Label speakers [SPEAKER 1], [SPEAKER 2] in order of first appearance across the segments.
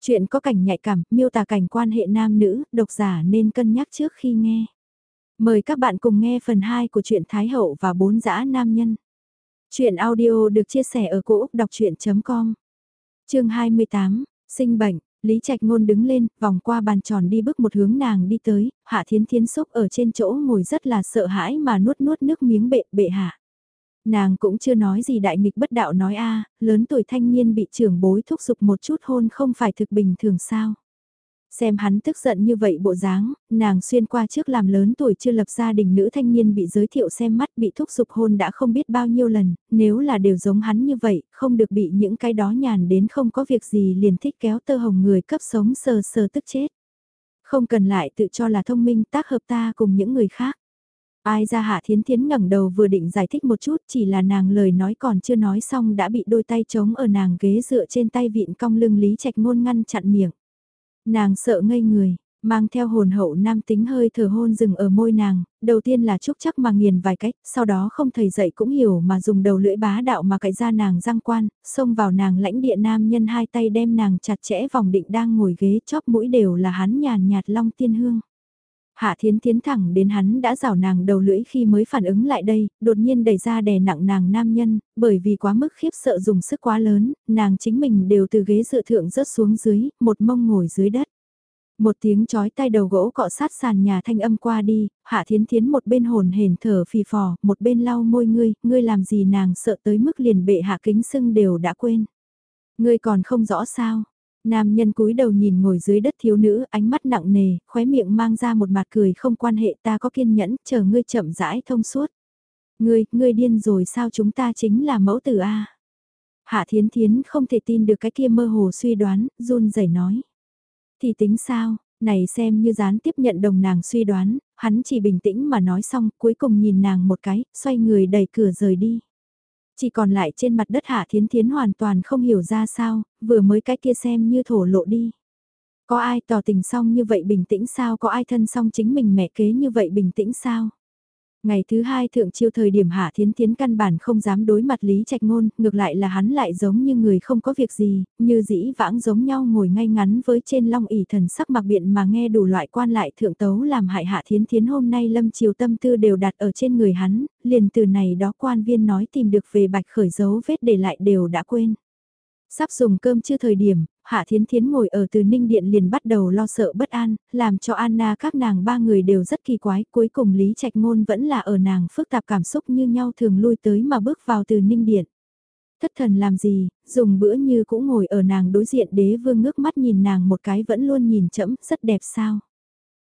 [SPEAKER 1] Chuyện có cảnh nhạy cảm, miêu tả cảnh quan hệ nam nữ, độc giả nên cân nhắc trước khi nghe. Mời các bạn cùng nghe phần 2 của truyện Thái Hậu và bốn dã nam nhân. Chuyện audio được chia sẻ ở cỗ đọc chuyện.com Chương 28, sinh bệnh, Lý Trạch Ngôn đứng lên, vòng qua bàn tròn đi bước một hướng nàng đi tới, Hạ Thiến Thiến xúc ở trên chỗ ngồi rất là sợ hãi mà nuốt nuốt nước miếng bệ bệ hạ. Nàng cũng chưa nói gì đại nghịch bất đạo nói a lớn tuổi thanh niên bị trưởng bối thúc giục một chút hôn không phải thực bình thường sao. Xem hắn tức giận như vậy bộ dáng, nàng xuyên qua trước làm lớn tuổi chưa lập gia đình nữ thanh niên bị giới thiệu xem mắt bị thúc giục hôn đã không biết bao nhiêu lần, nếu là đều giống hắn như vậy, không được bị những cái đó nhàn đến không có việc gì liền thích kéo tơ hồng người cấp sống sờ sờ tức chết. Không cần lại tự cho là thông minh tác hợp ta cùng những người khác. Ai ra hạ thiến thiến ngẩng đầu vừa định giải thích một chút chỉ là nàng lời nói còn chưa nói xong đã bị đôi tay trống ở nàng ghế dựa trên tay vịn cong lưng lý trạch ngôn ngăn chặn miệng. Nàng sợ ngây người, mang theo hồn hậu nam tính hơi thở hôn dừng ở môi nàng, đầu tiên là chúc chắc mà nghiền vài cách, sau đó không thầy dậy cũng hiểu mà dùng đầu lưỡi bá đạo mà cậy ra nàng răng quan, xông vào nàng lãnh địa nam nhân hai tay đem nàng chặt chẽ vòng định đang ngồi ghế chóp mũi đều là hắn nhàn nhạt long tiên hương. Hạ Thiến Thiến thẳng đến hắn đã rào nàng đầu lưỡi khi mới phản ứng lại đây, đột nhiên đẩy ra đè nặng nàng nam nhân, bởi vì quá mức khiếp sợ dùng sức quá lớn, nàng chính mình đều từ ghế dựa thượng rớt xuống dưới, một mông ngồi dưới đất. Một tiếng chói tay đầu gỗ cọ sát sàn nhà thanh âm qua đi, Hạ Thiến Thiến một bên hồn hển thở phì phò, một bên lau môi ngươi, ngươi làm gì nàng sợ tới mức liền bệ hạ kính sưng đều đã quên. Ngươi còn không rõ sao, Nam nhân cúi đầu nhìn ngồi dưới đất thiếu nữ, ánh mắt nặng nề, khóe miệng mang ra một mặt cười không quan hệ ta có kiên nhẫn, chờ ngươi chậm rãi thông suốt. Ngươi, ngươi điên rồi sao chúng ta chính là mẫu tử A. Hạ thiến thiến không thể tin được cái kia mơ hồ suy đoán, run rẩy nói. Thì tính sao, này xem như gián tiếp nhận đồng nàng suy đoán, hắn chỉ bình tĩnh mà nói xong, cuối cùng nhìn nàng một cái, xoay người đẩy cửa rời đi. Chỉ còn lại trên mặt đất Hạ Thiến Thiến hoàn toàn không hiểu ra sao, vừa mới cái kia xem như thổ lộ đi. Có ai tỏ tình xong như vậy bình tĩnh sao, có ai thân xong chính mình mẹ kế như vậy bình tĩnh sao? Ngày thứ hai thượng chiêu thời điểm Hạ Thiến Thiến căn bản không dám đối mặt Lý Trạch Ngôn, ngược lại là hắn lại giống như người không có việc gì, như dĩ vãng giống nhau ngồi ngay ngắn với trên long ỷ thần sắc mặc biện mà nghe đủ loại quan lại thượng tấu làm hại Hạ Thiến Thiến hôm nay lâm chiều tâm tư đều đặt ở trên người hắn, liền từ này đó quan viên nói tìm được về bạch khởi dấu vết để lại đều đã quên. Sắp dùng cơm chưa thời điểm, Hạ Thiến Thiến ngồi ở từ Ninh Điện liền bắt đầu lo sợ bất an, làm cho Anna các nàng ba người đều rất kỳ quái, cuối cùng Lý Trạch Ngôn vẫn là ở nàng phức tạp cảm xúc như nhau thường lui tới mà bước vào từ Ninh Điện. Thất thần làm gì, dùng bữa như cũng ngồi ở nàng đối diện đế vương ngước mắt nhìn nàng một cái vẫn luôn nhìn chẫm, rất đẹp sao.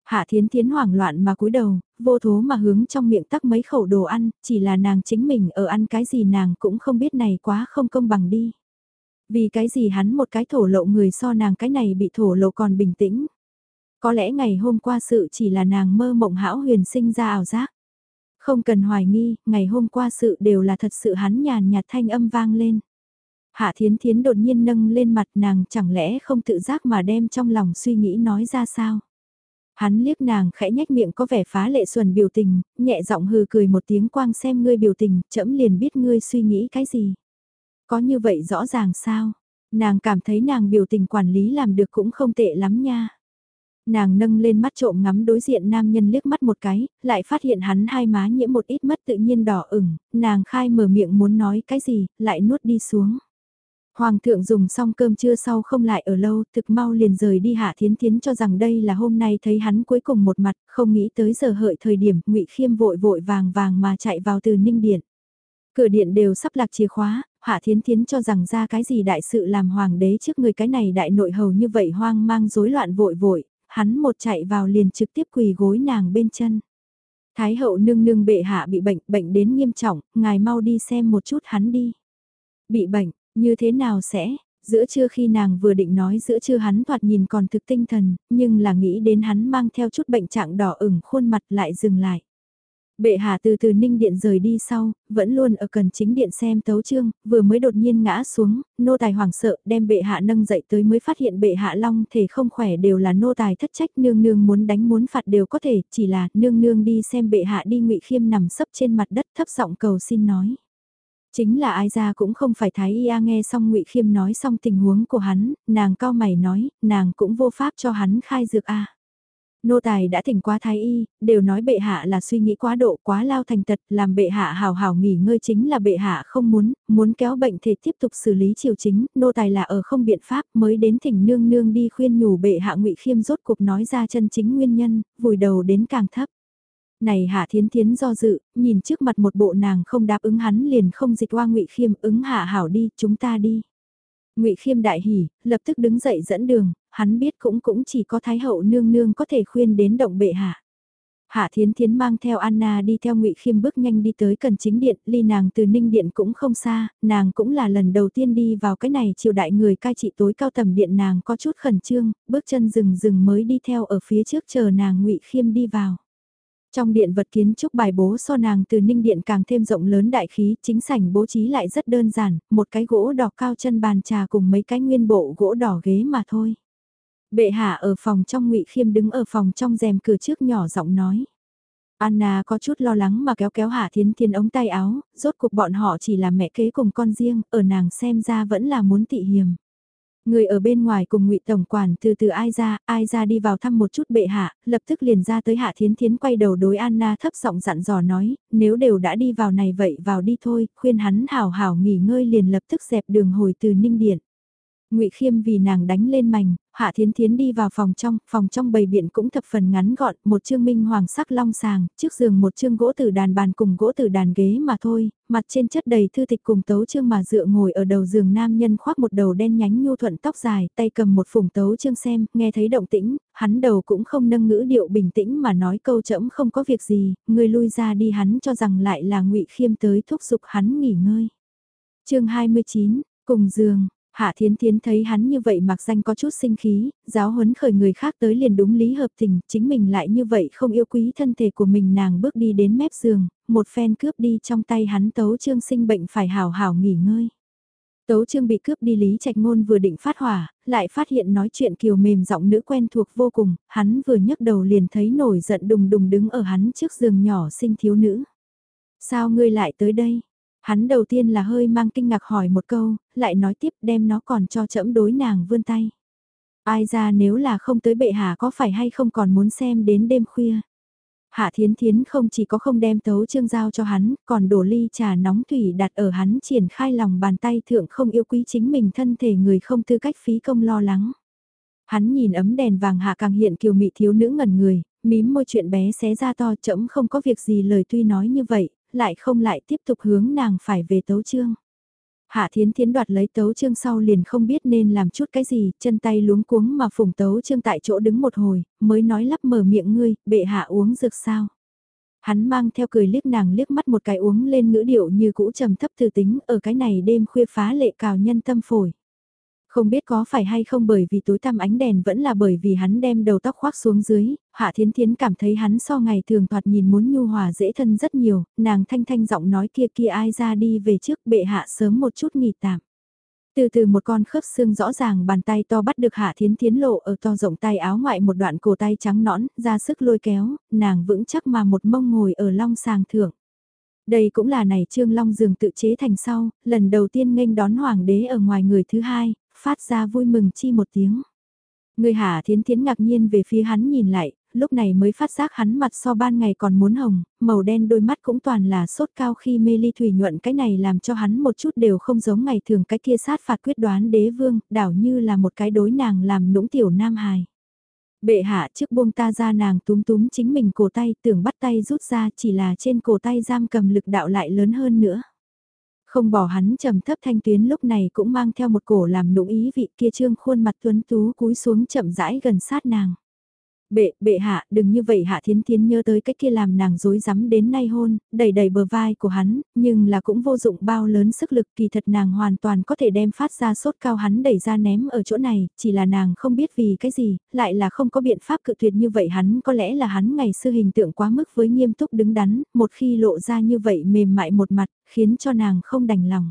[SPEAKER 1] Hạ Thiến Thiến hoảng loạn mà cúi đầu, vô thố mà hướng trong miệng tắc mấy khẩu đồ ăn, chỉ là nàng chính mình ở ăn cái gì nàng cũng không biết này quá không công bằng đi. Vì cái gì hắn một cái thổ lộ người so nàng cái này bị thổ lộ còn bình tĩnh. Có lẽ ngày hôm qua sự chỉ là nàng mơ mộng hão huyền sinh ra ảo giác. Không cần hoài nghi, ngày hôm qua sự đều là thật sự hắn nhàn nhạt thanh âm vang lên. Hạ thiến thiến đột nhiên nâng lên mặt nàng chẳng lẽ không tự giác mà đem trong lòng suy nghĩ nói ra sao. Hắn liếc nàng khẽ nhách miệng có vẻ phá lệ xuân biểu tình, nhẹ giọng hừ cười một tiếng quang xem ngươi biểu tình, chậm liền biết ngươi suy nghĩ cái gì. Có như vậy rõ ràng sao? Nàng cảm thấy nàng biểu tình quản lý làm được cũng không tệ lắm nha. Nàng nâng lên mắt trộm ngắm đối diện nam nhân liếc mắt một cái, lại phát hiện hắn hai má nhiễm một ít mất tự nhiên đỏ ửng, nàng khai mở miệng muốn nói cái gì, lại nuốt đi xuống. Hoàng thượng dùng xong cơm trưa sau không lại ở lâu, thực mau liền rời đi hạ thiến thiến cho rằng đây là hôm nay thấy hắn cuối cùng một mặt, không nghĩ tới giờ hợi thời điểm, ngụy Khiêm vội vội vàng vàng mà chạy vào từ ninh điện. Cửa điện đều sắp lạc chìa khóa, Hạ Thiến Thiến cho rằng ra cái gì đại sự làm hoàng đế trước người cái này đại nội hầu như vậy hoang mang rối loạn vội vội, hắn một chạy vào liền trực tiếp quỳ gối nàng bên chân. Thái hậu nương nương bệ hạ bị bệnh, bệnh đến nghiêm trọng, ngài mau đi xem một chút hắn đi. Bị bệnh, như thế nào sẽ, giữa trưa khi nàng vừa định nói giữa trưa hắn thoạt nhìn còn thực tinh thần, nhưng là nghĩ đến hắn mang theo chút bệnh trạng đỏ ửng khuôn mặt lại dừng lại. Bệ hạ từ từ ninh điện rời đi sau, vẫn luôn ở cần chính điện xem tấu chương, vừa mới đột nhiên ngã xuống, nô tài hoảng sợ đem bệ hạ nâng dậy tới mới phát hiện bệ hạ long thể không khỏe đều là nô tài thất trách nương nương muốn đánh muốn phạt đều có thể, chỉ là nương nương đi xem bệ hạ đi ngụy khiêm nằm sấp trên mặt đất thấp giọng cầu xin nói. Chính là ai ra cũng không phải thái y a nghe xong ngụy Khiêm nói xong tình huống của hắn, nàng cao mày nói, nàng cũng vô pháp cho hắn khai dược a. Nô tài đã thỉnh qua thái y, đều nói bệ hạ là suy nghĩ quá độ quá lao thành tật, làm bệ hạ hào hào nghỉ ngơi chính là bệ hạ không muốn, muốn kéo bệnh thể tiếp tục xử lý triều chính, nô tài là ở không biện pháp mới đến thỉnh nương nương đi khuyên nhủ bệ hạ ngụy Khiêm rốt cuộc nói ra chân chính nguyên nhân, vùi đầu đến càng thấp. Này Hạ Thiến Thiến do dự, nhìn trước mặt một bộ nàng không đáp ứng hắn liền không dịch qua ngụy Khiêm ứng hạ hảo đi, chúng ta đi ngụy Khiêm đại hỉ, lập tức đứng dậy dẫn đường, hắn biết cũng cũng chỉ có Thái Hậu nương nương có thể khuyên đến động bệ hạ. Hạ Thiến Thiến mang theo Anna đi theo Ngụy Khiêm bước nhanh đi tới cần chính điện, ly nàng từ Ninh điện cũng không xa, nàng cũng là lần đầu tiên đi vào cái này triều đại người cai trị tối cao tầm điện nàng có chút khẩn trương, bước chân rừng rừng mới đi theo ở phía trước chờ nàng Ngụy Khiêm đi vào. Trong điện vật kiến trúc bài bố so nàng từ ninh điện càng thêm rộng lớn đại khí, chính sảnh bố trí lại rất đơn giản, một cái gỗ đỏ cao chân bàn trà cùng mấy cái nguyên bộ gỗ đỏ ghế mà thôi. Bệ hạ ở phòng trong ngụy Khiêm đứng ở phòng trong rèm cửa trước nhỏ giọng nói. Anna có chút lo lắng mà kéo kéo Hạ Thiến Thiên ống tay áo, rốt cuộc bọn họ chỉ là mẹ kế cùng con riêng, ở nàng xem ra vẫn là muốn tị hiềm. Người ở bên ngoài cùng ngụy Tổng Quản từ từ ai ra, ai ra đi vào thăm một chút bệ hạ, lập tức liền ra tới Hạ Thiến Thiến quay đầu đối Anna thấp giọng dặn dò nói, nếu đều đã đi vào này vậy vào đi thôi, khuyên hắn hào hào nghỉ ngơi liền lập tức dẹp đường hồi từ Ninh Điện. Ngụy Khiêm vì nàng đánh lên mảnh, Hạ Thiến Thiến đi vào phòng trong, phòng trong bầy biện cũng thập phần ngắn gọn, một chương minh hoàng sắc long sàng, trước giường một chương gỗ từ đàn bàn cùng gỗ từ đàn ghế mà thôi, mặt trên chất đầy thư tịch cùng tấu chương mà dựa ngồi ở đầu giường nam nhân khoác một đầu đen nhánh nhu thuận tóc dài, tay cầm một phùng tấu chương xem, nghe thấy động tĩnh, hắn đầu cũng không nâng ngữ điệu bình tĩnh mà nói câu chậm không có việc gì, người lui ra đi hắn cho rằng lại là Ngụy Khiêm tới thúc giục hắn nghỉ ngơi. chương 29, cùng giường Hạ Thiến Thiến thấy hắn như vậy mặc danh có chút sinh khí, giáo huấn khởi người khác tới liền đúng lý hợp tình, chính mình lại như vậy không yêu quý thân thể của mình nàng bước đi đến mép giường, một phen cướp đi trong tay hắn tấu trương sinh bệnh phải hào hào nghỉ ngơi. Tấu trương bị cướp đi Lý Trạch Ngôn vừa định phát hỏa, lại phát hiện nói chuyện kiều mềm giọng nữ quen thuộc vô cùng, hắn vừa nhấc đầu liền thấy nổi giận đùng đùng đứng ở hắn trước giường nhỏ sinh thiếu nữ. Sao ngươi lại tới đây? Hắn đầu tiên là hơi mang kinh ngạc hỏi một câu, lại nói tiếp đem nó còn cho chẫm đối nàng vươn tay. Ai ra nếu là không tới bệ hạ có phải hay không còn muốn xem đến đêm khuya. Hạ Thiến Thiến không chỉ có không đem tấu trương giao cho hắn, còn đổ ly trà nóng thủy đặt ở hắn triển khai lòng bàn tay thượng không yêu quý chính mình thân thể người không tư cách phí công lo lắng. Hắn nhìn ấm đèn vàng hạ càng hiện kiều mị thiếu nữ ngẩn người, mím môi chuyện bé xé ra to chậm không có việc gì lời tuy nói như vậy, lại không lại tiếp tục hướng nàng phải về tấu trương. Hạ Thiến Thiến đoạt lấy tấu trương sau liền không biết nên làm chút cái gì, chân tay luống cuống mà phùng tấu trương tại chỗ đứng một hồi, mới nói lắp mở miệng ngươi, bệ hạ uống dược sao. Hắn mang theo cười liếc nàng liếc mắt một cái uống lên ngữ điệu như cũ trầm thấp thư tính ở cái này đêm khuya phá lệ cào nhân tâm phổi. Không biết có phải hay không bởi vì tối tăm ánh đèn vẫn là bởi vì hắn đem đầu tóc khoác xuống dưới, Hạ Thiến Thiến cảm thấy hắn so ngày thường thoạt nhìn muốn nhu hòa dễ thân rất nhiều, nàng thanh thanh giọng nói kia kia ai ra đi về trước bệ hạ sớm một chút nghỉ tạm. Từ từ một con khớp xương rõ ràng bàn tay to bắt được Hạ Thiến Thiến lộ ở to rộng tay áo ngoại một đoạn cổ tay trắng nõn, ra sức lôi kéo, nàng vững chắc mà một mông ngồi ở long sàng thượng. Đây cũng là này Trương Long dường tự chế thành sau, lần đầu tiên nghênh đón hoàng đế ở ngoài người thứ hai, phát ra vui mừng chi một tiếng. Người Hà Thiến Thiến ngạc nhiên về phía hắn nhìn lại, lúc này mới phát giác hắn mặt so ban ngày còn muốn hồng, màu đen đôi mắt cũng toàn là sốt cao khi mê ly thủy nhuận cái này làm cho hắn một chút đều không giống ngày thường cái kia sát phạt quyết đoán đế vương, đảo như là một cái đối nàng làm nũng tiểu nam hài. Bệ hạ trước buông ta ra nàng túm túm chính mình cổ tay tưởng bắt tay rút ra chỉ là trên cổ tay giam cầm lực đạo lại lớn hơn nữa. Không bỏ hắn trầm thấp thanh tuyến lúc này cũng mang theo một cổ làm nũng ý vị kia trương khuôn mặt tuấn tú cúi xuống chậm rãi gần sát nàng. Bệ, bệ hạ, đừng như vậy hạ thiến thiến nhớ tới cách kia làm nàng dối rắm đến nay hôn, đầy đầy bờ vai của hắn, nhưng là cũng vô dụng bao lớn sức lực kỳ thật nàng hoàn toàn có thể đem phát ra sốt cao hắn đẩy ra ném ở chỗ này, chỉ là nàng không biết vì cái gì, lại là không có biện pháp cự tuyệt như vậy hắn có lẽ là hắn ngày xưa hình tượng quá mức với nghiêm túc đứng đắn, một khi lộ ra như vậy mềm mại một mặt, khiến cho nàng không đành lòng.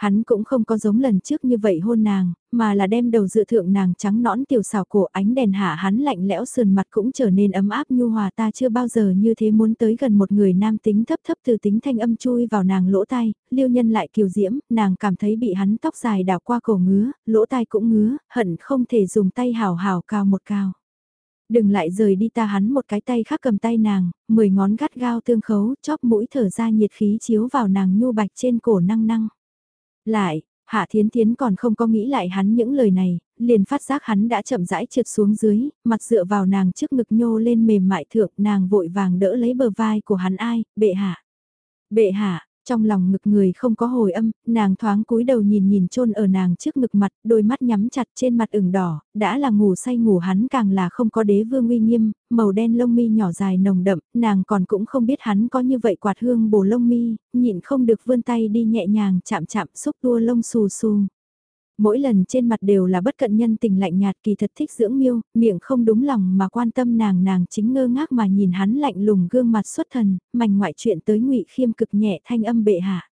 [SPEAKER 1] Hắn cũng không có giống lần trước như vậy hôn nàng, mà là đem đầu dựa thượng nàng trắng nõn tiểu xảo cổ ánh đèn hạ hắn lạnh lẽo sườn mặt cũng trở nên ấm áp nhu hòa ta chưa bao giờ như thế muốn tới gần một người nam tính thấp thấp từ tính thanh âm chui vào nàng lỗ tai, liêu nhân lại kiều diễm, nàng cảm thấy bị hắn tóc dài đào qua cổ ngứa, lỗ tai cũng ngứa, hận không thể dùng tay hào hào cao một cao. Đừng lại rời đi ta hắn một cái tay khác cầm tay nàng, mười ngón gắt gao tương khấu, chóp mũi thở ra nhiệt khí chiếu vào nàng nhu bạch trên cổ năng năng. Lại, Hạ Thiến Thiến còn không có nghĩ lại hắn những lời này, liền phát giác hắn đã chậm rãi trượt xuống dưới, mặt dựa vào nàng trước ngực nhô lên mềm mại thượng, nàng vội vàng đỡ lấy bờ vai của hắn ai, bệ hạ. Bệ hạ, trong lòng ngực người không có hồi âm, nàng thoáng cúi đầu nhìn nhìn chôn ở nàng trước ngực mặt, đôi mắt nhắm chặt trên mặt ửng đỏ, đã là ngủ say ngủ hắn càng là không có đế vương uy nghiêm, màu đen lông mi nhỏ dài nồng đậm, nàng còn cũng không biết hắn có như vậy quạt hương bổ lông mi, nhịn không được vươn tay đi nhẹ nhàng chạm chạm xúc tua lông xù xù mỗi lần trên mặt đều là bất cận nhân tình lạnh nhạt kỳ thật thích dưỡng miêu, miệng không đúng lòng mà quan tâm nàng nàng chính ngơ ngác mà nhìn hắn lạnh lùng gương mặt xuất thần, mảnh ngoại chuyện tới ngụy khiêm cực nhẹ thanh âm bệ hạ.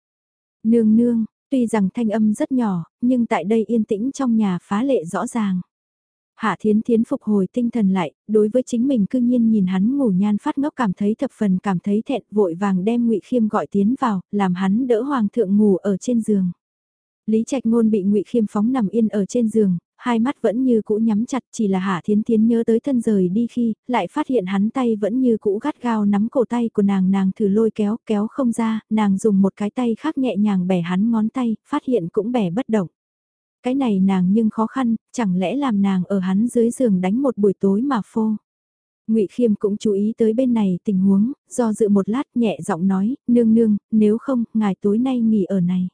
[SPEAKER 1] Nương nương, tuy rằng thanh âm rất nhỏ, nhưng tại đây yên tĩnh trong nhà phá lệ rõ ràng. Hạ Thiến Thiến phục hồi tinh thần lại, đối với chính mình cư nhiên nhìn hắn ngủ nhan phát ngốc cảm thấy thập phần cảm thấy thẹn vội vàng đem ngụy Khiêm gọi tiến vào, làm hắn đỡ hoàng thượng ngủ ở trên giường. Lý Trạch Ngôn bị Ngụy Khiêm phóng nằm yên ở trên giường, hai mắt vẫn như cũ nhắm chặt, chỉ là Hạ Thiến Thiến nhớ tới thân rời đi khi, lại phát hiện hắn tay vẫn như cũ gắt gao nắm cổ tay của nàng, nàng thử lôi kéo, kéo không ra, nàng dùng một cái tay khác nhẹ nhàng bẻ hắn ngón tay, phát hiện cũng bẻ bất động. Cái này nàng nhưng khó khăn, chẳng lẽ làm nàng ở hắn dưới giường đánh một buổi tối mà phô. Ngụy Khiêm cũng chú ý tới bên này tình huống, do dự một lát nhẹ giọng nói, nương nương, nếu không, ngài tối nay nghỉ ở này.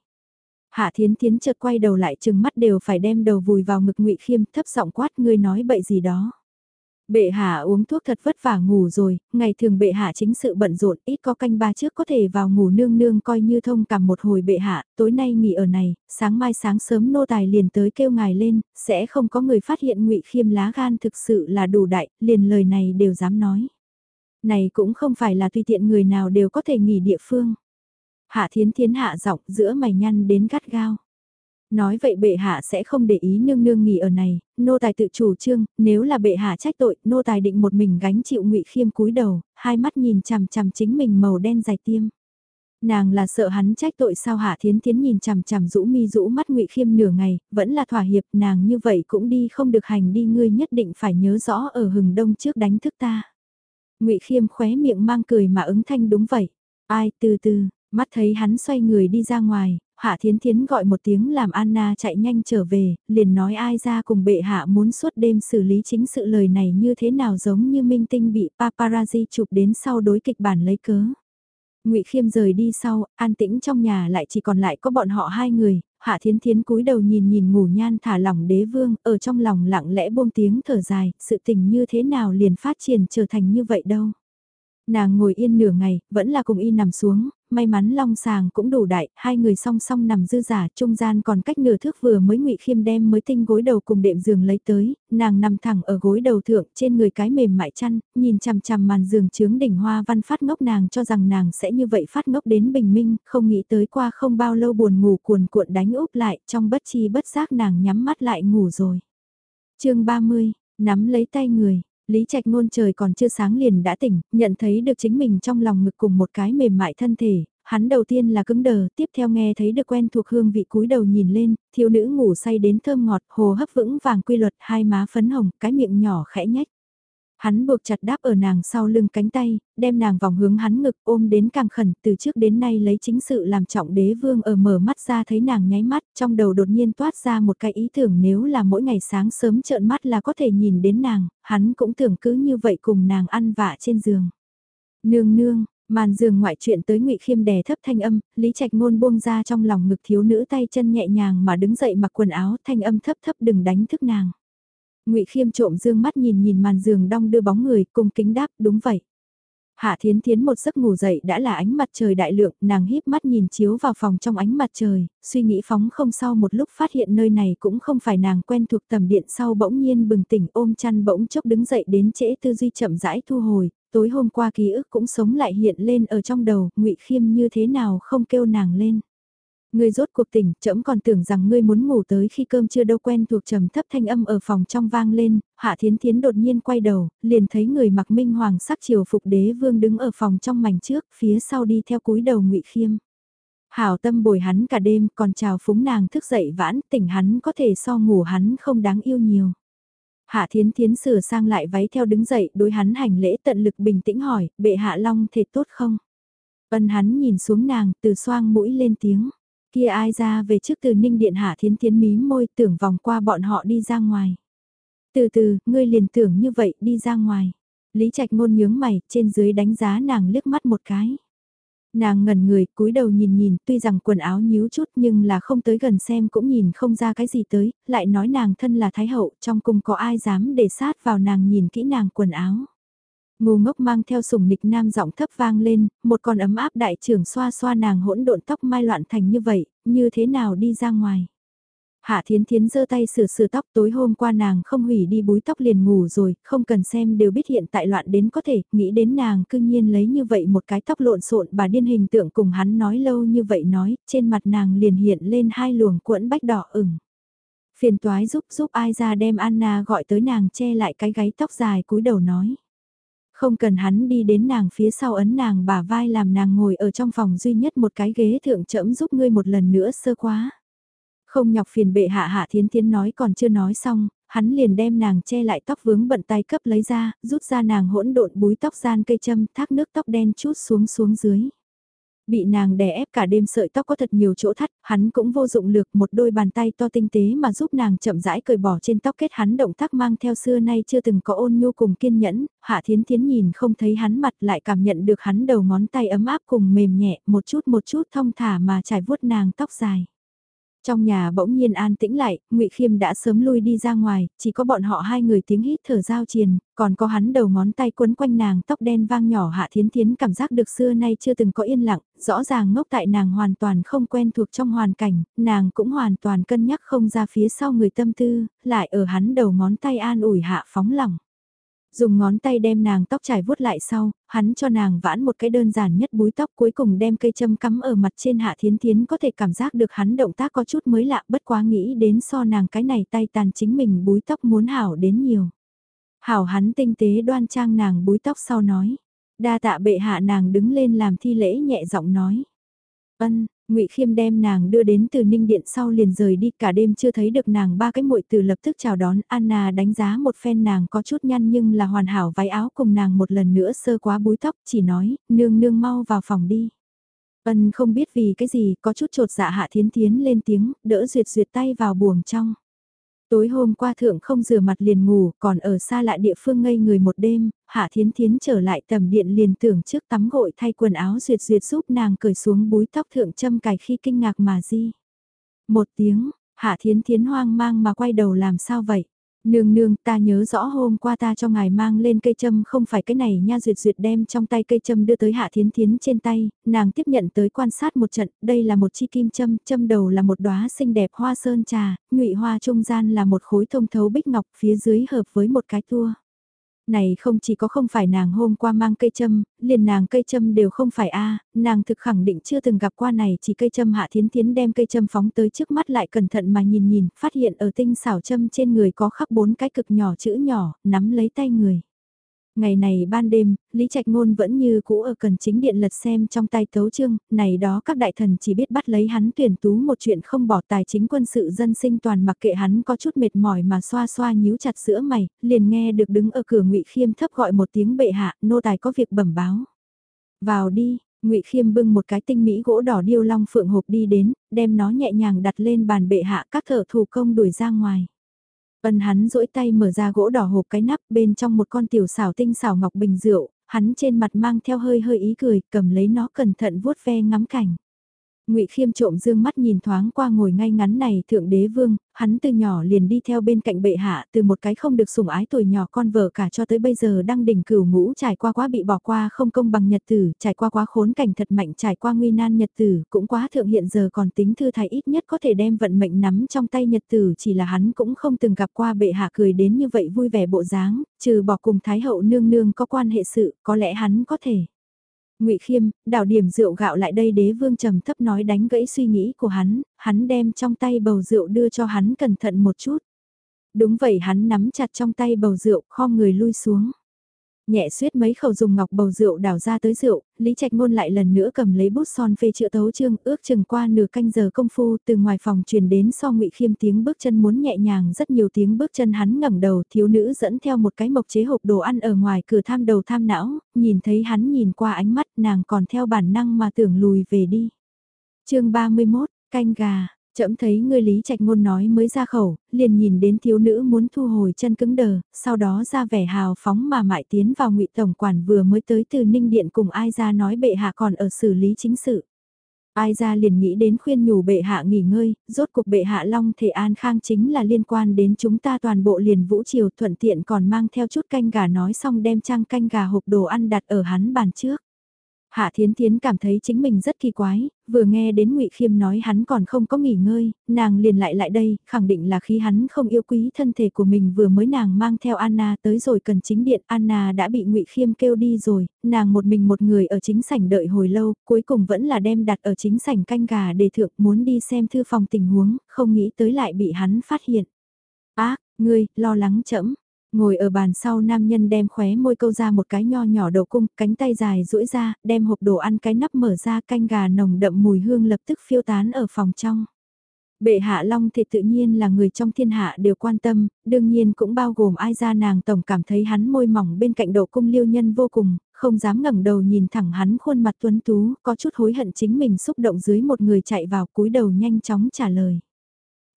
[SPEAKER 1] Hạ Thiến Thiến chợt quay đầu lại chừng mắt đều phải đem đầu vùi vào ngực Ngụy Khiêm thấp giọng quát ngươi nói bậy gì đó. Bệ hạ uống thuốc thật vất vả ngủ rồi, ngày thường bệ hạ chính sự bận rộn, ít có canh ba trước có thể vào ngủ nương nương coi như thông cảm một hồi bệ hạ, tối nay nghỉ ở này, sáng mai sáng sớm nô tài liền tới kêu ngài lên, sẽ không có người phát hiện ngụy khiêm lá gan thực sự là đủ đại, liền lời này đều dám nói. Này cũng không phải là tùy tiện người nào đều có thể nghỉ địa phương. Hạ thiến thiến hạ giọng giữa mày nhăn đến gắt gao. Nói vậy bệ hạ sẽ không để ý nương nương nghỉ ở này, nô tài tự chủ trương, nếu là bệ hạ trách tội, nô tài định một mình gánh chịu ngụy khiêm cúi đầu, hai mắt nhìn chằm chằm chính mình màu đen dài tiêm. Nàng là sợ hắn trách tội sao hạ thiến thiến nhìn chằm chằm rũ mi rũ mắt ngụy khiêm nửa ngày, vẫn là thỏa hiệp nàng như vậy cũng đi không được hành đi ngươi nhất định phải nhớ rõ ở hừng đông trước đánh thức ta. ngụy khiêm khóe miệng mang cười mà ứng thanh đúng vậy. Ai từ từ, Mắt thấy hắn xoay người đi ra ngoài, Hạ Thiến Thiến gọi một tiếng làm Anna chạy nhanh trở về, liền nói ai ra cùng bệ hạ muốn suốt đêm xử lý chính sự lời này như thế nào giống như minh tinh bị paparazzi chụp đến sau đối kịch bản lấy cớ. Ngụy Khiêm rời đi sau, an tĩnh trong nhà lại chỉ còn lại có bọn họ hai người, Hạ Thiến Thiến cúi đầu nhìn nhìn ngủ nhan thả lỏng đế vương, ở trong lòng lặng lẽ buông tiếng thở dài, sự tình như thế nào liền phát triển trở thành như vậy đâu. Nàng ngồi yên nửa ngày, vẫn là cùng y nằm xuống, may mắn long sàng cũng đủ đại, hai người song song nằm dư giả, trung gian còn cách nửa thước vừa mới ngụy khiêm đem mới tinh gối đầu cùng đệm giường lấy tới, nàng nằm thẳng ở gối đầu thượng, trên người cái mềm mại chăn, nhìn chằm chằm màn giường trướng đỉnh hoa văn phát ngốc nàng cho rằng nàng sẽ như vậy phát ngốc đến bình minh, không nghĩ tới qua không bao lâu buồn ngủ cuồn cuộn đánh úp lại, trong bất chi bất giác nàng nhắm mắt lại ngủ rồi. chương 30, nắm lấy tay người, Lý Trạch Ngôn trời còn chưa sáng liền đã tỉnh, nhận thấy được chính mình trong lòng ngực cùng một cái mềm mại thân thể, hắn đầu tiên là cứng đờ, tiếp theo nghe thấy được quen thuộc hương vị cúi đầu nhìn lên, thiếu nữ ngủ say đến thơm ngọt, hồ hấp vững vàng quy luật, hai má phấn hồng, cái miệng nhỏ khẽ nhách. Hắn buộc chặt đáp ở nàng sau lưng cánh tay, đem nàng vòng hướng hắn ngực ôm đến càng khẩn, từ trước đến nay lấy chính sự làm trọng đế vương ở mở mắt ra thấy nàng nháy mắt, trong đầu đột nhiên toát ra một cái ý tưởng nếu là mỗi ngày sáng sớm trợn mắt là có thể nhìn đến nàng, hắn cũng tưởng cứ như vậy cùng nàng ăn vạ trên giường. Nương nương, màn giường ngoại chuyện tới ngụy khiêm đè thấp thanh âm, lý trạch ngôn buông ra trong lòng ngực thiếu nữ tay chân nhẹ nhàng mà đứng dậy mặc quần áo thanh âm thấp thấp đừng đánh thức nàng. Ngụy Khiêm trộm dương mắt nhìn nhìn màn giường đong đưa bóng người, cùng kính đáp, đúng vậy. Hạ Thiến Thiến một giấc ngủ dậy đã là ánh mặt trời đại lượng, nàng híp mắt nhìn chiếu vào phòng trong ánh mặt trời, suy nghĩ phóng không sau một lúc phát hiện nơi này cũng không phải nàng quen thuộc tầm điện sau bỗng nhiên bừng tỉnh ôm chăn bỗng chốc đứng dậy đến trễ tư duy chậm rãi thu hồi, tối hôm qua ký ức cũng sống lại hiện lên ở trong đầu, ngụy Khiêm như thế nào không kêu nàng lên. Ngươi rốt cuộc tỉnh, trẫm còn tưởng rằng ngươi muốn ngủ tới khi cơm chưa đâu quen thuộc trầm thấp thanh âm ở phòng trong vang lên, Hạ Thiến Thiến đột nhiên quay đầu, liền thấy người mặc minh hoàng sắc triều phục đế vương đứng ở phòng trong mảnh trước, phía sau đi theo cúi đầu ngụy Khiêm. Hảo tâm bồi hắn cả đêm, còn chào phúng nàng thức dậy vãn, tỉnh hắn có thể so ngủ hắn không đáng yêu nhiều. Hạ Thiến Thiến sửa sang lại váy theo đứng dậy, đối hắn hành lễ tận lực bình tĩnh hỏi, bệ hạ long thể tốt không? Ân hắn nhìn xuống nàng, từ xoang mũi lên tiếng. Kia ai ra về trước từ ninh điện hạ thiến thiến mím môi tưởng vòng qua bọn họ đi ra ngoài. Từ từ, ngươi liền tưởng như vậy đi ra ngoài. Lý Trạch ngôn nhướng mày, trên dưới đánh giá nàng liếc mắt một cái. Nàng ngẩn người, cúi đầu nhìn nhìn, tuy rằng quần áo nhíu chút nhưng là không tới gần xem cũng nhìn không ra cái gì tới, lại nói nàng thân là thái hậu, trong cung có ai dám để sát vào nàng nhìn kỹ nàng quần áo. Ngu ngốc mang theo sùng nịch nam giọng thấp vang lên, một con ấm áp đại trưởng xoa xoa nàng hỗn độn tóc mai loạn thành như vậy, như thế nào đi ra ngoài. Hạ Thiến Thiến giơ tay sửa sửa tóc tối hôm qua nàng không hủy đi búi tóc liền ngủ rồi, không cần xem đều biết hiện tại loạn đến có thể, nghĩ đến nàng cương nhiên lấy như vậy một cái tóc lộn xộn bà điên hình tượng cùng hắn nói lâu như vậy nói, trên mặt nàng liền hiện lên hai luồng cuộn bách đỏ ửng. Phiền toái giúp giúp ai ra đem Anna gọi tới nàng che lại cái gáy tóc dài cúi đầu nói. Không cần hắn đi đến nàng phía sau ấn nàng bả vai làm nàng ngồi ở trong phòng duy nhất một cái ghế thượng trẫm giúp ngươi một lần nữa sơ quá. Không nhọc phiền bệ hạ hạ thiến thiến nói còn chưa nói xong, hắn liền đem nàng che lại tóc vướng bận tay cấp lấy ra, rút ra nàng hỗn độn búi tóc gian cây châm thác nước tóc đen chút xuống xuống dưới. Bị nàng đè ép cả đêm sợi tóc có thật nhiều chỗ thắt, hắn cũng vô dụng lược một đôi bàn tay to tinh tế mà giúp nàng chậm rãi cởi bỏ trên tóc kết hắn động tác mang theo xưa nay chưa từng có ôn nhu cùng kiên nhẫn, hạ thiến thiến nhìn không thấy hắn mặt lại cảm nhận được hắn đầu ngón tay ấm áp cùng mềm nhẹ một chút một chút thong thả mà trải vuốt nàng tóc dài. Trong nhà bỗng nhiên an tĩnh lại, Ngụy Khiêm đã sớm lui đi ra ngoài, chỉ có bọn họ hai người tiếng hít thở giao triền, còn có hắn đầu ngón tay quấn quanh nàng tóc đen vang nhỏ Hạ Thiến Thiến cảm giác được xưa nay chưa từng có yên lặng, rõ ràng ngốc tại nàng hoàn toàn không quen thuộc trong hoàn cảnh, nàng cũng hoàn toàn cân nhắc không ra phía sau người tâm tư, lại ở hắn đầu ngón tay an ủi hạ phóng lỏng. Dùng ngón tay đem nàng tóc trải vuốt lại sau, hắn cho nàng vãn một cái đơn giản nhất búi tóc cuối cùng đem cây châm cắm ở mặt trên hạ thiến thiến có thể cảm giác được hắn động tác có chút mới lạ bất quá nghĩ đến so nàng cái này tay tàn chính mình búi tóc muốn hảo đến nhiều. Hảo hắn tinh tế đoan trang nàng búi tóc sau nói. Đa tạ bệ hạ nàng đứng lên làm thi lễ nhẹ giọng nói. Ân, Ngụy Khiêm đem nàng đưa đến từ Ninh Điện sau liền rời đi, cả đêm chưa thấy được nàng, ba cái muội từ lập tức chào đón, Anna đánh giá một phen nàng có chút nhăn nhưng là hoàn hảo váy áo cùng nàng một lần nữa sơ quá búi tóc, chỉ nói, nương nương mau vào phòng đi. Ân không biết vì cái gì, có chút trột dạ hạ thiến thiến lên tiếng, đỡ duyệt duyệt tay vào buồng trong. Tối hôm qua thượng không rửa mặt liền ngủ, còn ở xa lại địa phương ngây người một đêm, Hạ Thiến Thiến trở lại tầm điện liền tưởng trước tắm gội thay quần áo duyệt duyệt giúp nàng cởi xuống búi tóc thượng châm cài khi kinh ngạc mà di. Một tiếng, Hạ Thiến Thiến hoang mang mà quay đầu làm sao vậy? Nương nương ta nhớ rõ hôm qua ta cho ngài mang lên cây châm không phải cái này nha duyệt duyệt đem trong tay cây châm đưa tới hạ thiến thiến trên tay, nàng tiếp nhận tới quan sát một trận, đây là một chi kim châm, châm đầu là một đóa xinh đẹp hoa sơn trà, nhụy hoa trung gian là một khối thông thấu bích ngọc phía dưới hợp với một cái tua. Này không chỉ có không phải nàng hôm qua mang cây châm, liền nàng cây châm đều không phải a nàng thực khẳng định chưa từng gặp qua này chỉ cây châm hạ thiến thiến đem cây châm phóng tới trước mắt lại cẩn thận mà nhìn nhìn, phát hiện ở tinh xảo châm trên người có khắc bốn cái cực nhỏ chữ nhỏ, nắm lấy tay người. Ngày này ban đêm, Lý Trạch Ngôn vẫn như cũ ở cần chính điện lật xem trong tay tấu chương, này đó các đại thần chỉ biết bắt lấy hắn tuyển tú một chuyện không bỏ tài chính quân sự dân sinh toàn mặc kệ hắn có chút mệt mỏi mà xoa xoa nhíu chặt giữa mày, liền nghe được đứng ở cửa ngụy Khiêm thấp gọi một tiếng bệ hạ, nô tài có việc bẩm báo. Vào đi, ngụy Khiêm bưng một cái tinh mỹ gỗ đỏ điêu long phượng hộp đi đến, đem nó nhẹ nhàng đặt lên bàn bệ hạ các thợ thủ công đuổi ra ngoài. Ân hắn duỗi tay mở ra gỗ đỏ hộp cái nắp bên trong một con tiểu xảo tinh xảo ngọc bình rượu, hắn trên mặt mang theo hơi hơi ý cười, cầm lấy nó cẩn thận vuốt ve ngắm cảnh. Ngụy Khiêm trộm dương mắt nhìn thoáng qua ngồi ngay ngắn này thượng đế vương, hắn từ nhỏ liền đi theo bên cạnh bệ hạ, từ một cái không được sủng ái tuổi nhỏ con vợ cả cho tới bây giờ đang đỉnh cửu ngũ trải qua quá bị bỏ qua không công bằng nhật tử, trải qua quá khốn cảnh thật mạnh trải qua nguy nan nhật tử, cũng quá thượng hiện giờ còn tính thư thái ít nhất có thể đem vận mệnh nắm trong tay nhật tử chỉ là hắn cũng không từng gặp qua bệ hạ cười đến như vậy vui vẻ bộ dáng, trừ bỏ cùng thái hậu nương nương có quan hệ sự, có lẽ hắn có thể ngụy Khiêm, đảo điểm rượu gạo lại đây đế vương trầm thấp nói đánh gãy suy nghĩ của hắn, hắn đem trong tay bầu rượu đưa cho hắn cẩn thận một chút. Đúng vậy hắn nắm chặt trong tay bầu rượu, kho người lui xuống. Nhẹ suýt mấy khẩu dùng ngọc bầu rượu đảo ra tới rượu, Lý Trạch Ngôn lại lần nữa cầm lấy bút son phê chữa tấu chương, ước chừng qua nửa canh giờ công phu, từ ngoài phòng truyền đến so ngụy khiêm tiếng bước chân muốn nhẹ nhàng rất nhiều tiếng bước chân hắn ngẩng đầu, thiếu nữ dẫn theo một cái mộc chế hộp đồ ăn ở ngoài cửa tham đầu tham não, nhìn thấy hắn nhìn qua ánh mắt, nàng còn theo bản năng mà tưởng lùi về đi. Chương 31, canh gà, Chậm thấy người Lý Trạch Ngôn nói mới ra khẩu, liền nhìn đến thiếu nữ muốn thu hồi chân cứng đờ, sau đó ra vẻ hào phóng mà mại tiến vào ngụy Tổng Quản vừa mới tới từ Ninh Điện cùng ai ra nói bệ hạ còn ở xử lý chính sự. Ai ra liền nghĩ đến khuyên nhủ bệ hạ nghỉ ngơi, rốt cuộc bệ hạ long thể an khang chính là liên quan đến chúng ta toàn bộ liền vũ triều thuận tiện còn mang theo chút canh gà nói xong đem trang canh gà hộp đồ ăn đặt ở hắn bàn trước. Hạ Thiến Thiến cảm thấy chính mình rất kỳ quái, vừa nghe đến Ngụy Khiêm nói hắn còn không có nghỉ ngơi, nàng liền lại lại đây, khẳng định là khi hắn không yêu quý thân thể của mình vừa mới nàng mang theo Anna tới rồi cần chính điện, Anna đã bị Ngụy Khiêm kêu đi rồi, nàng một mình một người ở chính sảnh đợi hồi lâu, cuối cùng vẫn là đem đặt ở chính sảnh canh gà để thượng muốn đi xem thư phòng tình huống, không nghĩ tới lại bị hắn phát hiện. Ác, ngươi, lo lắng chậm. Ngồi ở bàn sau nam nhân đem khóe môi câu ra một cái nho nhỏ đầu cung, cánh tay dài duỗi ra, đem hộp đồ ăn cái nắp mở ra canh gà nồng đậm mùi hương lập tức phiêu tán ở phòng trong. Bệ hạ long thì tự nhiên là người trong thiên hạ đều quan tâm, đương nhiên cũng bao gồm ai ra nàng tổng cảm thấy hắn môi mỏng bên cạnh đầu cung liêu nhân vô cùng, không dám ngẩng đầu nhìn thẳng hắn khuôn mặt tuấn tú, có chút hối hận chính mình xúc động dưới một người chạy vào cúi đầu nhanh chóng trả lời.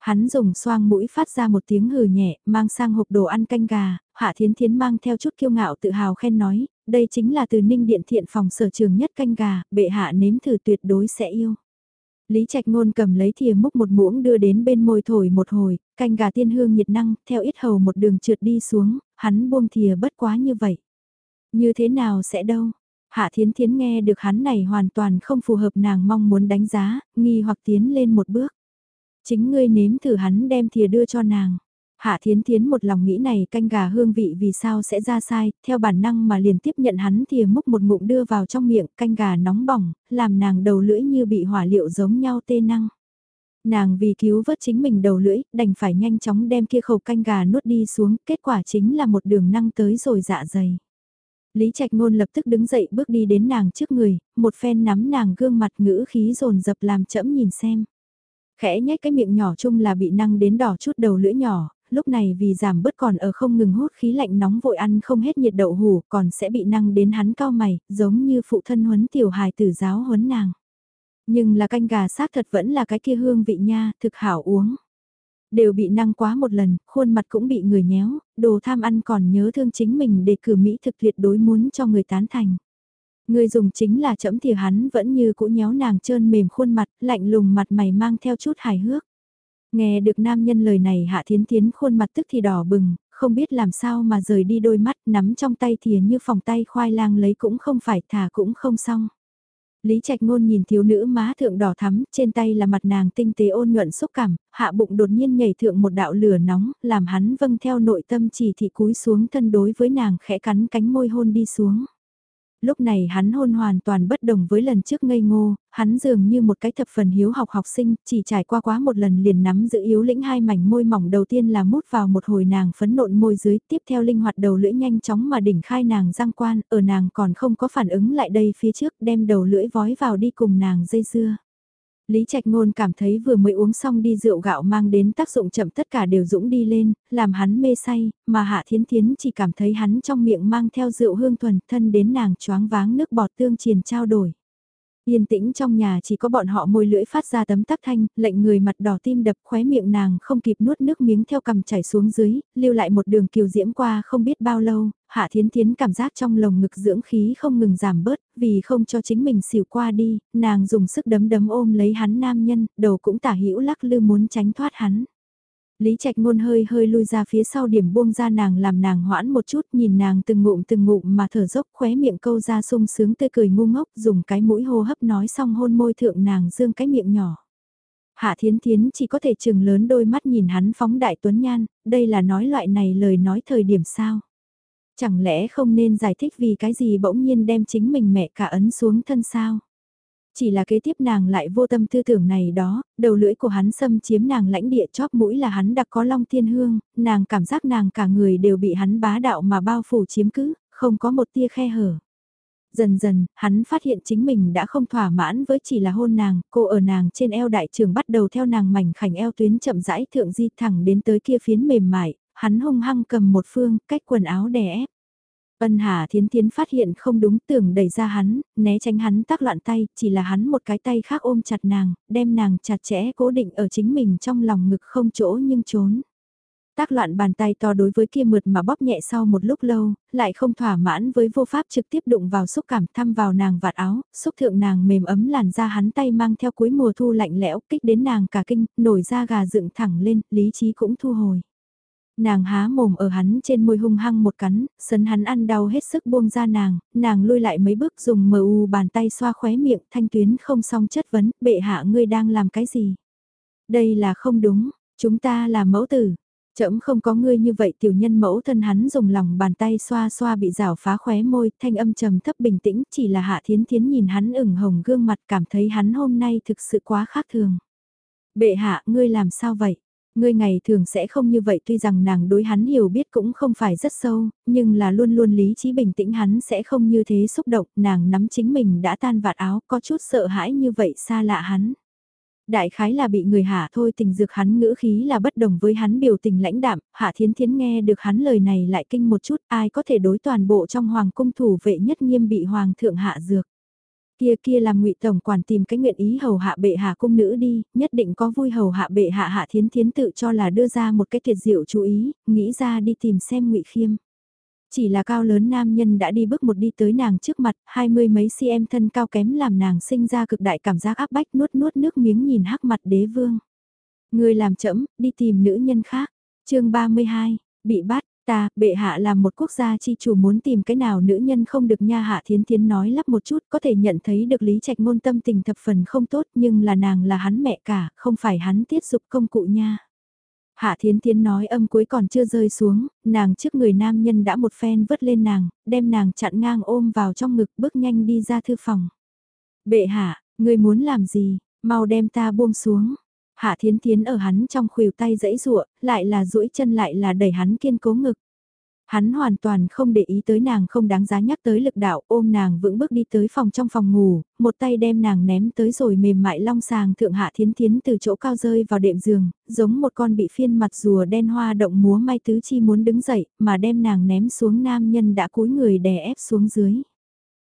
[SPEAKER 1] Hắn dùng xoang mũi phát ra một tiếng hừ nhẹ, mang sang hộp đồ ăn canh gà, Hạ Thiến Thiến mang theo chút kiêu ngạo tự hào khen nói, đây chính là từ ninh điện thiện phòng sở trường nhất canh gà, bệ hạ nếm thử tuyệt đối sẽ yêu. Lý Trạch Ngôn cầm lấy thìa múc một muỗng đưa đến bên môi thổi một hồi, canh gà tiên hương nhiệt năng, theo ít hầu một đường trượt đi xuống, hắn buông thìa bất quá như vậy. Như thế nào sẽ đâu? Hạ Thiến Thiến nghe được hắn này hoàn toàn không phù hợp nàng mong muốn đánh giá, nghi hoặc tiến lên một bước. Chính ngươi nếm thử hắn đem thìa đưa cho nàng. Hạ Thiến Thiến một lòng nghĩ này canh gà hương vị vì sao sẽ ra sai, theo bản năng mà liền tiếp nhận hắn thìa múc một ngụm đưa vào trong miệng, canh gà nóng bỏng, làm nàng đầu lưỡi như bị hỏa liệu giống nhau tê năng. Nàng vì cứu vớt chính mình đầu lưỡi, đành phải nhanh chóng đem kia khẩu canh gà nuốt đi xuống, kết quả chính là một đường năng tới rồi dạ dày. Lý Trạch Ngôn lập tức đứng dậy bước đi đến nàng trước người, một phen nắm nàng gương mặt ngữ khí rồn dập làm chẫm nhìn xem. Khẽ nhếch cái miệng nhỏ chung là bị năng đến đỏ chút đầu lưỡi nhỏ, lúc này vì giảm bớt còn ở không ngừng hút khí lạnh nóng vội ăn không hết nhiệt đậu hủ còn sẽ bị năng đến hắn cao mày, giống như phụ thân huấn tiểu hài tử giáo huấn nàng. Nhưng là canh gà xác thật vẫn là cái kia hương vị nha, thực hảo uống. Đều bị năng quá một lần, khuôn mặt cũng bị người nhéo, đồ tham ăn còn nhớ thương chính mình để cử Mỹ thực tuyệt đối muốn cho người tán thành. Người dùng chính là chẫm thì hắn vẫn như cũ nhéo nàng trơn mềm khuôn mặt, lạnh lùng mặt mày mang theo chút hài hước. Nghe được nam nhân lời này hạ thiến thiến khuôn mặt tức thì đỏ bừng, không biết làm sao mà rời đi đôi mắt nắm trong tay thìa như phòng tay khoai lang lấy cũng không phải thả cũng không xong. Lý Trạch Ngôn nhìn thiếu nữ má thượng đỏ thắm, trên tay là mặt nàng tinh tế ôn nhuận xúc cảm, hạ bụng đột nhiên nhảy thượng một đạo lửa nóng, làm hắn vâng theo nội tâm chỉ thị cúi xuống thân đối với nàng khẽ cắn cánh môi hôn đi xuống. Lúc này hắn hôn hoàn toàn bất đồng với lần trước ngây ngô, hắn dường như một cái thập phần hiếu học học sinh, chỉ trải qua quá một lần liền nắm giữ yếu lĩnh hai mảnh môi mỏng đầu tiên là mút vào một hồi nàng phấn nộn môi dưới, tiếp theo linh hoạt đầu lưỡi nhanh chóng mà đỉnh khai nàng răng quan, ở nàng còn không có phản ứng lại đây phía trước đem đầu lưỡi vói vào đi cùng nàng dây dưa. Lý Trạch Ngôn cảm thấy vừa mới uống xong đi rượu gạo mang đến tác dụng chậm tất cả đều dũng đi lên, làm hắn mê say, mà Hạ Thiến Thiến chỉ cảm thấy hắn trong miệng mang theo rượu hương thuần thân đến nàng choáng váng nước bọt tương triền trao đổi. Yên tĩnh trong nhà chỉ có bọn họ môi lưỡi phát ra tấm tắc thanh, lệnh người mặt đỏ tim đập khóe miệng nàng không kịp nuốt nước miếng theo cầm chảy xuống dưới, lưu lại một đường kiều diễm qua không biết bao lâu, hạ thiến thiến cảm giác trong lồng ngực dưỡng khí không ngừng giảm bớt, vì không cho chính mình xỉu qua đi, nàng dùng sức đấm đấm ôm lấy hắn nam nhân, đầu cũng tả hữu lắc lư muốn tránh thoát hắn. Lý Trạch Ngôn hơi hơi lui ra phía sau điểm buông ra nàng làm nàng hoãn một chút nhìn nàng từng ngụm từng ngụm mà thở dốc khóe miệng câu ra sung sướng tươi cười ngu ngốc dùng cái mũi hô hấp nói xong hôn môi thượng nàng dương cái miệng nhỏ. Hạ Thiến Thiến chỉ có thể chừng lớn đôi mắt nhìn hắn phóng đại tuấn nhan, đây là nói loại này lời nói thời điểm sao. Chẳng lẽ không nên giải thích vì cái gì bỗng nhiên đem chính mình mẹ cả ấn xuống thân sao? Chỉ là kế tiếp nàng lại vô tâm tư tưởng này đó, đầu lưỡi của hắn xâm chiếm nàng lãnh địa chóp mũi là hắn đặc có long thiên hương, nàng cảm giác nàng cả người đều bị hắn bá đạo mà bao phủ chiếm cứ, không có một tia khe hở. Dần dần, hắn phát hiện chính mình đã không thỏa mãn với chỉ là hôn nàng, cô ở nàng trên eo đại trường bắt đầu theo nàng mảnh khảnh eo tuyến chậm rãi thượng di thẳng đến tới kia phiến mềm mại, hắn hung hăng cầm một phương, cách quần áo đè ép. Ân Hà Thiến Thiến phát hiện không đúng tưởng đẩy ra hắn, né tránh hắn tác loạn tay, chỉ là hắn một cái tay khác ôm chặt nàng, đem nàng chặt chẽ cố định ở chính mình trong lòng ngực không chỗ nhưng trốn. Tác loạn bàn tay to đối với kia mượt mà bóp nhẹ sau một lúc lâu, lại không thỏa mãn với vô pháp trực tiếp đụng vào xúc cảm thăm vào nàng vạt áo, xúc thượng nàng mềm ấm làn da hắn tay mang theo cuối mùa thu lạnh lẽo kích đến nàng cả kinh, nổi da gà dựng thẳng lên, lý trí cũng thu hồi. Nàng há mồm ở hắn trên môi hung hăng một cắn, sấn hắn ăn đau hết sức buông ra nàng, nàng lui lại mấy bước dùng mờ u bàn tay xoa khóe miệng thanh tuyến không xong chất vấn, bệ hạ ngươi đang làm cái gì? Đây là không đúng, chúng ta là mẫu tử, Chậm không có ngươi như vậy tiểu nhân mẫu thân hắn dùng lòng bàn tay xoa xoa bị rào phá khóe môi, thanh âm trầm thấp bình tĩnh, chỉ là hạ thiến thiến nhìn hắn ửng hồng gương mặt cảm thấy hắn hôm nay thực sự quá khác thường. Bệ hạ, ngươi làm sao vậy? Ngươi ngày thường sẽ không như vậy tuy rằng nàng đối hắn hiểu biết cũng không phải rất sâu, nhưng là luôn luôn lý trí bình tĩnh hắn sẽ không như thế xúc động, nàng nắm chính mình đã tan vạt áo có chút sợ hãi như vậy xa lạ hắn. Đại khái là bị người hạ thôi tình dược hắn ngữ khí là bất đồng với hắn biểu tình lãnh đạm, hạ thiến thiến nghe được hắn lời này lại kinh một chút ai có thể đối toàn bộ trong hoàng cung thủ vệ nhất nghiêm bị hoàng thượng hạ dược. Kia kia làm ngụy tổng quản tìm cái nguyện ý hầu hạ bệ hạ cung nữ đi, nhất định có vui hầu hạ bệ hạ hạ thiến thiến tự cho là đưa ra một cái tuyệt diệu chú ý, nghĩ ra đi tìm xem ngụy khiêm. Chỉ là cao lớn nam nhân đã đi bước một đi tới nàng trước mặt, hai mươi mấy cm thân cao kém làm nàng sinh ra cực đại cảm giác áp bách nuốt nuốt nước miếng nhìn hắc mặt đế vương. Người làm chậm, đi tìm nữ nhân khác. chương 32, bị bắt, ta, bệ hạ là một quốc gia chi chủ muốn tìm cái nào nữ nhân không được nha hạ thiến thiến nói lắp một chút có thể nhận thấy được lý trạch ngôn tâm tình thập phần không tốt nhưng là nàng là hắn mẹ cả, không phải hắn tiết dục công cụ nha. Hạ Thiến Thiến nói âm cuối còn chưa rơi xuống, nàng trước người nam nhân đã một phen vứt lên nàng, đem nàng chặn ngang ôm vào trong ngực bước nhanh đi ra thư phòng. Bệ hạ, người muốn làm gì, mau đem ta buông xuống. Hạ Thiến Thiến ở hắn trong khuỷu tay dãy rụa, lại là duỗi chân lại là đẩy hắn kiên cố ngực. Hắn hoàn toàn không để ý tới nàng không đáng giá nhắc tới lực đạo ôm nàng vững bước đi tới phòng trong phòng ngủ, một tay đem nàng ném tới rồi mềm mại long sàng thượng hạ thiến thiến từ chỗ cao rơi vào đệm giường, giống một con bị phiên mặt rùa đen hoa động múa may tứ chi muốn đứng dậy mà đem nàng ném xuống nam nhân đã cúi người đè ép xuống dưới.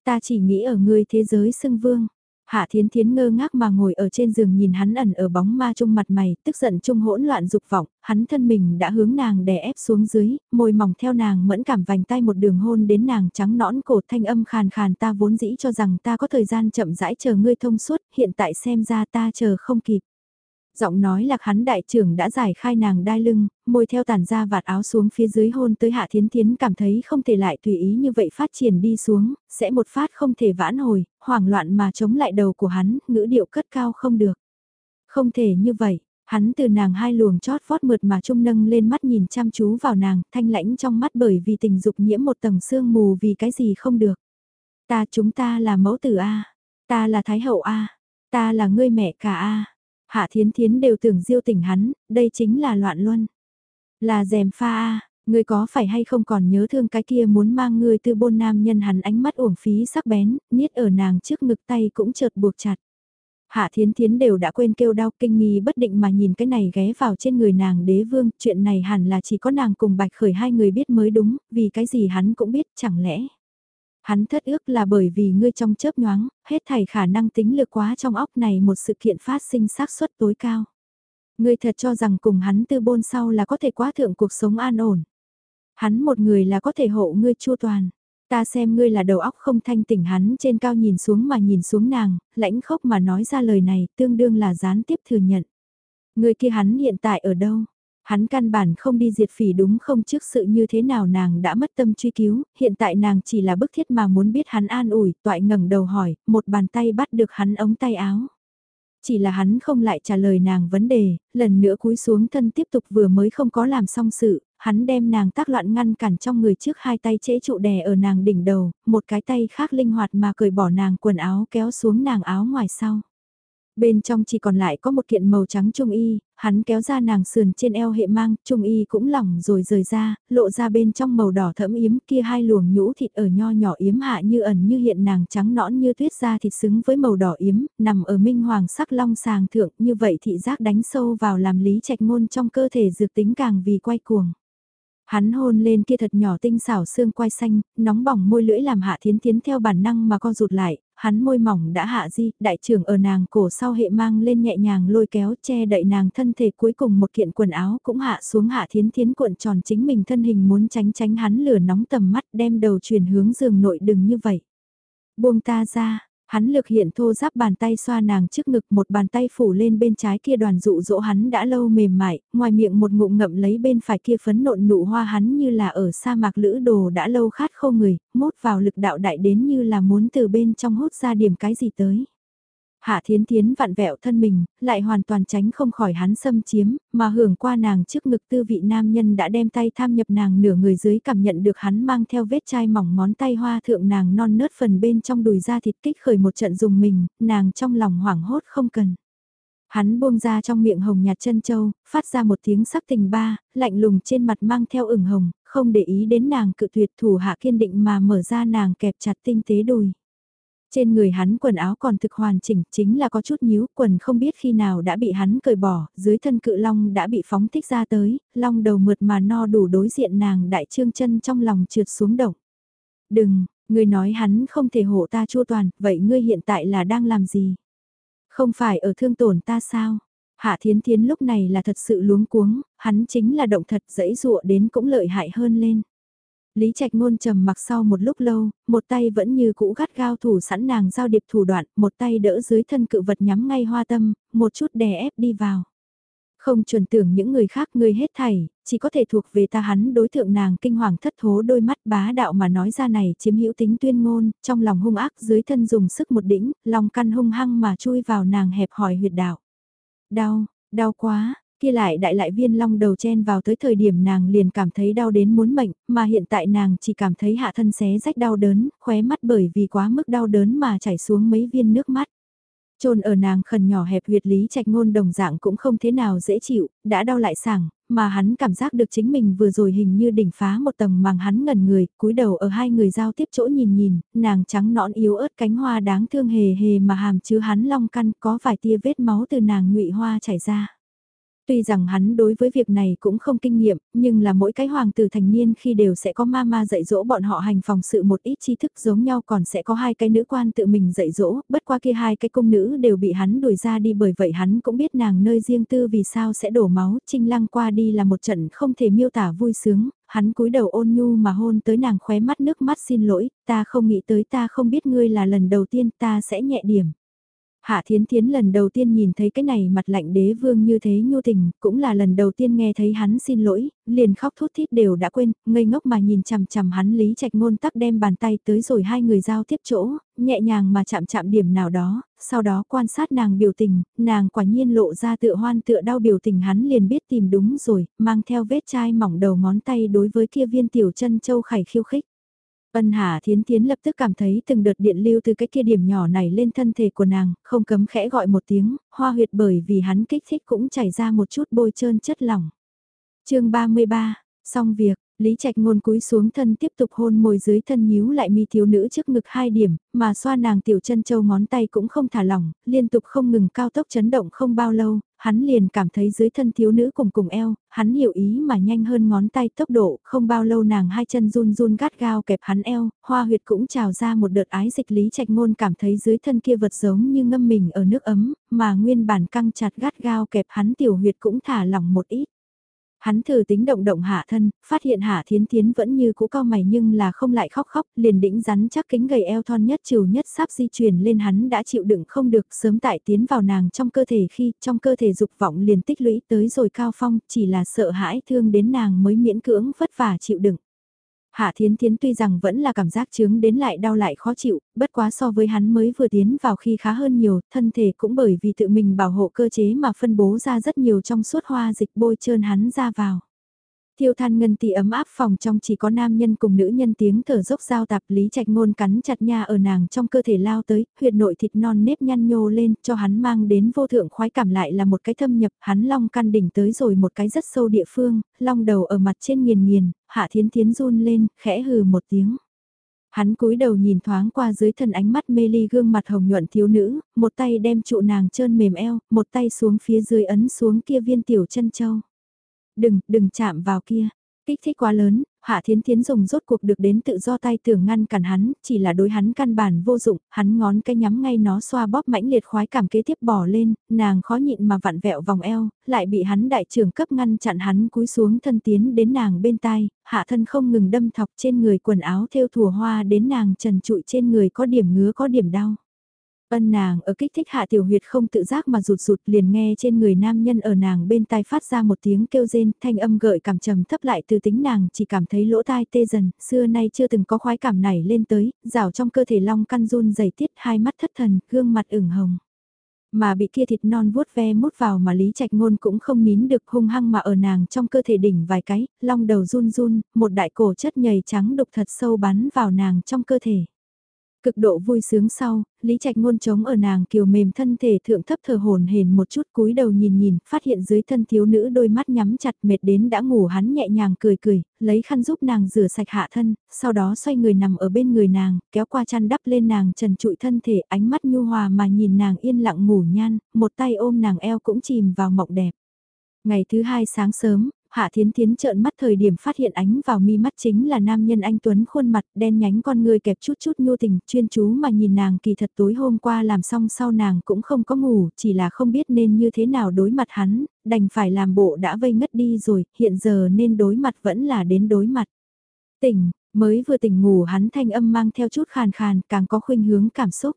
[SPEAKER 1] Ta chỉ nghĩ ở người thế giới xưng vương, Hạ Thiến Thiến ngơ ngác mà ngồi ở trên giường nhìn hắn ẩn ở bóng ma trung mặt mày, tức giận trung hỗn loạn dục vọng, hắn thân mình đã hướng nàng đè ép xuống dưới, môi mỏng theo nàng mẫn cảm vành tay một đường hôn đến nàng trắng nõn cổ thanh âm khàn khàn ta vốn dĩ cho rằng ta có thời gian chậm rãi chờ ngươi thông suốt, hiện tại xem ra ta chờ không kịp. Giọng nói lạc hắn đại trưởng đã giải khai nàng đai lưng, môi theo tàn ra vạt áo xuống phía dưới hôn tới hạ thiến thiến cảm thấy không thể lại tùy ý như vậy phát triển đi xuống, sẽ một phát không thể vãn hồi, hoảng loạn mà chống lại đầu của hắn, ngữ điệu cất cao không được. Không thể như vậy, hắn từ nàng hai luồng chót vót mượt mà trung nâng lên mắt nhìn chăm chú vào nàng, thanh lãnh trong mắt bởi vì tình dục nhiễm một tầng sương mù vì cái gì không được. Ta chúng ta là mẫu tử A, ta là thái hậu A, ta là ngươi mẹ cả A Hạ Thiến Thiến đều tưởng diêu tỉnh hắn, đây chính là loạn luân. Là dèm pha a, ngươi có phải hay không còn nhớ thương cái kia muốn mang ngươi từ bôn nam nhân hắn ánh mắt uổng phí sắc bén, niết ở nàng trước ngực tay cũng chợt buộc chặt. Hạ Thiến Thiến đều đã quên kêu đau kinh nghi bất định mà nhìn cái này ghé vào trên người nàng đế vương, chuyện này hẳn là chỉ có nàng cùng Bạch Khởi hai người biết mới đúng, vì cái gì hắn cũng biết chẳng lẽ. Hắn thất ước là bởi vì ngươi trong chớp nhoáng, hết thảy khả năng tính lực quá trong óc này một sự kiện phát sinh xác suất tối cao. Ngươi thật cho rằng cùng hắn tư bôn sau là có thể quá thượng cuộc sống an ổn. Hắn một người là có thể hộ ngươi chua toàn. Ta xem ngươi là đầu óc không thanh tỉnh hắn trên cao nhìn xuống mà nhìn xuống nàng, lãnh khốc mà nói ra lời này tương đương là gián tiếp thừa nhận. Người kia hắn hiện tại ở đâu? Hắn căn bản không đi diệt phỉ đúng không trước sự như thế nào nàng đã mất tâm truy cứu, hiện tại nàng chỉ là bức thiết mà muốn biết hắn an ủi, toại ngẩng đầu hỏi, một bàn tay bắt được hắn ống tay áo. Chỉ là hắn không lại trả lời nàng vấn đề, lần nữa cúi xuống thân tiếp tục vừa mới không có làm xong sự, hắn đem nàng tác loạn ngăn cản trong người trước hai tay chế trụ đè ở nàng đỉnh đầu, một cái tay khác linh hoạt mà cởi bỏ nàng quần áo kéo xuống nàng áo ngoài sau. Bên trong chỉ còn lại có một kiện màu trắng trung y, hắn kéo ra nàng sườn trên eo hệ mang, trung y cũng lỏng rồi rời ra, lộ ra bên trong màu đỏ thẫm yếm kia hai luồng nhũ thịt ở nho nhỏ yếm hạ như ẩn như hiện nàng trắng nõn như tuyết da thịt xứng với màu đỏ yếm, nằm ở minh hoàng sắc long sàng thượng, như vậy thị giác đánh sâu vào làm lý trạch ngôn trong cơ thể dược tính càng vì quay cuồng. Hắn hôn lên kia thật nhỏ tinh xảo xương quai xanh, nóng bỏng môi lưỡi làm hạ thiến thiến theo bản năng mà co rụt lại, hắn môi mỏng đã hạ di, đại trưởng ở nàng cổ sau hệ mang lên nhẹ nhàng lôi kéo che đậy nàng thân thể cuối cùng một kiện quần áo cũng hạ xuống hạ thiến thiến cuộn tròn chính mình thân hình muốn tránh tránh hắn lửa nóng tầm mắt đem đầu chuyển hướng giường nội đừng như vậy. Buông ta ra, Hắn lực hiện thô giáp bàn tay xoa nàng trước ngực một bàn tay phủ lên bên trái kia đoàn dụ dỗ hắn đã lâu mềm mại, ngoài miệng một ngụm ngậm lấy bên phải kia phấn nộn nụ hoa hắn như là ở sa mạc lữ đồ đã lâu khát khô người, mốt vào lực đạo đại đến như là muốn từ bên trong hút ra điểm cái gì tới. Hạ Thiến Thiến vặn vẹo thân mình, lại hoàn toàn tránh không khỏi hắn xâm chiếm, mà hưởng qua nàng trước ngực tư vị nam nhân đã đem tay tham nhập nàng nửa người dưới cảm nhận được hắn mang theo vết chai mỏng ngón tay hoa thượng nàng non nớt phần bên trong đùi da thịt kích khởi một trận dùng mình, nàng trong lòng hoảng hốt không cần. Hắn buông ra trong miệng hồng nhạt chân châu, phát ra một tiếng sắc tình ba, lạnh lùng trên mặt mang theo ửng hồng, không để ý đến nàng cự tuyệt thủ hạ kiên định mà mở ra nàng kẹp chặt tinh tế đùi. Trên người hắn quần áo còn thực hoàn chỉnh, chính là có chút nhíu, quần không biết khi nào đã bị hắn cởi bỏ, dưới thân cự long đã bị phóng thích ra tới, long đầu mượt mà no đủ đối diện nàng đại trương chân trong lòng trượt xuống động. Đừng, ngươi nói hắn không thể hộ ta chua toàn, vậy ngươi hiện tại là đang làm gì? Không phải ở thương tổn ta sao? Hạ Thiến Thiến lúc này là thật sự luống cuống, hắn chính là động thật dẫy dụa đến cũng lợi hại hơn lên. Lý Trạch Ngôn trầm mặc sau một lúc lâu, một tay vẫn như cũ gắt gao thủ sẵn nàng giao điệp thủ đoạn, một tay đỡ dưới thân cự vật nhắm ngay hoa tâm, một chút đè ép đi vào. Không chuẩn tưởng những người khác người hết thảy, chỉ có thể thuộc về ta hắn đối tượng nàng kinh hoàng thất thố đôi mắt bá đạo mà nói ra này chiếm hữu tính tuyên ngôn, trong lòng hung ác dưới thân dùng sức một đỉnh, lòng căn hung hăng mà chui vào nàng hẹp hỏi huyệt đạo. Đau, đau quá, kia lại đại lại viên long đầu chen vào tới thời điểm nàng liền cảm thấy đau đến muốn mệnh, mà hiện tại nàng chỉ cảm thấy hạ thân xé rách đau đớn, khóe mắt bởi vì quá mức đau đớn mà chảy xuống mấy viên nước mắt. Trôn ở nàng khẩn nhỏ hẹp huyệt lý trạch ngôn đồng dạng cũng không thế nào dễ chịu, đã đau lại sảng, mà hắn cảm giác được chính mình vừa rồi hình như đỉnh phá một tầng màng hắn ngẩn người, cúi đầu ở hai người giao tiếp chỗ nhìn nhìn, nàng trắng nõn yếu ớt cánh hoa đáng thương hề hề mà hàm chứa hắn long căn có vài tia vết máu từ nàng ngụy hoa chảy ra. Tuy rằng hắn đối với việc này cũng không kinh nghiệm, nhưng là mỗi cái hoàng tử thành niên khi đều sẽ có mama dạy dỗ bọn họ hành phòng sự một ít tri thức giống nhau còn sẽ có hai cái nữ quan tự mình dạy dỗ, bất qua kia hai cái công nữ đều bị hắn đuổi ra đi bởi vậy hắn cũng biết nàng nơi riêng tư vì sao sẽ đổ máu, trinh lăng qua đi là một trận không thể miêu tả vui sướng, hắn cúi đầu ôn nhu mà hôn tới nàng khóe mắt nước mắt xin lỗi, ta không nghĩ tới ta không biết ngươi là lần đầu tiên ta sẽ nhẹ điểm. Hạ Thiến Thiến lần đầu tiên nhìn thấy cái này mặt lạnh đế vương như thế nhu tình, cũng là lần đầu tiên nghe thấy hắn xin lỗi, liền khóc thút thít đều đã quên, ngây ngốc mà nhìn chằm chằm hắn lý trạch ngôn tắc đem bàn tay tới rồi hai người giao tiếp chỗ, nhẹ nhàng mà chạm chạm điểm nào đó, sau đó quan sát nàng biểu tình, nàng quả nhiên lộ ra tựa hoan tựa đau biểu tình hắn liền biết tìm đúng rồi, mang theo vết chai mỏng đầu ngón tay đối với kia viên tiểu chân châu khải khiêu khích. Ân Hà Thiến Thiến lập tức cảm thấy từng đợt điện lưu từ cái kia điểm nhỏ này lên thân thể của nàng, không cấm khẽ gọi một tiếng, hoa huyệt bởi vì hắn kích thích cũng chảy ra một chút bôi trơn chất lỏng. chương 33, xong việc, Lý Trạch ngôn cúi xuống thân tiếp tục hôn môi dưới thân nhíu lại mi thiếu nữ trước ngực hai điểm, mà xoa nàng tiểu chân châu ngón tay cũng không thả lỏng, liên tục không ngừng cao tốc chấn động không bao lâu, hắn liền cảm thấy dưới thân thiếu nữ cùng cùng eo, hắn hiểu ý mà nhanh hơn ngón tay tốc độ, không bao lâu nàng hai chân run run gắt gao kẹp hắn eo, hoa huyệt cũng trào ra một đợt ái dịch Lý Trạch ngôn cảm thấy dưới thân kia vật giống như ngâm mình ở nước ấm, mà nguyên bản căng chặt gắt gao kẹp hắn tiểu huyệt cũng thả lỏng một ít. Hắn thử tính động động hạ thân, phát hiện hạ thiến thiến vẫn như cũ cao mày nhưng là không lại khóc khóc, liền đĩnh rắn chắc kính gầy eo thon nhất chiều nhất sắp di chuyển lên hắn đã chịu đựng không được sớm tại tiến vào nàng trong cơ thể khi trong cơ thể dục vọng liền tích lũy tới rồi cao phong chỉ là sợ hãi thương đến nàng mới miễn cưỡng vất vả chịu đựng. Hạ Thiến Thiến tuy rằng vẫn là cảm giác chướng đến lại đau lại khó chịu, bất quá so với hắn mới vừa tiến vào khi khá hơn nhiều, thân thể cũng bởi vì tự mình bảo hộ cơ chế mà phân bố ra rất nhiều trong suốt hoa dịch bôi trơn hắn ra vào. Thiêu than ngân tỷ ấm áp phòng trong chỉ có nam nhân cùng nữ nhân tiếng thở dốc giao tạp lý trạch ngôn cắn chặt nha ở nàng trong cơ thể lao tới, huyệt nội thịt non nếp nhăn nhô lên cho hắn mang đến vô thượng khoái cảm lại là một cái thâm nhập, hắn long căn đỉnh tới rồi một cái rất sâu địa phương, long đầu ở mặt trên nghiền nghiền, hạ thiến thiến run lên, khẽ hừ một tiếng. Hắn cúi đầu nhìn thoáng qua dưới thân ánh mắt mê ly gương mặt hồng nhuận thiếu nữ, một tay đem trụ nàng trơn mềm eo, một tay xuống phía dưới ấn xuống kia viên tiểu chân châu. Đừng, đừng chạm vào kia. Kích thích quá lớn, Hạ Thiến Thiến dùng rốt cuộc được đến tự do tay tưởng ngăn cản hắn, chỉ là đối hắn căn bản vô dụng, hắn ngón cái nhắm ngay nó xoa bóp mãnh liệt khoái cảm kế tiếp bỏ lên, nàng khó nhịn mà vặn vẹo vòng eo, lại bị hắn đại trưởng cấp ngăn chặn hắn cúi xuống thân tiến đến nàng bên tai, hạ thân không ngừng đâm thọc trên người quần áo theo thùa hoa đến nàng trần trụi trên người có điểm ngứa có điểm đau. Ân nàng ở kích thích hạ tiểu huyệt không tự giác mà rụt rụt liền nghe trên người nam nhân ở nàng bên tai phát ra một tiếng kêu rên, thanh âm gợi cảm trầm thấp lại từ tính nàng chỉ cảm thấy lỗ tai tê dần, xưa nay chưa từng có khoái cảm này lên tới, rào trong cơ thể long căn run dày tiết hai mắt thất thần, gương mặt ửng hồng. Mà bị kia thịt non vuốt ve mút vào mà Lý Trạch Ngôn cũng không nín được hung hăng mà ở nàng trong cơ thể đỉnh vài cái, long đầu run run, một đại cổ chất nhầy trắng đục thật sâu bắn vào nàng trong cơ thể. Cực độ vui sướng sau, Lý Trạch ngôn trống ở nàng kiều mềm thân thể thượng thấp thờ hồn hền một chút cúi đầu nhìn nhìn, phát hiện dưới thân thiếu nữ đôi mắt nhắm chặt mệt đến đã ngủ hắn nhẹ nhàng cười cười, lấy khăn giúp nàng rửa sạch hạ thân, sau đó xoay người nằm ở bên người nàng, kéo qua chăn đắp lên nàng trần trụi thân thể ánh mắt nhu hòa mà nhìn nàng yên lặng ngủ nhan, một tay ôm nàng eo cũng chìm vào mộng đẹp. Ngày thứ hai sáng sớm, Hạ Thiến Thiến trợn mắt thời điểm phát hiện ánh vào mi mắt chính là nam nhân anh Tuấn khuôn mặt đen nhánh con người kẹp chút chút nhu tình chuyên chú mà nhìn nàng kỳ thật tối hôm qua làm xong sau nàng cũng không có ngủ chỉ là không biết nên như thế nào đối mặt hắn, đành phải làm bộ đã vây ngất đi rồi, hiện giờ nên đối mặt vẫn là đến đối mặt. Tỉnh, mới vừa tỉnh ngủ hắn thanh âm mang theo chút khàn khàn càng có khuynh hướng cảm xúc.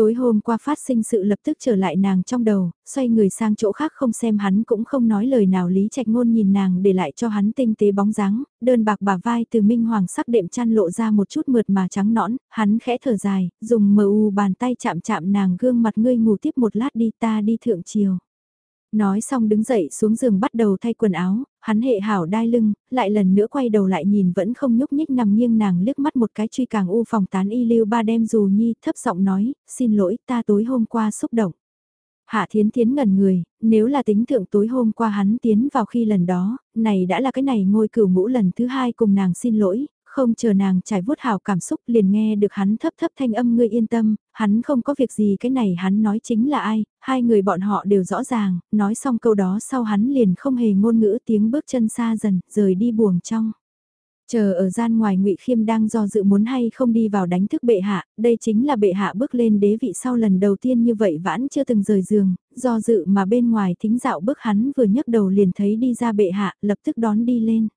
[SPEAKER 1] Tối hôm qua phát sinh sự lập tức trở lại nàng trong đầu, xoay người sang chỗ khác không xem hắn cũng không nói lời nào Lý Trạch Ngôn nhìn nàng để lại cho hắn tinh tế bóng dáng, đơn bạc bả vai từ minh hoàng sắc đệm chăn lộ ra một chút mượt mà trắng nõn, hắn khẽ thở dài, dùng mờ u bàn tay chạm chạm nàng gương mặt ngươi ngủ tiếp một lát đi ta đi thượng chiều. Nói xong đứng dậy xuống giường bắt đầu thay quần áo, hắn hệ hảo đai lưng, lại lần nữa quay đầu lại nhìn vẫn không nhúc nhích nằm nghiêng nàng liếc mắt một cái truy càng u phòng tán y lưu ba đem dù nhi thấp giọng nói, xin lỗi ta tối hôm qua xúc động. Hạ thiến thiến ngẩn người, nếu là tính thượng tối hôm qua hắn tiến vào khi lần đó, này đã là cái này ngôi cửu ngũ lần thứ hai cùng nàng xin lỗi, không chờ nàng trải vuốt hào cảm xúc liền nghe được hắn thấp thấp thanh âm ngươi yên tâm, hắn không có việc gì cái này hắn nói chính là ai, hai người bọn họ đều rõ ràng, nói xong câu đó sau hắn liền không hề ngôn ngữ tiếng bước chân xa dần, rời đi buồng trong. Chờ ở gian ngoài ngụy Khiêm đang do dự muốn hay không đi vào đánh thức bệ hạ, đây chính là bệ hạ bước lên đế vị sau lần đầu tiên như vậy vãn chưa từng rời giường, do dự mà bên ngoài thính dạo bước hắn vừa nhấc đầu liền thấy đi ra bệ hạ, lập tức đón đi lên.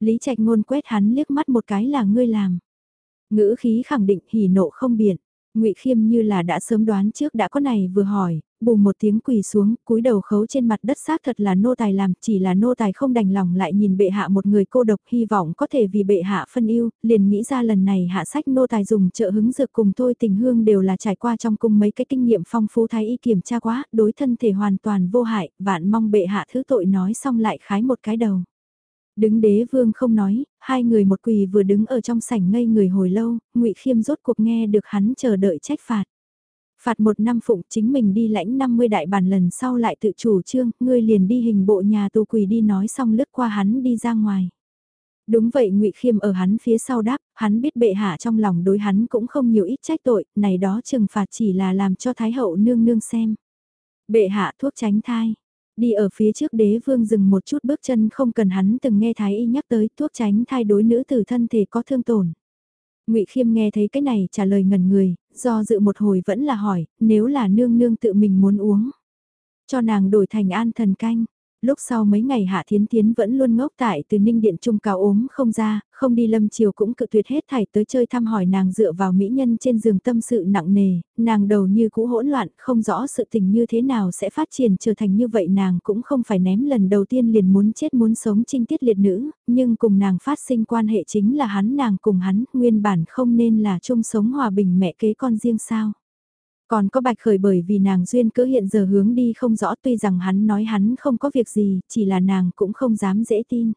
[SPEAKER 1] Lý Trạch Ngôn quét hắn liếc mắt một cái là ngươi làm. Ngữ khí khẳng định hỉ nộ không biển. Ngụy Khiêm như là đã sớm đoán trước đã có này vừa hỏi, bùng một tiếng quỳ xuống, cúi đầu khấu trên mặt đất xác thật là nô tài làm, chỉ là nô tài không đành lòng lại nhìn bệ hạ một người cô độc hy vọng có thể vì bệ hạ phân yêu, liền nghĩ ra lần này hạ sách nô tài dùng trợ hứng dược cùng thôi tình hương đều là trải qua trong cung mấy cái kinh nghiệm phong phú thái y kiểm tra quá, đối thân thể hoàn toàn vô hại, vạn mong bệ hạ thứ tội nói xong lại khái một cái đầu. Đứng đế vương không nói, hai người một quỳ vừa đứng ở trong sảnh ngây người hồi lâu, ngụy Khiêm rốt cuộc nghe được hắn chờ đợi trách phạt. Phạt một năm phụng chính mình đi lãnh 50 đại bản lần sau lại tự chủ trương, ngươi liền đi hình bộ nhà tù quỳ đi nói xong lướt qua hắn đi ra ngoài. Đúng vậy ngụy Khiêm ở hắn phía sau đáp, hắn biết bệ hạ trong lòng đối hắn cũng không nhiều ít trách tội, này đó trừng phạt chỉ là làm cho Thái hậu nương nương xem. Bệ hạ thuốc tránh thai, Đi ở phía trước đế vương dừng một chút bước chân không cần hắn từng nghe thái y nhắc tới thuốc tránh thai đối nữ tử thân thể có thương tổn. ngụy Khiêm nghe thấy cái này trả lời ngần người, do dự một hồi vẫn là hỏi, nếu là nương nương tự mình muốn uống. Cho nàng đổi thành an thần canh, Lúc sau mấy ngày Hạ Thiến Thiến vẫn luôn ngốc tại từ Ninh Điện Trung cao ốm không ra, không đi lâm chiều cũng cự tuyệt hết thảy tới chơi thăm hỏi nàng dựa vào mỹ nhân trên giường tâm sự nặng nề, nàng đầu như cũ hỗn loạn, không rõ sự tình như thế nào sẽ phát triển trở thành như vậy nàng cũng không phải ném lần đầu tiên liền muốn chết muốn sống trinh tiết liệt nữ, nhưng cùng nàng phát sinh quan hệ chính là hắn nàng cùng hắn, nguyên bản không nên là chung sống hòa bình mẹ kế con riêng sao. Còn có bạch khởi bởi vì nàng duyên cứ hiện giờ hướng đi không rõ tuy rằng hắn nói hắn không có việc gì, chỉ là nàng cũng không dám dễ tin.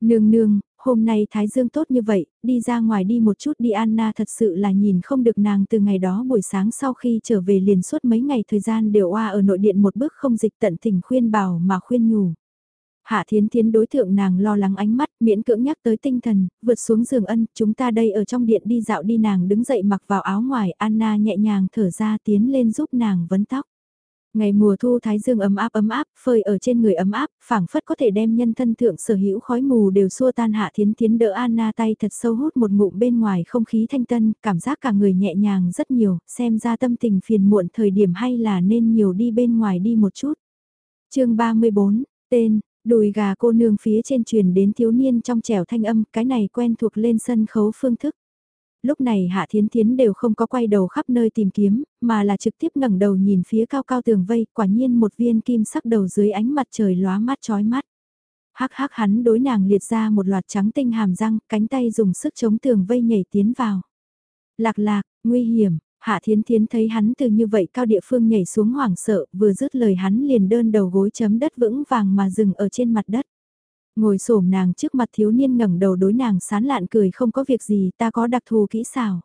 [SPEAKER 1] Nương nương, hôm nay Thái Dương tốt như vậy, đi ra ngoài đi một chút đi Anna thật sự là nhìn không được nàng từ ngày đó buổi sáng sau khi trở về liền suốt mấy ngày thời gian đều oa ở nội điện một bước không dịch tận tình khuyên bảo mà khuyên nhủ. Hạ Thiến Thiến đối tượng nàng lo lắng ánh mắt, miễn cưỡng nhắc tới tinh thần, vượt xuống giường ân, chúng ta đây ở trong điện đi dạo đi nàng đứng dậy mặc vào áo ngoài, Anna nhẹ nhàng thở ra tiến lên giúp nàng vấn tóc. Ngày mùa thu thái dương ấm áp ấm áp, phơi ở trên người ấm áp, phảng phất có thể đem nhân thân thượng sở hữu khói mù đều xua tan hạ thiến thiến đỡ Anna tay thật sâu hút một ngụm bên ngoài không khí thanh tân, cảm giác cả người nhẹ nhàng rất nhiều, xem ra tâm tình phiền muộn thời điểm hay là nên nhiều đi bên ngoài đi một chút. chương 34, tên, đùi gà cô nương phía trên truyền đến thiếu niên trong trẻo thanh âm, cái này quen thuộc lên sân khấu phương thức lúc này Hạ Thiến Thiến đều không có quay đầu khắp nơi tìm kiếm, mà là trực tiếp ngẩng đầu nhìn phía cao cao tường vây, quả nhiên một viên kim sắc đầu dưới ánh mặt trời lóa mắt chói mắt. Hắc hắc hắn đối nàng liệt ra một loạt trắng tinh hàm răng, cánh tay dùng sức chống tường vây nhảy tiến vào. Lạc lạc, nguy hiểm, Hạ Thiến Thiến thấy hắn từ như vậy cao địa phương nhảy xuống hoảng sợ, vừa dứt lời hắn liền đơn đầu gối chấm đất vững vàng mà dừng ở trên mặt đất. Ngồi xổm nàng trước mặt thiếu niên ngẩng đầu đối nàng sán lạn cười không có việc gì ta có đặc thù kỹ xảo.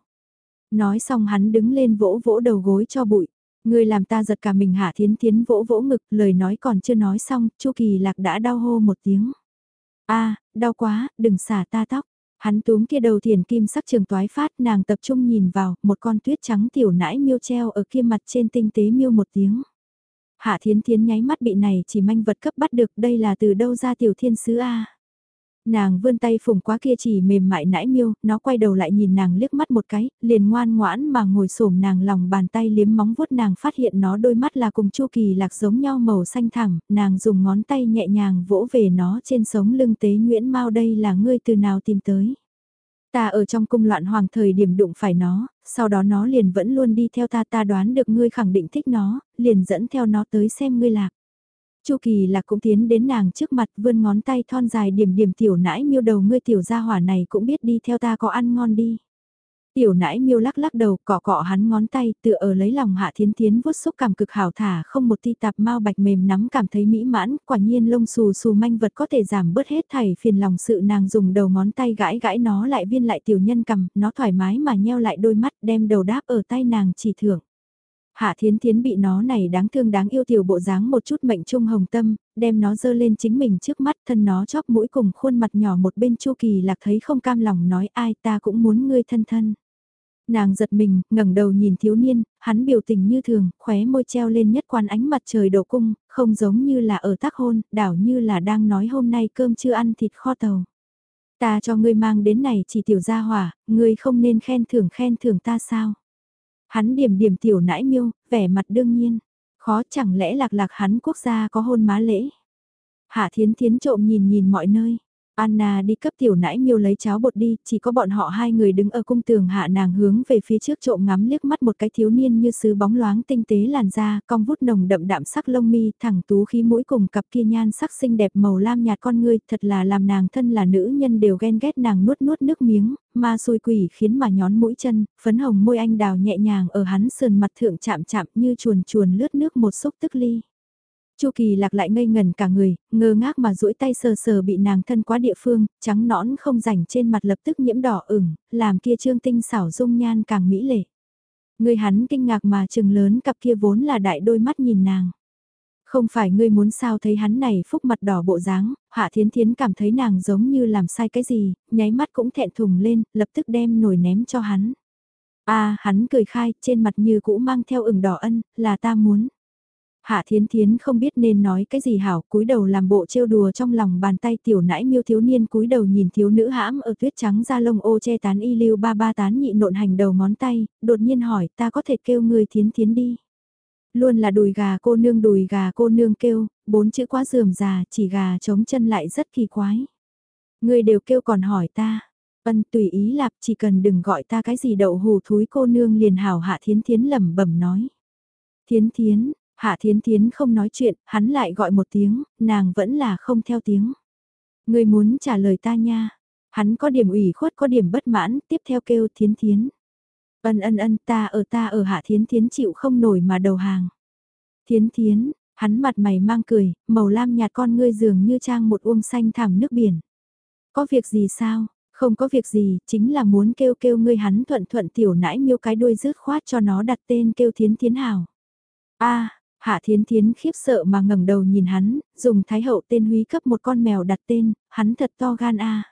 [SPEAKER 1] Nói xong hắn đứng lên vỗ vỗ đầu gối cho bụi. Người làm ta giật cả mình hạ thiến thiến vỗ vỗ ngực, lời nói còn chưa nói xong, chu kỳ lạc đã đau hô một tiếng. a đau quá, đừng xả ta tóc. Hắn túm kia đầu thiền kim sắc trường toái phát nàng tập trung nhìn vào, một con tuyết trắng tiểu nãi miêu treo ở kia mặt trên tinh tế miêu một tiếng. Hạ Thiến Thiến nháy mắt bị này chỉ manh vật cấp bắt được đây là từ đâu ra tiểu thiên sứ A. Nàng vươn tay phùng quá kia chỉ mềm mại nãi miêu, nó quay đầu lại nhìn nàng liếc mắt một cái, liền ngoan ngoãn mà ngồi xổm nàng lòng bàn tay liếm móng vuốt nàng phát hiện nó đôi mắt là cùng chu kỳ lạc giống nhau màu xanh thẳng, nàng dùng ngón tay nhẹ nhàng vỗ về nó trên sống lưng tế nguyễn mau đây là ngươi từ nào tìm tới. Ta ở trong cung loạn hoàng thời điểm đụng phải nó, sau đó nó liền vẫn luôn đi theo ta ta đoán được ngươi khẳng định thích nó, liền dẫn theo nó tới xem ngươi lạc. Chu Kỳ lạc cũng tiến đến nàng trước mặt vươn ngón tay thon dài điểm điểm tiểu nãi miêu đầu ngươi tiểu gia hỏa này cũng biết đi theo ta có ăn ngon đi. Tiểu nãi miêu lắc lắc đầu cọ cọ hắn ngón tay tựa ở lấy lòng hạ thiến thiến vuốt xúc cảm cực hảo thả không một ti tạp mau bạch mềm nắm cảm thấy mỹ mãn, quả nhiên lông xù xù manh vật có thể giảm bớt hết thảy phiền lòng sự nàng dùng đầu ngón tay gãi gãi nó lại viên lại tiểu nhân cầm, nó thoải mái mà nheo lại đôi mắt đem đầu đáp ở tay nàng chỉ thưởng. Hạ Thiến Thiến bị nó này đáng thương đáng yêu tiểu bộ dáng một chút mệnh trung hồng tâm, đem nó dơ lên chính mình trước mắt thân nó chóp mũi cùng khuôn mặt nhỏ một bên chu kỳ lạc thấy không cam lòng nói ai ta cũng muốn ngươi thân thân. Nàng giật mình, ngẩng đầu nhìn thiếu niên, hắn biểu tình như thường, khóe môi treo lên nhất quan ánh mặt trời đổ cung, không giống như là ở tác hôn, đảo như là đang nói hôm nay cơm chưa ăn thịt kho tàu. Ta cho ngươi mang đến này chỉ tiểu gia hỏa, ngươi không nên khen thưởng khen thưởng ta sao? Hắn điểm điểm tiểu nãi miêu, vẻ mặt đương nhiên. Khó chẳng lẽ lạc lạc hắn quốc gia có hôn má lễ? Hạ thiến thiến trộm nhìn nhìn mọi nơi. Anna đi cấp tiểu nãi miêu lấy cháo bột đi, chỉ có bọn họ hai người đứng ở cung tường hạ nàng hướng về phía trước trộm ngắm liếc mắt một cái thiếu niên như sứ bóng loáng tinh tế làn da, cong vút nồng đậm đạm sắc lông mi, thẳng tú khí mũi cùng cặp kia nhan sắc xinh đẹp màu lam nhạt con ngươi, thật là làm nàng thân là nữ nhân đều ghen ghét nàng nuốt nuốt nước miếng, ma xôi quỷ khiến mà nhón mũi chân, phấn hồng môi anh đào nhẹ nhàng ở hắn sườn mặt thượng chạm chạm như chuồn chuồn lướt nước một xúc tức ly. Chu Kỳ lạc lại ngây ngần cả người, ngơ ngác mà duỗi tay sờ sờ bị nàng thân quá địa phương, trắng nõn không rảnh trên mặt lập tức nhiễm đỏ ửng, làm kia trương tinh xảo dung nhan càng mỹ lệ. Người hắn kinh ngạc mà trừng lớn cặp kia vốn là đại đôi mắt nhìn nàng. Không phải ngươi muốn sao thấy hắn này phúc mặt đỏ bộ dáng, hạ thiến thiến cảm thấy nàng giống như làm sai cái gì, nháy mắt cũng thẹn thùng lên, lập tức đem nổi ném cho hắn. a hắn cười khai, trên mặt như cũ mang theo ửng đỏ ân, là ta muốn. Hạ Thiến Thiến không biết nên nói cái gì hảo, cúi đầu làm bộ trêu đùa trong lòng bàn tay tiểu nãi miêu thiếu niên cúi đầu nhìn thiếu nữ hãm ở tuyết trắng da lông ô che tán y lưu ba ba tán nhị nộn hành đầu ngón tay, đột nhiên hỏi ta có thể kêu người Thiến Thiến đi. Luôn là đùi gà cô nương đùi gà cô nương kêu, bốn chữ quá dườm già, chỉ gà chống chân lại rất kỳ quái. Người đều kêu còn hỏi ta, ân tùy ý lạp chỉ cần đừng gọi ta cái gì đậu hù thúi cô nương liền hảo hạ thiến thiến lẩm bẩm nói. Thiến thiến, Hạ Thiến Thiến không nói chuyện, hắn lại gọi một tiếng, nàng vẫn là không theo tiếng. Người muốn trả lời ta nha. Hắn có điểm ủy khuất có điểm bất mãn, tiếp theo kêu Thiến Thiến. Ân ân ân ta ở ta ở Hạ Thiến Thiến chịu không nổi mà đầu hàng. Thiến Thiến, hắn mặt mày mang cười, màu lam nhạt con ngươi dường như trang một uông xanh thảm nước biển. Có việc gì sao? Không có việc gì, chính là muốn kêu kêu ngươi hắn thuận thuận tiểu nãi miêu cái đuôi rứt khoát cho nó đặt tên kêu thiến thiến hào. a Hạ Thiến Thiến khiếp sợ mà ngẩng đầu nhìn hắn, dùng thái hậu tên húy cấp một con mèo đặt tên, hắn thật to gan a.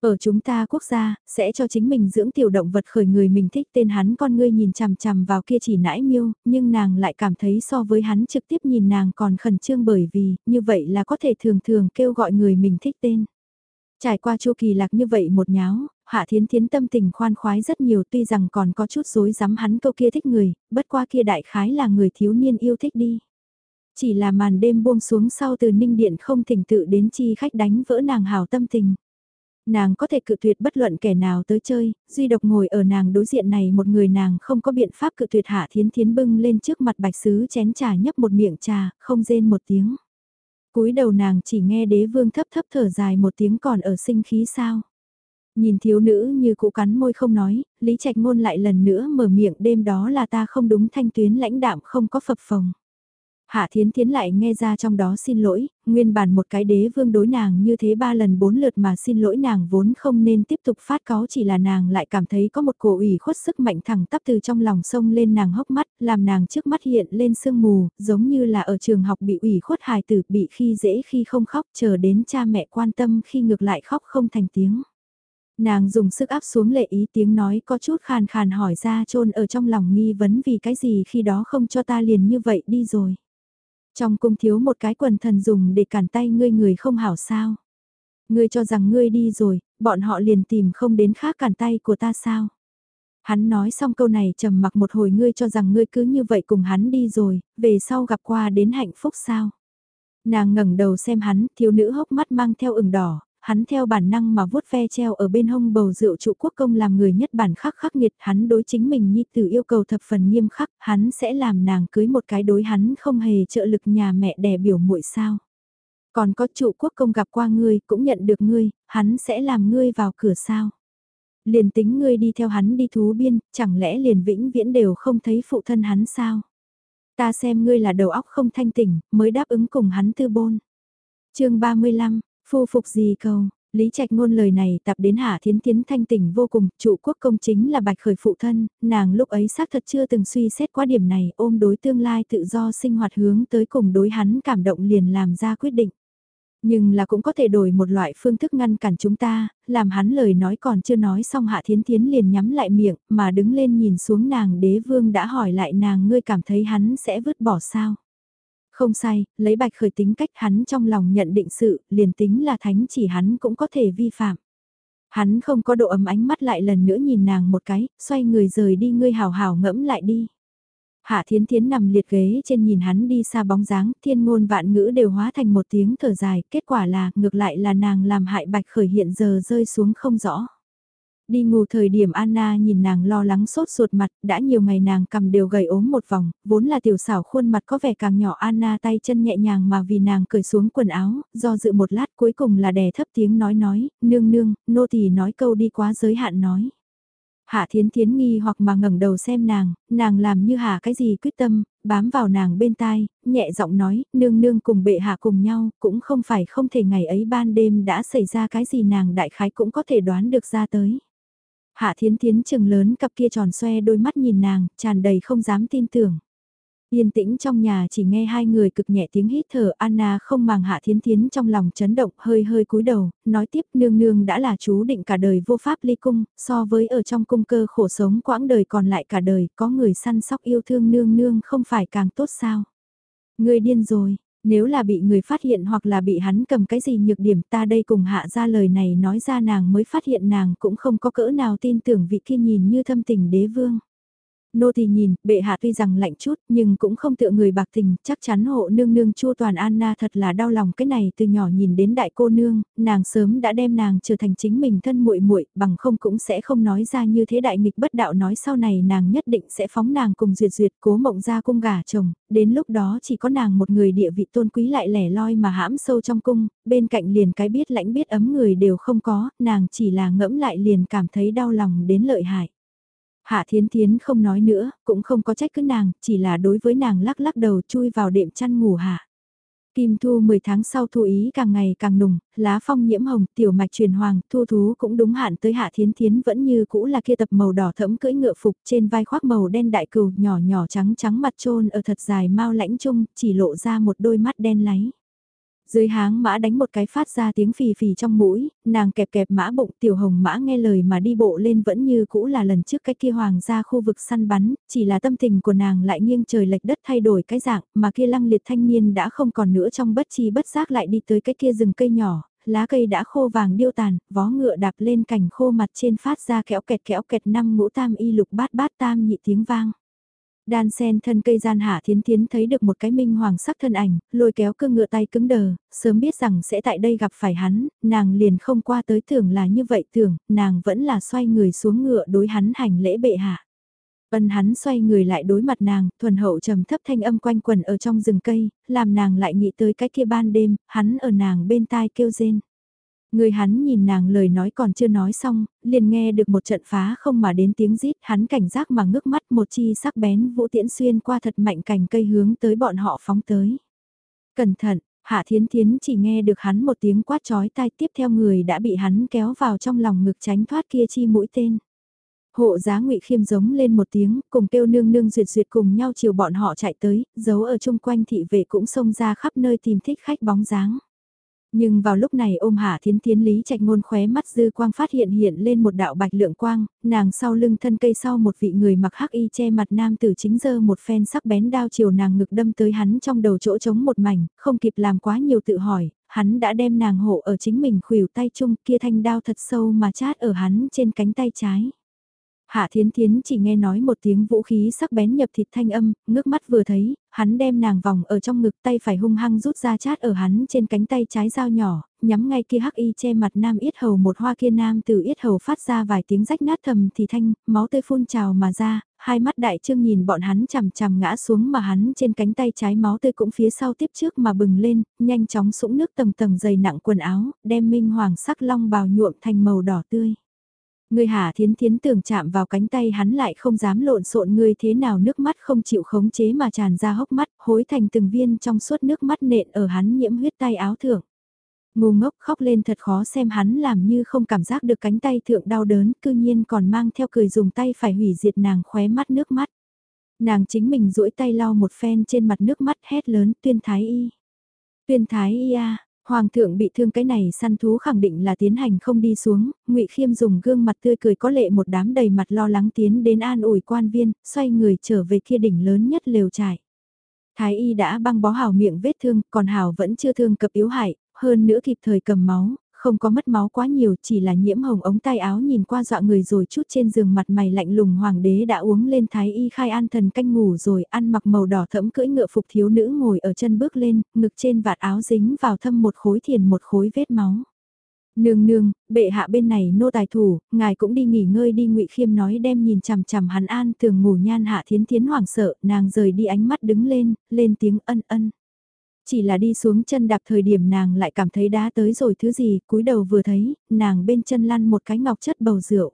[SPEAKER 1] Ở chúng ta quốc gia, sẽ cho chính mình dưỡng tiểu động vật khởi người mình thích tên hắn con ngươi nhìn chằm chằm vào kia chỉ nãi miêu, nhưng nàng lại cảm thấy so với hắn trực tiếp nhìn nàng còn khẩn trương bởi vì, như vậy là có thể thường thường kêu gọi người mình thích tên. Trải qua chu kỳ lạc như vậy một nháo, Hạ Thiến Thiến tâm tình khoan khoái rất nhiều tuy rằng còn có chút dối dám hắn câu kia thích người, bất qua kia đại khái là người thiếu niên yêu thích đi. Chỉ là màn đêm buông xuống sau từ ninh điện không thỉnh tự đến chi khách đánh vỡ nàng hào tâm tình. Nàng có thể cự tuyệt bất luận kẻ nào tới chơi, duy độc ngồi ở nàng đối diện này một người nàng không có biện pháp cự tuyệt hạ thiến thiến bưng lên trước mặt bạch sứ chén trà nhấp một miệng trà, không rên một tiếng cúi đầu nàng chỉ nghe đế vương thấp thấp thở dài một tiếng còn ở sinh khí sao. Nhìn thiếu nữ như cụ cắn môi không nói, Lý Trạch Ngôn lại lần nữa mở miệng đêm đó là ta không đúng thanh tuyến lãnh đạm không có phập phồng. Hạ Thiến Thiến lại nghe ra trong đó xin lỗi, nguyên bản một cái đế vương đối nàng như thế ba lần bốn lượt mà xin lỗi nàng vốn không nên tiếp tục phát có chỉ là nàng lại cảm thấy có một cổ ủy khuất sức mạnh thẳng tắp từ trong lòng sông lên nàng hốc mắt, làm nàng trước mắt hiện lên sương mù, giống như là ở trường học bị ủy khuất hài tử bị khi dễ khi không khóc chờ đến cha mẹ quan tâm khi ngược lại khóc không thành tiếng. Nàng dùng sức áp xuống lệ ý tiếng nói có chút khàn khàn hỏi ra trôn ở trong lòng nghi vấn vì cái gì khi đó không cho ta liền như vậy đi rồi. Trong cung thiếu một cái quần thần dùng để cản tay ngươi người không hảo sao. Ngươi cho rằng ngươi đi rồi, bọn họ liền tìm không đến khác cản tay của ta sao. Hắn nói xong câu này trầm mặc một hồi ngươi cho rằng ngươi cứ như vậy cùng hắn đi rồi, về sau gặp qua đến hạnh phúc sao. Nàng ngẩng đầu xem hắn, thiếu nữ hốc mắt mang theo ửng đỏ, hắn theo bản năng mà vuốt ve treo ở bên hông bầu rượu trụ quốc công làm người nhất bản khắc khắc nghiệt, hắn đối chính mình nhi tử yêu cầu thập phần nghiêm khắc, hắn sẽ làm nàng cưới một cái đối hắn không hề trợ lực nhà mẹ đẻ biểu muội sao. Còn có trụ quốc công gặp qua ngươi, cũng nhận được ngươi, hắn sẽ làm ngươi vào cửa sao. Liền tính ngươi đi theo hắn đi thú biên, chẳng lẽ liền vĩnh viễn đều không thấy phụ thân hắn sao? Ta xem ngươi là đầu óc không thanh tỉnh, mới đáp ứng cùng hắn tư bôn. chương 35, Phu phục gì cầu, Lý Trạch ngôn lời này tập đến Hạ Thiến Thiến thanh tỉnh vô cùng, trụ quốc công chính là bạch khởi phụ thân, nàng lúc ấy xác thật chưa từng suy xét qua điểm này, ôm đối tương lai tự do sinh hoạt hướng tới cùng đối hắn cảm động liền làm ra quyết định. Nhưng là cũng có thể đổi một loại phương thức ngăn cản chúng ta, làm hắn lời nói còn chưa nói xong Hạ Thiến Thiến liền nhắm lại miệng, mà đứng lên nhìn xuống nàng đế vương đã hỏi lại nàng ngươi cảm thấy hắn sẽ vứt bỏ sao. Không sai, lấy bạch khởi tính cách hắn trong lòng nhận định sự, liền tính là thánh chỉ hắn cũng có thể vi phạm. Hắn không có độ ấm ánh mắt lại lần nữa nhìn nàng một cái, xoay người rời đi ngươi hào hào ngẫm lại đi. Hạ Thiến Thiến nằm liệt ghế trên nhìn hắn đi xa bóng dáng, thiên ngôn vạn ngữ đều hóa thành một tiếng thở dài, kết quả là, ngược lại là nàng làm hại bạch khởi hiện giờ rơi xuống không rõ. Đi ngủ thời điểm Anna nhìn nàng lo lắng sốt ruột mặt, đã nhiều ngày nàng cầm đều gầy ốm một vòng, vốn là tiểu xảo khuôn mặt có vẻ càng nhỏ Anna tay chân nhẹ nhàng mà vì nàng cởi xuống quần áo, do dự một lát cuối cùng là đè thấp tiếng nói nói, nương nương, nô tỳ nói câu đi quá giới hạn nói. Hạ thiến thiến nghi hoặc mà ngẩng đầu xem nàng, nàng làm như hạ cái gì quyết tâm, bám vào nàng bên tai, nhẹ giọng nói, nương nương cùng bệ hạ cùng nhau, cũng không phải không thể ngày ấy ban đêm đã xảy ra cái gì nàng đại khái cũng có thể đoán được ra tới. Hạ Thiến Thiến chừng lớn cặp kia tròn xoe đôi mắt nhìn nàng, tràn đầy không dám tin tưởng. Yên tĩnh trong nhà chỉ nghe hai người cực nhẹ tiếng hít thở Anna không màng hạ thiến thiến trong lòng chấn động hơi hơi cúi đầu, nói tiếp nương nương đã là chú định cả đời vô pháp ly cung, so với ở trong cung cơ khổ sống quãng đời còn lại cả đời có người săn sóc yêu thương nương nương không phải càng tốt sao. Người điên rồi, nếu là bị người phát hiện hoặc là bị hắn cầm cái gì nhược điểm ta đây cùng hạ ra lời này nói ra nàng mới phát hiện nàng cũng không có cỡ nào tin tưởng vị kia nhìn như thâm tình đế vương. Nô thì nhìn, bệ hạ tuy rằng lạnh chút, nhưng cũng không tựa người bạc tình, chắc chắn hộ nương nương chua toàn Anna thật là đau lòng cái này từ nhỏ nhìn đến đại cô nương, nàng sớm đã đem nàng trở thành chính mình thân muội muội, bằng không cũng sẽ không nói ra như thế đại nghịch bất đạo nói sau này nàng nhất định sẽ phóng nàng cùng duyệt duyệt cố mộng ra cung gả chồng, đến lúc đó chỉ có nàng một người địa vị tôn quý lại lẻ loi mà hãm sâu trong cung, bên cạnh liền cái biết lãnh biết ấm người đều không có, nàng chỉ là ngẫm lại liền cảm thấy đau lòng đến lợi hại. Hạ Thiến Thiến không nói nữa, cũng không có trách cứ nàng, chỉ là đối với nàng lắc lắc đầu chui vào đệm chăn ngủ hạ. Kim thu 10 tháng sau thu ý càng ngày càng nùng, lá phong nhiễm hồng, tiểu mạch truyền hoàng, thu thú cũng đúng hạn tới hạ thiến thiến vẫn như cũ là kia tập màu đỏ thẫm cưỡi ngựa phục trên vai khoác màu đen đại cừu nhỏ nhỏ trắng trắng mặt trôn ở thật dài mau lãnh trung, chỉ lộ ra một đôi mắt đen láy. Dưới háng mã đánh một cái phát ra tiếng phì phì trong mũi, nàng kẹp kẹp mã bụng tiểu hồng mã nghe lời mà đi bộ lên vẫn như cũ là lần trước cái kia hoàng ra khu vực săn bắn, chỉ là tâm tình của nàng lại nghiêng trời lệch đất thay đổi cái dạng mà kia lăng liệt thanh niên đã không còn nữa trong bất chi bất giác lại đi tới cái kia rừng cây nhỏ, lá cây đã khô vàng điêu tàn, vó ngựa đạp lên cành khô mặt trên phát ra kéo kẹt kéo kẹt năm ngũ tam y lục bát bát tam nhị tiếng vang. Đan sen thân cây gian hạ thiến thiến thấy được một cái minh hoàng sắc thân ảnh, lôi kéo cương ngựa tay cứng đờ, sớm biết rằng sẽ tại đây gặp phải hắn, nàng liền không qua tới tưởng là như vậy tưởng, nàng vẫn là xoay người xuống ngựa đối hắn hành lễ bệ hạ. Ân hắn xoay người lại đối mặt nàng, thuần hậu trầm thấp thanh âm quanh quần ở trong rừng cây, làm nàng lại nghĩ tới cái kia ban đêm, hắn ở nàng bên tai kêu rên. Người hắn nhìn nàng lời nói còn chưa nói xong, liền nghe được một trận phá không mà đến tiếng rít, hắn cảnh giác mà ngước mắt một chi sắc bén vũ tiễn xuyên qua thật mạnh cành cây hướng tới bọn họ phóng tới. Cẩn thận, Hạ Thiến Thiến chỉ nghe được hắn một tiếng quát chói tai tiếp theo người đã bị hắn kéo vào trong lòng ngực tránh thoát kia chi mũi tên. Hộ giá ngụy khiêm giống lên một tiếng, cùng kêu nương nương duyệt duyệt cùng nhau chiều bọn họ chạy tới, giấu ở chung quanh thị vệ cũng xông ra khắp nơi tìm thích khách bóng dáng. Nhưng vào lúc này ôm hạ thiến thiến lý trạch ngôn khóe mắt dư quang phát hiện hiện lên một đạo bạch lượng quang, nàng sau lưng thân cây sau một vị người mặc hắc y che mặt nam tử chính giờ một phen sắc bén đao chiều nàng ngực đâm tới hắn trong đầu chỗ trống một mảnh, không kịp làm quá nhiều tự hỏi, hắn đã đem nàng hộ ở chính mình khuỷu tay chung kia thanh đao thật sâu mà chát ở hắn trên cánh tay trái. Hạ Thiến Thiến chỉ nghe nói một tiếng vũ khí sắc bén nhập thịt thanh âm, ngước mắt vừa thấy, hắn đem nàng vòng ở trong ngực tay phải hung hăng rút ra chát ở hắn trên cánh tay trái dao nhỏ, nhắm ngay kia hắc y che mặt nam yết hầu một hoa kia nam từ yết hầu phát ra vài tiếng rách nát thầm thì thanh, máu tươi phun trào mà ra, hai mắt đại trương nhìn bọn hắn chằm chằm ngã xuống mà hắn trên cánh tay trái máu tươi cũng phía sau tiếp trước mà bừng lên, nhanh chóng sũng nước tầng tầng dày nặng quần áo, đem minh hoàng sắc long bào nhuộm thành màu đỏ tươi. Người Hà Thiến Thiến tưởng chạm vào cánh tay hắn lại không dám lộn xộn người thế nào nước mắt không chịu khống chế mà tràn ra hốc mắt, hối thành từng viên trong suốt nước mắt nện ở hắn nhiễm huyết tay áo thượng. Ngu ngốc khóc lên thật khó xem hắn làm như không cảm giác được cánh tay thượng đau đớn, cư nhiên còn mang theo cười dùng tay phải hủy diệt nàng khóe mắt nước mắt. Nàng chính mình duỗi tay lau một phen trên mặt nước mắt hét lớn tuyên thái y. Tuyên thái y à, Hoàng thượng bị thương cái này săn thú khẳng định là tiến hành không đi xuống, ngụy Khiêm dùng gương mặt tươi cười có lệ một đám đầy mặt lo lắng tiến đến an ủi quan viên, xoay người trở về kia đỉnh lớn nhất lều trải. Thái y đã băng bó hào miệng vết thương, còn hào vẫn chưa thương cập yếu hại, hơn nữa kịp thời cầm máu, không có mất máu quá nhiều, chỉ là nhiễm hồng ống tay áo nhìn qua dọa người rồi chút trên giường mặt mày lạnh lùng hoàng đế đã uống lên thái y khai an thần canh ngủ rồi ăn mặc màu đỏ thẫm cưỡi ngựa phục thiếu nữ ngồi ở chân bước lên, ngực trên vạt áo dính vào thâm một khối thiền một khối vết máu. Nương nương, bệ hạ bên này nô tài thủ, ngài cũng đi nghỉ ngơi đi ngụy Khiêm nói đem nhìn chằm chằm hắn an thường ngủ nhan hạ thiến thiến hoảng sợ, nàng rời đi ánh mắt đứng lên, lên tiếng ân ân. Chỉ là đi xuống chân đạp thời điểm nàng lại cảm thấy đá tới rồi thứ gì, cúi đầu vừa thấy, nàng bên chân lăn một cái ngọc chất bầu rượu.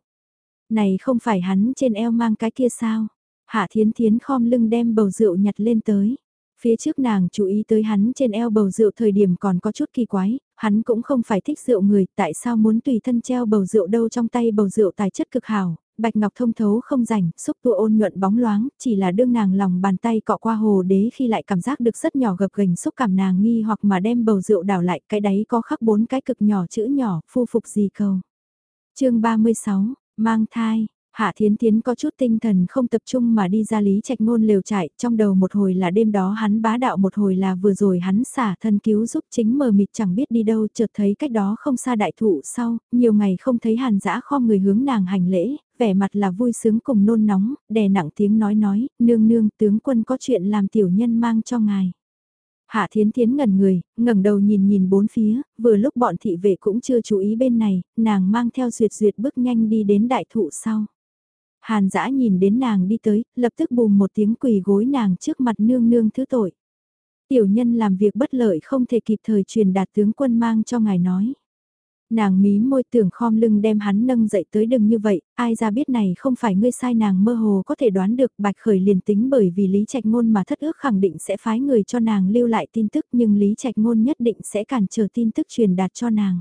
[SPEAKER 1] Này không phải hắn trên eo mang cái kia sao? Hạ thiến thiến khom lưng đem bầu rượu nhặt lên tới. Phía trước nàng chú ý tới hắn trên eo bầu rượu thời điểm còn có chút kỳ quái, hắn cũng không phải thích rượu người, tại sao muốn tùy thân treo bầu rượu đâu trong tay bầu rượu tài chất cực hảo, bạch ngọc thông thấu không rảnh, xúc tua ôn nhuận bóng loáng, chỉ là đương nàng lòng bàn tay cọ qua hồ đế khi lại cảm giác được rất nhỏ gập gành xúc cảm nàng nghi hoặc mà đem bầu rượu đảo lại, cái đấy có khắc bốn cái cực nhỏ chữ nhỏ, phu phục gì cầu. chương 36, mang thai, Hạ Thiến Thiến có chút tinh thần không tập trung mà đi ra lý trạch ngôn lều trại, trong đầu một hồi là đêm đó hắn bá đạo một hồi là vừa rồi hắn xả thân cứu giúp chính mờ mịt chẳng biết đi đâu chợt thấy cách đó không xa đại thụ sau, nhiều ngày không thấy hàn dã kho người hướng nàng hành lễ, vẻ mặt là vui sướng cùng nôn nóng, đè nặng tiếng nói nói, nương nương tướng quân có chuyện làm tiểu nhân mang cho ngài. Hạ Thiến Thiến ngẩn người, ngẩng đầu nhìn nhìn bốn phía, vừa lúc bọn thị vệ cũng chưa chú ý bên này, nàng mang theo duyệt duyệt bước nhanh đi đến đại thụ sau. Hàn dã nhìn đến nàng đi tới, lập tức bùm một tiếng quỳ gối nàng trước mặt nương nương thứ tội. Tiểu nhân làm việc bất lợi không thể kịp thời truyền đạt tướng quân mang cho ngài nói. Nàng mí môi tưởng khom lưng đem hắn nâng dậy tới đừng như vậy, ai ra biết này không phải ngươi sai nàng mơ hồ có thể đoán được bạch khởi liền tính bởi vì Lý Trạch Ngôn mà thất ước khẳng định sẽ phái người cho nàng lưu lại tin tức nhưng Lý Trạch Ngôn nhất định sẽ cản trở tin tức truyền đạt cho nàng.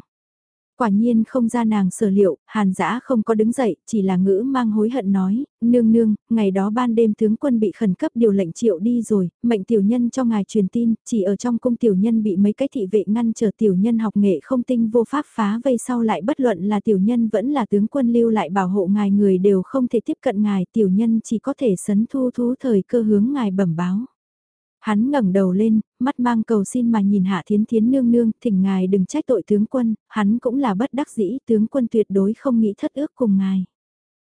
[SPEAKER 1] Quả nhiên không ra nàng sở liệu, hàn giã không có đứng dậy, chỉ là ngữ mang hối hận nói, nương nương, ngày đó ban đêm tướng quân bị khẩn cấp điều lệnh triệu đi rồi, mệnh tiểu nhân cho ngài truyền tin, chỉ ở trong cung tiểu nhân bị mấy cái thị vệ ngăn trở tiểu nhân học nghệ không tinh vô pháp phá vây sau lại bất luận là tiểu nhân vẫn là tướng quân lưu lại bảo hộ ngài người đều không thể tiếp cận ngài, tiểu nhân chỉ có thể sấn thu thú thời cơ hướng ngài bẩm báo. Hắn ngẩng đầu lên, mắt mang cầu xin mà nhìn Hạ Thiến Thiến nương nương, thỉnh ngài đừng trách tội tướng quân, hắn cũng là bất đắc dĩ, tướng quân tuyệt đối không nghĩ thất ước cùng ngài.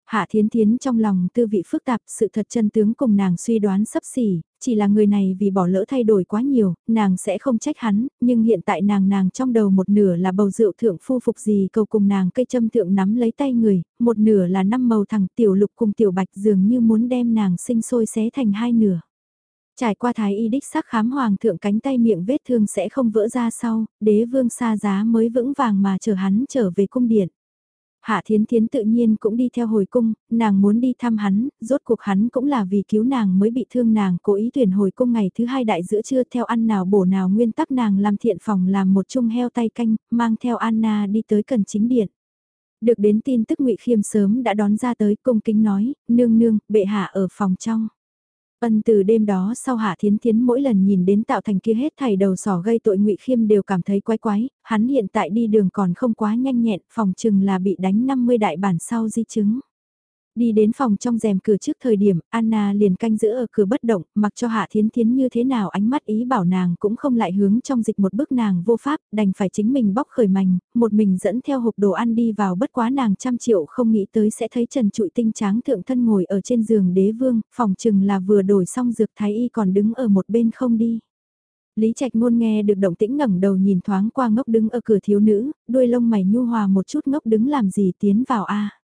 [SPEAKER 1] Hạ Thiến Thiến trong lòng tư vị phức tạp, sự thật chân tướng cùng nàng suy đoán sấp xỉ, chỉ là người này vì bỏ lỡ thay đổi quá nhiều, nàng sẽ không trách hắn, nhưng hiện tại nàng nàng trong đầu một nửa là bầu rượu thượng phu phục gì cầu cùng nàng cây châm thượng nắm lấy tay người, một nửa là năm màu thằng tiểu lục cùng tiểu bạch dường như muốn đem nàng sinh sôi xé thành hai nửa. Trải qua thái y đích xác khám hoàng thượng cánh tay miệng vết thương sẽ không vỡ ra sau, đế vương xa giá mới vững vàng mà chờ hắn trở về cung điện. Hạ Thiến Thiến tự nhiên cũng đi theo hồi cung, nàng muốn đi thăm hắn, rốt cuộc hắn cũng là vì cứu nàng mới bị thương nàng cố ý tuyển hồi cung ngày thứ hai đại giữa trưa theo ăn nào bổ nào nguyên tắc nàng làm thiện phòng làm một chung heo tay canh, mang theo Anna đi tới cần chính điện. Được đến tin tức ngụy Khiêm sớm đã đón ra tới cung kính nói, nương nương, bệ hạ ở phòng trong. Ân từ đêm đó sau Hạ Thiến Thiến mỗi lần nhìn đến tạo thành kia hết thảy đầu sỏ gây tội ngụy Khiêm đều cảm thấy quái quái, hắn hiện tại đi đường còn không quá nhanh nhẹn, phòng chừng là bị đánh 50 đại bản sau di chứng. Đi đến phòng trong rèm cửa trước thời điểm, Anna liền canh giữ ở cửa bất động, mặc cho Hạ Thiến Thiến như thế nào ánh mắt ý bảo nàng cũng không lại hướng trong dịch một bước nàng vô pháp, đành phải chính mình bóc khởi mảnh, một mình dẫn theo hộp đồ ăn đi vào bất quá nàng trăm triệu không nghĩ tới sẽ thấy Trần Trụi Tinh tráng thượng thân ngồi ở trên giường đế vương, phòng chừng là vừa đổi xong dược thái y còn đứng ở một bên không đi. Lý Trạch Ngôn nghe được động tĩnh ngẩng đầu nhìn thoáng qua ngốc đứng ở cửa thiếu nữ, đuôi lông mày nhu hòa một chút ngốc đứng làm gì tiến vào a.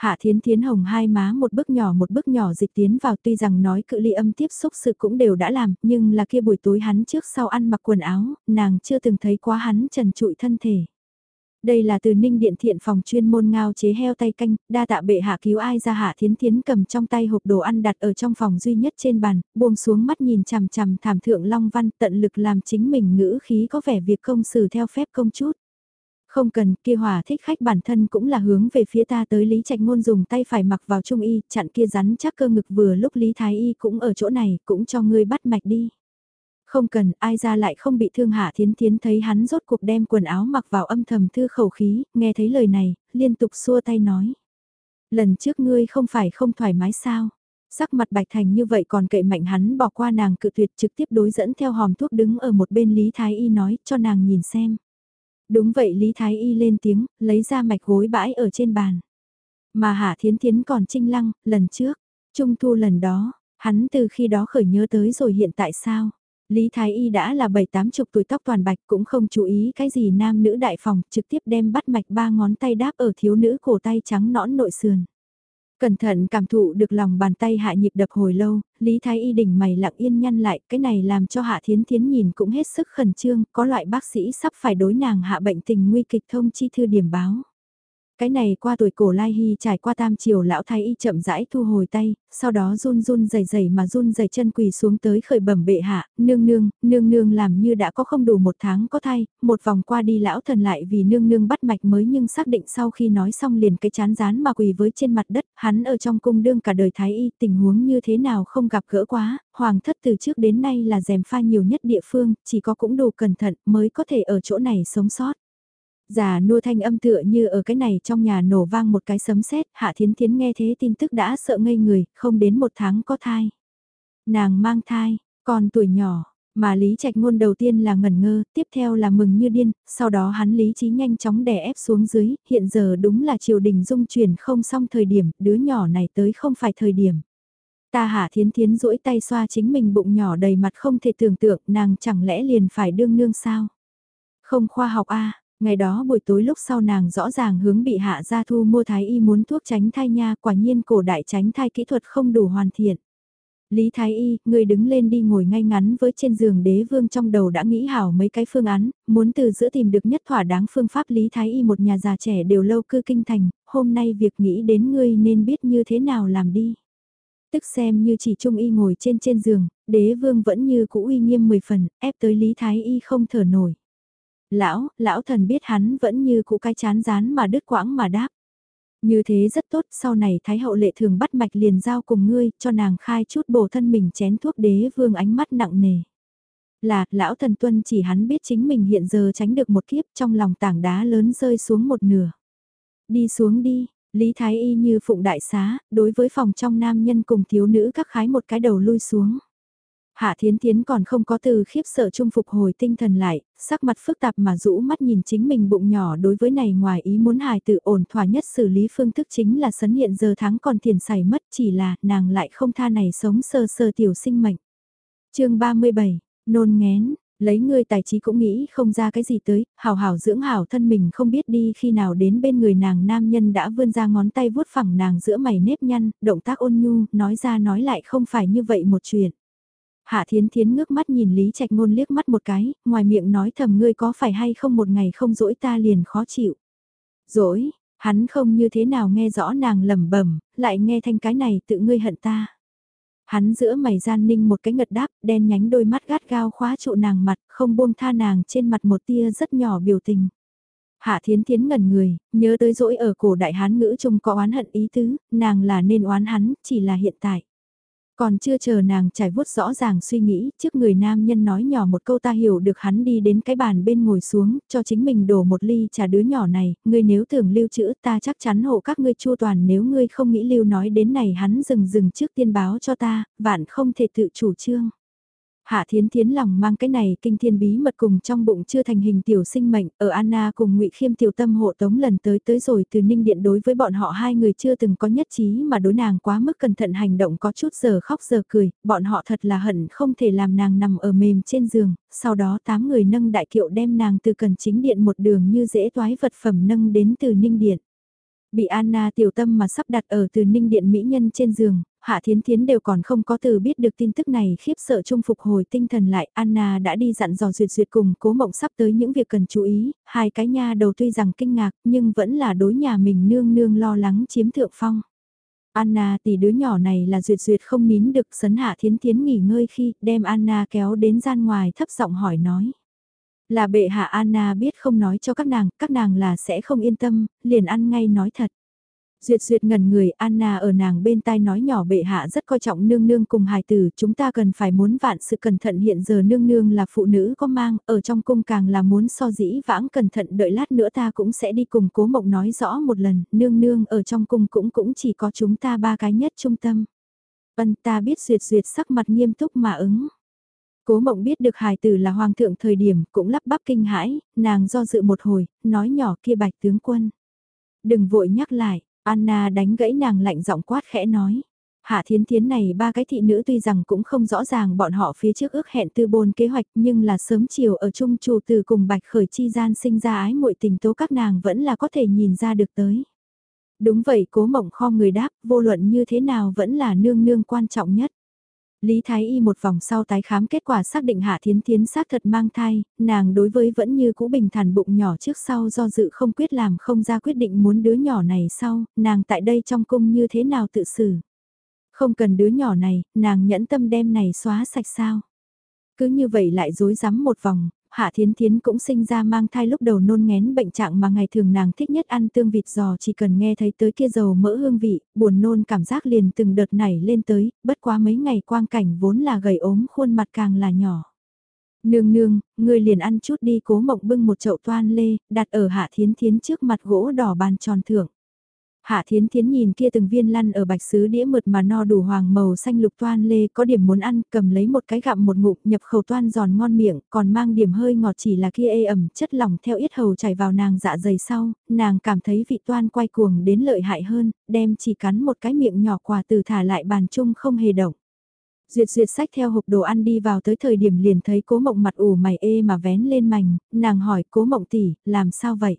[SPEAKER 1] Hạ Thiến Thiến Hồng hai má một bước nhỏ một bước nhỏ dịch tiến vào tuy rằng nói cự ly âm tiếp xúc sự cũng đều đã làm, nhưng là kia buổi tối hắn trước sau ăn mặc quần áo, nàng chưa từng thấy quá hắn trần trụi thân thể. Đây là từ ninh điện thiện phòng chuyên môn ngao chế heo tay canh, đa tạ bệ hạ cứu ai ra hạ thiến thiến cầm trong tay hộp đồ ăn đặt ở trong phòng duy nhất trên bàn, buông xuống mắt nhìn chằm chằm thảm thượng long văn tận lực làm chính mình ngữ khí có vẻ việc công xử theo phép công chút. Không cần, kia hòa thích khách bản thân cũng là hướng về phía ta tới Lý Trạch Ngôn dùng tay phải mặc vào trung y, chặn kia rắn chắc cơ ngực vừa lúc Lý Thái Y cũng ở chỗ này, cũng cho ngươi bắt mạch đi. Không cần, ai ra lại không bị thương hạ thiến thiến thấy hắn rốt cuộc đem quần áo mặc vào âm thầm thư khẩu khí, nghe thấy lời này, liên tục xua tay nói. Lần trước ngươi không phải không thoải mái sao? Sắc mặt bạch thành như vậy còn kệ mạnh hắn bỏ qua nàng cự tuyệt trực tiếp đối dẫn theo hòm thuốc đứng ở một bên Lý Thái Y nói cho nàng nhìn xem. Đúng vậy Lý Thái Y lên tiếng, lấy ra mạch gối bãi ở trên bàn. Mà Hạ Thiến Thiến còn trinh lăng, lần trước, trung thu lần đó, hắn từ khi đó khởi nhớ tới rồi hiện tại sao? Lý Thái Y đã là bảy tám chục tuổi tóc toàn bạch cũng không chú ý cái gì nam nữ đại phòng, trực tiếp đem bắt mạch ba ngón tay đáp ở thiếu nữ cổ tay trắng nõn nội sườn. Cẩn thận cảm thụ được lòng bàn tay hạ nhịp đập hồi lâu, Lý Thái Y đỉnh mày lặng yên nhăn lại, cái này làm cho Hạ Thiến Thiến nhìn cũng hết sức khẩn trương, có loại bác sĩ sắp phải đối nàng hạ bệnh tình nguy kịch thông chi thư điểm báo. Cái này qua tuổi cổ Lai Hy trải qua tam triều lão thái y chậm rãi thu hồi tay, sau đó run run dày dày mà run dày chân quỳ xuống tới khởi bẩm bệ hạ, nương nương, nương nương làm như đã có không đủ một tháng có thai, một vòng qua đi lão thần lại vì nương nương bắt mạch mới nhưng xác định sau khi nói xong liền cái chán rán mà quỳ với trên mặt đất, hắn ở trong cung đương cả đời thái y tình huống như thế nào không gặp gỡ quá, hoàng thất từ trước đến nay là dèm pha nhiều nhất địa phương, chỉ có cũng đủ cẩn thận mới có thể ở chỗ này sống sót. Già nua thanh âm tựa như ở cái này trong nhà nổ vang một cái sấm sét hạ thiến thiến nghe thế tin tức đã sợ ngây người, không đến một tháng có thai. Nàng mang thai, còn tuổi nhỏ, mà Lý Trạch Ngôn đầu tiên là ngẩn ngơ, tiếp theo là mừng như điên, sau đó hắn lý trí nhanh chóng đè ép xuống dưới, hiện giờ đúng là triều đình dung chuyển không xong thời điểm, đứa nhỏ này tới không phải thời điểm. Ta hạ thiến thiến duỗi tay xoa chính mình bụng nhỏ đầy mặt không thể tưởng tượng nàng chẳng lẽ liền phải đương nương sao? Không khoa học a Ngày đó buổi tối lúc sau nàng rõ ràng hướng bị hạ gia thu mua thái y muốn thuốc tránh thai nha quả nhiên cổ đại tránh thai kỹ thuật không đủ hoàn thiện. Lý Thái Y, người đứng lên đi ngồi ngay ngắn với trên giường đế vương trong đầu đã nghĩ hảo mấy cái phương án, muốn từ giữa tìm được nhất thỏa đáng phương pháp Lý Thái Y một nhà già trẻ đều lâu cư kinh thành, hôm nay việc nghĩ đến ngươi nên biết như thế nào làm đi. Tức xem như chỉ trung y ngồi trên trên giường, đế vương vẫn như cũ uy nghiêm mười phần, ép tới Lý Thái Y không thở nổi. Lão, lão thần biết hắn vẫn như cũ cái chán rán mà đứt quãng mà đáp. Như thế rất tốt, sau này Thái hậu lệ thường bắt mạch liền giao cùng ngươi, cho nàng khai chút bổ thân mình chén thuốc đế vương ánh mắt nặng nề. Là, lão thần tuân chỉ hắn biết chính mình hiện giờ tránh được một kiếp trong lòng tảng đá lớn rơi xuống một nửa. Đi xuống đi, Lý Thái Y như phụng đại xá, đối với phòng trong nam nhân cùng thiếu nữ các khái một cái đầu lui xuống. Hạ Thiến Thiến còn không có từ khiếp sợ trung phục hồi tinh thần lại, sắc mặt phức tạp mà rũ mắt nhìn chính mình bụng nhỏ đối với này ngoài ý muốn hài tự ổn thỏa nhất xử lý phương thức chính là sấn hiện giờ tháng còn tiền xài mất chỉ là nàng lại không tha này sống sơ sơ tiểu sinh mệnh. chương 37, nôn ngén, lấy ngươi tài trí cũng nghĩ không ra cái gì tới, hào hào dưỡng hảo thân mình không biết đi khi nào đến bên người nàng nam nhân đã vươn ra ngón tay vuốt phẳng nàng giữa mày nếp nhăn, động tác ôn nhu, nói ra nói lại không phải như vậy một chuyện. Hạ Thiến Thiến ngước mắt nhìn Lý Trạch Ngôn liếc mắt một cái, ngoài miệng nói thầm ngươi có phải hay không một ngày không dỗi ta liền khó chịu. Dỗi, hắn không như thế nào nghe rõ nàng lẩm bẩm, lại nghe thanh cái này tự ngươi hận ta. Hắn giữa mày gian ninh một cái ngật đáp, đen nhánh đôi mắt gắt gao khóa trụ nàng mặt, không buông tha nàng trên mặt một tia rất nhỏ biểu tình. Hạ Thiến Thiến ngẩn người, nhớ tới dỗi ở cổ đại hán ngữ chung có oán hận ý tứ, nàng là nên oán hắn, chỉ là hiện tại. Còn chưa chờ nàng trải vuốt rõ ràng suy nghĩ, trước người nam nhân nói nhỏ một câu ta hiểu được hắn đi đến cái bàn bên ngồi xuống, cho chính mình đổ một ly trà đứa nhỏ này, ngươi nếu tưởng lưu trữ ta chắc chắn hộ các ngươi chua toàn nếu ngươi không nghĩ lưu nói đến này hắn dừng dừng trước tiên báo cho ta, vạn không thể tự chủ trương. Hạ Thiến Thiến lòng mang cái này kinh thiên bí mật cùng trong bụng chưa thành hình tiểu sinh mệnh, ở Anna cùng ngụy Khiêm tiểu tâm hộ tống lần tới tới rồi từ Ninh Điện đối với bọn họ hai người chưa từng có nhất trí mà đối nàng quá mức cẩn thận hành động có chút giờ khóc giờ cười, bọn họ thật là hận không thể làm nàng nằm ở mềm trên giường, sau đó tám người nâng đại kiệu đem nàng từ cần chính điện một đường như dễ toái vật phẩm nâng đến từ Ninh Điện. Bị Anna tiểu tâm mà sắp đặt ở từ ninh điện mỹ nhân trên giường, Hạ Thiến Thiến đều còn không có từ biết được tin tức này khiếp sợ chung phục hồi tinh thần lại. Anna đã đi dặn dò duyệt duyệt cùng cố mộng sắp tới những việc cần chú ý, hai cái nha đầu tuy rằng kinh ngạc nhưng vẫn là đối nhà mình nương nương lo lắng chiếm thượng phong. Anna tỷ đứa nhỏ này là duyệt duyệt không nín được sấn Hạ Thiến Thiến nghỉ ngơi khi đem Anna kéo đến gian ngoài thấp giọng hỏi nói. Là bệ hạ Anna biết không nói cho các nàng, các nàng là sẽ không yên tâm, liền ăn ngay nói thật. Duyệt duyệt ngần người Anna ở nàng bên tai nói nhỏ bệ hạ rất coi trọng nương nương cùng hài tử, chúng ta cần phải muốn vạn sự cẩn thận hiện giờ nương nương là phụ nữ có mang, ở trong cung càng là muốn so dĩ vãng cẩn thận đợi lát nữa ta cũng sẽ đi cùng cố mộng nói rõ một lần, nương nương ở trong cung cũng cũng chỉ có chúng ta ba cái nhất trung tâm. Vân ta biết duyệt duyệt sắc mặt nghiêm túc mà ứng. Cố mộng biết được hài tử là hoàng thượng thời điểm cũng lắp bắp kinh hãi, nàng do dự một hồi, nói nhỏ kia bạch tướng quân. Đừng vội nhắc lại, Anna đánh gãy nàng lạnh giọng quát khẽ nói. Hạ thiến thiến này ba cái thị nữ tuy rằng cũng không rõ ràng bọn họ phía trước ước hẹn tư bôn kế hoạch nhưng là sớm chiều ở chung chủ từ cùng bạch khởi chi gian sinh ra ái muội tình tố các nàng vẫn là có thể nhìn ra được tới. Đúng vậy cố mộng kho người đáp vô luận như thế nào vẫn là nương nương quan trọng nhất. Lý Thái Y một vòng sau tái khám kết quả xác định Hạ Thiến Thiến xác thật mang thai, nàng đối với vẫn như cũ bình thản bụng nhỏ trước sau do dự không quyết làm không ra quyết định muốn đứa nhỏ này sau, nàng tại đây trong cung như thế nào tự xử. Không cần đứa nhỏ này, nàng nhẫn tâm đem này xóa sạch sao. Cứ như vậy lại dối rắm một vòng, Hạ Thiến Thiến cũng sinh ra mang thai lúc đầu nôn ngén bệnh trạng mà ngày thường nàng thích nhất ăn tương vịt giò chỉ cần nghe thấy tới kia dầu mỡ hương vị, buồn nôn cảm giác liền từng đợt nảy lên tới, bất quá mấy ngày quang cảnh vốn là gầy ốm khuôn mặt càng là nhỏ. Nương nương, người liền ăn chút đi cố mộng bưng một chậu toan lê, đặt ở Hạ Thiến Thiến trước mặt gỗ đỏ bàn tròn thưởng. Hạ Thiến Thiến nhìn kia từng viên lăn ở bạch sứ đĩa mượt mà no đủ hoàng màu xanh lục toan lê có điểm muốn ăn cầm lấy một cái gặm một ngụm nhập khẩu toan giòn ngon miệng còn mang điểm hơi ngọt chỉ là kia ê ẩm chất lỏng theo yết hầu chảy vào nàng dạ dày sau, nàng cảm thấy vị toan quay cuồng đến lợi hại hơn, đem chỉ cắn một cái miệng nhỏ quà từ thả lại bàn chung không hề động. Duyệt duyệt sách theo hộp đồ ăn đi vào tới thời điểm liền thấy cố mộng mặt ủ mày ê mà vén lên mảnh, nàng hỏi cố mộng tỷ, làm sao vậy?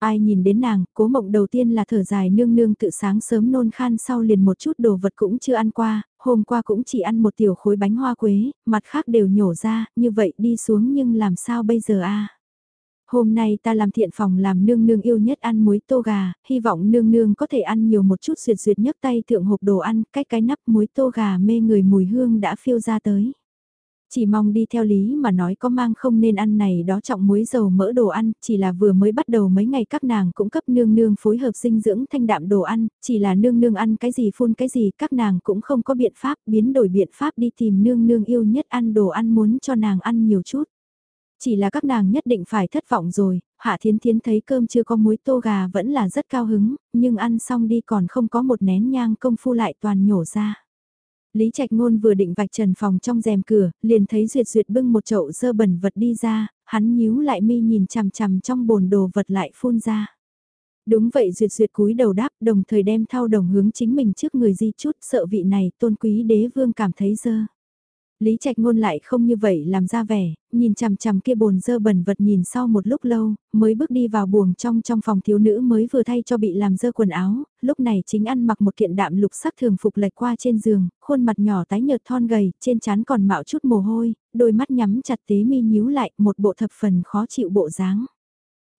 [SPEAKER 1] Ai nhìn đến nàng, cố mộng đầu tiên là thở dài nương nương tự sáng sớm nôn khan sau liền một chút đồ vật cũng chưa ăn qua, hôm qua cũng chỉ ăn một tiểu khối bánh hoa quế, mặt khác đều nhổ ra, như vậy đi xuống nhưng làm sao bây giờ a? Hôm nay ta làm thiện phòng làm nương nương yêu nhất ăn muối tô gà, hy vọng nương nương có thể ăn nhiều một chút duyệt duyệt nhấc tay thượng hộp đồ ăn, cách cái nắp muối tô gà mê người mùi hương đã phiêu ra tới. Chỉ mong đi theo lý mà nói có mang không nên ăn này đó trọng muối dầu mỡ đồ ăn, chỉ là vừa mới bắt đầu mấy ngày các nàng cũng cấp nương nương phối hợp dinh dưỡng thanh đạm đồ ăn, chỉ là nương nương ăn cái gì phun cái gì các nàng cũng không có biện pháp biến đổi biện pháp đi tìm nương nương yêu nhất ăn đồ ăn muốn cho nàng ăn nhiều chút. Chỉ là các nàng nhất định phải thất vọng rồi, Hạ Thiến Thiến thấy cơm chưa có muối tô gà vẫn là rất cao hứng, nhưng ăn xong đi còn không có một nén nhang công phu lại toàn nhổ ra. Lý Trạch Ngôn vừa định vạch trần phòng trong rèm cửa, liền thấy Duyệt Duyệt bưng một chậu dơ bẩn vật đi ra, hắn nhíu lại mi nhìn chằm chằm trong bồn đồ vật lại phun ra. Đúng vậy Duyệt Duyệt cúi đầu đáp đồng thời đem thao đồng hướng chính mình trước người di chút sợ vị này tôn quý đế vương cảm thấy dơ. Lý Trạch Ngôn lại không như vậy làm ra vẻ, nhìn chằm chằm kia bồn dơ bẩn vật nhìn sau một lúc lâu, mới bước đi vào buồng trong trong phòng thiếu nữ mới vừa thay cho bị làm dơ quần áo, lúc này chính ăn mặc một kiện đạm lục sắc thường phục lệch qua trên giường, khuôn mặt nhỏ tái nhợt thon gầy, trên trán còn mạo chút mồ hôi, đôi mắt nhắm chặt tế mi nhíu lại, một bộ thập phần khó chịu bộ dáng.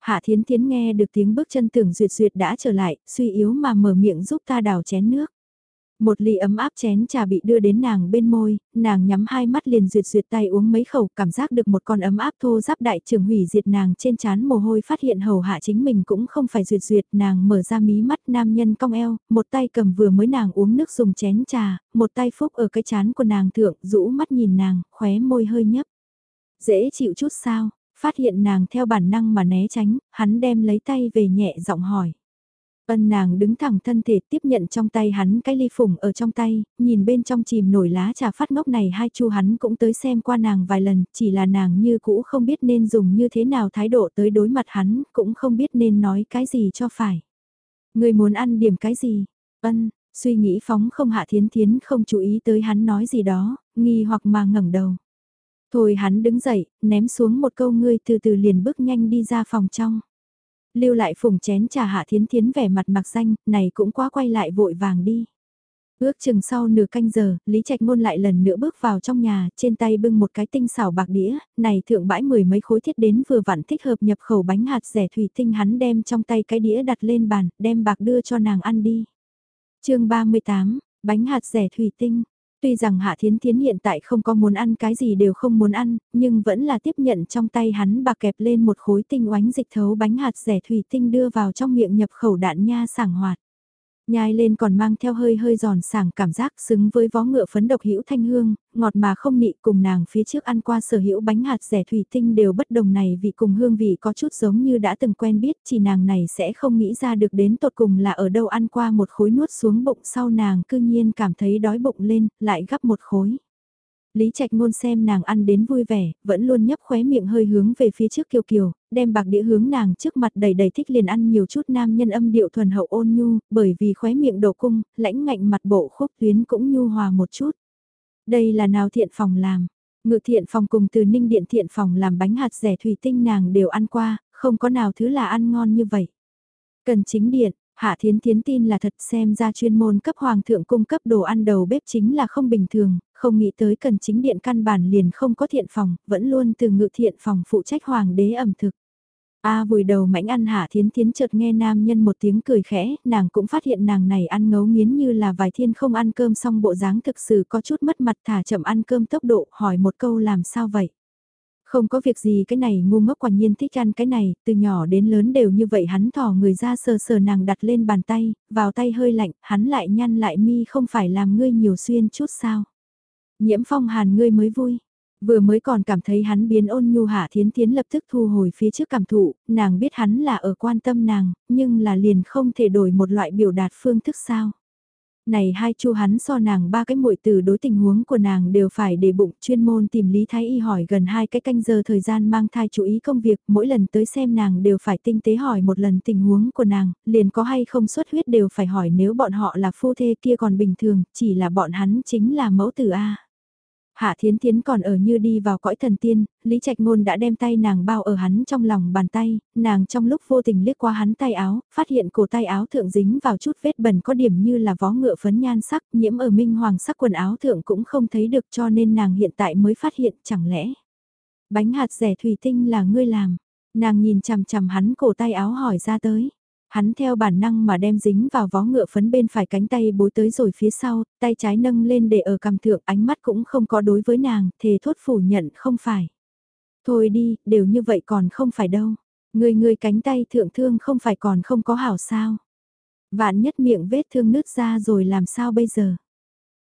[SPEAKER 1] Hạ Thiến Thiến nghe được tiếng bước chân tưởng duyệt duyệt đã trở lại, suy yếu mà mở miệng giúp ta đào chén nước. Một ly ấm áp chén trà bị đưa đến nàng bên môi, nàng nhắm hai mắt liền duyệt duyệt tay uống mấy khẩu cảm giác được một con ấm áp thô giáp đại trường hủy diệt nàng trên chán mồ hôi phát hiện hầu hạ chính mình cũng không phải duyệt duyệt nàng mở ra mí mắt nam nhân cong eo, một tay cầm vừa mới nàng uống nước dùng chén trà, một tay phúc ở cái chán của nàng thượng rũ mắt nhìn nàng, khóe môi hơi nhấp. Dễ chịu chút sao, phát hiện nàng theo bản năng mà né tránh, hắn đem lấy tay về nhẹ giọng hỏi. Ân nàng đứng thẳng thân thể tiếp nhận trong tay hắn cái ly phủng ở trong tay, nhìn bên trong chìm nổi lá trà phát ngốc này hai chu hắn cũng tới xem qua nàng vài lần, chỉ là nàng như cũ không biết nên dùng như thế nào thái độ tới đối mặt hắn, cũng không biết nên nói cái gì cho phải. Người muốn ăn điểm cái gì? Ân, suy nghĩ phóng không hạ thiến thiến không chú ý tới hắn nói gì đó, nghi hoặc mà ngẩng đầu. Thôi hắn đứng dậy, ném xuống một câu ngươi từ từ liền bước nhanh đi ra phòng trong. Lưu lại phùng chén trà hạ thiến thiến vẻ mặt mặc danh, này cũng quá quay lại vội vàng đi. Ước chừng sau nửa canh giờ, Lý Trạch Ngôn lại lần nữa bước vào trong nhà, trên tay bưng một cái tinh xảo bạc đĩa, này thượng bãi mười mấy khối thiết đến vừa vặn thích hợp nhập khẩu bánh hạt rẻ thủy tinh hắn đem trong tay cái đĩa đặt lên bàn, đem bạc đưa cho nàng ăn đi. chương 38, bánh hạt rẻ thủy tinh, Tuy rằng Hạ Thiến Thiến hiện tại không có muốn ăn cái gì đều không muốn ăn, nhưng vẫn là tiếp nhận trong tay hắn bạc kẹp lên một khối tinh oánh dịch thấu bánh hạt rẻ thủy tinh đưa vào trong miệng nhập khẩu đạn nha sảng hoạt. Nhai lên còn mang theo hơi hơi giòn sảng cảm giác xứng với vó ngựa phấn độc hữu thanh hương, ngọt mà không nị cùng nàng phía trước ăn qua sở hữu bánh hạt rẻ thủy tinh đều bất đồng này vị cùng hương vị có chút giống như đã từng quen biết chỉ nàng này sẽ không nghĩ ra được đến tột cùng là ở đâu ăn qua một khối nuốt xuống bụng sau nàng cư nhiên cảm thấy đói bụng lên, lại gắp một khối. Lý Trạch Ngôn xem nàng ăn đến vui vẻ, vẫn luôn nhấp khóe miệng hơi hướng về phía trước kiều kiều, đem bạc đĩa hướng nàng trước mặt đầy đầy thích liền ăn nhiều chút nam nhân âm điệu thuần hậu ôn nhu, bởi vì khóe miệng đổ cung, lãnh ngạnh mặt bộ khúc tuyến cũng nhu hòa một chút. Đây là nào thiện phòng làm, ngự thiện phòng cùng từ ninh điện thiện phòng làm bánh hạt rẻ thủy tinh nàng đều ăn qua, không có nào thứ là ăn ngon như vậy. Cần chính điện, Hạ Thiến Thiến tin là thật xem ra chuyên môn cấp hoàng thượng cung cấp đồ ăn đầu bếp chính là không bình thường, không nghĩ tới cần chính điện căn bản liền không có thiện phòng, vẫn luôn từ ngự thiện phòng phụ trách hoàng đế ẩm thực. A vùi đầu mảnh ăn hạ thiến thiến chợt nghe nam nhân một tiếng cười khẽ, nàng cũng phát hiện nàng này ăn ngấu nghiến như là vài thiên không ăn cơm xong bộ dáng thực sự có chút mất mặt thả chậm ăn cơm tốc độ, hỏi một câu làm sao vậy. Không có việc gì cái này ngu ngốc quả nhiên thích ăn cái này, từ nhỏ đến lớn đều như vậy hắn thỏ người ra sờ sờ nàng đặt lên bàn tay, vào tay hơi lạnh, hắn lại nhăn lại mi không phải làm ngươi nhiều xuyên chút sao. Nhiễm phong hàn ngươi mới vui. Vừa mới còn cảm thấy hắn biến ôn nhu hạ thiến thiến lập tức thu hồi phía trước cảm thụ, nàng biết hắn là ở quan tâm nàng, nhưng là liền không thể đổi một loại biểu đạt phương thức sao. Này hai chu hắn so nàng ba cái muội từ đối tình huống của nàng đều phải để bụng chuyên môn tìm Lý Thái Y hỏi gần hai cái canh giờ thời gian mang thai chú ý công việc, mỗi lần tới xem nàng đều phải tinh tế hỏi một lần tình huống của nàng, liền có hay không xuất huyết đều phải hỏi nếu bọn họ là phu thê kia còn bình thường, chỉ là bọn hắn chính là mẫu tử A. Hạ Thiến Thiến còn ở như đi vào cõi thần tiên, Lý Trạch Ngôn đã đem tay nàng bao ở hắn trong lòng bàn tay, nàng trong lúc vô tình liếc qua hắn tay áo, phát hiện cổ tay áo thượng dính vào chút vết bẩn có điểm như là vó ngựa phấn nhan sắc, nhiễm ở minh hoàng sắc quần áo thượng cũng không thấy được cho nên nàng hiện tại mới phát hiện chẳng lẽ. Bánh hạt rẻ thủy tinh là ngươi làm, nàng nhìn chằm chằm hắn cổ tay áo hỏi ra tới. Hắn theo bản năng mà đem dính vào vó ngựa phấn bên phải cánh tay bối tới rồi phía sau, tay trái nâng lên để ở cầm thượng ánh mắt cũng không có đối với nàng, thề thốt phủ nhận không phải. Thôi đi, đều như vậy còn không phải đâu. Người người cánh tay thượng thương không phải còn không có hảo sao. Vạn nhất miệng vết thương nứt ra rồi làm sao bây giờ.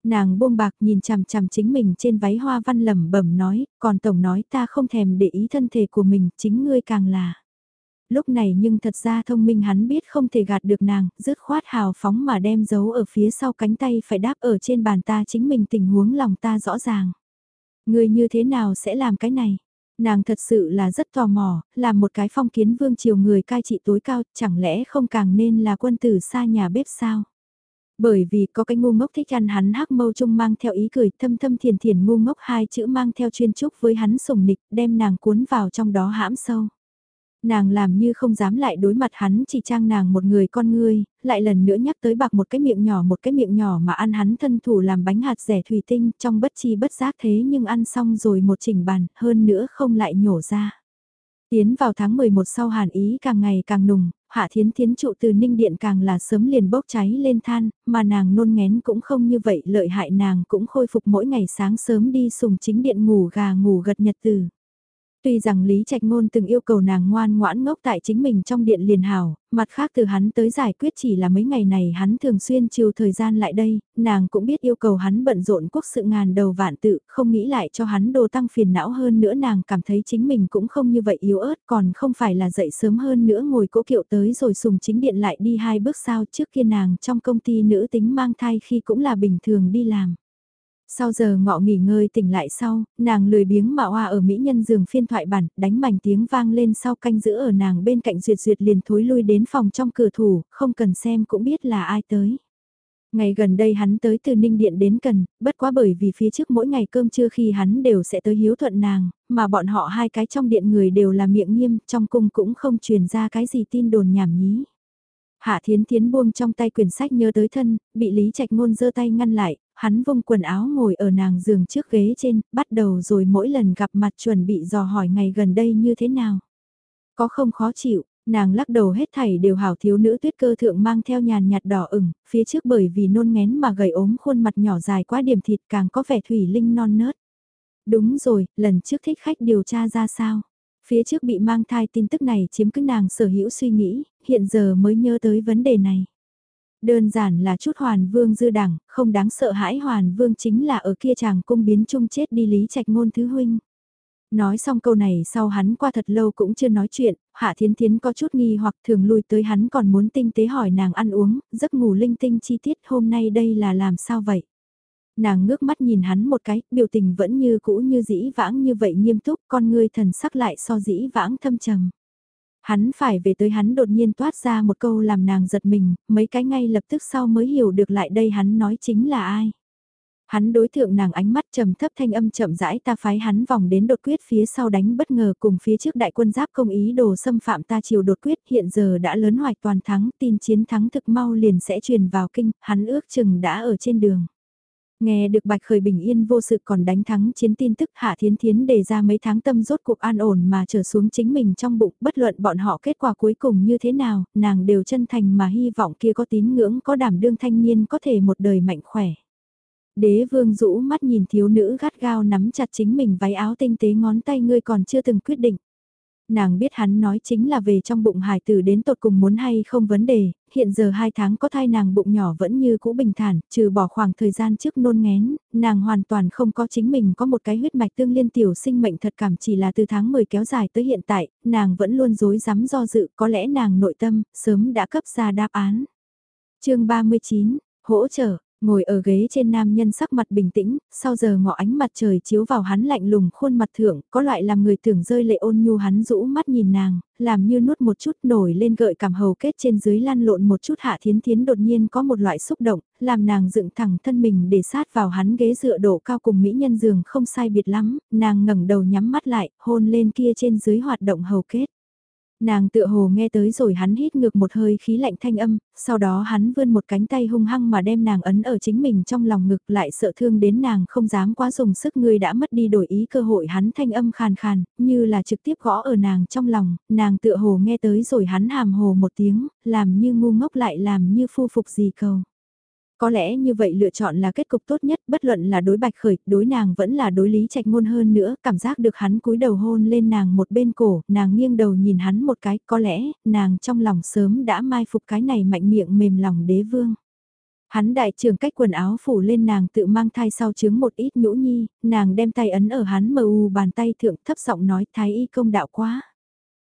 [SPEAKER 1] Nàng buông bạc nhìn chằm chằm chính mình trên váy hoa văn lẩm bẩm nói, còn tổng nói ta không thèm để ý thân thể của mình, chính ngươi càng là lúc này nhưng thật ra thông minh hắn biết không thể gạt được nàng, dứt khoát hào phóng mà đem giấu ở phía sau cánh tay phải đáp ở trên bàn ta chính mình tình huống lòng ta rõ ràng. Người như thế nào sẽ làm cái này? Nàng thật sự là rất tò mò, là một cái phong kiến vương triều người cai trị tối cao, chẳng lẽ không càng nên là quân tử xa nhà bếp sao? Bởi vì có cái ngu ngốc thích ăn hắn hắc mâu trung mang theo ý cười thâm thâm thiền thiền ngu ngốc hai chữ mang theo chuyên trúc với hắn sùng nịch đem nàng cuốn vào trong đó hãm sâu. Nàng làm như không dám lại đối mặt hắn chỉ trang nàng một người con ngươi, lại lần nữa nhắc tới bạc một cái miệng nhỏ một cái miệng nhỏ mà ăn hắn thân thủ làm bánh hạt rẻ thủy tinh trong bất chi bất giác thế nhưng ăn xong rồi một chỉnh bàn, hơn nữa không lại nhổ ra. Tiến vào tháng 11 sau hàn ý càng ngày càng nùng, hạ thiến thiến trụ từ ninh điện càng là sớm liền bốc cháy lên than, mà nàng nôn ngén cũng không như vậy lợi hại nàng cũng khôi phục mỗi ngày sáng sớm đi sùng chính điện ngủ gà ngủ gật nhật từ. Tuy rằng Lý Trạch Ngôn từng yêu cầu nàng ngoan ngoãn ngốc tại chính mình trong điện liền hào, mặt khác từ hắn tới giải quyết chỉ là mấy ngày này hắn thường xuyên chiều thời gian lại đây, nàng cũng biết yêu cầu hắn bận rộn quốc sự ngàn đầu vạn tự, không nghĩ lại cho hắn đồ tăng phiền não hơn nữa nàng cảm thấy chính mình cũng không như vậy yếu ớt còn không phải là dậy sớm hơn nữa ngồi cỗ kiệu tới rồi sùng chính điện lại đi hai bước sau trước kia nàng trong công ty nữ tính mang thai khi cũng là bình thường đi làm. Sau giờ ngọ nghỉ ngơi tỉnh lại sau, nàng lười biếng mà hoa ở mỹ nhân giường phiên thoại bản, đánh mảnh tiếng vang lên sau canh giữ ở nàng bên cạnh duyệt duyệt liền thối lui đến phòng trong cửa thủ, không cần xem cũng biết là ai tới. Ngày gần đây hắn tới từ Ninh Điện đến cần, bất quá bởi vì phía trước mỗi ngày cơm trưa khi hắn đều sẽ tới hiếu thuận nàng, mà bọn họ hai cái trong điện người đều là miệng nghiêm, trong cung cũng không truyền ra cái gì tin đồn nhảm nhí. Hạ Thiến Thiến buông trong tay quyển sách nhớ tới thân, bị Lý Trạch Ngôn giơ tay ngăn lại, hắn vung quần áo ngồi ở nàng giường trước ghế trên, bắt đầu rồi mỗi lần gặp mặt chuẩn bị dò hỏi ngày gần đây như thế nào. Có không khó chịu, nàng lắc đầu hết thảy đều hảo thiếu nữ tuyết cơ thượng mang theo nhàn nhạt đỏ ửng, phía trước bởi vì nôn ngén mà gầy ốm khuôn mặt nhỏ dài quá điểm thịt càng có vẻ thủy linh non nớt. Đúng rồi, lần trước thích khách điều tra ra sao? Phía trước bị mang thai tin tức này chiếm cứ nàng sở hữu suy nghĩ, hiện giờ mới nhớ tới vấn đề này. Đơn giản là chút hoàn vương dư đẳng, không đáng sợ hãi hoàn vương chính là ở kia chàng cung biến chung chết đi lý trạch ngôn thứ huynh. Nói xong câu này sau hắn qua thật lâu cũng chưa nói chuyện, Hạ Thiến Thiến có chút nghi hoặc thường lui tới hắn còn muốn tinh tế hỏi nàng ăn uống, giấc ngủ linh tinh chi tiết hôm nay đây là làm sao vậy? Nàng ngước mắt nhìn hắn một cái, biểu tình vẫn như cũ như dĩ vãng như vậy nghiêm túc, con ngươi thần sắc lại so dĩ vãng thâm trầm. Hắn phải về tới hắn đột nhiên toát ra một câu làm nàng giật mình, mấy cái ngay lập tức sau mới hiểu được lại đây hắn nói chính là ai. Hắn đối thượng nàng ánh mắt trầm thấp thanh âm chậm rãi ta phái hắn vòng đến đột quyết phía sau đánh bất ngờ cùng phía trước đại quân giáp công ý đồ xâm phạm ta chiều đột quyết hiện giờ đã lớn hoạch toàn thắng tin chiến thắng thực mau liền sẽ truyền vào kinh, hắn ước chừng đã ở trên đường. Nghe được Bạch Khởi bình yên vô sự còn đánh thắng chiến tin tức Hạ Thiến Thiến đề ra mấy tháng tâm rốt cuộc an ổn mà trở xuống chính mình trong bụng bất luận bọn họ kết quả cuối cùng như thế nào, nàng đều chân thành mà hy vọng kia có tín ngưỡng có đảm đương thanh niên có thể một đời mạnh khỏe. Đế vương rũ mắt nhìn thiếu nữ gắt gao nắm chặt chính mình váy áo tinh tế ngón tay ngươi còn chưa từng quyết định nàng biết hắn nói chính là về trong bụng hải tử đến tột cùng muốn hay không vấn đề, hiện giờ hai tháng có thai nàng bụng nhỏ vẫn như cũ bình thản, trừ bỏ khoảng thời gian trước nôn ngén, nàng hoàn toàn không có chính mình có một cái huyết mạch tương liên tiểu sinh mệnh thật cảm chỉ là từ tháng 10 kéo dài tới hiện tại, nàng vẫn luôn dối rắm do dự, có lẽ nàng nội tâm, sớm đã cấp ra đáp án. chương 39, hỗ trợ, Ngồi ở ghế trên nam nhân sắc mặt bình tĩnh, sau giờ ngọ ánh mặt trời chiếu vào hắn lạnh lùng khuôn mặt thượng, có loại làm người tưởng rơi lệ ôn nhu hắn rũ mắt nhìn nàng, làm như nuốt một chút nổi lên gợi cảm hầu kết trên dưới lăn lộn một chút hạ thiến thiến đột nhiên có một loại xúc động, làm nàng dựng thẳng thân mình để sát vào hắn ghế dựa độ cao cùng mỹ nhân giường không sai biệt lắm, nàng ngẩng đầu nhắm mắt lại, hôn lên kia trên dưới hoạt động hầu kết. Nàng tựa hồ nghe tới rồi hắn hít ngược một hơi khí lạnh thanh âm, sau đó hắn vươn một cánh tay hung hăng mà đem nàng ấn ở chính mình trong lòng ngực lại sợ thương đến nàng không dám quá dùng sức người đã mất đi đổi ý cơ hội hắn thanh âm khàn khàn, như là trực tiếp gõ ở nàng trong lòng, nàng tựa hồ nghe tới rồi hắn hàm hồ một tiếng, làm như ngu ngốc lại làm như phu phục gì cầu. Có lẽ như vậy lựa chọn là kết cục tốt nhất, bất luận là đối bạch khởi, đối nàng vẫn là đối lý trạch ngôn hơn nữa, cảm giác được hắn cúi đầu hôn lên nàng một bên cổ, nàng nghiêng đầu nhìn hắn một cái, có lẽ, nàng trong lòng sớm đã mai phục cái này mạnh miệng mềm lòng đế vương. Hắn đại trưởng cách quần áo phủ lên nàng tự mang thai sau chướng một ít nhũ nhi, nàng đem tay ấn ở hắn mờ u bàn tay thượng thấp giọng nói thái y công đạo quá.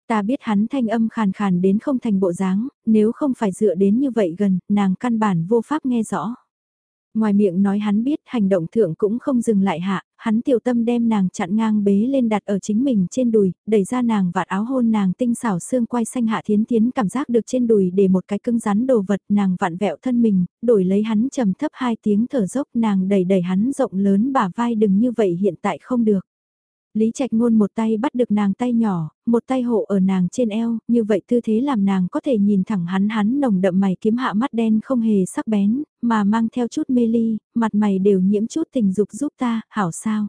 [SPEAKER 1] Ta biết hắn thanh âm khàn khàn đến không thành bộ dáng, nếu không phải dựa đến như vậy gần, nàng căn bản vô pháp nghe rõ. Ngoài miệng nói hắn biết hành động thượng cũng không dừng lại hạ, hắn tiểu tâm đem nàng chặn ngang bế lên đặt ở chính mình trên đùi, đẩy ra nàng vạt áo hôn nàng tinh xảo xương quay xanh hạ thiến thiến cảm giác được trên đùi để một cái cưng rắn đồ vật nàng vặn vẹo thân mình, đổi lấy hắn trầm thấp hai tiếng thở dốc nàng đẩy đẩy hắn rộng lớn bả vai đừng như vậy hiện tại không được. Lý Trạch Ngôn một tay bắt được nàng tay nhỏ, một tay hộ ở nàng trên eo, như vậy tư thế làm nàng có thể nhìn thẳng hắn hắn nồng đậm mày kiếm hạ mắt đen không hề sắc bén, mà mang theo chút mê ly, mặt mày đều nhiễm chút tình dục giúp ta, hảo sao.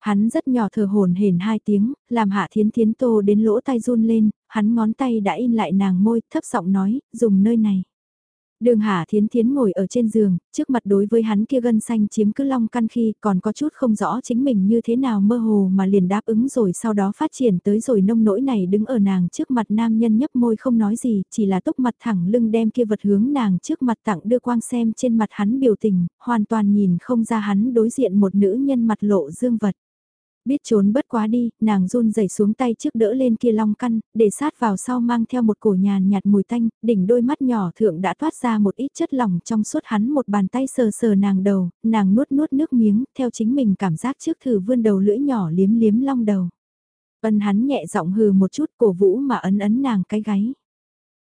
[SPEAKER 1] Hắn rất nhỏ thở hồn hển hai tiếng, làm hạ thiến thiến tô đến lỗ tay run lên, hắn ngón tay đã in lại nàng môi, thấp giọng nói, dùng nơi này. Đường Hà Thiến Thiến ngồi ở trên giường, trước mặt đối với hắn kia gân xanh chiếm cứ long căn khi còn có chút không rõ chính mình như thế nào mơ hồ mà liền đáp ứng rồi sau đó phát triển tới rồi nông nỗi này đứng ở nàng trước mặt nam nhân nhấp môi không nói gì, chỉ là túc mặt thẳng lưng đem kia vật hướng nàng trước mặt tặng đưa quang xem trên mặt hắn biểu tình, hoàn toàn nhìn không ra hắn đối diện một nữ nhân mặt lộ dương vật. Biết trốn bất quá đi, nàng run rẩy xuống tay trước đỡ lên kia long căn, để sát vào sau mang theo một cổ nhàn nhạt mùi tanh, đỉnh đôi mắt nhỏ thượng đã thoát ra một ít chất lỏng trong suốt hắn một bàn tay sờ sờ nàng đầu, nàng nuốt nuốt nước miếng, theo chính mình cảm giác trước thử vươn đầu lưỡi nhỏ liếm liếm long đầu. Ân hắn nhẹ giọng hừ một chút cổ vũ mà ấn ấn nàng cái gáy.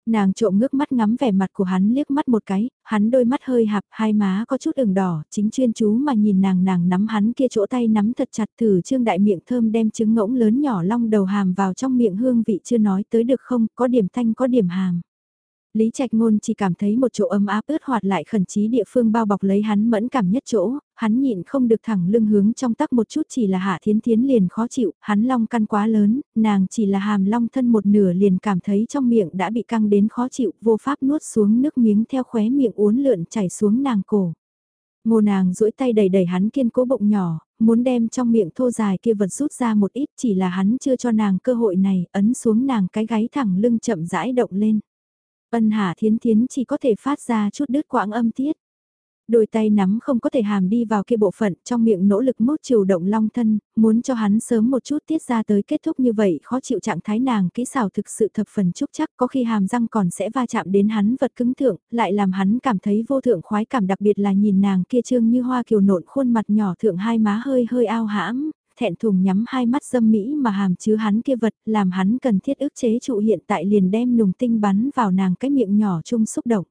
[SPEAKER 1] Nàng trộm ngước mắt ngắm vẻ mặt của hắn liếc mắt một cái, hắn đôi mắt hơi hạp, hai má có chút ửng đỏ, chính chuyên chú mà nhìn nàng nàng nắm hắn kia chỗ tay nắm thật chặt thử trương đại miệng thơm đem trứng ngỗng lớn nhỏ long đầu hàm vào trong miệng hương vị chưa nói tới được không, có điểm thanh có điểm hàm. Lý Trạch Ngôn chỉ cảm thấy một chỗ ấm áp ướt hoạt lại khẩn trí địa phương bao bọc lấy hắn mẫn cảm nhất chỗ, hắn nhịn không được thẳng lưng hướng trong tắc một chút chỉ là hạ thiến thiến liền khó chịu, hắn long căn quá lớn, nàng chỉ là hàm long thân một nửa liền cảm thấy trong miệng đã bị căng đến khó chịu, vô pháp nuốt xuống nước miếng theo khóe miệng uốn lượn chảy xuống nàng cổ. Ngô nàng duỗi tay đẩy đẩy hắn kiên cố bụng nhỏ, muốn đem trong miệng thô dài kia vật rút ra một ít chỉ là hắn chưa cho nàng cơ hội này, ấn xuống nàng cái gáy thẳng lưng chậm rãi động lên. Ân Hà Thiến Thiến chỉ có thể phát ra chút đứt quãng âm tiết. Đôi tay nắm không có thể hàm đi vào kia bộ phận trong miệng nỗ lực mốt chiều động long thân, muốn cho hắn sớm một chút tiết ra tới kết thúc như vậy khó chịu trạng thái nàng kỹ xảo thực sự thập phần chúc chắc có khi hàm răng còn sẽ va chạm đến hắn vật cứng thượng, lại làm hắn cảm thấy vô thượng khoái cảm đặc biệt là nhìn nàng kia trương như hoa kiều nộn khuôn mặt nhỏ thượng hai má hơi hơi ao hãm, thẹn thùng nhắm hai mắt dâm mỹ mà hàm chứa hắn kia vật, làm hắn cần thiết ức chế trụ hiện tại liền đem nùng tinh bắn vào nàng cái miệng nhỏ chung xúc động.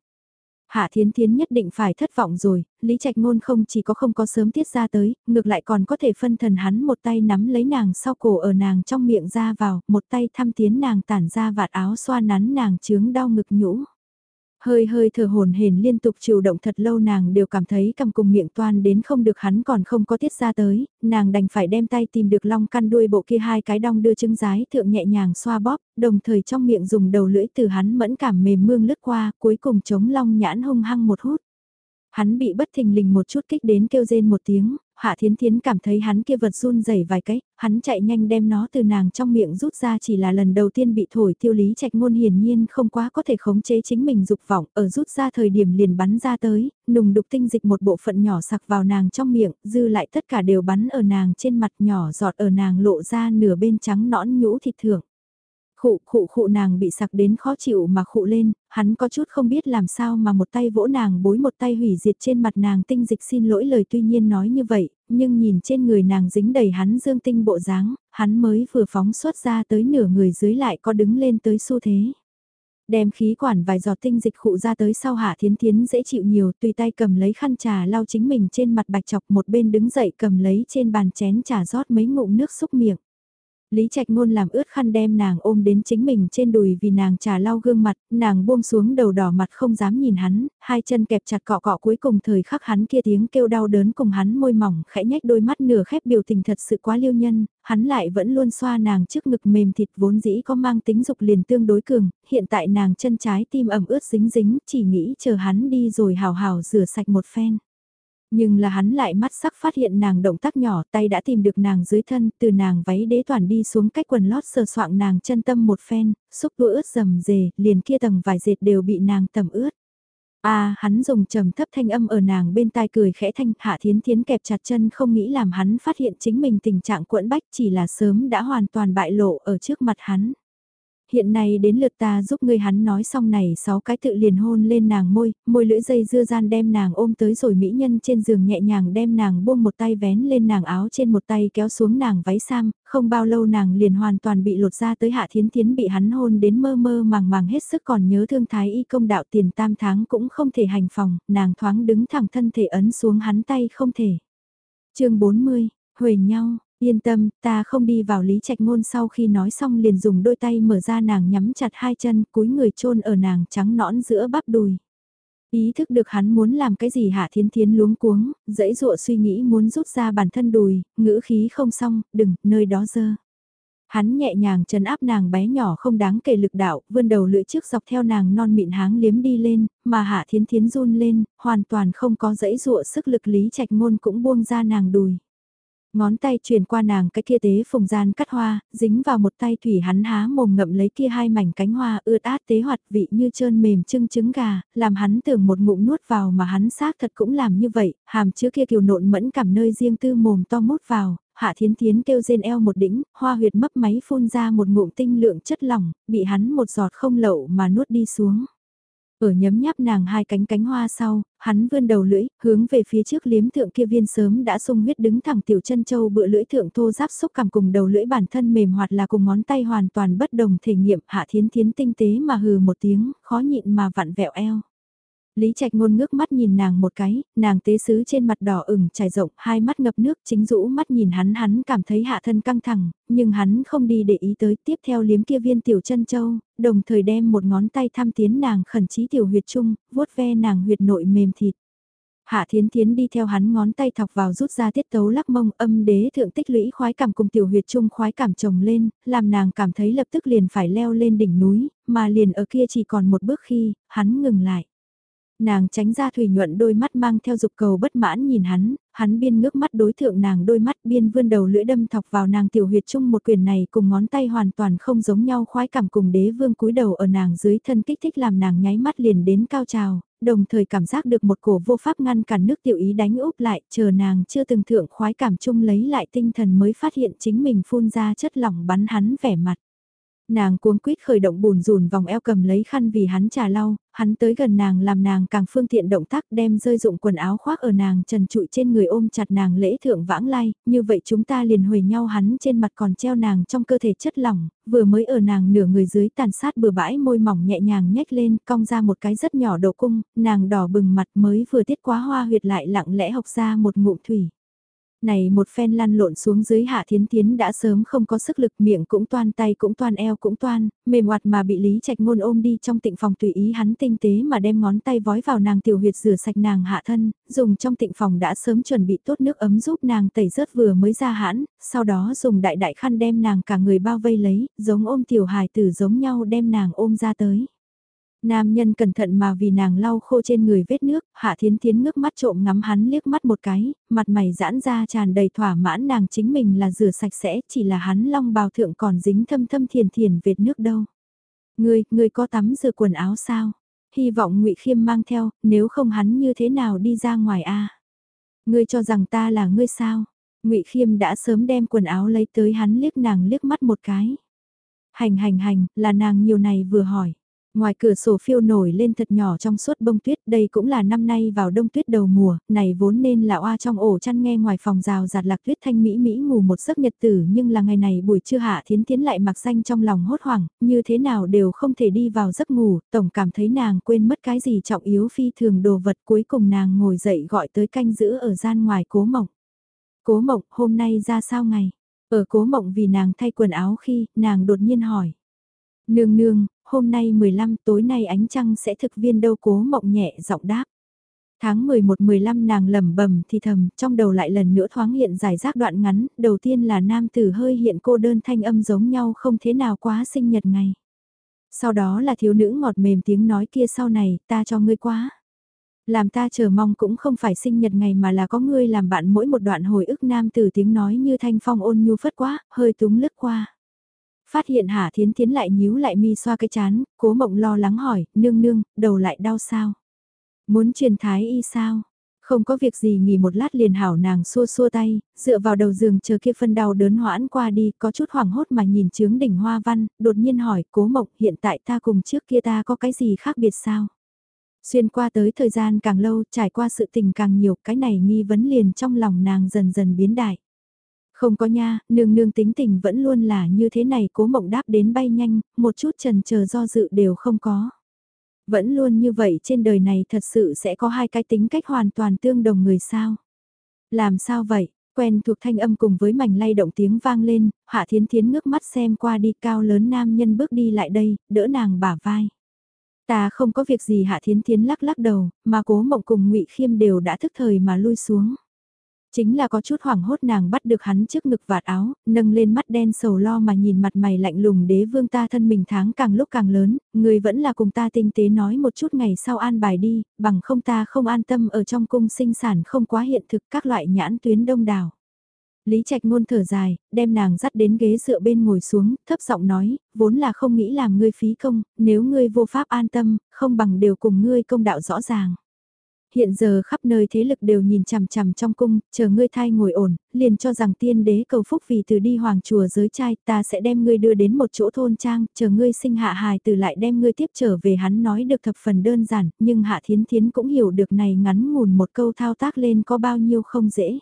[SPEAKER 1] Hạ Thiến Thiến nhất định phải thất vọng rồi, Lý Trạch Ngôn không chỉ có không có sớm tiết ra tới, ngược lại còn có thể phân thần hắn một tay nắm lấy nàng sau cổ ở nàng trong miệng ra vào, một tay thăm tiến nàng tản ra vạt áo xoa nắn nàng chướng đau ngực nhũ. Hơi hơi thở hồn hển liên tục chịu động thật lâu nàng đều cảm thấy cầm cùng miệng toan đến không được hắn còn không có tiết ra tới, nàng đành phải đem tay tìm được long căn đuôi bộ kia hai cái đong đưa trứng rái thượng nhẹ nhàng xoa bóp, đồng thời trong miệng dùng đầu lưỡi từ hắn mẫn cảm mềm mương lướt qua, cuối cùng chống long nhãn hung hăng một hút. Hắn bị bất thình lình một chút kích đến kêu rên một tiếng, Hạ Thiến Thiến cảm thấy hắn kia vật run rẩy vài cái, hắn chạy nhanh đem nó từ nàng trong miệng rút ra chỉ là lần đầu tiên bị thổi tiêu lý trạch ngôn hiển nhiên không quá có thể khống chế chính mình dục vọng, ở rút ra thời điểm liền bắn ra tới, nùng đục tinh dịch một bộ phận nhỏ sặc vào nàng trong miệng, dư lại tất cả đều bắn ở nàng trên mặt nhỏ giọt ở nàng lộ ra nửa bên trắng nõn nhũ thịt thưởng. Khụ khụ khụ nàng bị sặc đến khó chịu mà khụ lên, hắn có chút không biết làm sao mà một tay vỗ nàng bối một tay hủy diệt trên mặt nàng tinh dịch xin lỗi lời tuy nhiên nói như vậy, nhưng nhìn trên người nàng dính đầy hắn dương tinh bộ dáng, hắn mới vừa phóng xuất ra tới nửa người dưới lại có đứng lên tới xu thế. Đem khí quản vài giọt tinh dịch khụ ra tới sau hạ thiến thiến dễ chịu nhiều tùy tay cầm lấy khăn trà lau chính mình trên mặt bạch chọc một bên đứng dậy cầm lấy trên bàn chén trà rót mấy ngụm nước xúc miệng. Lý Trạch Ngôn làm ướt khăn đem nàng ôm đến chính mình trên đùi vì nàng trà lau gương mặt, nàng buông xuống đầu đỏ mặt không dám nhìn hắn, hai chân kẹp chặt cọ cọ cuối cùng thời khắc hắn kia tiếng kêu đau đớn cùng hắn môi mỏng khẽ nhách đôi mắt nửa khép biểu tình thật sự quá liêu nhân, hắn lại vẫn luôn xoa nàng trước ngực mềm thịt vốn dĩ có mang tính dục liền tương đối cường, hiện tại nàng chân trái tim ẩm ướt dính dính, chỉ nghĩ chờ hắn đi rồi hào hào rửa sạch một phen. Nhưng là hắn lại mắt sắc phát hiện nàng động tác nhỏ tay đã tìm được nàng dưới thân, từ nàng váy đế toàn đi xuống cách quần lót sờ soạng nàng chân tâm một phen, xúc đũa ướt rầm rề, liền kia tầng vải dệt đều bị nàng tầm ướt. À, hắn dùng trầm thấp thanh âm ở nàng bên tai cười khẽ thanh, hạ thiến thiến kẹp chặt chân không nghĩ làm hắn phát hiện chính mình tình trạng quẫn bách chỉ là sớm đã hoàn toàn bại lộ ở trước mặt hắn. Hiện nay đến lượt ta giúp ngươi hắn nói xong này sáu cái tự liền hôn lên nàng môi, môi lưỡi dây dưa gian đem nàng ôm tới rồi mỹ nhân trên giường nhẹ nhàng đem nàng buông một tay vén lên nàng áo trên một tay kéo xuống nàng váy sam, không bao lâu nàng liền hoàn toàn bị lột ra tới hạ thiến thiến bị hắn hôn đến mơ mơ màng màng hết sức còn nhớ thương thái y công đạo tiền tam tháng cũng không thể hành phòng, nàng thoáng đứng thẳng thân thể ấn xuống hắn tay không thể. chương 40, huề nhau, Yên tâm, ta không đi vào lý trạch ngôn sau khi nói xong liền dùng đôi tay mở ra nàng nhắm chặt hai chân cúi người chôn ở nàng trắng nõn giữa bắp đùi. Ý thức được hắn muốn làm cái gì hạ thiến thiến luống cuống, dãy dụa suy nghĩ muốn rút ra bản thân đùi, ngữ khí không xong, đừng, nơi đó dơ. Hắn nhẹ nhàng chấn áp nàng bé nhỏ không đáng kể lực đạo, vươn đầu lưỡi trước dọc theo nàng non mịn háng liếm đi lên, mà hạ thiến thiến run lên, hoàn toàn không có dãy dụa sức lực lý trạch ngôn cũng buông ra nàng đùi. Ngón tay truyền qua nàng cái kia tế phùng gian cắt hoa, dính vào một tay thủy hắn há mồm ngậm lấy kia hai mảnh cánh hoa ướt át tế hoạt vị như trơn mềm trưng trứng gà, làm hắn tưởng một ngụm nuốt vào mà hắn xác thật cũng làm như vậy, hàm chứa kia kiều nộn mẫn cảm nơi riêng tư mồm to mút vào, hạ thiến thiến kêu rên eo một đỉnh, hoa huyệt mấp máy phun ra một ngụm tinh lượng chất lỏng, bị hắn một giọt không lậu mà nuốt đi xuống. Ở nhấm nháp nàng hai cánh cánh hoa sau, hắn vươn đầu lưỡi, hướng về phía trước liếm thượng kia viên sớm đã sung huyết đứng thẳng tiểu chân châu bựa lưỡi thượng thô giáp xúc cảm cùng đầu lưỡi bản thân mềm hoạt là cùng ngón tay hoàn toàn bất đồng thể nghiệm hạ thiến thiến tinh tế mà hừ một tiếng, khó nhịn mà vặn vẹo eo. Lý Trạch ngôn ngước mắt nhìn nàng một cái, nàng tế sứ trên mặt đỏ ửng trải rộng, hai mắt ngập nước, chính rũ mắt nhìn hắn hắn cảm thấy hạ thân căng thẳng, nhưng hắn không đi để ý tới, tiếp theo liếm kia viên tiểu chân châu, đồng thời đem một ngón tay thăm tiến nàng khẩn trí tiểu huyệt trung, vuốt ve nàng huyệt nội mềm thịt. Hạ Thiến Thiến đi theo hắn ngón tay thọc vào rút ra tiết tấu lắc mông âm đế thượng tích lũy khoái cảm cùng tiểu huyệt trung khoái cảm chồng lên, làm nàng cảm thấy lập tức liền phải leo lên đỉnh núi, mà liền ở kia chỉ còn một bước khi, hắn ngừng lại. Nàng tránh ra thủy nhuận đôi mắt mang theo dục cầu bất mãn nhìn hắn, hắn biên ngước mắt đối thượng nàng đôi mắt biên vươn đầu lưỡi đâm thọc vào nàng tiểu huyệt chung một quyền này cùng ngón tay hoàn toàn không giống nhau khoái cảm cùng đế vương cúi đầu ở nàng dưới thân kích thích làm nàng nháy mắt liền đến cao trào, đồng thời cảm giác được một cổ vô pháp ngăn cản nước tiểu ý đánh úp lại chờ nàng chưa từng thượng khoái cảm chung lấy lại tinh thần mới phát hiện chính mình phun ra chất lỏng bắn hắn vẻ mặt. Nàng cuống quýt khởi động bùn rùn vòng eo cầm lấy khăn vì hắn trà lau, hắn tới gần nàng làm nàng càng phương tiện động tác đem rơi dụng quần áo khoác ở nàng trần trụi trên người ôm chặt nàng lễ thượng vãng lai, như vậy chúng ta liền huề nhau hắn trên mặt còn treo nàng trong cơ thể chất lỏng, vừa mới ở nàng nửa người dưới tàn sát bừa bãi môi mỏng nhẹ nhàng nhếch lên, cong ra một cái rất nhỏ độ cung, nàng đỏ bừng mặt mới vừa tiết quá hoa huyệt lại lặng lẽ học ra một ngụm thủy này một phen lăn lộn xuống dưới hạ thiến tiến đã sớm không có sức lực miệng cũng toan tay cũng toan eo cũng toan, mềm hoạt mà bị lý trạch ngôn ôm đi trong tịnh phòng tùy ý hắn tinh tế mà đem ngón tay vói vào nàng tiểu huyệt rửa sạch nàng hạ thân, dùng trong tịnh phòng đã sớm chuẩn bị tốt nước ấm giúp nàng tẩy rớt vừa mới ra hãn, sau đó dùng đại đại khăn đem nàng cả người bao vây lấy, giống ôm tiểu hài tử giống nhau đem nàng ôm ra tới. Nam nhân cẩn thận mà vì nàng lau khô trên người vết nước, hạ thiến thiến ngước mắt trộm ngắm hắn liếc mắt một cái, mặt mày giãn ra tràn đầy thỏa mãn nàng chính mình là rửa sạch sẽ, chỉ là hắn long bào thượng còn dính thâm thâm thiền thiền vệt nước đâu. Ngươi, ngươi có tắm rửa quần áo sao? Hy vọng ngụy Khiêm mang theo, nếu không hắn như thế nào đi ra ngoài a? Ngươi cho rằng ta là ngươi sao? ngụy Khiêm đã sớm đem quần áo lấy tới hắn liếc nàng liếc mắt một cái. Hành hành hành, là nàng nhiều này vừa hỏi. Ngoài cửa sổ phiêu nổi lên thật nhỏ trong suốt bông tuyết, đây cũng là năm nay vào đông tuyết đầu mùa, này vốn nên là oa trong ổ chăn nghe ngoài phòng rào giạt lạc tuyết thanh mỹ mỹ ngủ một giấc nhật tử nhưng là ngày này buổi trưa hạ thiến tiến lại mặc xanh trong lòng hốt hoảng, như thế nào đều không thể đi vào giấc ngủ, tổng cảm thấy nàng quên mất cái gì trọng yếu phi thường đồ vật cuối cùng nàng ngồi dậy gọi tới canh giữ ở gian ngoài cố mộng. Cố mộng, hôm nay ra sao ngày? Ở cố mộng vì nàng thay quần áo khi, nàng đột nhiên hỏi. Nương nương, hôm nay 15 tối nay ánh trăng sẽ thực viên đâu cố mộng nhẹ giọng đáp. Tháng 11-15 nàng lẩm bẩm thì thầm, trong đầu lại lần nữa thoáng hiện giải rác đoạn ngắn, đầu tiên là nam tử hơi hiện cô đơn thanh âm giống nhau không thế nào quá sinh nhật ngày. Sau đó là thiếu nữ ngọt mềm tiếng nói kia sau này, ta cho ngươi quá. Làm ta chờ mong cũng không phải sinh nhật ngày mà là có ngươi làm bạn mỗi một đoạn hồi ức nam tử tiếng nói như thanh phong ôn nhu phất quá, hơi túng lướt qua. Phát hiện Hạ Thiến Thiến lại nhíu lại mi xoa cái chán, cố mộng lo lắng hỏi, nương nương, đầu lại đau sao? Muốn truyền thái y sao? Không có việc gì nghỉ một lát liền hảo nàng xua xua tay, dựa vào đầu giường chờ kia phân đau đớn hoãn qua đi, có chút hoảng hốt mà nhìn chướng đỉnh hoa văn, đột nhiên hỏi, cố mộng, hiện tại ta cùng trước kia ta có cái gì khác biệt sao? Xuyên qua tới thời gian càng lâu, trải qua sự tình càng nhiều, cái này nghi vấn liền trong lòng nàng dần dần biến đại. Không có nha, nương nương tính tình vẫn luôn là như thế này cố mộng đáp đến bay nhanh, một chút trần chờ do dự đều không có. Vẫn luôn như vậy trên đời này thật sự sẽ có hai cái tính cách hoàn toàn tương đồng người sao. Làm sao vậy? Quen thuộc thanh âm cùng với mảnh lay động tiếng vang lên, hạ thiến thiến ngước mắt xem qua đi cao lớn nam nhân bước đi lại đây, đỡ nàng bả vai. Ta không có việc gì hạ thiến thiến lắc lắc đầu, mà cố mộng cùng ngụy Khiêm đều đã thức thời mà lui xuống. Chính là có chút hoảng hốt nàng bắt được hắn trước ngực vạt áo, nâng lên mắt đen sầu lo mà nhìn mặt mày lạnh lùng đế vương ta thân mình tháng càng lúc càng lớn, người vẫn là cùng ta tinh tế nói một chút ngày sau an bài đi, bằng không ta không an tâm ở trong cung sinh sản không quá hiện thực các loại nhãn tuyến đông đảo. Lý Trạch ngôn thở dài, đem nàng dắt đến ghế dựa bên ngồi xuống, thấp giọng nói, vốn là không nghĩ làm ngươi phí công, nếu ngươi vô pháp an tâm, không bằng đều cùng ngươi công đạo rõ ràng hiện giờ khắp nơi thế lực đều nhìn chằm chằm trong cung, chờ ngươi thai ngồi ổn, liền cho rằng tiên đế cầu phúc vì từ đi hoàng chùa giới trai, ta sẽ đem ngươi đưa đến một chỗ thôn trang, chờ ngươi sinh hạ hài từ lại đem ngươi tiếp trở về hắn nói được thập phần đơn giản, nhưng hạ thiến thiến cũng hiểu được này ngắn ngủn một câu thao tác lên có bao nhiêu không dễ.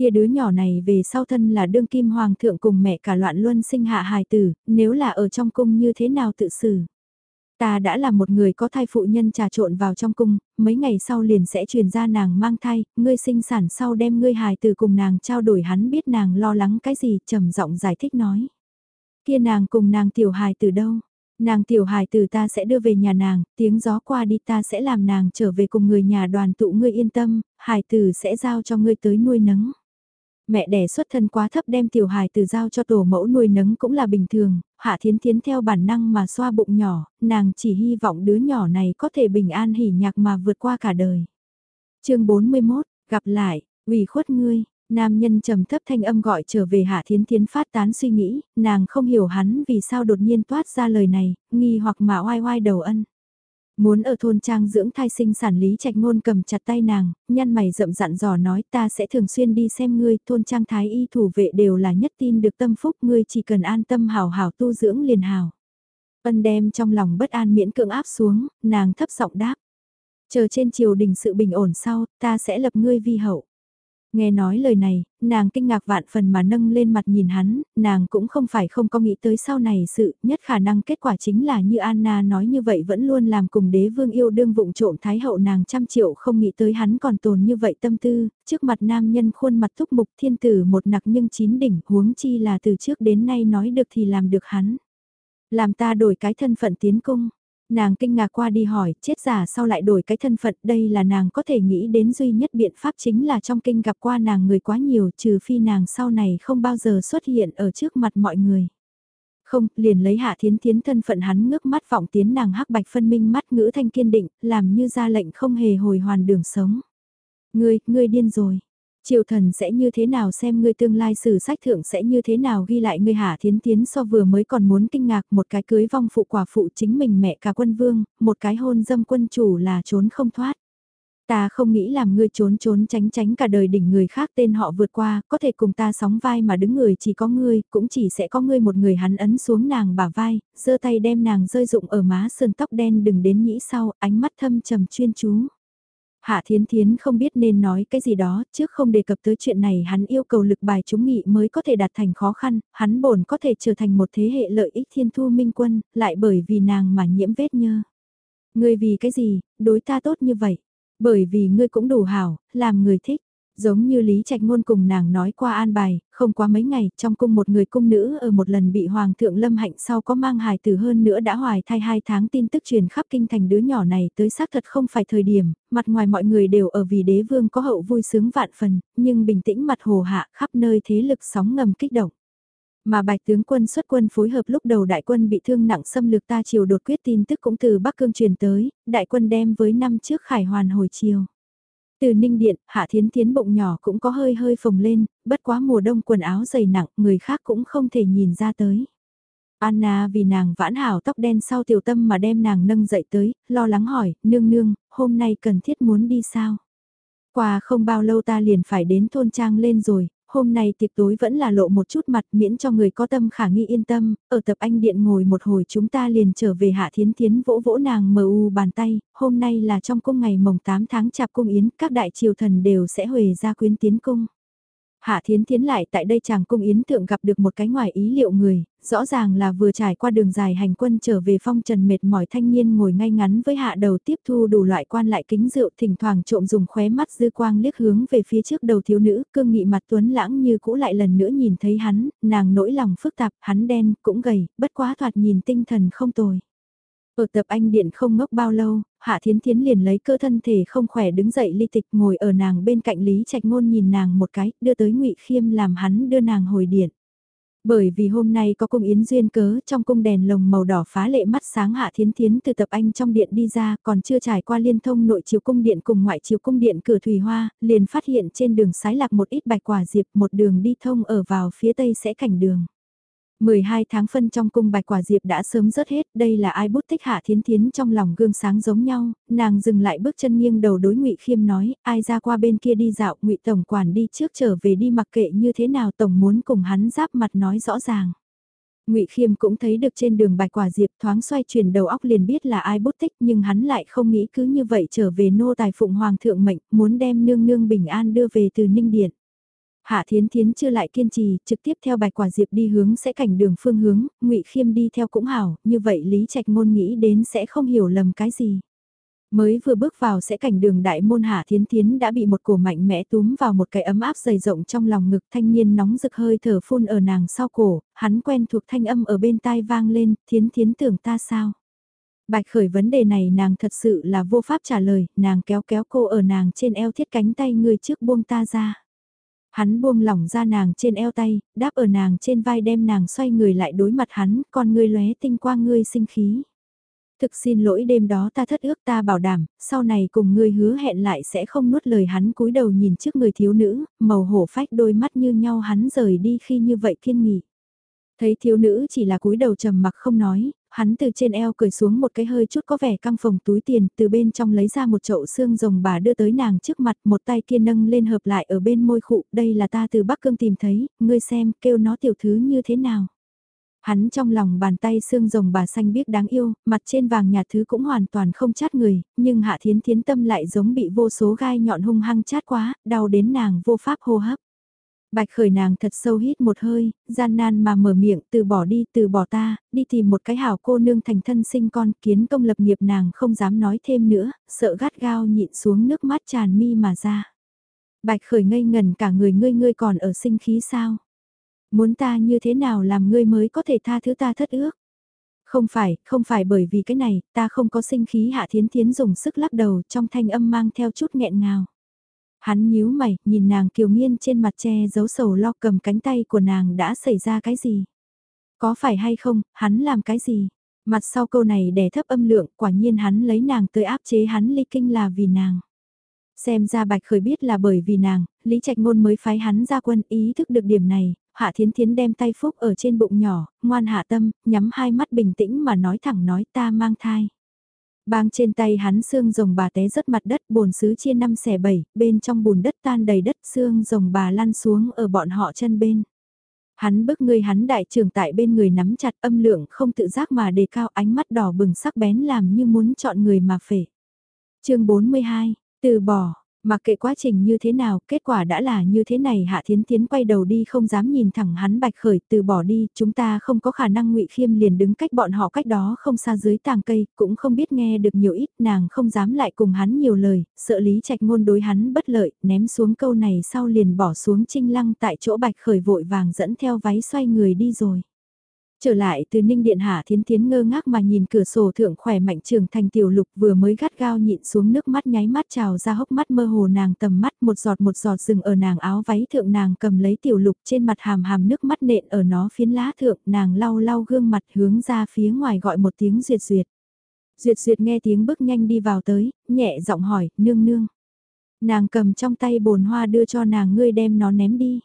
[SPEAKER 1] Kia đứa nhỏ này về sau thân là đương kim hoàng thượng cùng mẹ cả loạn luân sinh hạ hài tử, nếu là ở trong cung như thế nào tự xử. Ta đã là một người có thai phụ nhân trà trộn vào trong cung, mấy ngày sau liền sẽ truyền ra nàng mang thai, ngươi sinh sản sau đem ngươi hài từ cùng nàng trao đổi hắn biết nàng lo lắng cái gì, trầm giọng giải thích nói. Kia nàng cùng nàng tiểu hài từ đâu? Nàng tiểu hài từ ta sẽ đưa về nhà nàng, tiếng gió qua đi ta sẽ làm nàng trở về cùng người nhà đoàn tụ ngươi yên tâm, hài từ sẽ giao cho ngươi tới nuôi nấng mẹ đẻ xuất thân quá thấp đem tiểu hài từ giao cho tổ mẫu nuôi nấng cũng là bình thường, hạ thiến thiến theo bản năng mà xoa bụng nhỏ, nàng chỉ hy vọng đứa nhỏ này có thể bình an hỉ nhạc mà vượt qua cả đời. chương 41, gặp lại, ủy khuất ngươi, nam nhân trầm thấp thanh âm gọi trở về hạ thiến thiến phát tán suy nghĩ, nàng không hiểu hắn vì sao đột nhiên toát ra lời này, nghi hoặc mà oai oai đầu ân. Muốn ở thôn trang dưỡng thai sinh sản lý trạch ngôn cầm chặt tay nàng, nhăn mày rậm dặn dò nói ta sẽ thường xuyên đi xem ngươi, thôn trang thái y thủ vệ đều là nhất tin được tâm phúc ngươi chỉ cần an tâm hào hào tu dưỡng liền hào. Ân đem trong lòng bất an miễn cưỡng áp xuống, nàng thấp giọng đáp. Chờ trên triều đình sự bình ổn sau, ta sẽ lập ngươi vi hậu. Nghe nói lời này, nàng kinh ngạc vạn phần mà nâng lên mặt nhìn hắn, nàng cũng không phải không có nghĩ tới sau này sự, nhất khả năng kết quả chính là như Anna nói như vậy vẫn luôn làm cùng đế vương yêu đương vụng trộm thái hậu nàng trăm triệu không nghĩ tới hắn còn tồn như vậy tâm tư, trước mặt nam nhân khuôn mặt thúc mục thiên tử một nặc nhưng chín đỉnh huống chi là từ trước đến nay nói được thì làm được hắn. Làm ta đổi cái thân phận tiến cung Nàng kinh ngạc qua đi hỏi, chết giả sau lại đổi cái thân phận, đây là nàng có thể nghĩ đến duy nhất biện pháp chính là trong kinh gặp qua nàng người quá nhiều trừ phi nàng sau này không bao giờ xuất hiện ở trước mặt mọi người. Không, liền lấy hạ thiến thiến thân phận hắn ngước mắt vọng tiến nàng hắc bạch phân minh mắt ngữ thanh kiên định, làm như ra lệnh không hề hồi hoàn đường sống. Ngươi, ngươi điên rồi. Triều thần sẽ như thế nào xem ngươi tương lai sử sách thượng sẽ như thế nào ghi lại ngươi hả thiến tiến so vừa mới còn muốn kinh ngạc một cái cưới vong phụ quả phụ chính mình mẹ cả quân vương, một cái hôn dâm quân chủ là trốn không thoát. Ta không nghĩ làm ngươi trốn trốn tránh tránh cả đời đỉnh người khác tên họ vượt qua, có thể cùng ta sóng vai mà đứng người chỉ có ngươi, cũng chỉ sẽ có ngươi một người hắn ấn xuống nàng bả vai, giơ tay đem nàng rơi rụng ở má sườn tóc đen đừng đến nhĩ sau, ánh mắt thâm trầm chuyên chú. Hạ Thiến Thiến không biết nên nói cái gì đó, trước không đề cập tới chuyện này hắn yêu cầu lực bài chúng nghị mới có thể đạt thành khó khăn, hắn bổn có thể trở thành một thế hệ lợi ích thiên thu minh quân, lại bởi vì nàng mà nhiễm vết nhơ. Ngươi vì cái gì, đối ta tốt như vậy? Bởi vì ngươi cũng đủ hảo, làm người thích. Giống như Lý Trạch Ngôn cùng nàng nói qua an bài, không quá mấy ngày, trong cung một người cung nữ ở một lần bị Hoàng thượng Lâm Hạnh sau có mang hài tử hơn nữa đã hoài thai hai tháng tin tức truyền khắp kinh thành đứa nhỏ này tới xác thật không phải thời điểm, mặt ngoài mọi người đều ở vì đế vương có hậu vui sướng vạn phần, nhưng bình tĩnh mặt hồ hạ khắp nơi thế lực sóng ngầm kích động. Mà bạch tướng quân xuất quân phối hợp lúc đầu đại quân bị thương nặng xâm lược ta chiều đột quyết tin tức cũng từ Bắc Cương truyền tới, đại quân đem với năm trước khải hoàn hồi chiều. Từ ninh điện, hạ thiến thiến bụng nhỏ cũng có hơi hơi phồng lên, bất quá mùa đông quần áo dày nặng, người khác cũng không thể nhìn ra tới. Anna vì nàng vãn hảo tóc đen sau tiểu tâm mà đem nàng nâng dậy tới, lo lắng hỏi, nương nương, hôm nay cần thiết muốn đi sao? Qua không bao lâu ta liền phải đến thôn trang lên rồi, hôm nay tiệc tối vẫn là lộ một chút mặt miễn cho người có tâm khả nghi yên tâm, ở tập anh điện ngồi một hồi chúng ta liền trở về hạ thiến thiến vỗ vỗ nàng mờ u bàn tay, hôm nay là trong cung ngày mồng 8 tháng chạp cung yến, các đại triều thần đều sẽ huề ra quyến tiến cung. Hạ Thiến Thiến lại tại đây chàng cung yến tượng gặp được một cái ngoài ý liệu người, rõ ràng là vừa trải qua đường dài hành quân trở về phong trần mệt mỏi thanh niên ngồi ngay ngắn với hạ đầu tiếp thu đủ loại quan lại kính rượu thỉnh thoảng trộm dùng khóe mắt dư quang liếc hướng về phía trước đầu thiếu nữ, cương nghị mặt tuấn lãng như cũ lại lần nữa nhìn thấy hắn, nàng nỗi lòng phức tạp, hắn đen, cũng gầy, bất quá thoạt nhìn tinh thần không tồi. Ở tập anh điện không ngốc bao lâu, Hạ Thiến Thiến liền lấy cơ thân thể không khỏe đứng dậy ly tịch ngồi ở nàng bên cạnh Lý Trạch Ngôn nhìn nàng một cái, đưa tới ngụy Khiêm làm hắn đưa nàng hồi điện. Bởi vì hôm nay có cung yến duyên cớ trong cung đèn lồng màu đỏ phá lệ mắt sáng Hạ Thiến Thiến từ tập anh trong điện đi ra còn chưa trải qua liên thông nội chiếu cung điện cùng ngoại chiếu cung điện cửa thủy hoa, liền phát hiện trên đường sái lạc một ít bạch quả diệp một đường đi thông ở vào phía tây sẽ cảnh đường. 12 tháng phân trong cung bạch quả diệp đã sớm rớt hết, đây là ai bút tích hạ thiến thiến trong lòng gương sáng giống nhau, nàng dừng lại bước chân nghiêng đầu đối ngụy Khiêm nói, ai ra qua bên kia đi dạo, ngụy Tổng quản đi trước trở về đi mặc kệ như thế nào Tổng muốn cùng hắn giáp mặt nói rõ ràng. ngụy Khiêm cũng thấy được trên đường bạch quả diệp thoáng xoay chuyển đầu óc liền biết là ai bút tích nhưng hắn lại không nghĩ cứ như vậy trở về nô tài phụng hoàng thượng mệnh, muốn đem nương nương bình an đưa về từ Ninh Điện. Hạ Thiến Thiến chưa lại kiên trì, trực tiếp theo bạch quả diệp đi hướng sẽ cảnh đường phương hướng, ngụy Khiêm đi theo cũng hảo, như vậy Lý Trạch Ngôn nghĩ đến sẽ không hiểu lầm cái gì. Mới vừa bước vào sẽ cảnh đường đại môn Hạ Thiến Thiến đã bị một cổ mạnh mẽ túm vào một cái ấm áp dày rộng trong lòng ngực thanh niên nóng rực hơi thở phun ở nàng sau cổ, hắn quen thuộc thanh âm ở bên tai vang lên, Thiến Thiến tưởng ta sao? Bạch khởi vấn đề này nàng thật sự là vô pháp trả lời, nàng kéo kéo cô ở nàng trên eo thiết cánh tay người trước buông ta ra. Hắn buông lỏng ra nàng trên eo tay, đáp ở nàng trên vai đem nàng xoay người lại đối mặt hắn, con ngươi lóe tinh quang ngươi sinh khí. Thực xin lỗi đêm đó ta thất ước ta bảo đảm, sau này cùng ngươi hứa hẹn lại sẽ không nuốt lời hắn cúi đầu nhìn trước người thiếu nữ, màu hổ phách đôi mắt như nhau hắn rời đi khi như vậy kiên nghị. Thấy thiếu nữ chỉ là cúi đầu trầm mặc không nói, Hắn từ trên eo cười xuống một cái hơi chút có vẻ căng phồng túi tiền, từ bên trong lấy ra một chậu xương rồng bà đưa tới nàng trước mặt, một tay kia nâng lên hợp lại ở bên môi khụ, đây là ta từ Bắc Cương tìm thấy, ngươi xem, kêu nó tiểu thứ như thế nào. Hắn trong lòng bàn tay xương rồng bà xanh biếc đáng yêu, mặt trên vàng nhạt thứ cũng hoàn toàn không chát người, nhưng hạ thiến thiến tâm lại giống bị vô số gai nhọn hung hăng chát quá, đau đến nàng vô pháp hô hấp. Bạch khởi nàng thật sâu hít một hơi, gian nan mà mở miệng từ bỏ đi từ bỏ ta, đi tìm một cái hảo cô nương thành thân sinh con kiến công lập nghiệp nàng không dám nói thêm nữa, sợ gắt gao nhịn xuống nước mắt tràn mi mà ra. Bạch khởi ngây ngần cả người ngươi ngươi còn ở sinh khí sao? Muốn ta như thế nào làm ngươi mới có thể tha thứ ta thất ước? Không phải, không phải bởi vì cái này, ta không có sinh khí hạ thiến thiến dùng sức lắc đầu trong thanh âm mang theo chút nghẹn ngào. Hắn nhíu mày, nhìn nàng kiều nghiên trên mặt che giấu sầu lo cầm cánh tay của nàng đã xảy ra cái gì? Có phải hay không, hắn làm cái gì? Mặt sau câu này đè thấp âm lượng, quả nhiên hắn lấy nàng tới áp chế hắn ly kinh là vì nàng. Xem ra bạch khởi biết là bởi vì nàng, Lý Trạch Ngôn mới phái hắn ra quân ý thức được điểm này, Hạ Thiến Thiến đem tay phúc ở trên bụng nhỏ, ngoan hạ tâm, nhắm hai mắt bình tĩnh mà nói thẳng nói ta mang thai. Bang trên tay hắn xương rồng bà té rớt mặt đất bồn xứ chia năm xẻ bảy, bên trong bùn đất tan đầy đất xương rồng bà lăn xuống ở bọn họ chân bên. Hắn bức người hắn đại trưởng tại bên người nắm chặt âm lượng không tự giác mà đề cao ánh mắt đỏ bừng sắc bén làm như muốn chọn người mà phể. chương 42, từ bỏ, Mặc kệ quá trình như thế nào, kết quả đã là như thế này Hạ Thiến Thiến quay đầu đi không dám nhìn thẳng hắn bạch khởi từ bỏ đi, chúng ta không có khả năng ngụy Khiêm liền đứng cách bọn họ cách đó không xa dưới tàng cây, cũng không biết nghe được nhiều ít, nàng không dám lại cùng hắn nhiều lời, sợ lý trạch ngôn đối hắn bất lợi, ném xuống câu này sau liền bỏ xuống trinh lăng tại chỗ bạch khởi vội vàng dẫn theo váy xoay người đi rồi. Trở lại từ ninh điện hạ thiến thiến ngơ ngác mà nhìn cửa sổ thượng khỏe mạnh trường thành tiểu lục vừa mới gắt gao nhịn xuống nước mắt nháy mắt trào ra hốc mắt mơ hồ nàng tầm mắt một giọt một giọt rừng ở nàng áo váy thượng nàng cầm lấy tiểu lục trên mặt hàm hàm nước mắt nện ở nó phiến lá thượng nàng lau lau gương mặt hướng ra phía ngoài gọi một tiếng duyệt duyệt. Duyệt duyệt nghe tiếng bước nhanh đi vào tới, nhẹ giọng hỏi, nương nương. Nàng cầm trong tay bồn hoa đưa cho nàng ngươi đem nó ném đi.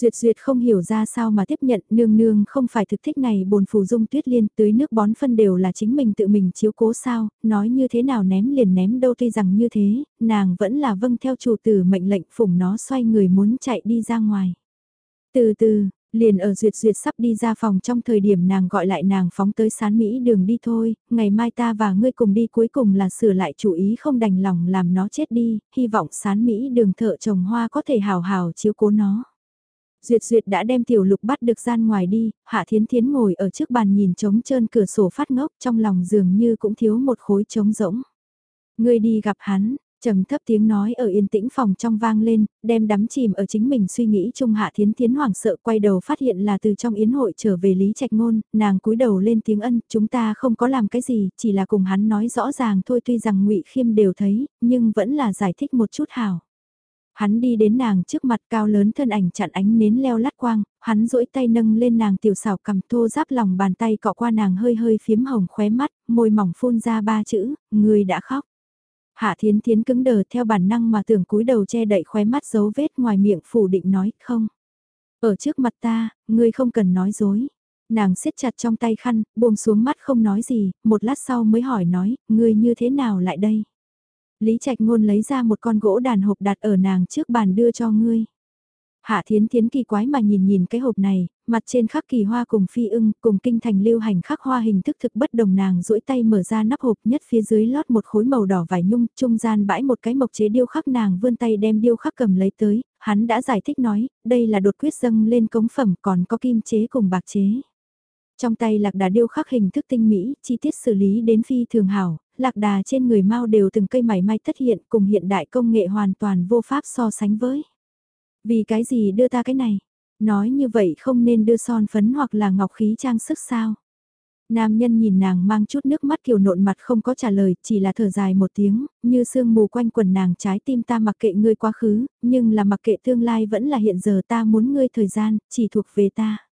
[SPEAKER 1] Duyệt duyệt không hiểu ra sao mà tiếp nhận nương nương không phải thực thích này bồn phù dung tuyết liên tưới nước bón phân đều là chính mình tự mình chiếu cố sao, nói như thế nào ném liền ném đâu tuy rằng như thế, nàng vẫn là vâng theo chủ tử mệnh lệnh phủng nó xoay người muốn chạy đi ra ngoài. Từ từ, liền ở duyệt duyệt sắp đi ra phòng trong thời điểm nàng gọi lại nàng phóng tới sán Mỹ đường đi thôi, ngày mai ta và ngươi cùng đi cuối cùng là sửa lại chủ ý không đành lòng làm nó chết đi, hy vọng sán Mỹ đường thợ trồng hoa có thể hào hào chiếu cố nó. Duyệt Duyệt đã đem tiểu lục bắt được gian ngoài đi, Hạ Thiến Thiến ngồi ở trước bàn nhìn trống trơn cửa sổ phát ngốc trong lòng dường như cũng thiếu một khối trống rỗng. Người đi gặp hắn, trầm thấp tiếng nói ở yên tĩnh phòng trong vang lên, đem đắm chìm ở chính mình suy nghĩ chung Hạ Thiến Thiến hoảng sợ quay đầu phát hiện là từ trong yến hội trở về Lý Trạch Ngôn, nàng cúi đầu lên tiếng ân, chúng ta không có làm cái gì, chỉ là cùng hắn nói rõ ràng thôi tuy rằng ngụy Khiêm đều thấy, nhưng vẫn là giải thích một chút hảo. Hắn đi đến nàng trước mặt cao lớn thân ảnh chặn ánh nến leo lắt quang, hắn duỗi tay nâng lên nàng tiểu xảo cầm thô giáp lòng bàn tay cọ qua nàng hơi hơi phiếm hồng khóe mắt, môi mỏng phun ra ba chữ, người đã khóc. Hạ thiến thiến cứng đờ theo bản năng mà tưởng cúi đầu che đậy khóe mắt dấu vết ngoài miệng phủ định nói không. Ở trước mặt ta, ngươi không cần nói dối. Nàng siết chặt trong tay khăn, buông xuống mắt không nói gì, một lát sau mới hỏi nói, ngươi như thế nào lại đây? Lý Trạch Ngôn lấy ra một con gỗ đàn hộp đặt ở nàng trước bàn đưa cho ngươi. Hạ Thiến Thiến kỳ quái mà nhìn nhìn cái hộp này, mặt trên khắc kỳ hoa cùng phi ưng, cùng kinh thành lưu hành khắc hoa hình thức thực bất đồng nàng duỗi tay mở ra nắp hộp nhất phía dưới lót một khối màu đỏ vải nhung, trung gian bãi một cái mộc chế điêu khắc nàng vươn tay đem điêu khắc cầm lấy tới, hắn đã giải thích nói, đây là đột quyết dâng lên cống phẩm còn có kim chế cùng bạc chế. Trong tay lạc đà điêu khắc hình thức tinh mỹ, chi tiết xử lý đến phi thường hảo, lạc đà trên người mau đều từng cây mảy may tất hiện cùng hiện đại công nghệ hoàn toàn vô pháp so sánh với. Vì cái gì đưa ta cái này? Nói như vậy không nên đưa son phấn hoặc là ngọc khí trang sức sao? Nam nhân nhìn nàng mang chút nước mắt kiều nộn mặt không có trả lời, chỉ là thở dài một tiếng, như sương mù quanh quần nàng trái tim ta mặc kệ ngươi quá khứ, nhưng là mặc kệ tương lai vẫn là hiện giờ ta muốn ngươi thời gian, chỉ thuộc về ta.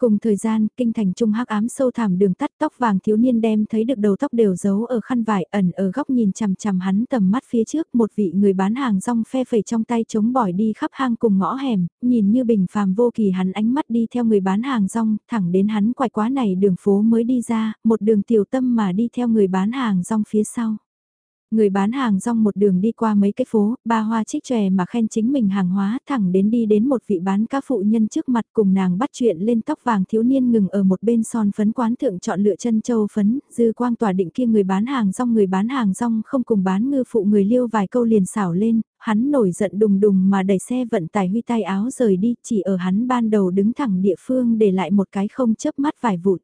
[SPEAKER 1] Cùng thời gian, kinh thành trung hắc ám sâu thẳm đường tắt tóc vàng thiếu niên đem thấy được đầu tóc đều giấu ở khăn vải ẩn ở góc nhìn chằm chằm hắn tầm mắt phía trước một vị người bán hàng rong phe phẩy trong tay chống bỏi đi khắp hang cùng ngõ hẻm, nhìn như bình phàm vô kỳ hắn ánh mắt đi theo người bán hàng rong, thẳng đến hắn quài quá này đường phố mới đi ra, một đường tiểu tâm mà đi theo người bán hàng rong phía sau. Người bán hàng rong một đường đi qua mấy cái phố, ba hoa trích tròe mà khen chính mình hàng hóa thẳng đến đi đến một vị bán cá phụ nhân trước mặt cùng nàng bắt chuyện lên tóc vàng thiếu niên ngừng ở một bên son phấn quán thượng chọn lựa chân châu phấn, dư quang tỏa định kia người bán hàng rong người bán hàng rong không cùng bán ngư phụ người liêu vài câu liền xảo lên, hắn nổi giận đùng đùng mà đẩy xe vận tải huy tay áo rời đi chỉ ở hắn ban đầu đứng thẳng địa phương để lại một cái không chớp mắt vài vụt.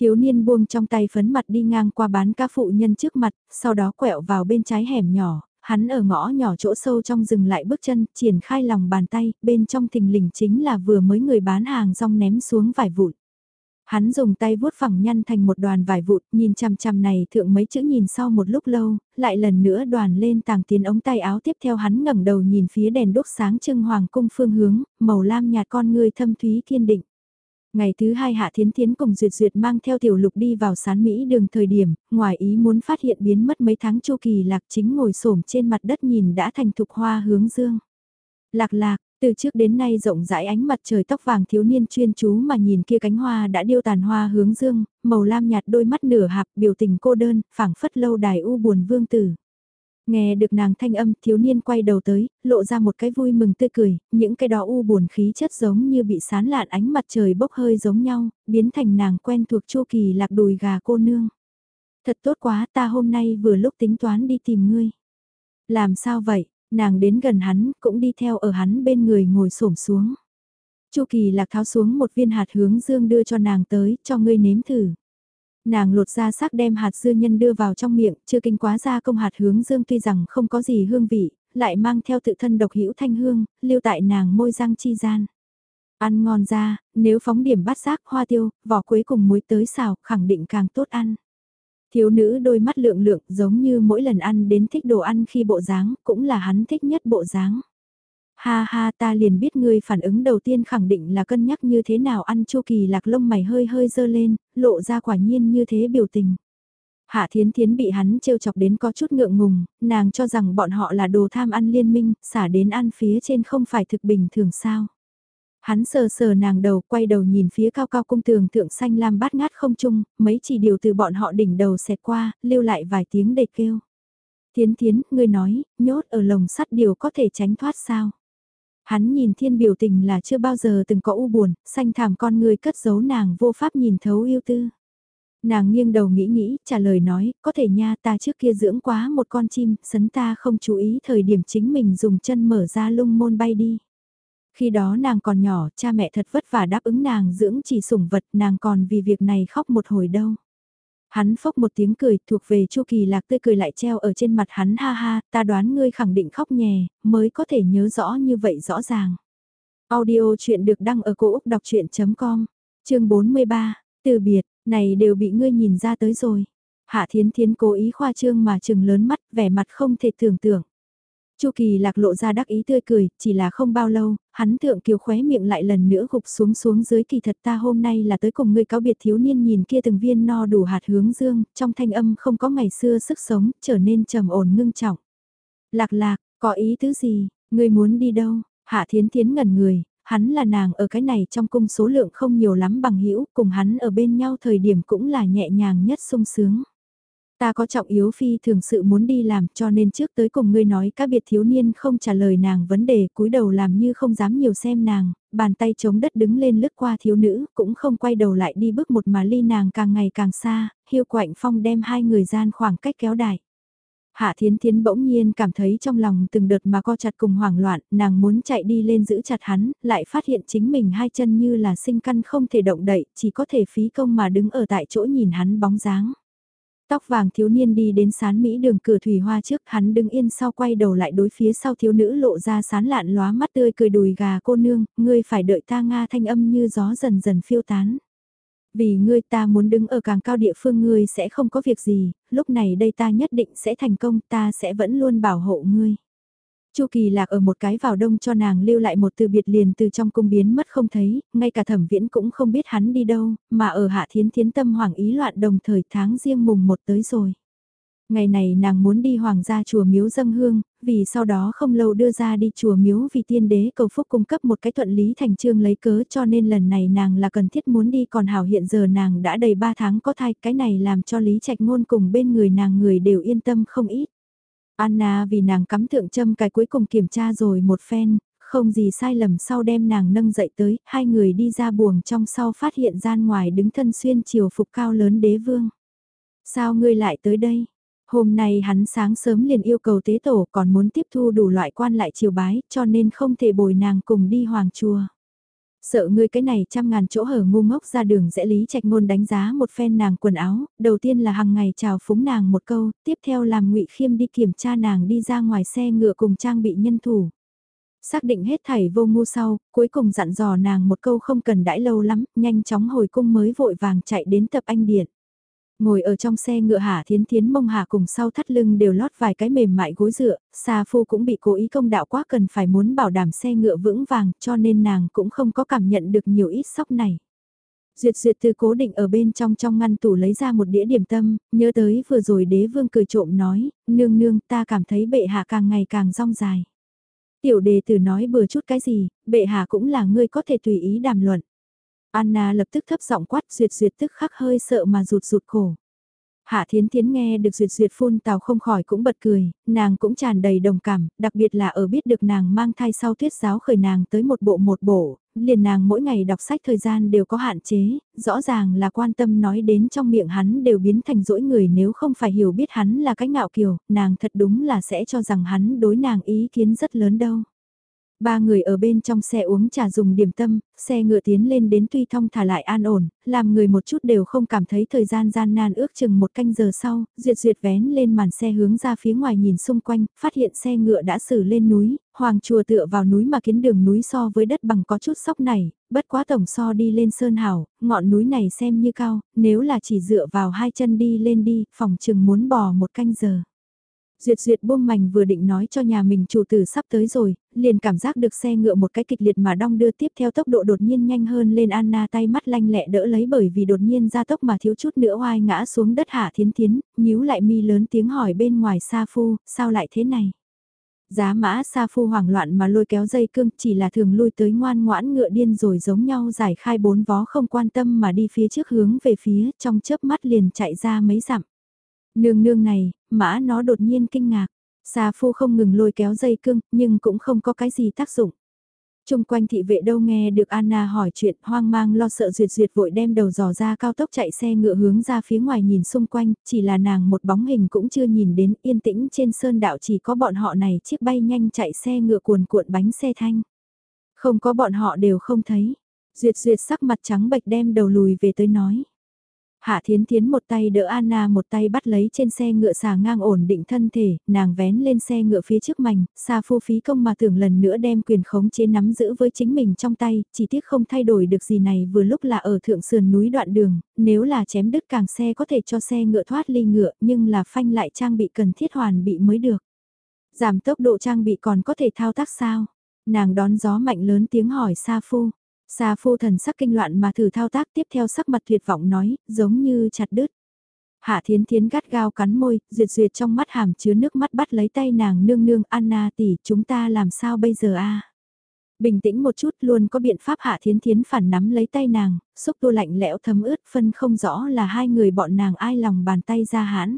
[SPEAKER 1] Thiếu niên buông trong tay phấn mặt đi ngang qua bán ca phụ nhân trước mặt, sau đó quẹo vào bên trái hẻm nhỏ, hắn ở ngõ nhỏ chỗ sâu trong rừng lại bước chân, triển khai lòng bàn tay, bên trong thình lình chính là vừa mới người bán hàng rong ném xuống vài vụn. Hắn dùng tay vuốt phẳng nhăn thành một đoàn vải vụn, nhìn chằm chằm này thượng mấy chữ nhìn sau một lúc lâu, lại lần nữa đoàn lên tàng tiến ống tay áo tiếp theo hắn ngẩng đầu nhìn phía đèn đốt sáng trưng hoàng cung phương hướng, màu lam nhạt con người thâm thúy kiên định. Ngày thứ hai Hạ Thiến Thiến cùng Duyệt Duyệt mang theo tiểu lục đi vào sán Mỹ đường thời điểm, ngoài ý muốn phát hiện biến mất mấy tháng chu kỳ lạc chính ngồi xổm trên mặt đất nhìn đã thành thục hoa hướng dương. Lạc lạc, Từ trước đến nay rộng rãi ánh mặt trời tóc vàng thiếu niên chuyên chú mà nhìn kia cánh hoa đã điêu tàn hoa hướng dương, màu lam nhạt đôi mắt nửa hạp biểu tình cô đơn, phảng phất lâu đài u buồn vương tử. Nghe được nàng thanh âm thiếu niên quay đầu tới, lộ ra một cái vui mừng tươi cười, những cái đó u buồn khí chất giống như bị sán lạn ánh mặt trời bốc hơi giống nhau, biến thành nàng quen thuộc chu kỳ lạc đùi gà cô nương. Thật tốt quá ta hôm nay vừa lúc tính toán đi tìm ngươi. Làm sao vậy, nàng đến gần hắn cũng đi theo ở hắn bên người ngồi xổm xuống. Chu kỳ lạc tháo xuống một viên hạt hướng dương đưa cho nàng tới, cho ngươi nếm thử. Nàng lột ra xác đem hạt dưa nhân đưa vào trong miệng, chưa kinh quá ra công hạt hướng dương tuy rằng không có gì hương vị, lại mang theo tự thân độc hữu thanh hương, lưu tại nàng môi răng chi gian. Ăn ngon ra, nếu phóng điểm bát giác hoa tiêu, vỏ quế cùng muối tới xào, khẳng định càng tốt ăn. Thiếu nữ đôi mắt lượng lượng giống như mỗi lần ăn đến thích đồ ăn khi bộ dáng, cũng là hắn thích nhất bộ dáng. Ha ha ta liền biết ngươi phản ứng đầu tiên khẳng định là cân nhắc như thế nào ăn chu kỳ lạc lông mày hơi hơi dơ lên, lộ ra quả nhiên như thế biểu tình. Hạ Thiến Thiến bị hắn trêu chọc đến có chút ngượng ngùng, nàng cho rằng bọn họ là đồ tham ăn liên minh, xả đến ăn phía trên không phải thực bình thường sao. Hắn sờ sờ nàng đầu, quay đầu nhìn phía cao cao cung tường thượng xanh lam bát ngát không chung, mấy chỉ điều từ bọn họ đỉnh đầu xẹt qua, lưu lại vài tiếng để kêu. Thiến Thiến, ngươi nói, nhốt ở lồng sắt điều có thể tránh thoát sao? Hắn nhìn thiên biểu tình là chưa bao giờ từng có u buồn, xanh thảm con người cất giấu nàng vô pháp nhìn thấu yêu tư. Nàng nghiêng đầu nghĩ nghĩ, trả lời nói, có thể nha ta trước kia dưỡng quá một con chim, sấn ta không chú ý thời điểm chính mình dùng chân mở ra lung môn bay đi. Khi đó nàng còn nhỏ, cha mẹ thật vất vả đáp ứng nàng dưỡng chỉ sủng vật, nàng còn vì việc này khóc một hồi đâu. Hắn phốc một tiếng cười, thuộc về Chu Kỳ Lạc tươi cười lại treo ở trên mặt hắn ha ha, ta đoán ngươi khẳng định khóc nhè, mới có thể nhớ rõ như vậy rõ ràng. Audio chuyện được đăng ở cổ Úc đọc chuyện.com, chương 43, từ biệt, này đều bị ngươi nhìn ra tới rồi. Hạ Thiến Thiến cố ý khoa trương mà trừng lớn mắt, vẻ mặt không thể tưởng tượng. Chu Kỳ lạc lộ ra đắc ý tươi cười, chỉ là không bao lâu, hắn thượng kiều khóe miệng lại lần nữa gục xuống xuống dưới kỳ thật ta hôm nay là tới cùng ngươi cáo biệt thiếu niên nhìn kia từng viên no đủ hạt hướng dương, trong thanh âm không có ngày xưa sức sống, trở nên trầm ổn ngưng trọng. Lạc lạc, có ý tứ gì, ngươi muốn đi đâu? Hạ thiến thiến ngẩn người, hắn là nàng ở cái này trong cung số lượng không nhiều lắm bằng hữu cùng hắn ở bên nhau thời điểm cũng là nhẹ nhàng nhất sung sướng. Ta có trọng yếu phi thường sự muốn đi làm cho nên trước tới cùng ngươi nói các biệt thiếu niên không trả lời nàng vấn đề cúi đầu làm như không dám nhiều xem nàng, bàn tay chống đất đứng lên lướt qua thiếu nữ, cũng không quay đầu lại đi bước một mà ly nàng càng ngày càng xa, hiu quạnh phong đem hai người gian khoảng cách kéo đại. Hạ Thiến Thiến bỗng nhiên cảm thấy trong lòng từng đợt mà co chặt cùng hoảng loạn, nàng muốn chạy đi lên giữ chặt hắn, lại phát hiện chính mình hai chân như là sinh căn không thể động đậy, chỉ có thể phí công mà đứng ở tại chỗ nhìn hắn bóng dáng. Tóc vàng thiếu niên đi đến sán Mỹ đường cửa thủy hoa trước, hắn đứng yên sau quay đầu lại đối phía sau thiếu nữ lộ ra sán lạn lóa mắt tươi cười đùi gà cô nương, ngươi phải đợi ta Nga thanh âm như gió dần dần phiêu tán. Vì ngươi ta muốn đứng ở càng cao địa phương ngươi sẽ không có việc gì, lúc này đây ta nhất định sẽ thành công ta sẽ vẫn luôn bảo hộ ngươi. Chu Kỳ Lạc ở một cái vào đông cho nàng lưu lại một từ biệt liền từ trong cung biến mất không thấy, ngay cả thẩm viễn cũng không biết hắn đi đâu, mà ở hạ thiến thiến tâm hoàng ý loạn đồng thời tháng riêng mùng một tới rồi. Ngày này nàng muốn đi hoàng gia chùa miếu dâng hương, vì sau đó không lâu đưa ra đi chùa miếu vì tiên đế cầu phúc cung cấp một cái thuận lý thành trương lấy cớ cho nên lần này nàng là cần thiết muốn đi còn hảo hiện giờ nàng đã đầy 3 tháng có thai cái này làm cho lý trạch ngôn cùng bên người nàng người đều yên tâm không ít. Anna vì nàng cắm thượng châm cái cuối cùng kiểm tra rồi một phen, không gì sai lầm sau đem nàng nâng dậy tới, hai người đi ra buồng trong sau phát hiện gian ngoài đứng thân xuyên chiều phục cao lớn đế vương. Sao ngươi lại tới đây? Hôm nay hắn sáng sớm liền yêu cầu tế tổ còn muốn tiếp thu đủ loại quan lại triều bái cho nên không thể bồi nàng cùng đi hoàng chùa. Sợ ngươi cái này trăm ngàn chỗ hở ngu ngốc ra đường dễ lý trạch ngôn đánh giá một phen nàng quần áo, đầu tiên là hàng ngày chào phúng nàng một câu, tiếp theo làm ngụy Khiêm đi kiểm tra nàng đi ra ngoài xe ngựa cùng trang bị nhân thủ. Xác định hết thảy vô ngu sau, cuối cùng dặn dò nàng một câu không cần đãi lâu lắm, nhanh chóng hồi cung mới vội vàng chạy đến tập anh điện. Ngồi ở trong xe ngựa hà thiến thiến mông hà cùng sau thắt lưng đều lót vài cái mềm mại gối dựa, xa phu cũng bị cố ý công đạo quá cần phải muốn bảo đảm xe ngựa vững vàng cho nên nàng cũng không có cảm nhận được nhiều ít sóc này. Duyệt duyệt từ cố định ở bên trong trong ngăn tủ lấy ra một đĩa điểm tâm, nhớ tới vừa rồi đế vương cười trộm nói, nương nương ta cảm thấy bệ hạ càng ngày càng rong dài. Tiểu đề tử nói bừa chút cái gì, bệ hạ cũng là ngươi có thể tùy ý đàm luận. Anna lập tức thấp giọng quát duyệt duyệt tức khắc hơi sợ mà rụt rụt cổ. Hạ Thiến Thiến nghe được duyệt duyệt phun tào không khỏi cũng bật cười, nàng cũng tràn đầy đồng cảm, đặc biệt là ở biết được nàng mang thai sau tuyết giáo khởi nàng tới một bộ một bộ, liền nàng mỗi ngày đọc sách thời gian đều có hạn chế, rõ ràng là quan tâm nói đến trong miệng hắn đều biến thành dỗi người nếu không phải hiểu biết hắn là cái ngạo kiều, nàng thật đúng là sẽ cho rằng hắn đối nàng ý kiến rất lớn đâu. Ba người ở bên trong xe uống trà dùng điểm tâm, xe ngựa tiến lên đến tuy thông thả lại an ổn, làm người một chút đều không cảm thấy thời gian gian nan ước chừng một canh giờ sau, duyệt duyệt vén lên màn xe hướng ra phía ngoài nhìn xung quanh, phát hiện xe ngựa đã xử lên núi, hoàng chùa tựa vào núi mà kiến đường núi so với đất bằng có chút sóc này, bất quá tổng so đi lên sơn hảo, ngọn núi này xem như cao, nếu là chỉ dựa vào hai chân đi lên đi, phòng chừng muốn bò một canh giờ. Duyệt duyệt buông mảnh vừa định nói cho nhà mình chủ tử sắp tới rồi, liền cảm giác được xe ngựa một cái kịch liệt mà đong đưa tiếp theo tốc độ đột nhiên nhanh hơn lên Anna tay mắt lanh lẹ đỡ lấy bởi vì đột nhiên ra tốc mà thiếu chút nữa oai ngã xuống đất hạ thiến thiến, nhíu lại mi lớn tiếng hỏi bên ngoài Sa Phu, sao lại thế này? Giá mã Sa Phu hoảng loạn mà lôi kéo dây cương chỉ là thường lui tới ngoan ngoãn ngựa điên rồi giống nhau giải khai bốn vó không quan tâm mà đi phía trước hướng về phía trong chớp mắt liền chạy ra mấy dặm. Nương nương này, mã nó đột nhiên kinh ngạc. Sa phu không ngừng lôi kéo dây cương, nhưng cũng không có cái gì tác dụng. Trung quanh thị vệ đâu nghe được Anna hỏi chuyện hoang mang lo sợ duyệt duyệt vội đem đầu dò ra cao tốc chạy xe ngựa hướng ra phía ngoài nhìn xung quanh, chỉ là nàng một bóng hình cũng chưa nhìn đến yên tĩnh trên sơn đạo chỉ có bọn họ này chiếc bay nhanh chạy xe ngựa cuồn cuộn bánh xe thanh. Không có bọn họ đều không thấy. Duyệt duyệt sắc mặt trắng bệch đem đầu lùi về tới nói. Hạ Thiến Thiến một tay đỡ Anna một tay bắt lấy trên xe ngựa xà ngang ổn định thân thể, nàng vén lên xe ngựa phía trước mảnh, xa phu phí công mà tưởng lần nữa đem quyền khống chế nắm giữ với chính mình trong tay, chỉ tiếc không thay đổi được gì này vừa lúc là ở thượng sườn núi đoạn đường, nếu là chém đứt càng xe có thể cho xe ngựa thoát ly ngựa nhưng là phanh lại trang bị cần thiết hoàn bị mới được. Giảm tốc độ trang bị còn có thể thao tác sao? Nàng đón gió mạnh lớn tiếng hỏi Sa Phu. Sa phu thần sắc kinh loạn mà thử thao tác tiếp theo sắc mặt tuyệt vọng nói, giống như chặt đứt. Hạ thiến thiến gắt gao cắn môi, duyệt duyệt trong mắt hàm chứa nước mắt bắt lấy tay nàng nương nương Anna tỷ chúng ta làm sao bây giờ a Bình tĩnh một chút luôn có biện pháp hạ thiến thiến phản nắm lấy tay nàng, xúc tua lạnh lẽo thấm ướt phân không rõ là hai người bọn nàng ai lòng bàn tay ra hãn.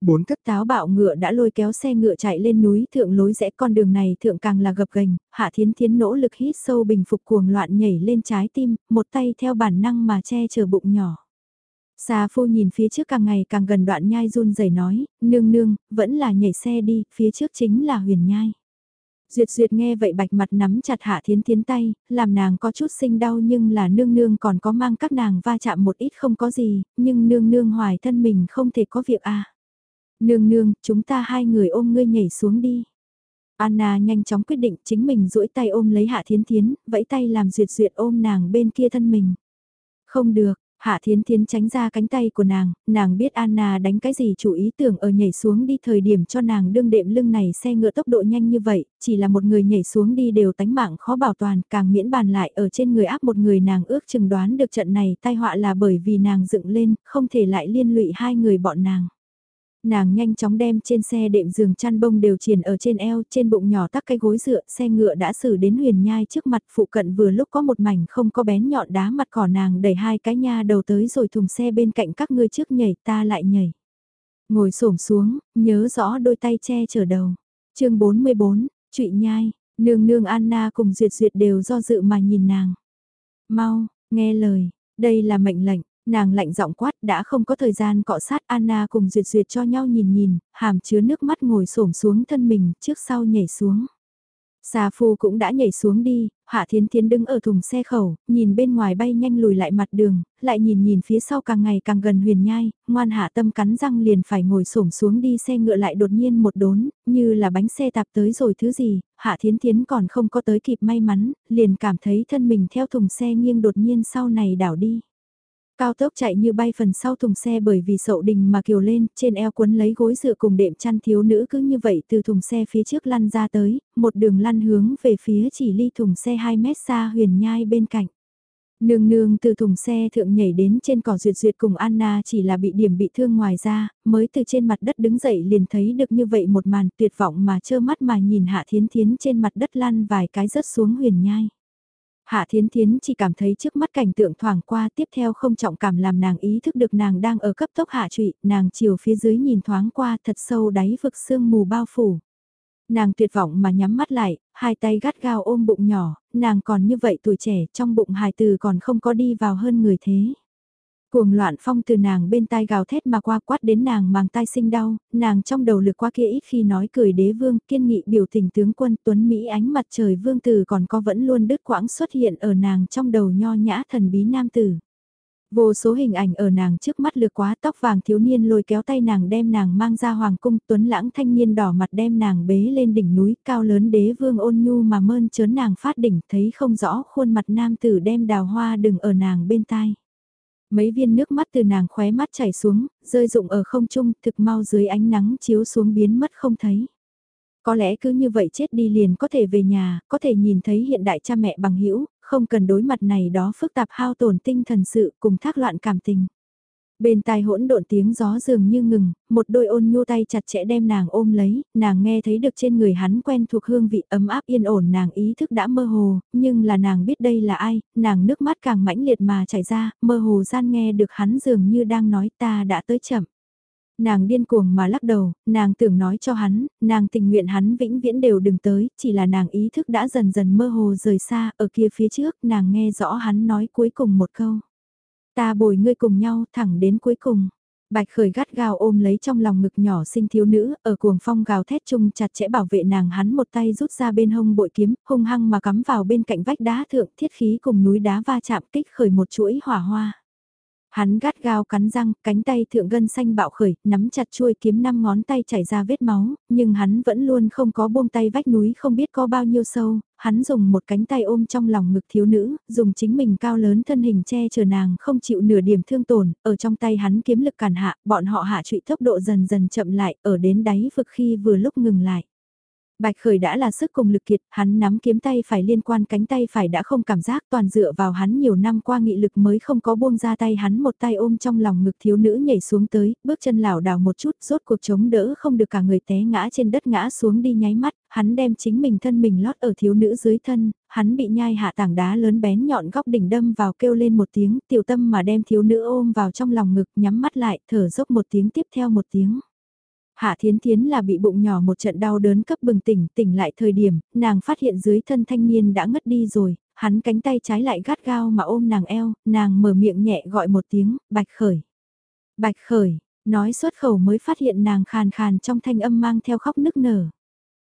[SPEAKER 1] Bốn cất táo bạo ngựa đã lôi kéo xe ngựa chạy lên núi thượng lối rẽ con đường này thượng càng là gập gành, hạ thiến thiến nỗ lực hít sâu bình phục cuồng loạn nhảy lên trái tim, một tay theo bản năng mà che chở bụng nhỏ. Xà phu nhìn phía trước càng ngày càng gần đoạn nhai run rẩy nói, nương nương, vẫn là nhảy xe đi, phía trước chính là huyền nhai. Duyệt duyệt nghe vậy bạch mặt nắm chặt hạ thiến thiến tay, làm nàng có chút sinh đau nhưng là nương nương còn có mang các nàng va chạm một ít không có gì, nhưng nương nương hoài thân mình không thể có việc à. Nương nương, chúng ta hai người ôm ngươi nhảy xuống đi. Anna nhanh chóng quyết định chính mình duỗi tay ôm lấy Hạ Thiến Thiến, vẫy tay làm duyệt duyệt ôm nàng bên kia thân mình. Không được, Hạ Thiến Thiến tránh ra cánh tay của nàng, nàng biết Anna đánh cái gì chủ ý tưởng ở nhảy xuống đi thời điểm cho nàng đương đệm lưng này xe ngựa tốc độ nhanh như vậy, chỉ là một người nhảy xuống đi đều tánh mạng khó bảo toàn, càng miễn bàn lại ở trên người áp một người nàng ước chừng đoán được trận này tai họa là bởi vì nàng dựng lên, không thể lại liên lụy hai người bọn nàng. Nàng nhanh chóng đem trên xe đệm giường chăn bông đều triển ở trên eo, trên bụng nhỏ tắc cái gối dựa, xe ngựa đã xử đến huyền nhai trước mặt phụ cận vừa lúc có một mảnh không có bén nhọn đá mặt cỏ nàng đẩy hai cái nha đầu tới rồi thùng xe bên cạnh các ngươi trước nhảy ta lại nhảy. Ngồi xổm xuống, nhớ rõ đôi tay che chở đầu. chương 44, trụy nhai, nương nương Anna cùng duyệt duyệt đều do dự mà nhìn nàng. Mau, nghe lời, đây là mệnh lệnh, Nàng lạnh giọng quát đã không có thời gian cọ sát Anna cùng duyệt duyệt cho nhau nhìn nhìn, hàm chứa nước mắt ngồi xổm xuống thân mình trước sau nhảy xuống. Xà phu cũng đã nhảy xuống đi, Hạ Thiến Thiến đứng ở thùng xe khẩu, nhìn bên ngoài bay nhanh lùi lại mặt đường, lại nhìn nhìn phía sau càng ngày càng gần huyền nhai, ngoan hạ tâm cắn răng liền phải ngồi xổm xuống đi xe ngựa lại đột nhiên một đốn, như là bánh xe tạp tới rồi thứ gì, Hạ Thiến Thiến còn không có tới kịp may mắn, liền cảm thấy thân mình theo thùng xe nghiêng đột nhiên sau này đảo đi. Cao tốc chạy như bay phần sau thùng xe bởi vì sậu đình mà kiều lên, trên eo cuốn lấy gối dựa cùng đệm chăn thiếu nữ cứ như vậy từ thùng xe phía trước lăn ra tới, một đường lăn hướng về phía chỉ ly thùng xe 2 mét xa huyền nhai bên cạnh. Nương nương từ thùng xe thượng nhảy đến trên cỏ duyệt duyệt cùng Anna chỉ là bị điểm bị thương ngoài ra, mới từ trên mặt đất đứng dậy liền thấy được như vậy một màn tuyệt vọng mà trơ mắt mà nhìn Hạ Thiến Thiến trên mặt đất lăn vài cái rớt xuống huyền nhai. Hạ Thiến Thiến chỉ cảm thấy trước mắt cảnh tượng thoảng qua tiếp theo không trọng cảm làm nàng ý thức được nàng đang ở cấp tốc hạ trụy, nàng chiều phía dưới nhìn thoáng qua thật sâu đáy vực sương mù bao phủ. Nàng tuyệt vọng mà nhắm mắt lại, hai tay gắt gao ôm bụng nhỏ, nàng còn như vậy tuổi trẻ trong bụng hài từ còn không có đi vào hơn người thế. Cuồng loạn phong từ nàng bên tai gào thét mà qua quát đến nàng màng tai sinh đau, nàng trong đầu lực qua kia ít khi nói cười đế vương kiên nghị biểu tình tướng quân tuấn Mỹ ánh mặt trời vương tử còn có vẫn luôn đứt quãng xuất hiện ở nàng trong đầu nho nhã thần bí nam tử. Vô số hình ảnh ở nàng trước mắt lược quá tóc vàng thiếu niên lôi kéo tay nàng đem nàng mang ra hoàng cung tuấn lãng thanh niên đỏ mặt đem nàng bế lên đỉnh núi cao lớn đế vương ôn nhu mà mơn trớn nàng phát đỉnh thấy không rõ khuôn mặt nam tử đem đào hoa đừng ở nàng bên tai. Mấy viên nước mắt từ nàng khóe mắt chảy xuống, rơi rụng ở không trung thực mau dưới ánh nắng chiếu xuống biến mất không thấy. Có lẽ cứ như vậy chết đi liền có thể về nhà, có thể nhìn thấy hiện đại cha mẹ bằng hữu không cần đối mặt này đó phức tạp hao tổn tinh thần sự cùng thác loạn cảm tình. Bên tai hỗn độn tiếng gió dường như ngừng, một đôi ôn nhu tay chặt chẽ đem nàng ôm lấy, nàng nghe thấy được trên người hắn quen thuộc hương vị ấm áp yên ổn nàng ý thức đã mơ hồ, nhưng là nàng biết đây là ai, nàng nước mắt càng mãnh liệt mà chảy ra, mơ hồ gian nghe được hắn dường như đang nói ta đã tới chậm. Nàng điên cuồng mà lắc đầu, nàng tưởng nói cho hắn, nàng tình nguyện hắn vĩnh viễn đều đừng tới, chỉ là nàng ý thức đã dần dần mơ hồ rời xa, ở kia phía trước nàng nghe rõ hắn nói cuối cùng một câu. Ta bồi ngươi cùng nhau thẳng đến cuối cùng. Bạch khởi gắt gao ôm lấy trong lòng ngực nhỏ sinh thiếu nữ, ở cuồng phong gào thét chung chặt chẽ bảo vệ nàng hắn một tay rút ra bên hông bội kiếm, hung hăng mà cắm vào bên cạnh vách đá thượng thiết khí cùng núi đá va chạm kích khởi một chuỗi hỏa hoa. Hắn gắt gao cắn răng, cánh tay thượng gân xanh bạo khởi, nắm chặt chuôi kiếm năm ngón tay chảy ra vết máu, nhưng hắn vẫn luôn không có buông tay vách núi không biết có bao nhiêu sâu, hắn dùng một cánh tay ôm trong lòng ngực thiếu nữ, dùng chính mình cao lớn thân hình che chở nàng không chịu nửa điểm thương tổn, ở trong tay hắn kiếm lực cản hạ, bọn họ hạ trụy tốc độ dần dần chậm lại, ở đến đáy vực khi vừa lúc ngừng lại. Bạch Khởi đã là sức cùng lực kiệt, hắn nắm kiếm tay phải liên quan cánh tay phải đã không cảm giác toàn dựa vào hắn nhiều năm qua nghị lực mới không có buông ra tay hắn một tay ôm trong lòng ngực thiếu nữ nhảy xuống tới, bước chân lảo đảo một chút, rốt cuộc chống đỡ không được cả người té ngã trên đất ngã xuống đi nháy mắt, hắn đem chính mình thân mình lót ở thiếu nữ dưới thân, hắn bị nhai hạ tảng đá lớn bén nhọn góc đỉnh đâm vào kêu lên một tiếng, tiểu tâm mà đem thiếu nữ ôm vào trong lòng ngực, nhắm mắt lại, thở dốc một tiếng tiếp theo một tiếng. Hạ Thiến Thiến là bị bụng nhỏ một trận đau đớn cấp bừng tỉnh, tỉnh lại thời điểm, nàng phát hiện dưới thân thanh niên đã ngất đi rồi, hắn cánh tay trái lại gắt gao mà ôm nàng eo, nàng mở miệng nhẹ gọi một tiếng, bạch khởi. Bạch khởi, nói xuất khẩu mới phát hiện nàng khàn khàn trong thanh âm mang theo khóc nức nở.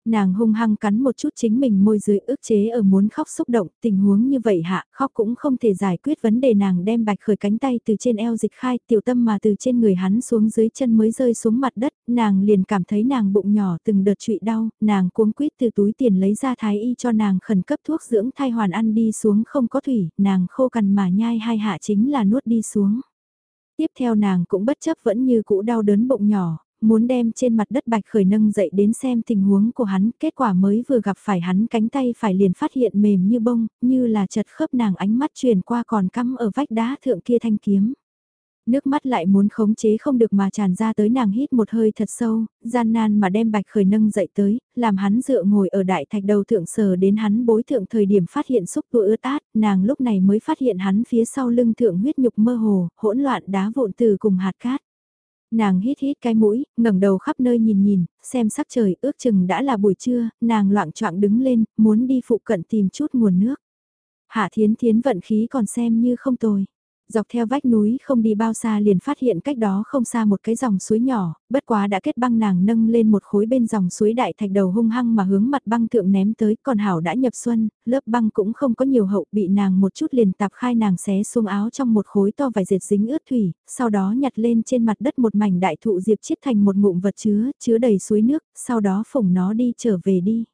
[SPEAKER 1] Nàng hung hăng cắn một chút chính mình môi dưới ước chế ở muốn khóc xúc động, tình huống như vậy hạ, khóc cũng không thể giải quyết vấn đề nàng đem bạch khởi cánh tay từ trên eo dịch khai tiểu tâm mà từ trên người hắn xuống dưới chân mới rơi xuống mặt đất, nàng liền cảm thấy nàng bụng nhỏ từng đợt trụy đau, nàng cuống quýt từ túi tiền lấy ra thái y cho nàng khẩn cấp thuốc dưỡng thai hoàn ăn đi xuống không có thủy, nàng khô cằn mà nhai hai hạ chính là nuốt đi xuống. Tiếp theo nàng cũng bất chấp vẫn như cũ đau đớn bụng nhỏ, muốn đem trên mặt đất bạch khởi nâng dậy đến xem tình huống của hắn, kết quả mới vừa gặp phải hắn cánh tay phải liền phát hiện mềm như bông, như là chật khớp nàng ánh mắt truyền qua còn cắm ở vách đá thượng kia thanh kiếm. Nước mắt lại muốn khống chế không được mà tràn ra tới nàng hít một hơi thật sâu, gian nan mà đem bạch khởi nâng dậy tới, làm hắn dựa ngồi ở đại thạch đầu thượng sờ đến hắn bối thượng thời điểm phát hiện xúc tu ướt át, nàng lúc này mới phát hiện hắn phía sau lưng thượng huyết nhục mơ hồ, hỗn loạn đá vụn từ cùng hạt cát. Nàng hít hít cái mũi, ngẩng đầu khắp nơi nhìn nhìn, xem sắc trời ước chừng đã là buổi trưa, nàng loạn choạng đứng lên, muốn đi phụ cận tìm chút nguồn nước. Hạ thiến thiến vận khí còn xem như không tồi. Dọc theo vách núi không đi bao xa liền phát hiện cách đó không xa một cái dòng suối nhỏ, bất quá đã kết băng nàng nâng lên một khối bên dòng suối đại thạch đầu hung hăng mà hướng mặt băng thượng ném tới, còn hảo đã nhập xuân, lớp băng cũng không có nhiều hậu bị nàng một chút liền tạp khai nàng xé xuống áo trong một khối to vài dệt dính ướt thủy, sau đó nhặt lên trên mặt đất một mảnh đại thụ diệp chiết thành một ngụm vật chứa, chứa đầy suối nước, sau đó phủng nó đi trở về đi.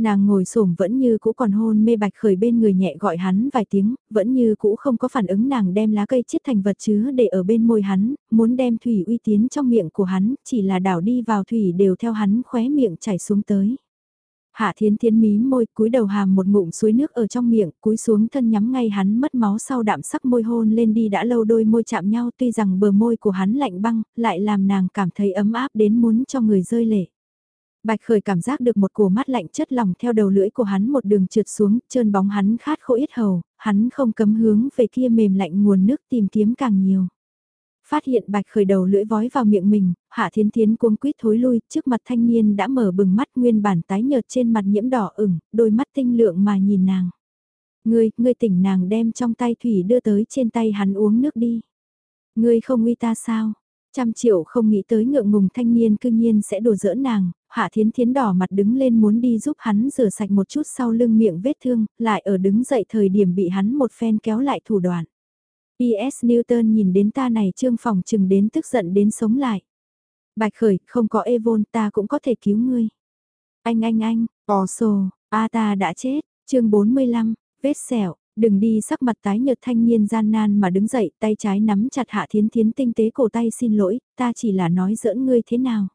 [SPEAKER 1] Nàng ngồi xổm vẫn như cũ còn hôn mê bạch khởi bên người nhẹ gọi hắn vài tiếng, vẫn như cũ không có phản ứng nàng đem lá cây chết thành vật chứa để ở bên môi hắn, muốn đem thủy uy tiến trong miệng của hắn, chỉ là đảo đi vào thủy đều theo hắn khóe miệng chảy xuống tới. Hạ Thiến Thiến mí môi cúi đầu hàm một ngụm suối nước ở trong miệng, cúi xuống thân nhắm ngay hắn mất máu sau đạm sắc môi hôn lên đi đã lâu đôi môi chạm nhau tuy rằng bờ môi của hắn lạnh băng, lại làm nàng cảm thấy ấm áp đến muốn cho người rơi lệ. Bạch khởi cảm giác được một cổ mắt lạnh chất lỏng theo đầu lưỡi của hắn một đường trượt xuống, trơn bóng hắn khát khô ít hầu, hắn không cấm hướng về kia mềm lạnh nguồn nước tìm kiếm càng nhiều. Phát hiện bạch khởi đầu lưỡi vói vào miệng mình, hạ thiến thiến cuống quýt thối lui, trước mặt thanh niên đã mở bừng mắt nguyên bản tái nhợt trên mặt nhiễm đỏ ửng, đôi mắt tinh lượng mà nhìn nàng. Ngươi, ngươi tỉnh nàng đem trong tay thủy đưa tới trên tay hắn uống nước đi. Ngươi không uy ta sao? Trăm triệu không nghĩ tới ngượng ngùng thanh niên cư nhiên sẽ đùa giỡn nàng, hạ thiến thiến đỏ mặt đứng lên muốn đi giúp hắn rửa sạch một chút sau lưng miệng vết thương, lại ở đứng dậy thời điểm bị hắn một phen kéo lại thủ đoạn. P.S. Newton nhìn đến ta này trương phòng chừng đến tức giận đến sống lại. Bạch khởi, không có Evon ta cũng có thể cứu ngươi. Anh anh anh, also, a ta đã chết, chương 45, vết sẹo, đừng đi sắc mặt tái nhợt thanh niên gian nan mà đứng dậy, tay trái nắm chặt hạ thiến thiến tinh tế cổ tay xin lỗi, ta chỉ là nói giỡn ngươi thế nào.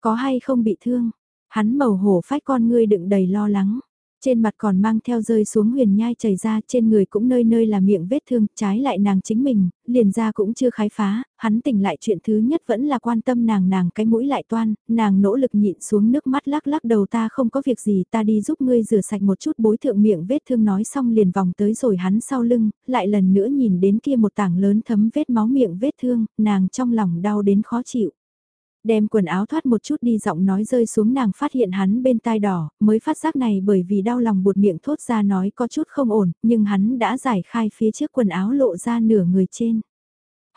[SPEAKER 1] Có hay không bị thương, hắn màu hổ phách con ngươi đựng đầy lo lắng. Trên mặt còn mang theo rơi xuống huyền nhai chảy ra, trên người cũng nơi nơi là miệng vết thương, trái lại nàng chính mình, liền ra cũng chưa khái phá, hắn tỉnh lại chuyện thứ nhất vẫn là quan tâm nàng nàng cái mũi lại toan, nàng nỗ lực nhịn xuống nước mắt lắc lắc đầu ta không có việc gì ta đi giúp ngươi rửa sạch một chút bối thượng miệng vết thương nói xong liền vòng tới rồi hắn sau lưng, lại lần nữa nhìn đến kia một tảng lớn thấm vết máu miệng vết thương, nàng trong lòng đau đến khó chịu. Đem quần áo thoát một chút đi giọng nói rơi xuống nàng phát hiện hắn bên tai đỏ, mới phát giác này bởi vì đau lòng buột miệng thốt ra nói có chút không ổn, nhưng hắn đã giải khai phía trước quần áo lộ ra nửa người trên.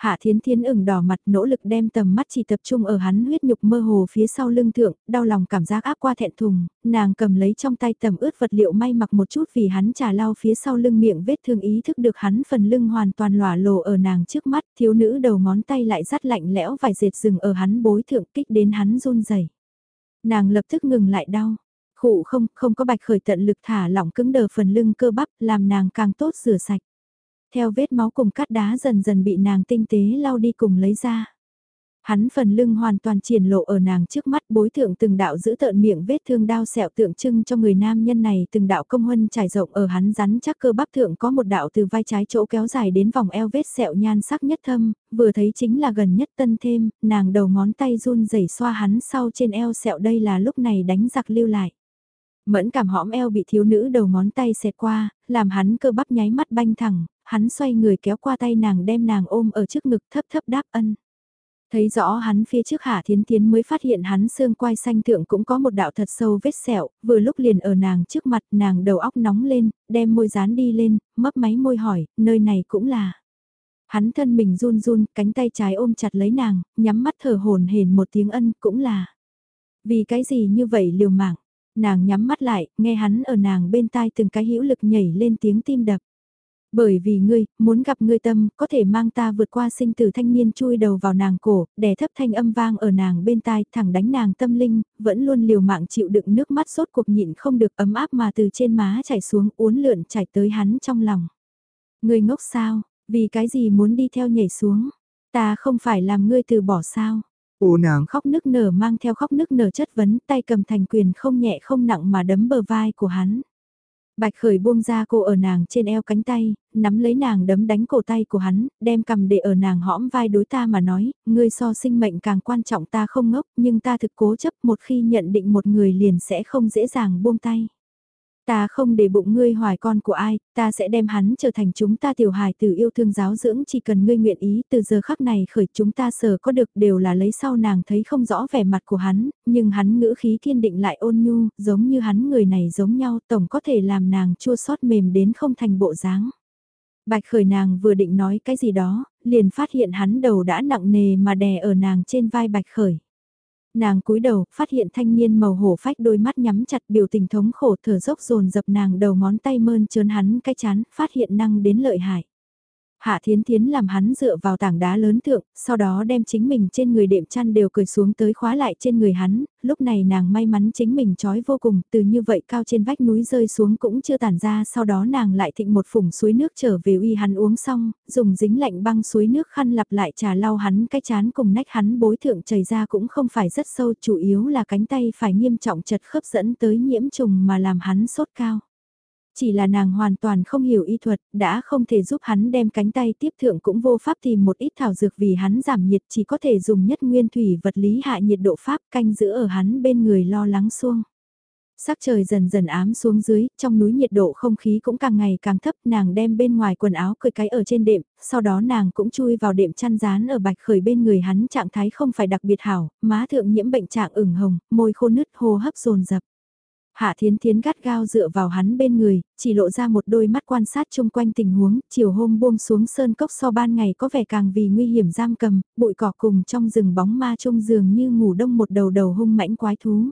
[SPEAKER 1] Hạ Thiến Thiến ửng đỏ mặt nỗ lực đem tầm mắt chỉ tập trung ở hắn huyết nhục mơ hồ phía sau lưng thượng, đau lòng cảm giác áp qua thẹn thùng, nàng cầm lấy trong tay tầm ướt vật liệu may mặc một chút vì hắn trà lau phía sau lưng miệng vết thương ý thức được hắn phần lưng hoàn toàn lỏa lộ ở nàng trước mắt, thiếu nữ đầu ngón tay lại rắt lạnh lẽo vài dệt rừng ở hắn bối thượng kích đến hắn run rẩy. Nàng lập tức ngừng lại đau. Khụ không, không có bạch khởi tận lực thả lỏng cứng đờ phần lưng cơ bắp, làm nàng càng tốt rửa sạch theo vết máu cùng cắt đá dần dần bị nàng tinh tế lau đi cùng lấy ra. Hắn phần lưng hoàn toàn triển lộ ở nàng trước mắt bối thượng từng đạo giữ tợn miệng vết thương đau sẹo tượng trưng cho người nam nhân này từng đạo công huân trải rộng ở hắn rắn chắc cơ bắp thượng có một đạo từ vai trái chỗ kéo dài đến vòng eo vết sẹo nhan sắc nhất thâm, vừa thấy chính là gần nhất tân thêm, nàng đầu ngón tay run rẩy xoa hắn sau trên eo sẹo đây là lúc này đánh giặc lưu lại. Mẫn cảm hõm eo bị thiếu nữ đầu ngón tay xẹt qua, làm hắn cơ bắp nháy mắt banh thẳng, hắn xoay người kéo qua tay nàng đem nàng ôm ở trước ngực thấp thấp đáp ân. Thấy rõ hắn phía trước Hạ Thiến Thiến mới phát hiện hắn xương quai xanh thượng cũng có một đạo thật sâu vết sẹo, vừa lúc liền ở nàng trước mặt nàng đầu óc nóng lên, đem môi dán đi lên, mấp máy môi hỏi, nơi này cũng là. Hắn thân mình run run, cánh tay trái ôm chặt lấy nàng, nhắm mắt thở hồn hển một tiếng ân cũng là. Vì cái gì như vậy liều mạng, nàng nhắm mắt lại, nghe hắn ở nàng bên tai từng cái hữu lực nhảy lên tiếng tim đập. Bởi vì ngươi, muốn gặp ngươi tâm, có thể mang ta vượt qua sinh tử thanh niên chui đầu vào nàng cổ, đè thấp thanh âm vang ở nàng bên tai, thẳng đánh nàng tâm linh, vẫn luôn liều mạng chịu đựng nước mắt sốt cuộc nhịn không được ấm áp mà từ trên má chảy xuống uốn lượn chảy tới hắn trong lòng. Ngươi ngốc sao, vì cái gì muốn đi theo nhảy xuống, ta không phải làm ngươi từ bỏ sao. Ồ nàng khóc nức nở mang theo khóc nức nở chất vấn tay cầm thành quyền không nhẹ không nặng mà đấm bờ vai của hắn. Bạch khởi buông ra cô ở nàng trên eo cánh tay, nắm lấy nàng đấm đánh cổ tay của hắn, đem cầm để ở nàng hõm vai đối ta mà nói, ngươi so sinh mệnh càng quan trọng ta không ngốc nhưng ta thực cố chấp một khi nhận định một người liền sẽ không dễ dàng buông tay. Ta không để bụng ngươi hoài con của ai, ta sẽ đem hắn trở thành chúng ta tiểu hài từ yêu thương giáo dưỡng chỉ cần ngươi nguyện ý từ giờ khắc này khởi chúng ta sở có được đều là lấy sau nàng thấy không rõ vẻ mặt của hắn, nhưng hắn ngữ khí kiên định lại ôn nhu, giống như hắn người này giống nhau tổng có thể làm nàng chua xót mềm đến không thành bộ dáng. Bạch khởi nàng vừa định nói cái gì đó, liền phát hiện hắn đầu đã nặng nề mà đè ở nàng trên vai bạch khởi. Nàng cúi đầu, phát hiện thanh niên màu hổ phách đôi mắt nhắm chặt biểu tình thống khổ thở dốc dồn dập nàng đầu ngón tay mơn trớn hắn cái chán, phát hiện năng đến lợi hại. Hạ Thiến Thiến làm hắn dựa vào tảng đá lớn thượng, sau đó đem chính mình trên người đệm chăn đều cười xuống tới khóa lại trên người hắn, lúc này nàng may mắn chính mình trói vô cùng, từ như vậy cao trên vách núi rơi xuống cũng chưa tản ra, sau đó nàng lại thịnh một phủng suối nước trở về uy hắn uống xong, dùng dính lạnh băng suối nước khăn lặp lại trà lau hắn cái chán cùng nách hắn bối thượng chảy ra cũng không phải rất sâu, chủ yếu là cánh tay phải nghiêm trọng chật khớp dẫn tới nhiễm trùng mà làm hắn sốt cao. Chỉ là nàng hoàn toàn không hiểu y thuật, đã không thể giúp hắn đem cánh tay tiếp thượng cũng vô pháp tìm một ít thảo dược vì hắn giảm nhiệt chỉ có thể dùng nhất nguyên thủy vật lý hạ nhiệt độ pháp canh giữ ở hắn bên người lo lắng xuông. Sắc trời dần dần ám xuống dưới, trong núi nhiệt độ không khí cũng càng ngày càng thấp, nàng đem bên ngoài quần áo cười cái ở trên đệm, sau đó nàng cũng chui vào đệm chăn rán ở bạch khởi bên người hắn trạng thái không phải đặc biệt hảo, má thượng nhiễm bệnh trạng ửng hồng, môi khô nứt hô hấp dồn dập. Hạ Thiến Thiến gắt gao dựa vào hắn bên người, chỉ lộ ra một đôi mắt quan sát chung quanh tình huống, chiều hôm buông xuống sơn cốc so ban ngày có vẻ càng vì nguy hiểm giam cầm, bụi cỏ cùng trong rừng bóng ma trông giường như ngủ đông một đầu đầu hung mãnh quái thú.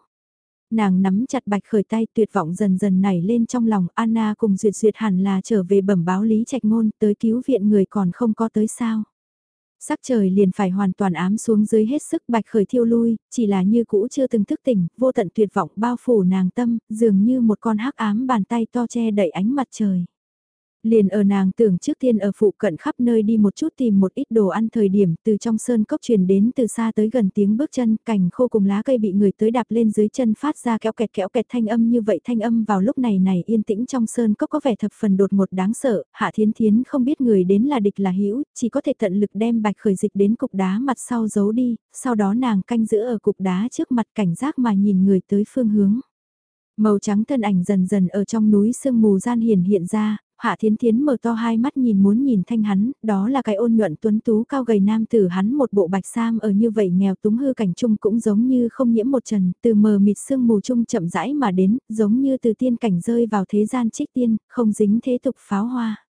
[SPEAKER 1] Nàng nắm chặt bạch khởi tay tuyệt vọng dần dần nảy lên trong lòng Anna cùng duyệt duyệt hẳn là trở về bẩm báo lý trạch ngôn tới cứu viện người còn không có tới sao. Sắc trời liền phải hoàn toàn ám xuống dưới hết sức bạch khởi thiêu lui, chỉ là như cũ chưa từng thức tỉnh, vô tận tuyệt vọng bao phủ nàng tâm, dường như một con hắc ám bàn tay to che đẩy ánh mặt trời. Liền ở nàng tưởng trước tiên ở phụ cận khắp nơi đi một chút tìm một ít đồ ăn thời điểm từ trong sơn cốc truyền đến từ xa tới gần tiếng bước chân cành khô cùng lá cây bị người tới đạp lên dưới chân phát ra kéo kẹt kéo kẹt thanh âm như vậy thanh âm vào lúc này này yên tĩnh trong sơn cốc có vẻ thập phần đột ngột đáng sợ, hạ thiến thiến không biết người đến là địch là hữu chỉ có thể tận lực đem bạch khởi dịch đến cục đá mặt sau giấu đi, sau đó nàng canh giữ ở cục đá trước mặt cảnh giác mà nhìn người tới phương hướng. Màu trắng thân ảnh dần dần ở trong núi sương mù gian hiển hiện ra, Hạ Thiến Thiến mở to hai mắt nhìn muốn nhìn thanh hắn, đó là cái ôn nhuận tuấn tú cao gầy nam tử hắn một bộ bạch sam ở như vậy nghèo túng hư cảnh chung cũng giống như không nhiễm một trần, từ mờ mịt sương mù chung chậm rãi mà đến, giống như từ tiên cảnh rơi vào thế gian trích tiên, không dính thế tục pháo hoa.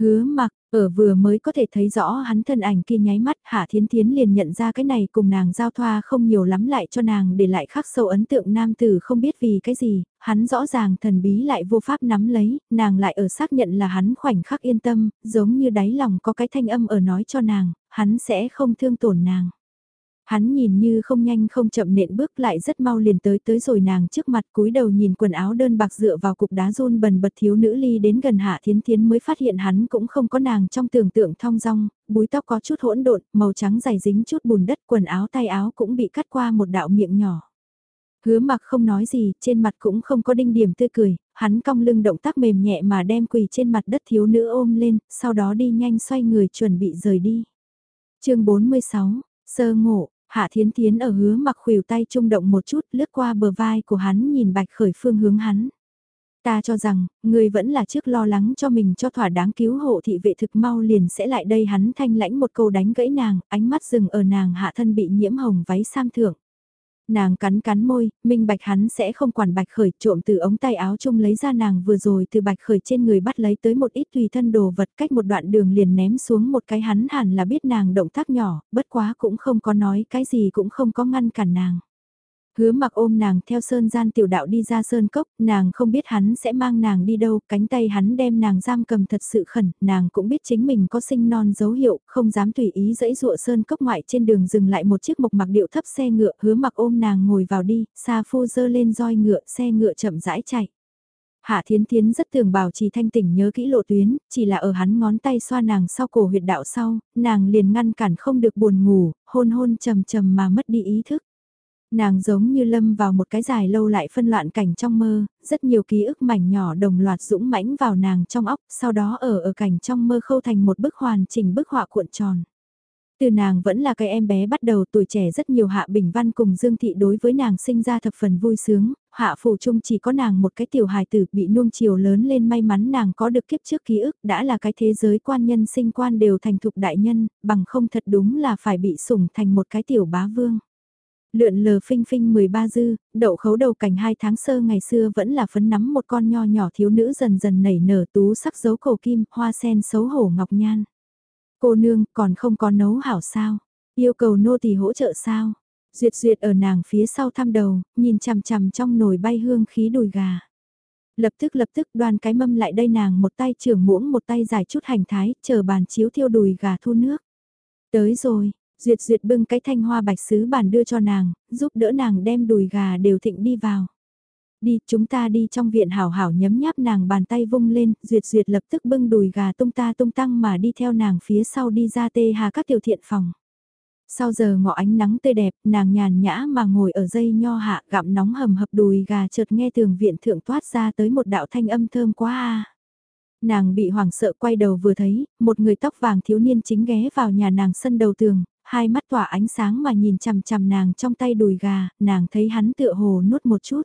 [SPEAKER 1] Hứa mặc, ở vừa mới có thể thấy rõ hắn thân ảnh kia nháy mắt Hạ Thiến Thiến liền nhận ra cái này cùng nàng giao thoa không nhiều lắm lại cho nàng để lại khắc sâu ấn tượng nam tử không biết vì cái gì, hắn rõ ràng thần bí lại vô pháp nắm lấy, nàng lại ở xác nhận là hắn khoảnh khắc yên tâm, giống như đáy lòng có cái thanh âm ở nói cho nàng, hắn sẽ không thương tổn nàng. Hắn nhìn như không nhanh không chậm nện bước lại rất mau liền tới tới rồi nàng trước mặt cúi đầu nhìn quần áo đơn bạc dựa vào cục đá run bần bật thiếu nữ ly đến gần hạ thiến thiến mới phát hiện hắn cũng không có nàng trong tưởng tượng thong dong, búi tóc có chút hỗn độn, màu trắng dày dính chút bùn đất quần áo tay áo cũng bị cắt qua một đạo miệng nhỏ. Hứa mặc không nói gì, trên mặt cũng không có đinh điểm tươi cười, hắn cong lưng động tác mềm nhẹ mà đem quỳ trên mặt đất thiếu nữ ôm lên, sau đó đi nhanh xoay người chuẩn bị rời đi. chương 46, sơ ngộ, Hạ Thiến Thiến ở hứa mặc khuỷu tay trung động một chút lướt qua bờ vai của hắn nhìn bạch khởi phương hướng hắn. Ta cho rằng, người vẫn là trước lo lắng cho mình cho thỏa đáng cứu hộ thị vệ thực mau liền sẽ lại đây hắn thanh lãnh một câu đánh gãy nàng, ánh mắt dừng ở nàng hạ thân bị nhiễm hồng váy sam thượng. Nàng cắn cắn môi, minh bạch hắn sẽ không quản bạch khởi trộm từ ống tay áo chung lấy ra nàng vừa rồi từ bạch khởi trên người bắt lấy tới một ít tùy thân đồ vật cách một đoạn đường liền ném xuống một cái hắn hẳn là biết nàng động tác nhỏ, bất quá cũng không có nói cái gì cũng không có ngăn cản nàng. Hứa mặc ôm nàng theo sơn gian tiểu đạo đi ra sơn cốc, nàng không biết hắn sẽ mang nàng đi đâu, cánh tay hắn đem nàng giam cầm thật sự khẩn, nàng cũng biết chính mình có sinh non dấu hiệu, không dám tùy ý dẫy dụa sơn cốc ngoại trên đường dừng lại một chiếc mộc mặc điệu thấp xe ngựa, hứa mặc ôm nàng ngồi vào đi, xa phu dơ lên roi ngựa, xe ngựa chậm rãi chạy. Hạ Thiến Thiến rất thường bảo trì thanh tỉnh nhớ kỹ lộ tuyến, chỉ là ở hắn ngón tay xoa nàng sau cổ huyệt đạo sau, nàng liền ngăn cản không được buồn ngủ, hôn hôn trầm trầm mà mất đi ý thức. Nàng giống như lâm vào một cái dài lâu lại phân loạn cảnh trong mơ, rất nhiều ký ức mảnh nhỏ đồng loạt dũng mãnh vào nàng trong óc, sau đó ở ở cảnh trong mơ khâu thành một bức hoàn chỉnh bức họa cuộn tròn. Từ nàng vẫn là cái em bé bắt đầu tuổi trẻ rất nhiều hạ bình văn cùng Dương Thị đối với nàng sinh ra thập phần vui sướng, hạ phủ chung chỉ có nàng một cái tiểu hài tử bị nuông chiều lớn lên may mắn nàng có được kiếp trước ký ức đã là cái thế giới quan nhân sinh quan đều thành thục đại nhân, bằng không thật đúng là phải bị sủng thành một cái tiểu bá vương. Lượn lờ phinh phinh 13 dư, đậu khấu đầu cảnh hai tháng sơ ngày xưa vẫn là phấn nắm một con nho nhỏ thiếu nữ dần dần nảy nở tú sắc dấu cổ kim, hoa sen xấu hổ ngọc nhan. Cô nương còn không có nấu hảo sao, yêu cầu nô tỳ hỗ trợ sao. Duyệt duyệt ở nàng phía sau thăm đầu, nhìn chằm chằm trong nồi bay hương khí đùi gà. Lập tức lập tức đoan cái mâm lại đây nàng một tay trưởng muỗng một tay giải chút hành thái, chờ bàn chiếu thiêu đùi gà thu nước. Tới rồi, duyệt duyệt bưng cái thanh hoa bạch sứ bàn đưa cho nàng, giúp đỡ nàng đem đùi gà đều thịnh đi vào. Đi, chúng ta đi trong viện hảo hảo nhấm nháp nàng bàn tay vung lên, duyệt duyệt lập tức bưng đùi gà tung ta tung tăng mà đi theo nàng phía sau đi ra tê hà các tiểu thiện phòng. Sau giờ ngọ ánh nắng tươi đẹp, nàng nhàn nhã mà ngồi ở dây nho hạ gặm nóng hầm hập đùi gà chợt nghe tường viện thượng toát ra tới một đạo thanh âm thơm quá a. Nàng bị hoảng sợ quay đầu vừa thấy, một người tóc vàng thiếu niên chính ghé vào nhà nàng sân đầu tường, hai mắt tỏa ánh sáng mà nhìn chằm chằm nàng trong tay đùi gà, nàng thấy hắn tựa hồ nuốt một chút.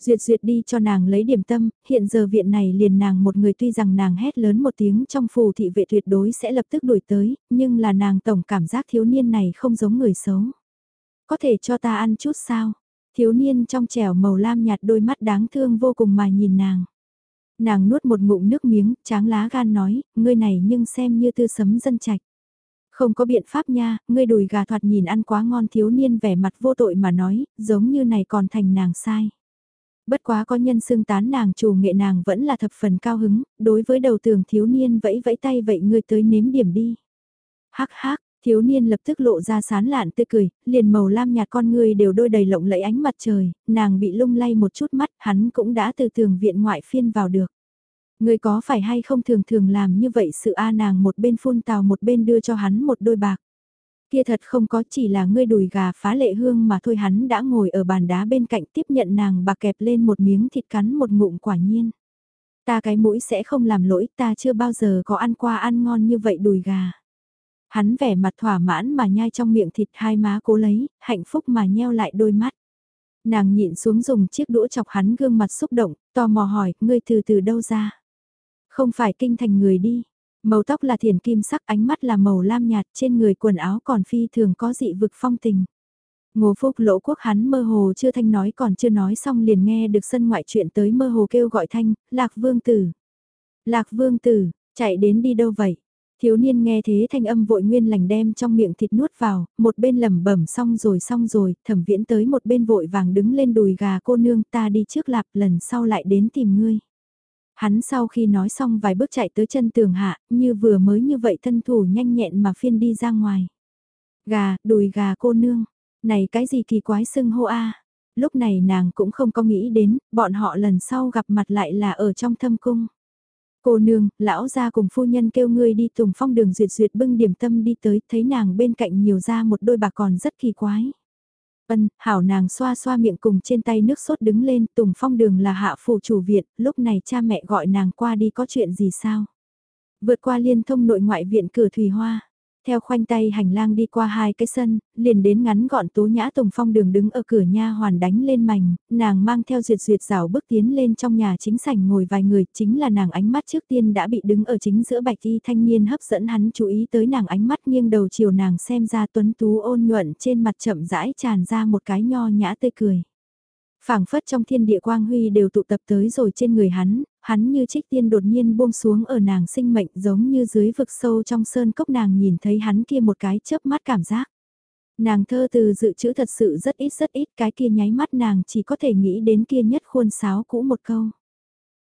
[SPEAKER 1] Duyệt duyệt đi cho nàng lấy điểm tâm, hiện giờ viện này liền nàng một người tuy rằng nàng hét lớn một tiếng trong phù thị vệ tuyệt đối sẽ lập tức đuổi tới, nhưng là nàng tổng cảm giác thiếu niên này không giống người xấu. Có thể cho ta ăn chút sao? Thiếu niên trong trẻo màu lam nhạt đôi mắt đáng thương vô cùng mà nhìn nàng. Nàng nuốt một ngụm nước miếng, tráng lá gan nói, ngươi này nhưng xem như tư sấm dân trạch. Không có biện pháp nha, ngươi đùi gà thoạt nhìn ăn quá ngon thiếu niên vẻ mặt vô tội mà nói, giống như này còn thành nàng sai. Bất quá có nhân xương tán nàng chủ nghệ nàng vẫn là thập phần cao hứng, đối với đầu tường thiếu niên vẫy vẫy tay vậy ngươi tới nếm điểm đi. Hắc hắc, thiếu niên lập tức lộ ra sán lạn tươi cười, liền màu lam nhạt con ngươi đều đôi đầy lộng lẫy ánh mặt trời, nàng bị lung lay một chút mắt, hắn cũng đã từ tường viện ngoại phiên vào được. Ngươi có phải hay không thường thường làm như vậy sự a nàng một bên phun tào một bên đưa cho hắn một đôi bạc. Kia thật không có chỉ là ngươi đùi gà phá lệ hương mà thôi hắn đã ngồi ở bàn đá bên cạnh tiếp nhận nàng bạc kẹp lên một miếng thịt cắn một ngụm quả nhiên. Ta cái mũi sẽ không làm lỗi ta chưa bao giờ có ăn qua ăn ngon như vậy đùi gà. Hắn vẻ mặt thỏa mãn mà nhai trong miệng thịt hai má cố lấy, hạnh phúc mà nheo lại đôi mắt. Nàng nhịn xuống dùng chiếc đũa chọc hắn gương mặt xúc động, tò mò hỏi, ngươi từ từ đâu ra? Không phải kinh thành người đi. Màu tóc là thiền kim sắc ánh mắt là màu lam nhạt trên người quần áo còn phi thường có dị vực phong tình. Ngô Phúc lỗ quốc hắn mơ hồ chưa thanh nói còn chưa nói xong liền nghe được sân ngoại chuyện tới mơ hồ kêu gọi thanh, lạc vương tử. Lạc vương tử, chạy đến đi đâu vậy? Thiếu niên nghe thế thanh âm vội nguyên lành đem trong miệng thịt nuốt vào, một bên lẩm bẩm xong rồi xong rồi, thẩm viễn tới một bên vội vàng đứng lên đùi gà cô nương ta đi trước lạp lần sau lại đến tìm ngươi. Hắn sau khi nói xong vài bước chạy tới chân tường hạ, như vừa mới như vậy thân thủ nhanh nhẹn mà phiên đi ra ngoài. Gà, đùi gà cô nương, này cái gì kỳ quái sưng hô a Lúc này nàng cũng không có nghĩ đến, bọn họ lần sau gặp mặt lại là ở trong thâm cung. Cô nương, lão gia cùng phu nhân kêu ngươi đi tùng phong đường duyệt duyệt bưng điểm tâm đi tới, thấy nàng bên cạnh nhiều ra một đôi bà còn rất kỳ quái. Ân, hảo nàng xoa xoa miệng cùng trên tay nước sốt đứng lên, Tùng Phong đường là hạ phủ chủ viện, lúc này cha mẹ gọi nàng qua đi có chuyện gì sao? Vượt qua liên thông nội ngoại viện cửa Thủy Hoa, theo khoanh tay hành lang đi qua hai cái sân, liền đến ngắn gọn tố nhã tùng phong đường đứng ở cửa nha hoàn đánh lên mảnh, nàng mang theo duyệt duyệt rào bước tiến lên trong nhà chính sảnh ngồi vài người, chính là nàng ánh mắt trước tiên đã bị đứng ở chính giữa bạch y thanh niên hấp dẫn hắn chú ý tới nàng ánh mắt nghiêng đầu chiều nàng xem ra tuấn tú ôn nhuận trên mặt chậm rãi tràn ra một cái nho nhã tươi cười phảng phất trong thiên địa quang huy đều tụ tập tới rồi trên người hắn, hắn như trích tiên đột nhiên buông xuống ở nàng sinh mệnh giống như dưới vực sâu trong sơn cốc nàng nhìn thấy hắn kia một cái chớp mắt cảm giác. Nàng thơ từ dự trữ thật sự rất ít rất ít cái kia nháy mắt nàng chỉ có thể nghĩ đến kia nhất khuôn sáo cũ một câu.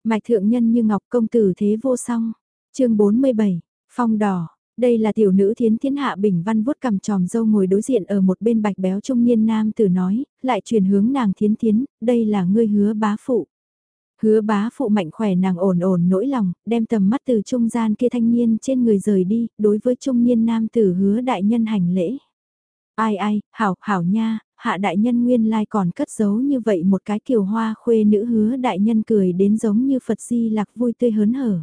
[SPEAKER 1] Mạch thượng nhân như ngọc công tử thế vô song. chương 47, phong đỏ, đây là tiểu nữ thiến thiên hạ bình văn vuốt cầm tròm dâu ngồi đối diện ở một bên bạch béo trung niên nam tử nói, lại truyền hướng nàng thiến thiến, đây là ngươi hứa bá phụ. Hứa bá phụ mạnh khỏe nàng ổn ổn nỗi lòng, đem tầm mắt từ trung gian kia thanh niên trên người rời đi, đối với trung niên nam tử hứa đại nhân hành lễ. Ai ai, hảo, hảo nha, hạ đại nhân nguyên lai còn cất giấu như vậy một cái kiều hoa khuê nữ hứa đại nhân cười đến giống như Phật di lạc vui tươi hớn hở.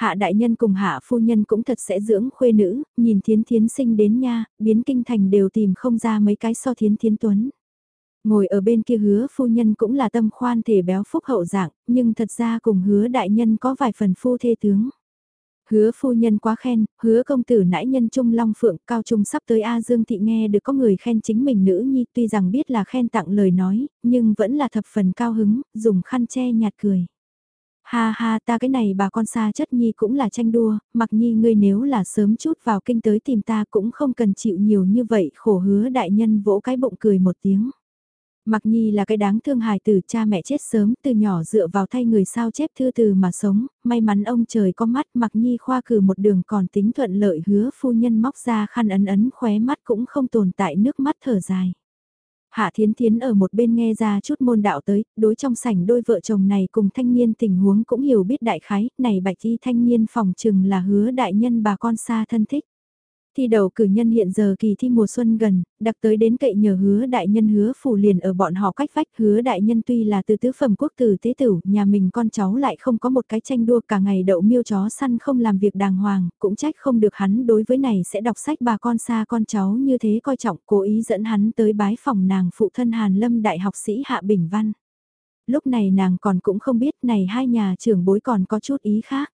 [SPEAKER 1] Hạ đại nhân cùng hạ phu nhân cũng thật sẽ dưỡng khuê nữ, nhìn thiến thiến sinh đến nha, biến kinh thành đều tìm không ra mấy cái so thiến thiến tuấn. Ngồi ở bên kia hứa phu nhân cũng là tâm khoan thể béo phúc hậu dạng, nhưng thật ra cùng hứa đại nhân có vài phần phu thê tướng. Hứa phu nhân quá khen, hứa công tử nãi nhân trung long phượng cao trung sắp tới A Dương Thị nghe được có người khen chính mình nữ nhi tuy rằng biết là khen tặng lời nói, nhưng vẫn là thập phần cao hứng, dùng khăn che nhạt cười. Ha ha ta cái này bà con xa chất nhi cũng là tranh đua, mặc nhi ngươi nếu là sớm chút vào kinh tới tìm ta cũng không cần chịu nhiều như vậy khổ hứa đại nhân vỗ cái bụng cười một tiếng. Mặc Nhi là cái đáng thương hài từ cha mẹ chết sớm từ nhỏ dựa vào thay người sao chép thư từ mà sống, may mắn ông trời có mắt Mặc Nhi khoa cử một đường còn tính thuận lợi hứa phu nhân móc ra khăn ấn ấn khóe mắt cũng không tồn tại nước mắt thở dài. Hạ Thiến Thiến ở một bên nghe ra chút môn đạo tới, đối trong sảnh đôi vợ chồng này cùng thanh niên tình huống cũng hiểu biết đại khái, này bạch y thanh niên phòng trừng là hứa đại nhân bà con xa thân thích. Thi đầu cử nhân hiện giờ kỳ thi mùa xuân gần, đặc tới đến cậy nhờ hứa đại nhân hứa phủ liền ở bọn họ cách vách hứa đại nhân tuy là từ tứ phẩm quốc tử tế tử, nhà mình con cháu lại không có một cái tranh đua cả ngày đậu miêu chó săn không làm việc đàng hoàng, cũng trách không được hắn đối với này sẽ đọc sách bà con xa con cháu như thế coi trọng cố ý dẫn hắn tới bái phòng nàng phụ thân Hàn Lâm đại học sĩ Hạ Bình Văn. Lúc này nàng còn cũng không biết này hai nhà trưởng bối còn có chút ý khác.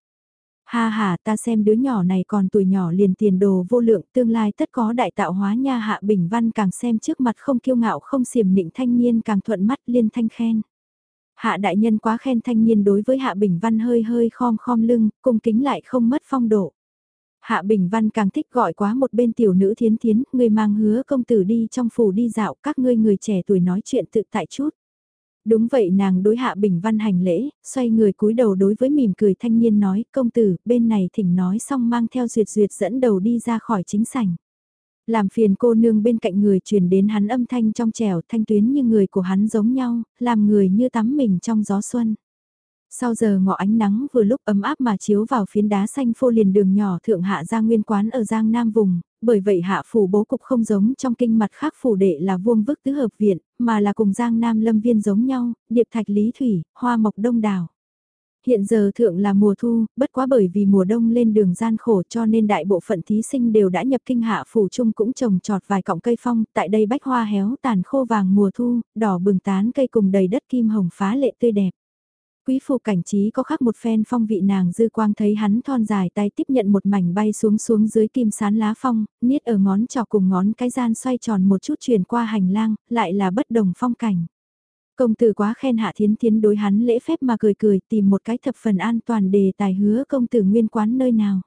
[SPEAKER 1] Ha ha ta xem đứa nhỏ này còn tuổi nhỏ liền tiền đồ vô lượng tương lai tất có đại tạo hóa nha hạ bình văn càng xem trước mặt không kiêu ngạo không xiềm nịnh thanh niên càng thuận mắt liên thanh khen. Hạ đại nhân quá khen thanh niên đối với hạ bình văn hơi hơi khom khom lưng, cung kính lại không mất phong độ. Hạ Bình Văn càng thích gọi quá một bên tiểu nữ thiến thiến, người mang hứa công tử đi trong phủ đi dạo các ngươi người trẻ tuổi nói chuyện tự tại chút. Đúng vậy nàng đối hạ bình văn hành lễ, xoay người cúi đầu đối với mỉm cười thanh niên nói, công tử, bên này thỉnh nói xong mang theo duyệt duyệt dẫn đầu đi ra khỏi chính sảnh. Làm phiền cô nương bên cạnh người truyền đến hắn âm thanh trong trẻo thanh tuyến như người của hắn giống nhau, làm người như tắm mình trong gió xuân. Sau giờ ngọ ánh nắng vừa lúc ấm áp mà chiếu vào phiến đá xanh phô liền đường nhỏ thượng hạ giang nguyên quán ở Giang Nam vùng, bởi vậy hạ phủ bố cục không giống trong kinh mặt khác phủ đệ là vuông vức tứ hợp viện, mà là cùng Giang Nam lâm viên giống nhau, điệp thạch lý thủy, hoa mộc đông đảo. Hiện giờ thượng là mùa thu, bất quá bởi vì mùa đông lên đường gian khổ cho nên đại bộ phận thí sinh đều đã nhập kinh hạ phủ chung cũng trồng trọt vài cọng cây phong, tại đây bách hoa héo tàn khô vàng mùa thu, đỏ bừng tán cây cùng đầy đất kim hồng phá lệ tươi đẹp. Quý phụ cảnh trí có khác một phen phong vị nàng dư quang thấy hắn thon dài tay tiếp nhận một mảnh bay xuống xuống dưới kim sán lá phong, niết ở ngón trò cùng ngón cái gian xoay tròn một chút truyền qua hành lang, lại là bất đồng phong cảnh. Công tử quá khen hạ thiến thiến đối hắn lễ phép mà cười cười tìm một cái thập phần an toàn đề tài hứa công tử nguyên quán nơi nào.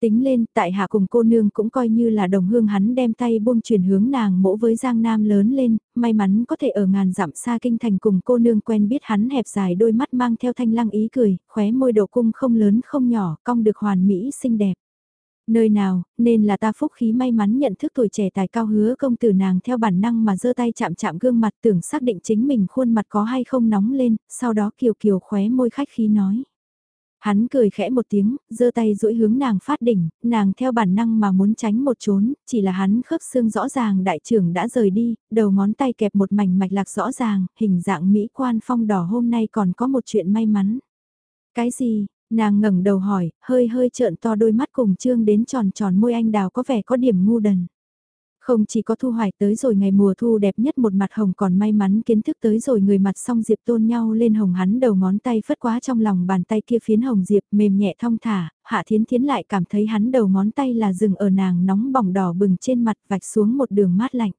[SPEAKER 1] Tính lên, tại hạ cùng cô nương cũng coi như là đồng hương hắn đem tay buông chuyển hướng nàng mỗ với Giang Nam lớn lên, may mắn có thể ở ngàn dặm xa kinh thành cùng cô nương quen biết hắn hẹp dài đôi mắt mang theo thanh lăng ý cười, khóe môi độ cung không lớn không nhỏ, cong được hoàn mỹ xinh đẹp. Nơi nào, nên là ta phúc khí may mắn nhận thức tuổi trẻ tài cao hứa công tử nàng theo bản năng mà giơ tay chạm chạm gương mặt tưởng xác định chính mình khuôn mặt có hay không nóng lên, sau đó kiều kiều khóe môi khách khí nói. Hắn cười khẽ một tiếng, giơ tay duỗi hướng nàng phát đỉnh, nàng theo bản năng mà muốn tránh một trốn, chỉ là hắn khớp xương rõ ràng đại trưởng đã rời đi, đầu ngón tay kẹp một mảnh mạch lạc rõ ràng, hình dạng mỹ quan phong đỏ hôm nay còn có một chuyện may mắn. Cái gì? Nàng ngẩng đầu hỏi, hơi hơi trợn to đôi mắt cùng trương đến tròn tròn môi anh đào có vẻ có điểm ngu đần. Không chỉ có thu hoạch tới rồi ngày mùa thu đẹp nhất một mặt hồng còn may mắn kiến thức tới rồi người mặt song diệp tôn nhau lên hồng hắn đầu ngón tay phất quá trong lòng bàn tay kia phiến hồng diệp mềm nhẹ thong thả, hạ thiến thiến lại cảm thấy hắn đầu ngón tay là dừng ở nàng nóng bỏng đỏ bừng trên mặt vạch xuống một đường mát lạnh.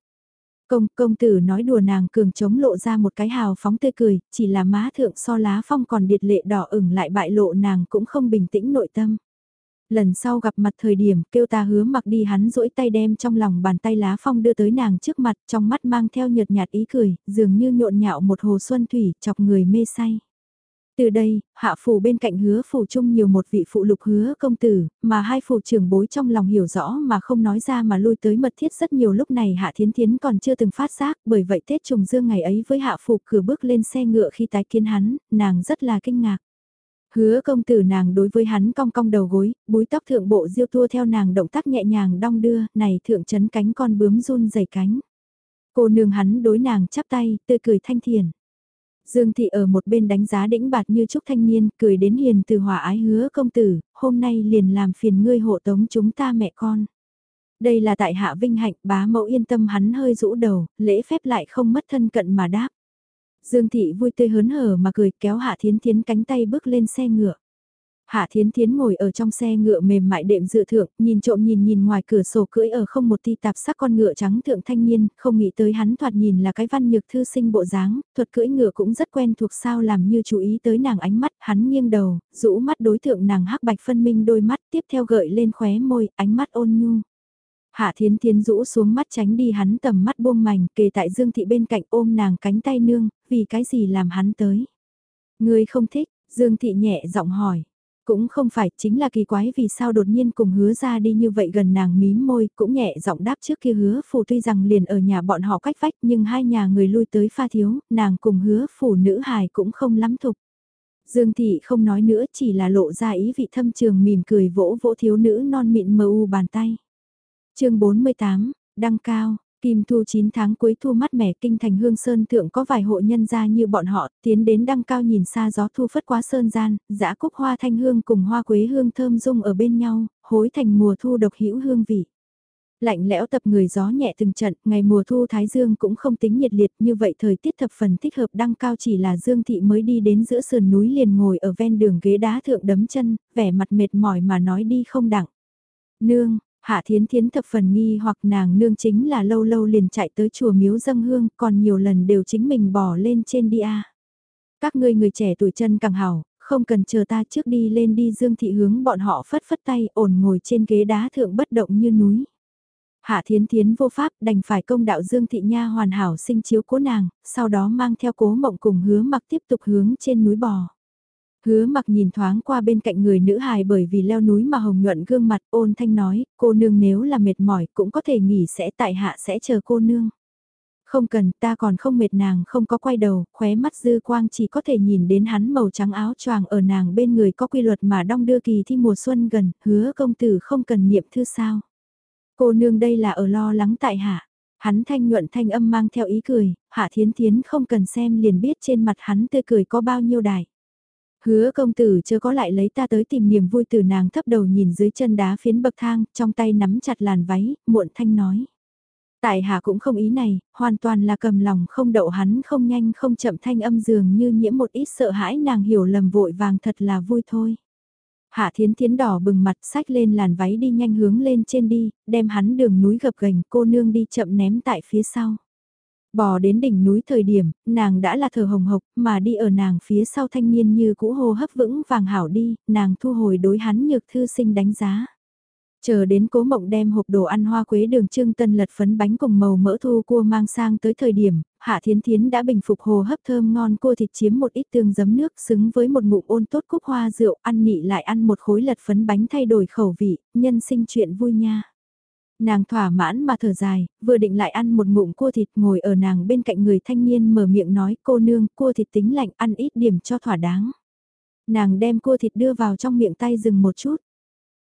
[SPEAKER 1] Công, công tử nói đùa nàng cường chống lộ ra một cái hào phóng tươi cười, chỉ là má thượng so lá phong còn điệt lệ đỏ ửng lại bại lộ nàng cũng không bình tĩnh nội tâm lần sau gặp mặt thời điểm kêu ta hứa mặc đi hắn rỗi tay đem trong lòng bàn tay lá phong đưa tới nàng trước mặt trong mắt mang theo nhợt nhạt ý cười, dường như nhộn nhạo một hồ xuân thủy chọc người mê say. Từ đây, hạ phủ bên cạnh hứa phủ chung nhiều một vị phụ lục hứa công tử, mà hai phủ trưởng bối trong lòng hiểu rõ mà không nói ra mà lui tới mật thiết rất nhiều lúc này hạ thiến thiến còn chưa từng phát giác, bởi vậy Tết trùng dương ngày ấy với hạ phủ cửa bước lên xe ngựa khi tái kiến hắn, nàng rất là kinh ngạc. Hứa công tử nàng đối với hắn cong cong đầu gối, búi tóc thượng bộ diêu tua theo nàng động tác nhẹ nhàng đong đưa, này thượng chấn cánh con bướm run dày cánh. Cô nương hắn đối nàng chắp tay, tươi cười thanh thiền. Dương thị ở một bên đánh giá đĩnh bạt như trúc thanh niên, cười đến hiền từ hòa ái hứa công tử, hôm nay liền làm phiền ngươi hộ tống chúng ta mẹ con. Đây là tại hạ vinh hạnh, bá mẫu yên tâm hắn hơi rũ đầu, lễ phép lại không mất thân cận mà đáp. Dương Thị vui tươi hớn hở mà cười kéo Hạ Thiến Thiến cánh tay bước lên xe ngựa. Hạ Thiến Thiến ngồi ở trong xe ngựa mềm mại đệm dựa thượng, nhìn trộm nhìn nhìn ngoài cửa sổ cưỡi ở không một ti tạp sắc con ngựa trắng thượng thanh niên, không nghĩ tới hắn thoạt nhìn là cái văn nhược thư sinh bộ dáng, thuật cưỡi ngựa cũng rất quen thuộc sao làm như chú ý tới nàng ánh mắt, hắn nghiêng đầu, rũ mắt đối tượng nàng hắc bạch phân minh đôi mắt tiếp theo gợi lên khóe môi, ánh mắt ôn nhu. Hạ Thiến Thiến rũ xuống mắt tránh đi hắn tầm mắt buông mảnh kề tại Dương Thị bên cạnh ôm nàng cánh tay nương, vì cái gì làm hắn tới. Người không thích, Dương Thị nhẹ giọng hỏi. Cũng không phải, chính là kỳ quái vì sao đột nhiên cùng hứa ra đi như vậy gần nàng mím môi, cũng nhẹ giọng đáp trước kia hứa phủ tuy rằng liền ở nhà bọn họ cách vách nhưng hai nhà người lui tới pha thiếu, nàng cùng hứa phủ nữ hài cũng không lắm thục. Dương Thị không nói nữa chỉ là lộ ra ý vị thâm trường mỉm cười vỗ vỗ thiếu nữ non mịn mờ u bàn tay chương 48, đăng cao, Kim thu 9 tháng cuối thu mắt mẻ kinh thành hương sơn thượng có vài hộ nhân gia như bọn họ tiến đến đăng cao nhìn xa gió thu phất quá sơn gian, dã cúc hoa thanh hương cùng hoa quế hương thơm dung ở bên nhau, hối thành mùa thu độc hữu hương vị. Lạnh lẽo tập người gió nhẹ từng trận, ngày mùa thu Thái Dương cũng không tính nhiệt liệt như vậy thời tiết thập phần thích hợp đăng cao chỉ là Dương Thị mới đi đến giữa sườn núi liền ngồi ở ven đường ghế đá thượng đấm chân, vẻ mặt mệt mỏi mà nói đi không đặng. Nương, Hạ Thiến Thiến thập phần nghi hoặc nàng nương chính là lâu lâu liền chạy tới chùa miếu dâng hương, còn nhiều lần đều chính mình bỏ lên trên đi a. Các ngươi người trẻ tuổi chân càng hảo, không cần chờ ta trước đi lên đi Dương Thị hướng bọn họ phất phất tay ổn ngồi trên ghế đá thượng bất động như núi. Hạ Thiến Thiến vô pháp đành phải công đạo Dương Thị Nha hoàn hảo sinh chiếu cố nàng, sau đó mang theo cố mộng cùng hứa mặc tiếp tục hướng trên núi bò. Hứa mặc nhìn thoáng qua bên cạnh người nữ hài bởi vì leo núi mà hồng nhuận gương mặt ôn thanh nói, cô nương nếu là mệt mỏi cũng có thể nghỉ sẽ tại hạ sẽ chờ cô nương. Không cần ta còn không mệt nàng không có quay đầu, khóe mắt dư quang chỉ có thể nhìn đến hắn màu trắng áo choàng ở nàng bên người có quy luật mà đong đưa kỳ thi mùa xuân gần, hứa công tử không cần niệm thư sao. Cô nương đây là ở lo lắng tại hạ. Hắn thanh nhuận thanh âm mang theo ý cười, hạ thiến thiến không cần xem liền biết trên mặt hắn tươi cười có bao nhiêu đài Hứa công tử chưa có lại lấy ta tới tìm niềm vui từ nàng thấp đầu nhìn dưới chân đá phiến bậc thang, trong tay nắm chặt làn váy, muộn thanh nói. Tại hạ cũng không ý này, hoàn toàn là cầm lòng không đậu hắn không nhanh không chậm thanh âm dường như nhiễm một ít sợ hãi nàng hiểu lầm vội vàng thật là vui thôi. Hạ thiến thiến đỏ bừng mặt sách lên làn váy đi nhanh hướng lên trên đi, đem hắn đường núi gập gành cô nương đi chậm ném tại phía sau. Bò đến đỉnh núi thời điểm, nàng đã là thờ hồng hộc, mà đi ở nàng phía sau thanh niên như cũ hô hấp vững vàng hảo đi, nàng thu hồi đối hắn nhược thư sinh đánh giá. Chờ đến cố mộng đem hộp đồ ăn hoa quế đường trưng tân lật phấn bánh cùng màu mỡ thu cua mang sang tới thời điểm, hạ thiến thiến đã bình phục hồ hấp thơm ngon cua thịt chiếm một ít tương giấm nước xứng với một ngụm ôn tốt cúc hoa rượu ăn nị lại ăn một khối lật phấn bánh thay đổi khẩu vị, nhân sinh chuyện vui nha. Nàng thỏa mãn mà thở dài, vừa định lại ăn một ngụm cua thịt ngồi ở nàng bên cạnh người thanh niên mở miệng nói cô nương cua thịt tính lạnh ăn ít điểm cho thỏa đáng. Nàng đem cua thịt đưa vào trong miệng tay dừng một chút.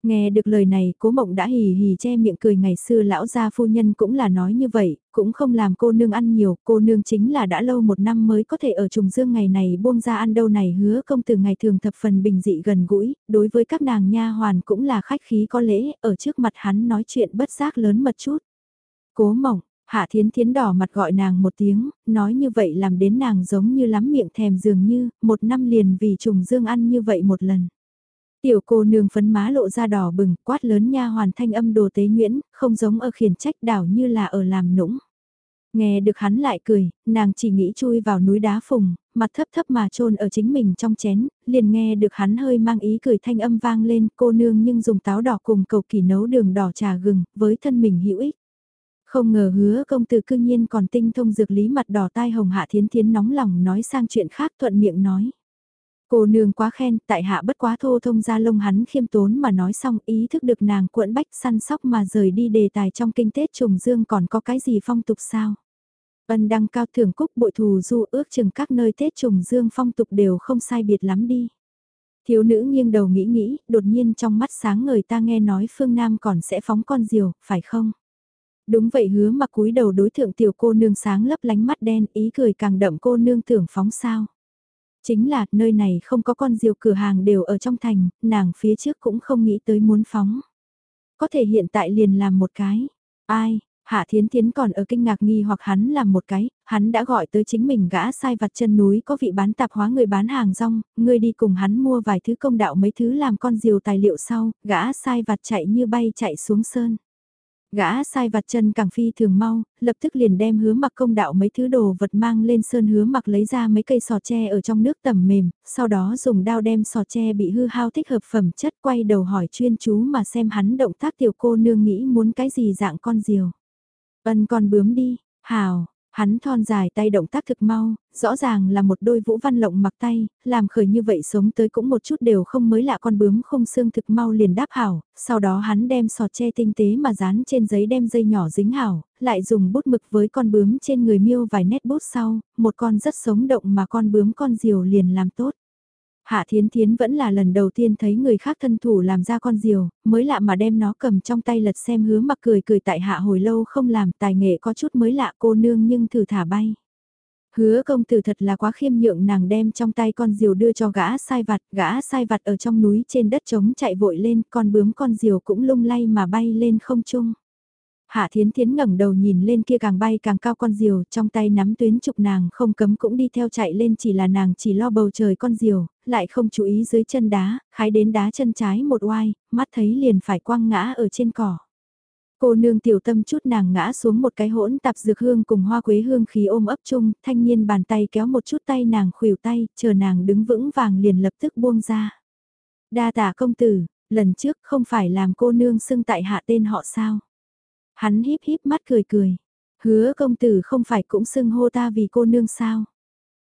[SPEAKER 1] Nghe được lời này, cố mộng đã hì hì che miệng cười ngày xưa lão gia phu nhân cũng là nói như vậy, cũng không làm cô nương ăn nhiều, cô nương chính là đã lâu một năm mới có thể ở trùng dương ngày này buông ra ăn đâu này hứa công từ ngày thường thập phần bình dị gần gũi, đối với các nàng nha hoàn cũng là khách khí có lễ, ở trước mặt hắn nói chuyện bất giác lớn mật chút. Cố mộng, Hạ Thiến Thiến đỏ mặt gọi nàng một tiếng, nói như vậy làm đến nàng giống như lắm miệng thèm dường như, một năm liền vì trùng dương ăn như vậy một lần. Tiểu cô nương phấn má lộ ra đỏ bừng, quát lớn nha hoàn thanh âm đồ tế nguyễn, không giống ở khiển trách đảo như là ở làm nũng. Nghe được hắn lại cười, nàng chỉ nghĩ chui vào núi đá phùng, mặt thấp thấp mà trôn ở chính mình trong chén, liền nghe được hắn hơi mang ý cười thanh âm vang lên cô nương nhưng dùng táo đỏ cùng cầu kỳ nấu đường đỏ trà gừng, với thân mình hữu ích. Không ngờ hứa công tử cương nhiên còn tinh thông dược lý mặt đỏ tai hồng hạ thiến thiến nóng lòng nói sang chuyện khác thuận miệng nói. Cô nương quá khen, tại hạ bất quá thô thông ra lông hắn khiêm tốn mà nói xong ý thức được nàng cuộn bách săn sóc mà rời đi đề tài trong kinh Tết trùng dương còn có cái gì phong tục sao. Ân đăng cao thưởng cúc bội thù du ước chừng các nơi Tết trùng dương phong tục đều không sai biệt lắm đi. Thiếu nữ nghiêng đầu nghĩ nghĩ, đột nhiên trong mắt sáng người ta nghe nói phương Nam còn sẽ phóng con diều, phải không? Đúng vậy hứa mà cúi đầu đối thượng tiểu cô nương sáng lấp lánh mắt đen ý cười càng đậm cô nương tưởng phóng sao. Chính là, nơi này không có con diều cửa hàng đều ở trong thành, nàng phía trước cũng không nghĩ tới muốn phóng. Có thể hiện tại liền làm một cái. Ai, Hạ Thiến Thiến còn ở kinh ngạc nghi hoặc hắn làm một cái, hắn đã gọi tới chính mình gã sai vặt chân núi có vị bán tạp hóa người bán hàng rong, người đi cùng hắn mua vài thứ công đạo mấy thứ làm con diều tài liệu sau, gã sai vặt chạy như bay chạy xuống sơn. Gã sai vặt chân càng phi thường mau, lập tức liền đem hứa mặc công đạo mấy thứ đồ vật mang lên sơn hứa mặc lấy ra mấy cây sò tre ở trong nước tẩm mềm, sau đó dùng đao đem sò tre bị hư hao thích hợp phẩm chất quay đầu hỏi chuyên chú mà xem hắn động tác tiểu cô nương nghĩ muốn cái gì dạng con diều. Ân con bướm đi, hào, Hắn thon dài tay động tác thực mau, rõ ràng là một đôi vũ văn lộng mặc tay, làm khởi như vậy sống tới cũng một chút đều không mới lạ con bướm không xương thực mau liền đáp hảo, sau đó hắn đem sọt tre tinh tế mà dán trên giấy đem dây nhỏ dính hảo, lại dùng bút mực với con bướm trên người miêu vài nét bút sau, một con rất sống động mà con bướm con diều liền làm tốt. Hạ Thiến Thiến vẫn là lần đầu tiên thấy người khác thân thủ làm ra con diều, mới lạ mà đem nó cầm trong tay lật xem hứa mặc cười cười tại hạ hồi lâu không làm tài nghệ có chút mới lạ cô nương nhưng thử thả bay. Hứa công tử thật là quá khiêm nhượng nàng đem trong tay con diều đưa cho gã sai vặt, gã sai vặt ở trong núi trên đất trống chạy vội lên, con bướm con diều cũng lung lay mà bay lên không trung. Hạ Thiến Thiến ngẩng đầu nhìn lên kia càng bay càng cao con diều, trong tay nắm tuyến trục nàng không cấm cũng đi theo chạy lên chỉ là nàng chỉ lo bầu trời con diều, lại không chú ý dưới chân đá, khái đến đá chân trái một oai, mắt thấy liền phải quăng ngã ở trên cỏ. Cô nương tiểu tâm chút nàng ngã xuống một cái hỗn tạp dược hương cùng hoa quế hương khí ôm ấp chung, thanh niên bàn tay kéo một chút tay nàng khuỷu tay, chờ nàng đứng vững vàng liền lập tức buông ra. Đa tả công tử, lần trước không phải làm cô nương xưng tại hạ tên họ sao? Hắn híp híp mắt cười cười. Hứa công tử không phải cũng xưng hô ta vì cô nương sao?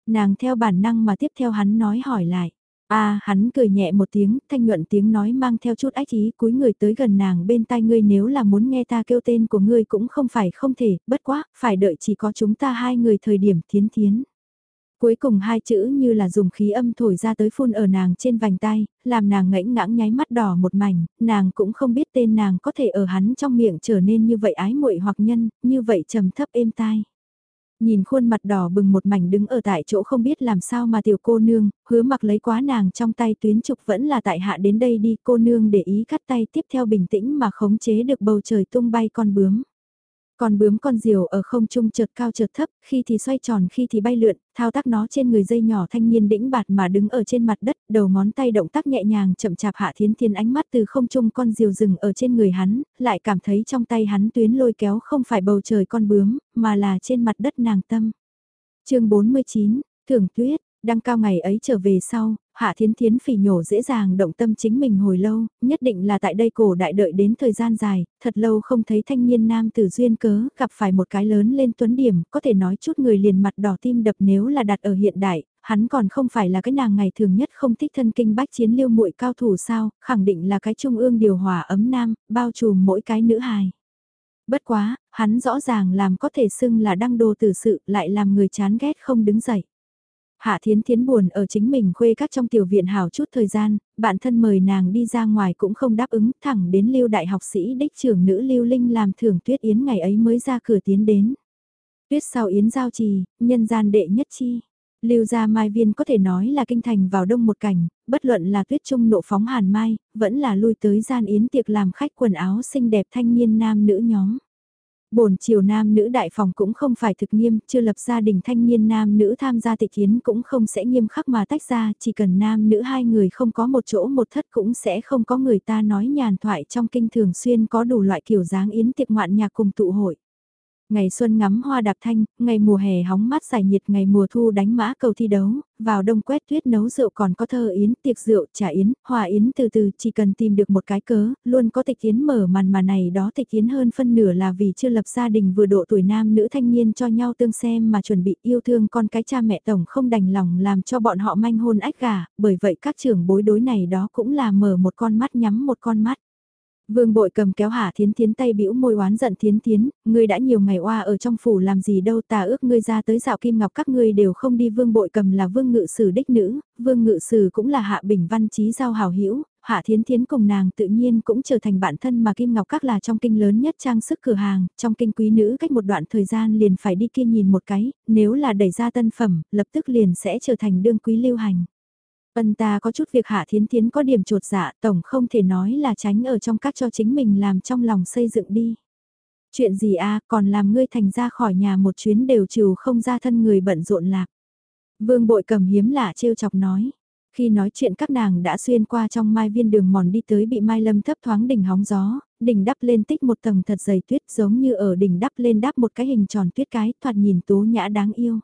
[SPEAKER 1] Nàng theo bản năng mà tiếp theo hắn nói hỏi lại. a à, hắn cười nhẹ một tiếng, thanh nhuận tiếng nói mang theo chút ách ý cúi người tới gần nàng bên tai ngươi nếu là muốn nghe ta kêu tên của ngươi cũng không phải không thể, bất quá, phải đợi chỉ có chúng ta hai người thời điểm thiến thiến. Cuối cùng hai chữ như là dùng khí âm thổi ra tới phun ở nàng trên vành tay, làm nàng ngẫy ngãng nháy mắt đỏ một mảnh, nàng cũng không biết tên nàng có thể ở hắn trong miệng trở nên như vậy ái muội hoặc nhân, như vậy trầm thấp êm tai. Nhìn khuôn mặt đỏ bừng một mảnh đứng ở tại chỗ không biết làm sao mà tiểu cô nương, hứa mặc lấy quá nàng trong tay tuyến trục vẫn là tại hạ đến đây đi cô nương để ý cắt tay tiếp theo bình tĩnh mà khống chế được bầu trời tung bay con bướm. Con bướm con diều ở không trung chợt cao chợt thấp, khi thì xoay tròn khi thì bay lượn, thao tác nó trên người dây nhỏ thanh niên đĩnh bạt mà đứng ở trên mặt đất, đầu ngón tay động tác nhẹ nhàng chậm chạp hạ thiến thiên ánh mắt từ không trung con diều rừng ở trên người hắn, lại cảm thấy trong tay hắn tuyến lôi kéo không phải bầu trời con bướm, mà là trên mặt đất nàng tâm. chương 49, Thưởng Tuyết, đăng cao ngày ấy trở về sau, Hạ Thiến Thiến phỉ nhổ dễ dàng động tâm chính mình hồi lâu, nhất định là tại đây cổ đại đợi đến thời gian dài, thật lâu không thấy thanh niên nam tử duyên cớ, gặp phải một cái lớn lên tuấn điểm, có thể nói chút người liền mặt đỏ tim đập nếu là đặt ở hiện đại, hắn còn không phải là cái nàng ngày thường nhất không thích thân kinh bách chiến liêu muội cao thủ sao, khẳng định là cái trung ương điều hòa ấm nam, bao trùm mỗi cái nữ hài. Bất quá, hắn rõ ràng làm có thể xưng là đăng đồ tử sự lại làm người chán ghét không đứng dậy. Hạ Thiến Thiến buồn ở chính mình khuê các trong tiểu viện hào chút thời gian, bạn thân mời nàng đi ra ngoài cũng không đáp ứng, thẳng đến lưu đại học sĩ đích trưởng nữ lưu linh làm thưởng tuyết yến ngày ấy mới ra cửa tiến đến. Tuyết sau yến giao trì, nhân gian đệ nhất chi. Lưu gia mai viên có thể nói là kinh thành vào đông một cảnh, bất luận là tuyết trung nộ phóng hàn mai, vẫn là lui tới gian yến tiệc làm khách quần áo xinh đẹp thanh niên nam nữ nhóm bổn chiều nam nữ đại phòng cũng không phải thực nghiêm, chưa lập gia đình thanh niên nam nữ tham gia tịch kiến cũng không sẽ nghiêm khắc mà tách ra, chỉ cần nam nữ hai người không có một chỗ một thất cũng sẽ không có người ta nói nhàn thoại trong kinh thường xuyên có đủ loại kiểu dáng yến tiệc ngoạn nhạc cùng tụ hội. Ngày xuân ngắm hoa đạp thanh, ngày mùa hè hóng mát giải nhiệt, ngày mùa thu đánh mã cầu thi đấu, vào đông quét tuyết nấu rượu còn có thơ yến, tiệc rượu, trà yến, hòa yến từ từ chỉ cần tìm được một cái cớ, luôn có tịch yến mở màn mà này đó tịch yến hơn phân nửa là vì chưa lập gia đình vừa độ tuổi nam nữ thanh niên cho nhau tương xem mà chuẩn bị yêu thương con cái cha mẹ tổng không đành lòng làm cho bọn họ manh hôn ách gà, bởi vậy các trưởng bối đối này đó cũng là mở một con mắt nhắm một con mắt. Vương bội cầm kéo Hạ Thiến Thiến tay bĩu môi oán giận Thiến Thiến, ngươi đã nhiều ngày oa ở trong phủ làm gì đâu ta ước ngươi ra tới dạo kim ngọc các ngươi đều không đi vương bội cầm là vương ngự sử đích nữ, vương ngự sử cũng là hạ bình văn trí giao hào hữu Hạ Thiến Thiến cùng nàng tự nhiên cũng trở thành bạn thân mà Kim Ngọc Các là trong kinh lớn nhất trang sức cửa hàng, trong kinh quý nữ cách một đoạn thời gian liền phải đi kia nhìn một cái, nếu là đẩy ra tân phẩm, lập tức liền sẽ trở thành đương quý lưu hành. Ân ta có chút việc hạ thiến thiến có điểm trột dạ tổng không thể nói là tránh ở trong các cho chính mình làm trong lòng xây dựng đi. Chuyện gì a còn làm ngươi thành ra khỏi nhà một chuyến đều trừ không ra thân người bận rộn lạc. Vương bội cầm hiếm lạ trêu chọc nói. Khi nói chuyện các nàng đã xuyên qua trong mai viên đường mòn đi tới bị mai lâm thấp thoáng đỉnh hóng gió, đỉnh đắp lên tích một tầng thật dày tuyết giống như ở đỉnh đắp lên đắp một cái hình tròn tuyết cái thoạt nhìn tố nhã đáng yêu.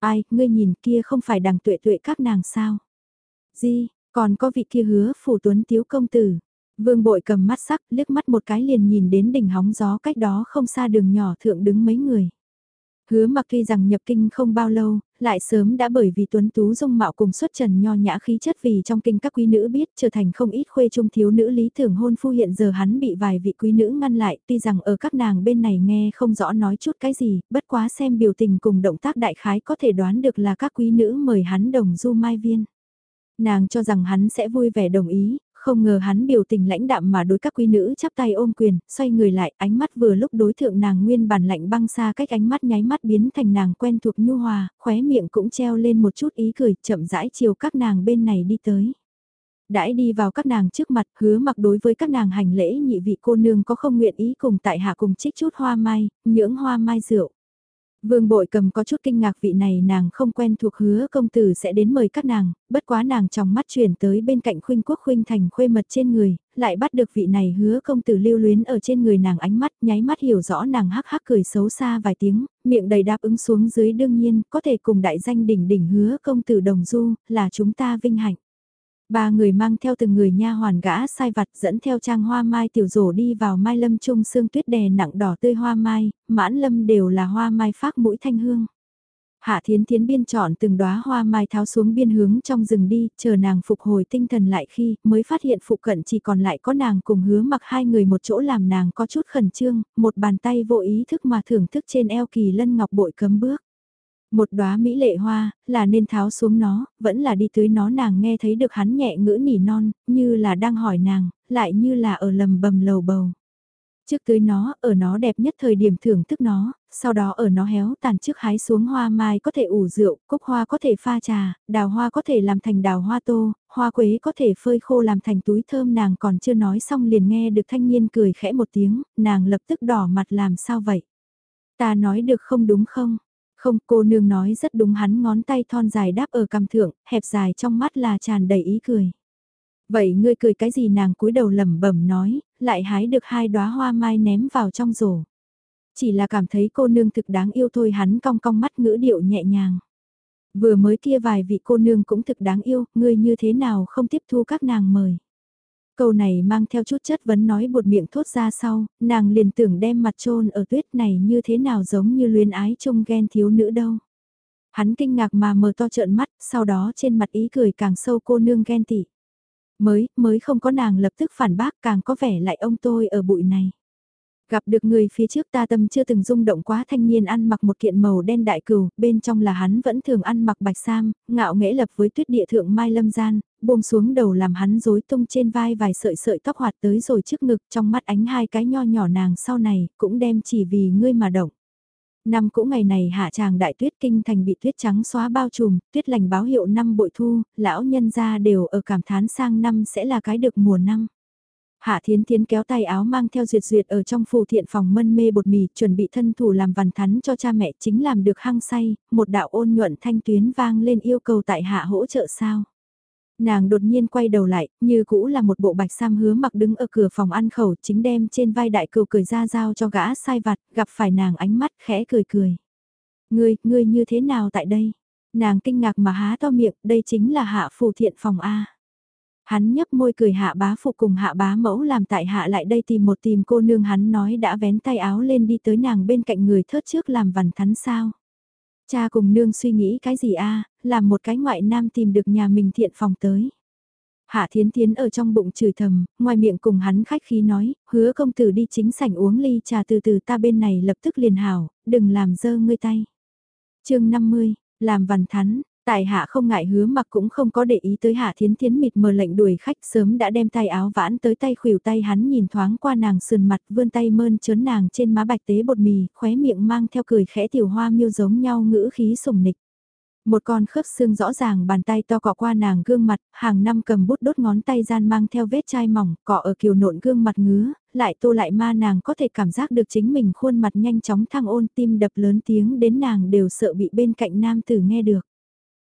[SPEAKER 1] Ai, ngươi nhìn kia không phải đằng tuệ tuệ các nàng sao? Di, còn có vị kia hứa phủ tuấn tiếu công tử. Vương bội cầm mắt sắc liếc mắt một cái liền nhìn đến đỉnh hóng gió cách đó không xa đường nhỏ thượng đứng mấy người. Hứa mặc tuy rằng nhập kinh không bao lâu, lại sớm đã bởi vì tuấn tú dung mạo cùng xuất trần nho nhã khí chất vì trong kinh các quý nữ biết trở thành không ít khuê trung thiếu nữ lý tưởng hôn phu hiện giờ hắn bị vài vị quý nữ ngăn lại tuy rằng ở các nàng bên này nghe không rõ nói chút cái gì, bất quá xem biểu tình cùng động tác đại khái có thể đoán được là các quý nữ mời hắn đồng du mai viên. Nàng cho rằng hắn sẽ vui vẻ đồng ý, không ngờ hắn biểu tình lãnh đạm mà đối các quý nữ chắp tay ôm quyền, xoay người lại, ánh mắt vừa lúc đối thượng nàng nguyên bản lạnh băng xa cách ánh mắt nháy mắt biến thành nàng quen thuộc nhu hòa, khóe miệng cũng treo lên một chút ý cười, chậm rãi chiều các nàng bên này đi tới. Đãi đi vào các nàng trước mặt, hứa mặc đối với các nàng hành lễ nhị vị cô nương có không nguyện ý cùng tại hạ cùng trích chút hoa mai, nhưỡng hoa mai rượu. Vương bội cầm có chút kinh ngạc vị này nàng không quen thuộc hứa công tử sẽ đến mời các nàng, bất quá nàng trong mắt chuyển tới bên cạnh khuynh quốc khuynh thành khuê mật trên người, lại bắt được vị này hứa công tử lưu luyến ở trên người nàng ánh mắt nháy mắt hiểu rõ nàng hắc hắc cười xấu xa vài tiếng, miệng đầy đáp ứng xuống dưới đương nhiên có thể cùng đại danh đỉnh đỉnh hứa công tử đồng du, là chúng ta vinh hạnh. Ba người mang theo từng người nha hoàn gã sai vặt dẫn theo trang hoa mai tiểu rổ đi vào mai lâm trung sương tuyết đè nặng đỏ tươi hoa mai, mãn lâm đều là hoa mai phát mũi thanh hương. Hạ thiến thiến biên chọn từng đóa hoa mai tháo xuống biên hướng trong rừng đi, chờ nàng phục hồi tinh thần lại khi mới phát hiện phụ cận chỉ còn lại có nàng cùng hứa mặc hai người một chỗ làm nàng có chút khẩn trương, một bàn tay vô ý thức mà thưởng thức trên eo kỳ lân ngọc bội cấm bước. Một đóa mỹ lệ hoa, là nên tháo xuống nó, vẫn là đi tới nó nàng nghe thấy được hắn nhẹ ngữ nỉ non, như là đang hỏi nàng, lại như là ở lầm bầm lầu bầu. Trước tưới nó, ở nó đẹp nhất thời điểm thưởng thức nó, sau đó ở nó héo tàn trước hái xuống hoa mai có thể ủ rượu, cúc hoa có thể pha trà, đào hoa có thể làm thành đào hoa tô, hoa quế có thể phơi khô làm thành túi thơm nàng còn chưa nói xong liền nghe được thanh niên cười khẽ một tiếng, nàng lập tức đỏ mặt làm sao vậy? Ta nói được không đúng không? Không cô nương nói rất đúng hắn ngón tay thon dài đáp ở cằm thượng, hẹp dài trong mắt là tràn đầy ý cười. Vậy ngươi cười cái gì nàng cúi đầu lẩm bẩm nói, lại hái được hai đóa hoa mai ném vào trong rổ. Chỉ là cảm thấy cô nương thực đáng yêu thôi hắn cong cong mắt ngữ điệu nhẹ nhàng. Vừa mới kia vài vị cô nương cũng thực đáng yêu, ngươi như thế nào không tiếp thu các nàng mời. Câu này mang theo chút chất vấn nói buột miệng thốt ra sau, nàng liền tưởng đem mặt trôn ở tuyết này như thế nào giống như luyến ái trông ghen thiếu nữ đâu. Hắn kinh ngạc mà mở to trợn mắt, sau đó trên mặt ý cười càng sâu cô nương ghen tị. Mới, mới không có nàng lập tức phản bác càng có vẻ lại ông tôi ở bụi này. Gặp được người phía trước ta tâm chưa từng rung động quá thanh niên ăn mặc một kiện màu đen đại cừu, bên trong là hắn vẫn thường ăn mặc bạch sam, ngạo nghễ lập với tuyết địa thượng mai lâm gian, buông xuống đầu làm hắn rối tung trên vai vài sợi sợi tóc hoạt tới rồi trước ngực trong mắt ánh hai cái nho nhỏ nàng sau này cũng đem chỉ vì ngươi mà động. Năm cũ ngày này hạ tràng đại tuyết kinh thành bị tuyết trắng xóa bao trùm, tuyết lành báo hiệu năm bội thu, lão nhân gia đều ở cảm thán sang năm sẽ là cái được mùa năm. Hạ Thiến Thiến kéo tay áo mang theo duyệt duyệt ở trong phù thiện phòng mân mê bột mì, chuẩn bị thân thủ làm vằn thắn cho cha mẹ chính làm được hăng say, một đạo ôn nhuận thanh tuyến vang lên yêu cầu tại hạ hỗ trợ sao. Nàng đột nhiên quay đầu lại, như cũ là một bộ bạch sam hứa mặc đứng ở cửa phòng ăn khẩu chính đem trên vai đại cừu cười ra giao cho gã sai vặt, gặp phải nàng ánh mắt khẽ cười cười. Ngươi, ngươi như thế nào tại đây? Nàng kinh ngạc mà há to miệng, đây chính là hạ phù thiện phòng A. Hắn nhấp môi cười hạ bá phụ cùng hạ bá mẫu làm tại hạ lại đây tìm một tìm cô nương hắn nói đã vén tay áo lên đi tới nàng bên cạnh người thớt trước làm vằn thắn sao. Cha cùng nương suy nghĩ cái gì a làm một cái ngoại nam tìm được nhà mình thiện phòng tới. Hạ Thiến Thiến ở trong bụng chửi thầm, ngoài miệng cùng hắn khách khí nói, hứa công tử đi chính sảnh uống ly trà từ từ ta bên này lập tức liền hảo, đừng làm dơ ngươi tay. chương 50, làm vằn thắn, Tại hạ không ngại hứa mặc cũng không có để ý tới hạ thiến thiến mịt mờ lệnh đuổi khách sớm đã đem tay áo vãn tới tay khuỷu tay hắn nhìn thoáng qua nàng sườn mặt vươn tay mơn trớn nàng trên má bạch tế bột mì, khóe miệng mang theo cười khẽ tiểu hoa miêu giống nhau ngữ khí sùng nịch. Một con khớp xương rõ ràng bàn tay to cọ qua nàng gương mặt, hàng năm cầm bút đốt ngón tay gian mang theo vết chai mỏng, cọ ở kiều nộn gương mặt ngứa, lại tô lại ma nàng có thể cảm giác được chính mình khuôn mặt nhanh chóng thăng ôn tim đập lớn tiếng đến nàng đều sợ bị bên cạnh nam tử nghe được.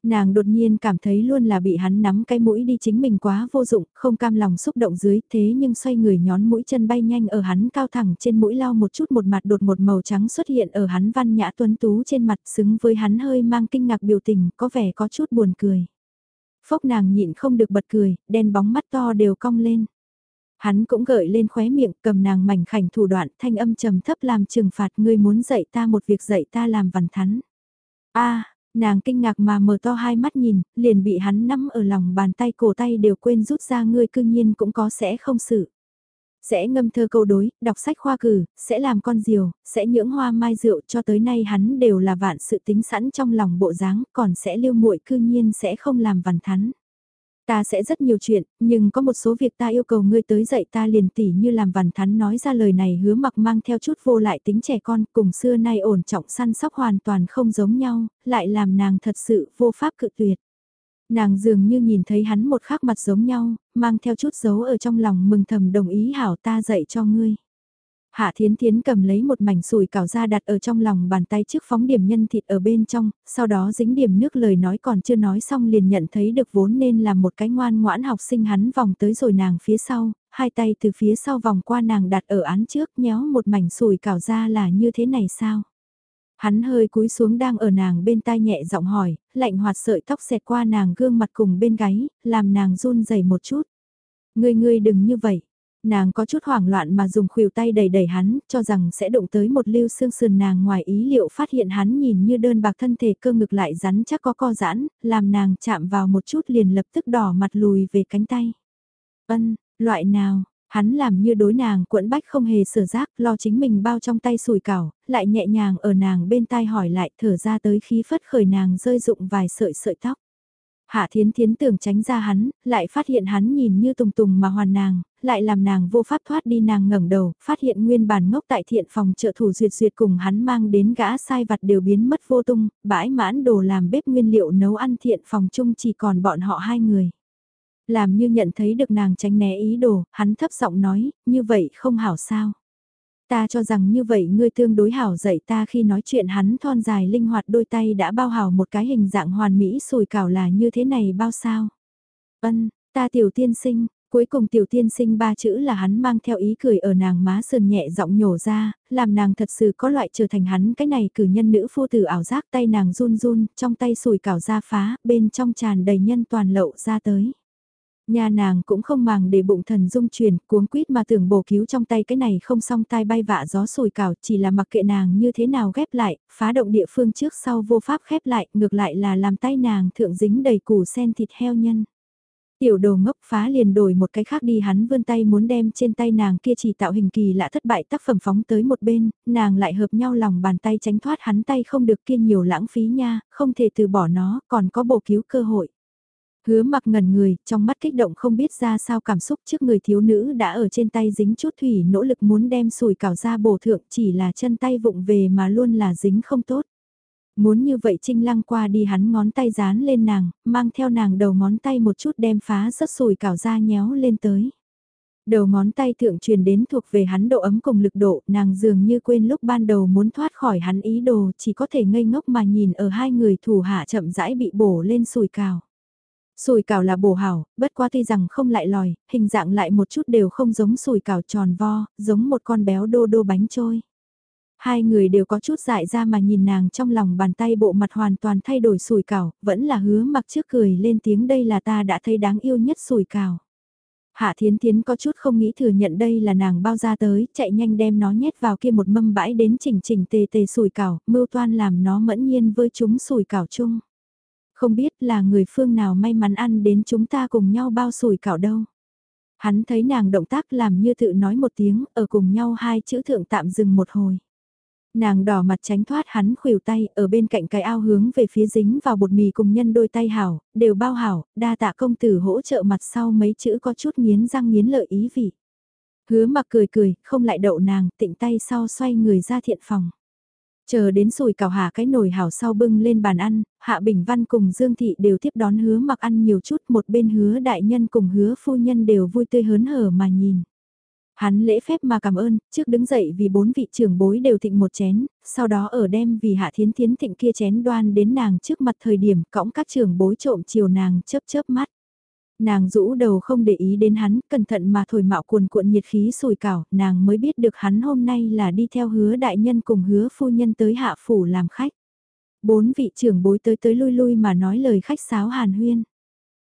[SPEAKER 1] Nàng đột nhiên cảm thấy luôn là bị hắn nắm cái mũi đi chính mình quá vô dụng, không cam lòng xúc động dưới, thế nhưng xoay người nhón mũi chân bay nhanh ở hắn cao thẳng trên mũi lao một chút một mặt đột một màu trắng xuất hiện ở hắn văn nhã tuấn tú trên mặt xứng với hắn hơi mang kinh ngạc biểu tình, có vẻ có chút buồn cười. Phốc nàng nhịn không được bật cười, đen bóng mắt to đều cong lên. Hắn cũng gợi lên khóe miệng, cầm nàng mảnh khảnh thủ đoạn, thanh âm trầm thấp làm trừng phạt ngươi muốn dạy ta một việc dạy ta làm vằn thắn. a Nàng kinh ngạc mà mở to hai mắt nhìn, liền bị hắn nắm ở lòng bàn tay cổ tay đều quên rút ra ngươi cương nhiên cũng có sẽ không sự. Sẽ ngâm thơ câu đối, đọc sách khoa cử, sẽ làm con diều, sẽ nhưỡng hoa mai rượu cho tới nay hắn đều là vạn sự tính sẵn trong lòng bộ dáng, còn sẽ lưu muội cương nhiên sẽ không làm vằn thắn. Ta sẽ rất nhiều chuyện, nhưng có một số việc ta yêu cầu ngươi tới dạy ta liền tỉ như làm vằn thắn nói ra lời này hứa mặc mang theo chút vô lại tính trẻ con cùng xưa nay ổn trọng săn sóc hoàn toàn không giống nhau, lại làm nàng thật sự vô pháp cự tuyệt. Nàng dường như nhìn thấy hắn một khắc mặt giống nhau, mang theo chút dấu ở trong lòng mừng thầm đồng ý hảo ta dạy cho ngươi. Hạ Thiến Thiến cầm lấy một mảnh sùi cảo ra đặt ở trong lòng bàn tay trước phóng điểm nhân thịt ở bên trong, sau đó dính điểm nước lời nói còn chưa nói xong liền nhận thấy được vốn nên là một cái ngoan ngoãn học sinh hắn vòng tới rồi nàng phía sau, hai tay từ phía sau vòng qua nàng đặt ở án trước nhéo một mảnh sùi cảo ra là như thế này sao? Hắn hơi cúi xuống đang ở nàng bên tai nhẹ giọng hỏi, lạnh hoạt sợi tóc xẹt qua nàng gương mặt cùng bên gáy, làm nàng run rẩy một chút. Ngươi ngươi đừng như vậy, Nàng có chút hoảng loạn mà dùng khuỷu tay đẩy đẩy hắn, cho rằng sẽ đụng tới một lưu xương sườn nàng ngoài ý liệu phát hiện hắn nhìn như đơn bạc thân thể cơ ngực lại rắn chắc có co giãn, làm nàng chạm vào một chút liền lập tức đỏ mặt lùi về cánh tay. Ân, loại nào, hắn làm như đối nàng quẫn bách không hề sở giác, lo chính mình bao trong tay sùi cảo, lại nhẹ nhàng ở nàng bên tai hỏi lại thở ra tới khí phất khởi nàng rơi dụng vài sợi sợi tóc. Hạ Thiến Thiến tưởng tránh ra hắn, lại phát hiện hắn nhìn như tùng tùng mà hoàn nàng, lại làm nàng vô pháp thoát đi nàng ngẩng đầu, phát hiện nguyên bản ngốc tại thiện phòng trợ thủ duyệt duyệt cùng hắn mang đến gã sai vặt đều biến mất vô tung, bãi mãn đồ làm bếp nguyên liệu nấu ăn thiện phòng chung chỉ còn bọn họ hai người. Làm như nhận thấy được nàng tránh né ý đồ, hắn thấp giọng nói, như vậy không hảo sao. Ta cho rằng như vậy ngươi tương đối hảo dạy ta khi nói chuyện hắn thon dài linh hoạt đôi tay đã bao hảo một cái hình dạng hoàn mỹ sùi cảo là như thế này bao sao. Ân, ta tiểu tiên sinh, cuối cùng tiểu tiên sinh ba chữ là hắn mang theo ý cười ở nàng má sườn nhẹ giọng nhổ ra, làm nàng thật sự có loại trở thành hắn cái này cử nhân nữ phu tử ảo giác tay nàng run run, trong tay sùi cảo ra phá, bên trong tràn đầy nhân toàn lậu ra tới. Nhà nàng cũng không màng để bụng thần dung truyền, cuống quýt mà tưởng bổ cứu trong tay cái này không xong tai bay vạ gió sùi cảo, chỉ là mặc kệ nàng như thế nào ghép lại, phá động địa phương trước sau vô pháp khép lại, ngược lại là làm tay nàng thượng dính đầy củ sen thịt heo nhân. Tiểu đồ ngốc phá liền đổi một cái khác đi hắn vươn tay muốn đem trên tay nàng kia chỉ tạo hình kỳ lạ thất bại tác phẩm phóng tới một bên, nàng lại hợp nhau lòng bàn tay tránh thoát hắn tay không được kia nhiều lãng phí nha, không thể từ bỏ nó, còn có bổ cứu cơ hội. Hứa mặc ngẩn người, trong mắt kích động không biết ra sao cảm xúc trước người thiếu nữ đã ở trên tay dính chút thủy nỗ lực muốn đem sùi cào ra bổ thượng chỉ là chân tay vụng về mà luôn là dính không tốt. Muốn như vậy trinh lăng qua đi hắn ngón tay dán lên nàng, mang theo nàng đầu ngón tay một chút đem phá rất sùi cảo ra nhéo lên tới. Đầu ngón tay thượng truyền đến thuộc về hắn độ ấm cùng lực độ, nàng dường như quên lúc ban đầu muốn thoát khỏi hắn ý đồ, chỉ có thể ngây ngốc mà nhìn ở hai người thủ hạ chậm rãi bị bổ lên sùi cào. Sùi cào là bổ hảo, bất quá tuy rằng không lại lòi, hình dạng lại một chút đều không giống sùi cào tròn vo, giống một con béo đô đô bánh trôi. Hai người đều có chút dại ra mà nhìn nàng trong lòng bàn tay bộ mặt hoàn toàn thay đổi sùi cào, vẫn là hứa mặc trước cười lên tiếng đây là ta đã thấy đáng yêu nhất sùi cào. Hạ Thiến Thiến có chút không nghĩ thừa nhận đây là nàng bao ra tới, chạy nhanh đem nó nhét vào kia một mâm bãi đến chỉnh chỉnh tề tề sùi cảo, mưu toan làm nó mẫn nhiên với chúng sùi cảo chung. Không biết là người phương nào may mắn ăn đến chúng ta cùng nhau bao sùi cảo đâu. Hắn thấy nàng động tác làm như tự nói một tiếng, ở cùng nhau hai chữ thượng tạm dừng một hồi. Nàng đỏ mặt tránh thoát hắn khuỷu tay, ở bên cạnh cái ao hướng về phía dính vào bột mì cùng nhân đôi tay hảo, đều bao hảo, đa tạ công tử hỗ trợ mặt sau mấy chữ có chút nghiến răng nghiến lợi ý vị. Hứa mặc cười cười, không lại đậu nàng, tịnh tay sau xoay người ra thiện phòng. Chờ đến sùi cào hạ cái nồi hảo sau bưng lên bàn ăn, Hạ Bình Văn cùng Dương Thị đều tiếp đón hứa mặc ăn nhiều chút một bên hứa đại nhân cùng hứa phu nhân đều vui tươi hớn hở mà nhìn. Hắn lễ phép mà cảm ơn, trước đứng dậy vì bốn vị trưởng bối đều thịnh một chén, sau đó ở đem vì hạ thiến thiến thịnh kia chén đoan đến nàng trước mặt thời điểm cõng các trưởng bối trộm chiều nàng chớp chớp mắt. Nàng rũ đầu không để ý đến hắn, cẩn thận mà thổi mạo cuồn cuộn nhiệt khí sùi cảo, nàng mới biết được hắn hôm nay là đi theo hứa đại nhân cùng hứa phu nhân tới hạ phủ làm khách. Bốn vị trưởng bối tới tới lui lui mà nói lời khách sáo hàn huyên.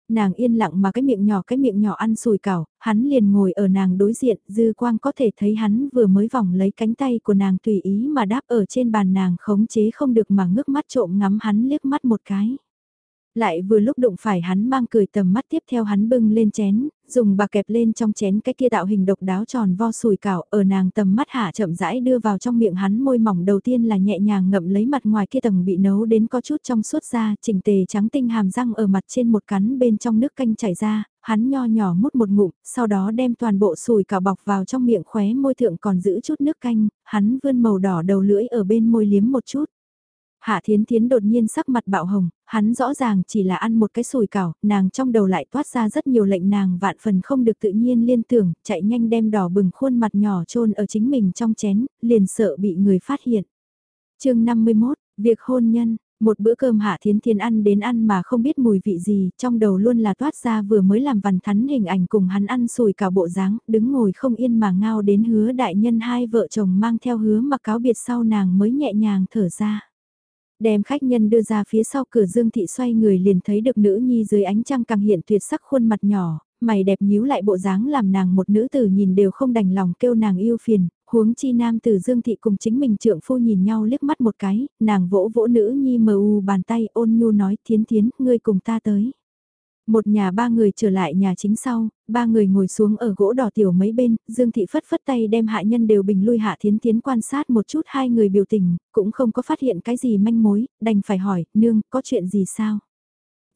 [SPEAKER 1] Nàng yên lặng mà cái miệng nhỏ cái miệng nhỏ ăn sùi cảo, hắn liền ngồi ở nàng đối diện, dư quang có thể thấy hắn vừa mới vòng lấy cánh tay của nàng tùy ý mà đáp ở trên bàn nàng khống chế không được mà ngước mắt trộm ngắm hắn liếc mắt một cái. Lại vừa lúc đụng phải hắn mang cười tầm mắt tiếp theo hắn bưng lên chén, dùng bạc kẹp lên trong chén cái kia tạo hình độc đáo tròn vo sùi cảo ở nàng tầm mắt hạ chậm rãi đưa vào trong miệng hắn môi mỏng đầu tiên là nhẹ nhàng ngậm lấy mặt ngoài kia tầng bị nấu đến có chút trong suốt ra, chỉnh tề trắng tinh hàm răng ở mặt trên một cắn bên trong nước canh chảy ra, hắn nho nhỏ mút một ngụm, sau đó đem toàn bộ sùi cảo bọc vào trong miệng khóe môi thượng còn giữ chút nước canh, hắn vươn màu đỏ đầu lưỡi ở bên môi liếm một chút. Hạ Thiến Thiến đột nhiên sắc mặt bạo hồng, hắn rõ ràng chỉ là ăn một cái sùi cảo, nàng trong đầu lại toát ra rất nhiều lệnh nàng vạn phần không được tự nhiên liên tưởng, chạy nhanh đem đỏ bừng khuôn mặt nhỏ trôn ở chính mình trong chén, liền sợ bị người phát hiện. chương 51, việc hôn nhân, một bữa cơm Hạ Thiến Thiến ăn đến ăn mà không biết mùi vị gì, trong đầu luôn là toát ra vừa mới làm vằn thắn hình ảnh cùng hắn ăn sùi cảo bộ dáng, đứng ngồi không yên mà ngao đến hứa đại nhân hai vợ chồng mang theo hứa mà cáo biệt sau nàng mới nhẹ nhàng thở ra. Đem khách nhân đưa ra phía sau cửa Dương Thị xoay người liền thấy được nữ nhi dưới ánh trăng càng hiện tuyệt sắc khuôn mặt nhỏ, mày đẹp nhíu lại bộ dáng làm nàng một nữ tử nhìn đều không đành lòng kêu nàng yêu phiền, huống chi nam tử Dương Thị cùng chính mình trượng phu nhìn nhau liếc mắt một cái, nàng vỗ vỗ nữ nhi mờ u bàn tay ôn nhu nói thiến thiến, ngươi cùng ta tới. Một nhà ba người trở lại nhà chính sau, ba người ngồi xuống ở gỗ đỏ tiểu mấy bên, Dương Thị phất phất tay đem hạ nhân đều bình lui hạ thiến thiến quan sát một chút hai người biểu tình, cũng không có phát hiện cái gì manh mối, đành phải hỏi, nương, có chuyện gì sao?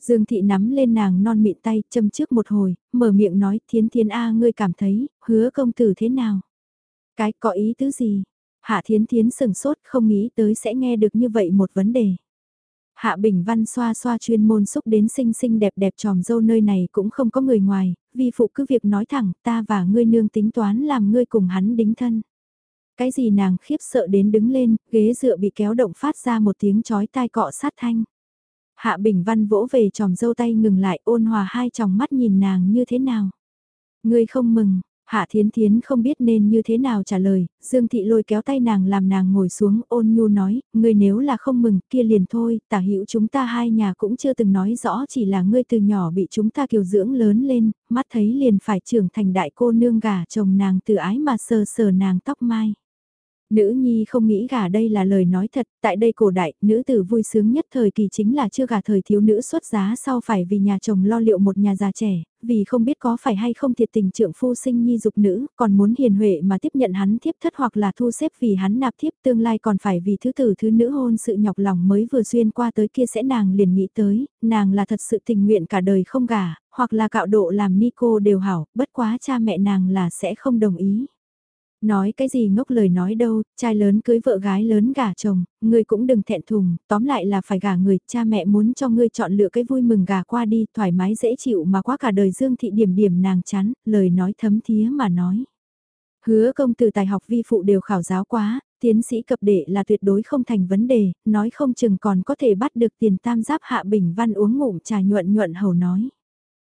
[SPEAKER 1] Dương Thị nắm lên nàng non mịn tay, châm trước một hồi, mở miệng nói, thiến thiến A ngươi cảm thấy, hứa công tử thế nào? Cái có ý tứ gì? Hạ thiến thiến sừng sốt không nghĩ tới sẽ nghe được như vậy một vấn đề. Hạ Bình Văn xoa xoa chuyên môn xúc đến xinh xinh đẹp đẹp tròm dâu nơi này cũng không có người ngoài, Vi phụ cứ việc nói thẳng ta và ngươi nương tính toán làm ngươi cùng hắn đính thân. Cái gì nàng khiếp sợ đến đứng lên, ghế dựa bị kéo động phát ra một tiếng chói tai cọ sát thanh. Hạ Bình Văn vỗ về tròm dâu tay ngừng lại ôn hòa hai tròng mắt nhìn nàng như thế nào. Ngươi không mừng, Hạ Thiến Thiến không biết nên như thế nào trả lời, Dương Thị lôi kéo tay nàng làm nàng ngồi xuống ôn nhu nói, ngươi nếu là không mừng kia liền thôi, tả hữu chúng ta hai nhà cũng chưa từng nói rõ chỉ là ngươi từ nhỏ bị chúng ta kiều dưỡng lớn lên, mắt thấy liền phải trưởng thành đại cô nương gà chồng nàng từ ái mà sờ sờ nàng tóc mai. Nữ nhi không nghĩ gả đây là lời nói thật, tại đây cổ đại, nữ tử vui sướng nhất thời kỳ chính là chưa gả thời thiếu nữ xuất giá sau phải vì nhà chồng lo liệu một nhà già trẻ, vì không biết có phải hay không thiệt tình trượng phu sinh nhi dục nữ, còn muốn hiền huệ mà tiếp nhận hắn thiếp thất hoặc là thu xếp vì hắn nạp thiếp tương lai còn phải vì thứ tử thứ nữ hôn sự nhọc lòng mới vừa xuyên qua tới kia sẽ nàng liền nghĩ tới, nàng là thật sự tình nguyện cả đời không gả, hoặc là cạo độ làm ni cô đều hảo, bất quá cha mẹ nàng là sẽ không đồng ý. Nói cái gì ngốc lời nói đâu, trai lớn cưới vợ gái lớn gả chồng, ngươi cũng đừng thẹn thùng, tóm lại là phải gả người, cha mẹ muốn cho ngươi chọn lựa cái vui mừng gả qua đi, thoải mái dễ chịu mà quá cả đời dương thị điểm điểm nàng chán, lời nói thấm thía mà nói. Hứa công từ tài học vi phụ đều khảo giáo quá, tiến sĩ cập đệ là tuyệt đối không thành vấn đề, nói không chừng còn có thể bắt được tiền tam giáp hạ bình văn uống ngụm trà nhuận nhuận hầu nói.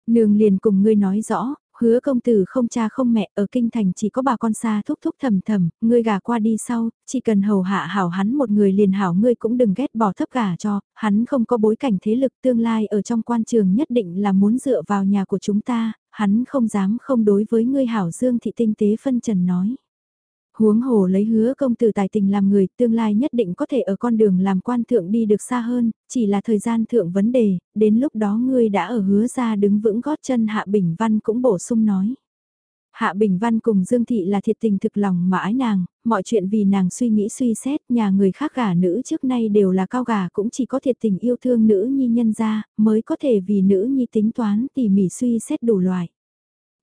[SPEAKER 1] Nương liền cùng ngươi nói rõ, hứa công tử không cha không mẹ ở kinh thành chỉ có bà con xa thúc thúc thầm thầm, ngươi gà qua đi sau, chỉ cần hầu hạ hảo hắn một người liền hảo ngươi cũng đừng ghét bỏ thấp gà cho, hắn không có bối cảnh thế lực tương lai ở trong quan trường nhất định là muốn dựa vào nhà của chúng ta, hắn không dám không đối với ngươi hảo dương thị tinh tế phân trần nói huống hồ lấy hứa công tử tài tình làm người tương lai nhất định có thể ở con đường làm quan thượng đi được xa hơn, chỉ là thời gian thượng vấn đề, đến lúc đó ngươi đã ở hứa ra đứng vững gót chân Hạ Bình Văn cũng bổ sung nói. Hạ Bình Văn cùng Dương Thị là thiệt tình thực lòng mà ái nàng, mọi chuyện vì nàng suy nghĩ suy xét, nhà người khác gả nữ trước nay đều là cao gà cũng chỉ có thiệt tình yêu thương nữ nhi nhân ra, mới có thể vì nữ nhi tính toán tỉ mỉ suy xét đủ loại.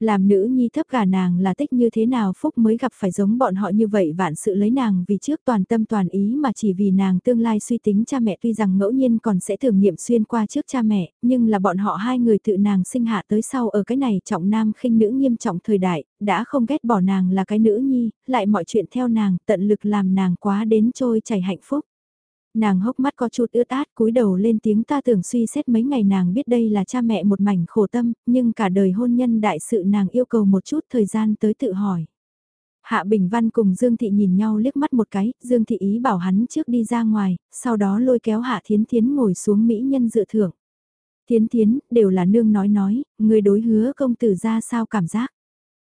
[SPEAKER 1] Làm nữ nhi thấp gà nàng là tích như thế nào phúc mới gặp phải giống bọn họ như vậy vạn sự lấy nàng vì trước toàn tâm toàn ý mà chỉ vì nàng tương lai suy tính cha mẹ tuy rằng ngẫu nhiên còn sẽ thử nghiệm xuyên qua trước cha mẹ, nhưng là bọn họ hai người tự nàng sinh hạ tới sau ở cái này trọng nam khinh nữ nghiêm trọng thời đại, đã không ghét bỏ nàng là cái nữ nhi, lại mọi chuyện theo nàng, tận lực làm nàng quá đến trôi chảy hạnh phúc. Nàng hốc mắt có chút ướt át cúi đầu lên tiếng ta tưởng suy xét mấy ngày nàng biết đây là cha mẹ một mảnh khổ tâm, nhưng cả đời hôn nhân đại sự nàng yêu cầu một chút thời gian tới tự hỏi. Hạ Bình Văn cùng Dương Thị nhìn nhau liếc mắt một cái, Dương Thị ý bảo hắn trước đi ra ngoài, sau đó lôi kéo Hạ Thiến Thiến ngồi xuống Mỹ nhân dự thưởng. Thiến Thiến, đều là nương nói nói, người đối hứa công tử ra sao cảm giác.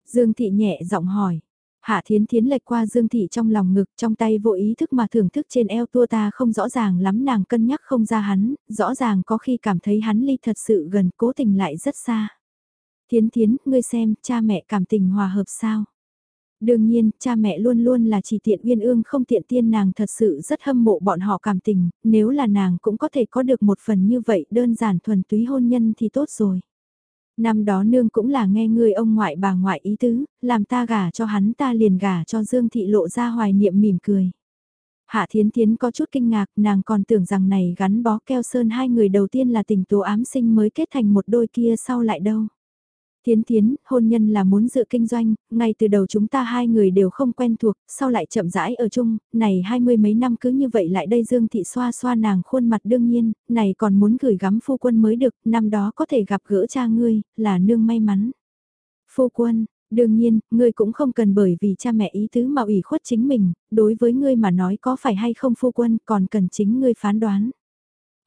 [SPEAKER 1] Dương Thị nhẹ giọng hỏi, Hạ Thiến Thiến lệch qua Dương Thị trong lòng ngực trong tay vô ý thức mà thưởng thức trên eo tua ta không rõ ràng lắm nàng cân nhắc không ra hắn, rõ ràng có khi cảm thấy hắn ly thật sự gần cố tình lại rất xa. Thiến Thiến, ngươi xem, cha mẹ cảm tình hòa hợp sao? Đương nhiên, cha mẹ luôn luôn là chỉ tiện uyên ương không tiện tiên nàng thật sự rất hâm mộ bọn họ cảm tình, nếu là nàng cũng có thể có được một phần như vậy đơn giản thuần túy hôn nhân thì tốt rồi. Năm đó nương cũng là nghe người ông ngoại bà ngoại ý tứ, làm ta gả cho hắn ta liền gả cho Dương Thị lộ ra hoài niệm mỉm cười. Hạ Thiến Thiến có chút kinh ngạc, nàng còn tưởng rằng này gắn bó keo sơn hai người đầu tiên là tình tố ám sinh mới kết thành một đôi kia sau lại đâu. Thiến Thiến, hôn nhân là muốn dự kinh doanh, ngay từ đầu chúng ta hai người đều không quen thuộc, sau lại chậm rãi ở chung, này hai mươi mấy năm cứ như vậy lại đây Dương Thị xoa xoa nàng khuôn mặt đương nhiên, này còn muốn gửi gắm phu quân mới được, năm đó có thể gặp gỡ cha ngươi, là nương may mắn. Phu quân, đương nhiên, ngươi cũng không cần bởi vì cha mẹ ý tứ mà ủy khuất chính mình, đối với ngươi mà nói có phải hay không phu quân còn cần chính ngươi phán đoán.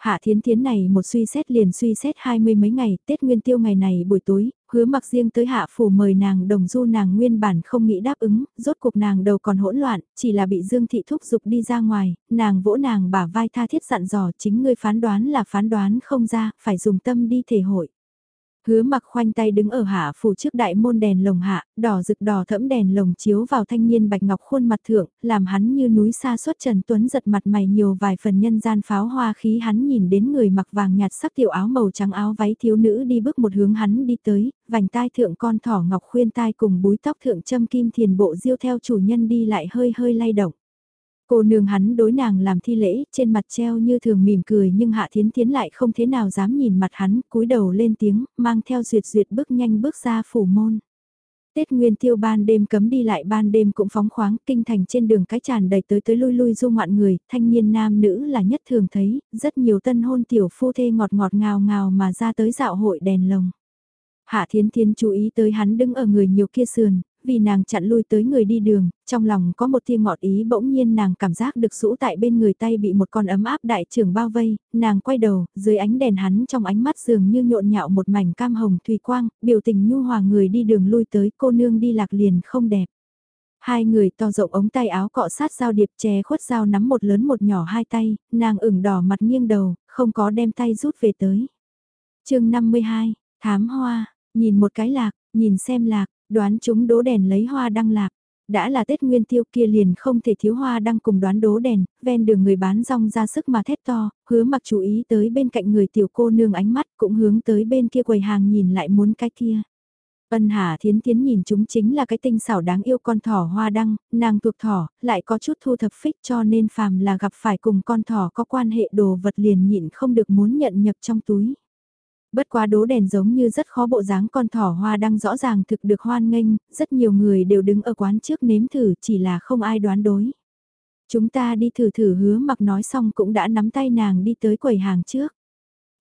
[SPEAKER 1] Hạ Thiến Thiến này một suy xét liền suy xét hai mươi mấy ngày, Tết Nguyên Tiêu ngày này buổi tối, hứa mặc riêng tới Hạ Phủ mời nàng đồng du nàng nguyên bản không nghĩ đáp ứng, rốt cuộc nàng đầu còn hỗn loạn, chỉ là bị Dương Thị thúc giục đi ra ngoài, nàng vỗ nàng bả vai tha thiết dặn dò chính ngươi phán đoán là phán đoán không ra, phải dùng tâm đi thể hội. Hứa mặc khoanh tay đứng ở hạ phủ trước đại môn đèn lồng hạ, đỏ rực đỏ thẫm đèn lồng chiếu vào thanh niên bạch ngọc khuôn mặt thượng, làm hắn như núi xa xuất Trần Tuấn giật mặt mày nhiều vài phần nhân gian pháo hoa khí hắn nhìn đến người mặc vàng nhạt sắc tiểu áo màu trắng áo váy thiếu nữ đi bước một hướng hắn đi tới, vành tai thượng con thỏ ngọc khuyên tai cùng búi tóc thượng châm kim thiền bộ diêu theo chủ nhân đi lại hơi hơi lay động. Cô nương hắn đối nàng làm thi lễ, trên mặt treo như thường mỉm cười nhưng Hạ Thiến Thiến lại không thế nào dám nhìn mặt hắn, cúi đầu lên tiếng, mang theo duyệt duyệt bước nhanh bước ra phủ môn. Tết Nguyên Tiêu ban đêm cấm đi lại ban đêm cũng phóng khoáng, kinh thành trên đường cái tràn đầy tới tới lui lui du ngoạn người, thanh niên nam nữ là nhất thường thấy, rất nhiều tân hôn tiểu phu thê ngọt ngọt ngào ngào mà ra tới dạo hội đèn lồng. Hạ Thiến Thiến chú ý tới hắn đứng ở người nhiều kia sườn, vì nàng chặn lui tới người đi đường, trong lòng có một tia ngọt ý bỗng nhiên nàng cảm giác được rũ tại bên người tay bị một con ấm áp đại trưởng bao vây, nàng quay đầu, dưới ánh đèn hắn trong ánh mắt dường như nhộn nhạo một mảnh cam hồng thùy quang, biểu tình nhu hòa người đi đường lui tới cô nương đi lạc liền không đẹp. Hai người to rộng ống tay áo cọ sát dao điệp chè khuất dao nắm một lớn một nhỏ hai tay, nàng ửng đỏ mặt nghiêng đầu, không có đem tay rút về tới. chương 52, thám hoa, nhìn một cái lạc, nhìn xem lạc, Đoán chúng đố đèn lấy hoa đăng lạc. Đã là Tết Nguyên Tiêu kia liền không thể thiếu hoa đăng cùng đoán đố đèn, ven đường người bán rong ra sức mà thét to, hứa mặc chú ý tới bên cạnh người tiểu cô nương ánh mắt cũng hướng tới bên kia quầy hàng nhìn lại muốn cái kia. Ân Hà Thiến Thiến nhìn chúng chính là cái tinh xảo đáng yêu con thỏ hoa đăng, nàng thuộc thỏ, lại có chút thu thập phích cho nên phàm là gặp phải cùng con thỏ có quan hệ đồ vật liền nhịn không được muốn nhận nhập trong túi. Bất quá đố đèn giống như rất khó bộ dáng con thỏ hoa đang rõ ràng thực được hoan nghênh, rất nhiều người đều đứng ở quán trước nếm thử chỉ là không ai đoán đối. Chúng ta đi thử thử hứa mặc nói xong cũng đã nắm tay nàng đi tới quầy hàng trước.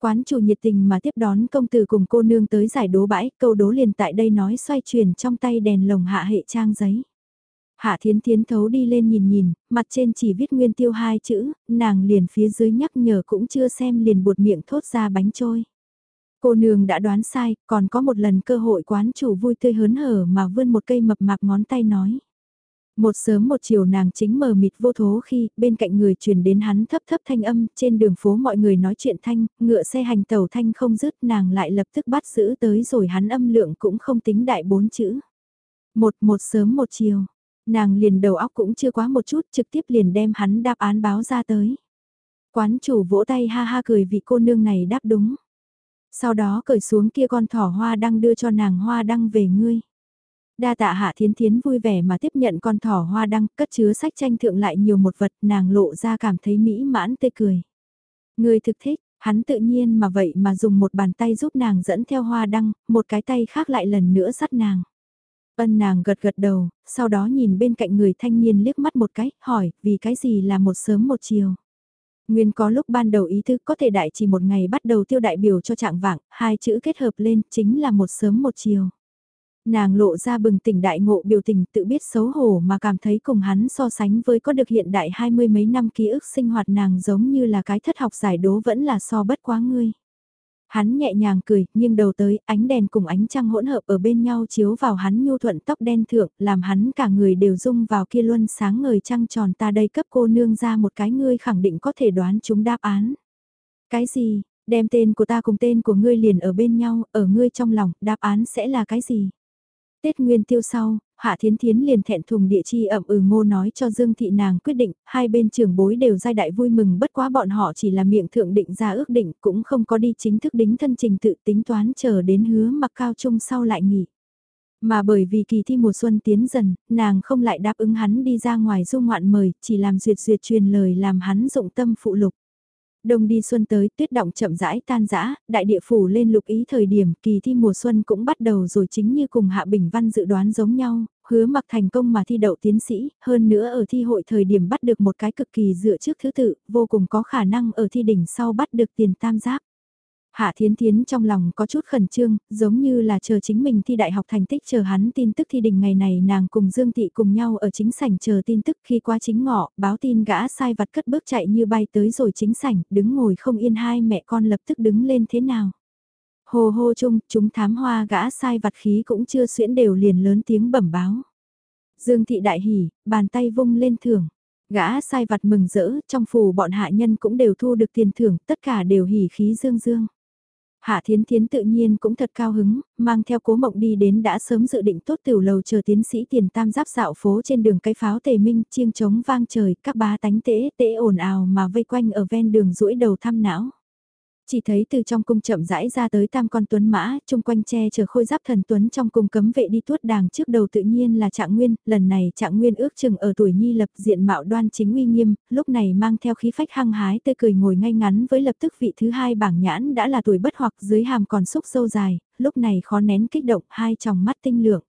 [SPEAKER 1] Quán chủ nhiệt tình mà tiếp đón công tử cùng cô nương tới giải đố bãi, câu đố liền tại đây nói xoay chuyển trong tay đèn lồng hạ hệ trang giấy. Hạ thiến thiến thấu đi lên nhìn nhìn, mặt trên chỉ viết nguyên tiêu hai chữ, nàng liền phía dưới nhắc nhở cũng chưa xem liền buột miệng thốt ra bánh trôi. Cô nương đã đoán sai, còn có một lần cơ hội quán chủ vui tươi hớn hở mà vươn một cây mập mạp ngón tay nói. Một sớm một chiều nàng chính mờ mịt vô thố khi bên cạnh người truyền đến hắn thấp thấp thanh âm, trên đường phố mọi người nói chuyện thanh, ngựa xe hành tàu thanh không dứt nàng lại lập tức bắt giữ tới rồi hắn âm lượng cũng không tính đại bốn chữ. Một một sớm một chiều, nàng liền đầu óc cũng chưa quá một chút trực tiếp liền đem hắn đáp án báo ra tới. Quán chủ vỗ tay ha ha cười vì cô nương này đáp đúng. Sau đó cởi xuống kia con thỏ hoa đăng đưa cho nàng hoa đăng về ngươi. Đa tạ hạ thiến thiến vui vẻ mà tiếp nhận con thỏ hoa đăng, cất chứa sách tranh thượng lại nhiều một vật, nàng lộ ra cảm thấy mỹ mãn tươi cười. Người thực thích, hắn tự nhiên mà vậy mà dùng một bàn tay giúp nàng dẫn theo hoa đăng, một cái tay khác lại lần nữa dắt nàng. Ân nàng gật gật đầu, sau đó nhìn bên cạnh người thanh niên liếc mắt một cái, hỏi, vì cái gì là một sớm một chiều. Nguyên có lúc ban đầu ý thức có thể đại chỉ một ngày bắt đầu tiêu đại biểu cho trạng vạng, hai chữ kết hợp lên chính là một sớm một chiều. Nàng lộ ra bừng tỉnh đại ngộ biểu tình tự biết xấu hổ mà cảm thấy cùng hắn so sánh với có được hiện đại hai mươi mấy năm ký ức sinh hoạt nàng giống như là cái thất học giải đố vẫn là so bất quá ngươi. Hắn nhẹ nhàng cười, nhưng đầu tới, ánh đèn cùng ánh trăng hỗn hợp ở bên nhau chiếu vào hắn nhu thuận tóc đen thượng, làm hắn cả người đều rung vào kia luân sáng ngời trăng tròn ta đây cấp cô nương ra một cái ngươi khẳng định có thể đoán chúng đáp án. Cái gì, đem tên của ta cùng tên của ngươi liền ở bên nhau, ở ngươi trong lòng, đáp án sẽ là cái gì? Tết Nguyên tiêu sau, Hạ Thiến Thiến liền thẹn thùng địa chi ẩm ừ ngô nói cho Dương Thị nàng quyết định, hai bên trường bối đều giai đại vui mừng bất quá bọn họ chỉ là miệng thượng định ra ước định cũng không có đi chính thức đính thân trình tự tính toán chờ đến hứa mặc cao trung sau lại nghỉ. Mà bởi vì kỳ thi mùa xuân tiến dần, nàng không lại đáp ứng hắn đi ra ngoài du ngoạn mời, chỉ làm duyệt duyệt truyền lời làm hắn dụng tâm phụ lục. Đông đi xuân tới, tuyết động chậm rãi tan rã, đại địa phủ lên lục ý thời điểm kỳ thi mùa xuân cũng bắt đầu rồi chính như cùng Hạ Bình Văn dự đoán giống nhau, hứa mặc thành công mà thi đậu tiến sĩ, hơn nữa ở thi hội thời điểm bắt được một cái cực kỳ dựa trước thứ tự, vô cùng có khả năng ở thi đỉnh sau bắt được tiền tam giáp. Hạ Thiến Thiến trong lòng có chút khẩn trương, giống như là chờ chính mình thi đại học thành tích chờ hắn tin tức thi đình ngày này nàng cùng Dương Thị cùng nhau ở chính sảnh chờ tin tức khi qua chính ngọ, báo tin gã sai vặt cất bước chạy như bay tới rồi chính sảnh, đứng ngồi không yên hai mẹ con lập tức đứng lên thế nào. Hồ hô chung, chúng thám hoa gã sai vặt khí cũng chưa xuyễn đều liền lớn tiếng bẩm báo. Dương Thị đại hỉ, bàn tay vung lên thưởng. Gã sai vặt mừng rỡ, trong phủ bọn hạ nhân cũng đều thu được tiền thưởng, tất cả đều hỉ khí dương dương. Hạ Thiến Thiến tự nhiên cũng thật cao hứng, mang theo cố mộng đi đến đã sớm dự định tốt tiểu lầu chờ tiến sĩ tiền tam giáp dạo phố trên đường cây pháo tề minh, chiêng trống vang trời, các bá tánh tễ tễ ồn ào mà vây quanh ở ven đường rũi đầu thăm não. Chỉ thấy từ trong cung chậm rãi ra tới tam con tuấn mã, chung quanh che chờ khôi giáp thần tuấn trong cung cấm vệ đi tuốt đàng trước đầu tự nhiên là trạng nguyên, lần này trạng nguyên ước chừng ở tuổi nhi lập diện mạo đoan chính uy nghiêm, lúc này mang theo khí phách hăng hái tươi cười ngồi ngay ngắn với lập tức vị thứ hai bảng nhãn đã là tuổi bất hoặc dưới hàm còn xúc sâu dài, lúc này khó nén kích động hai tròng mắt tinh lượng.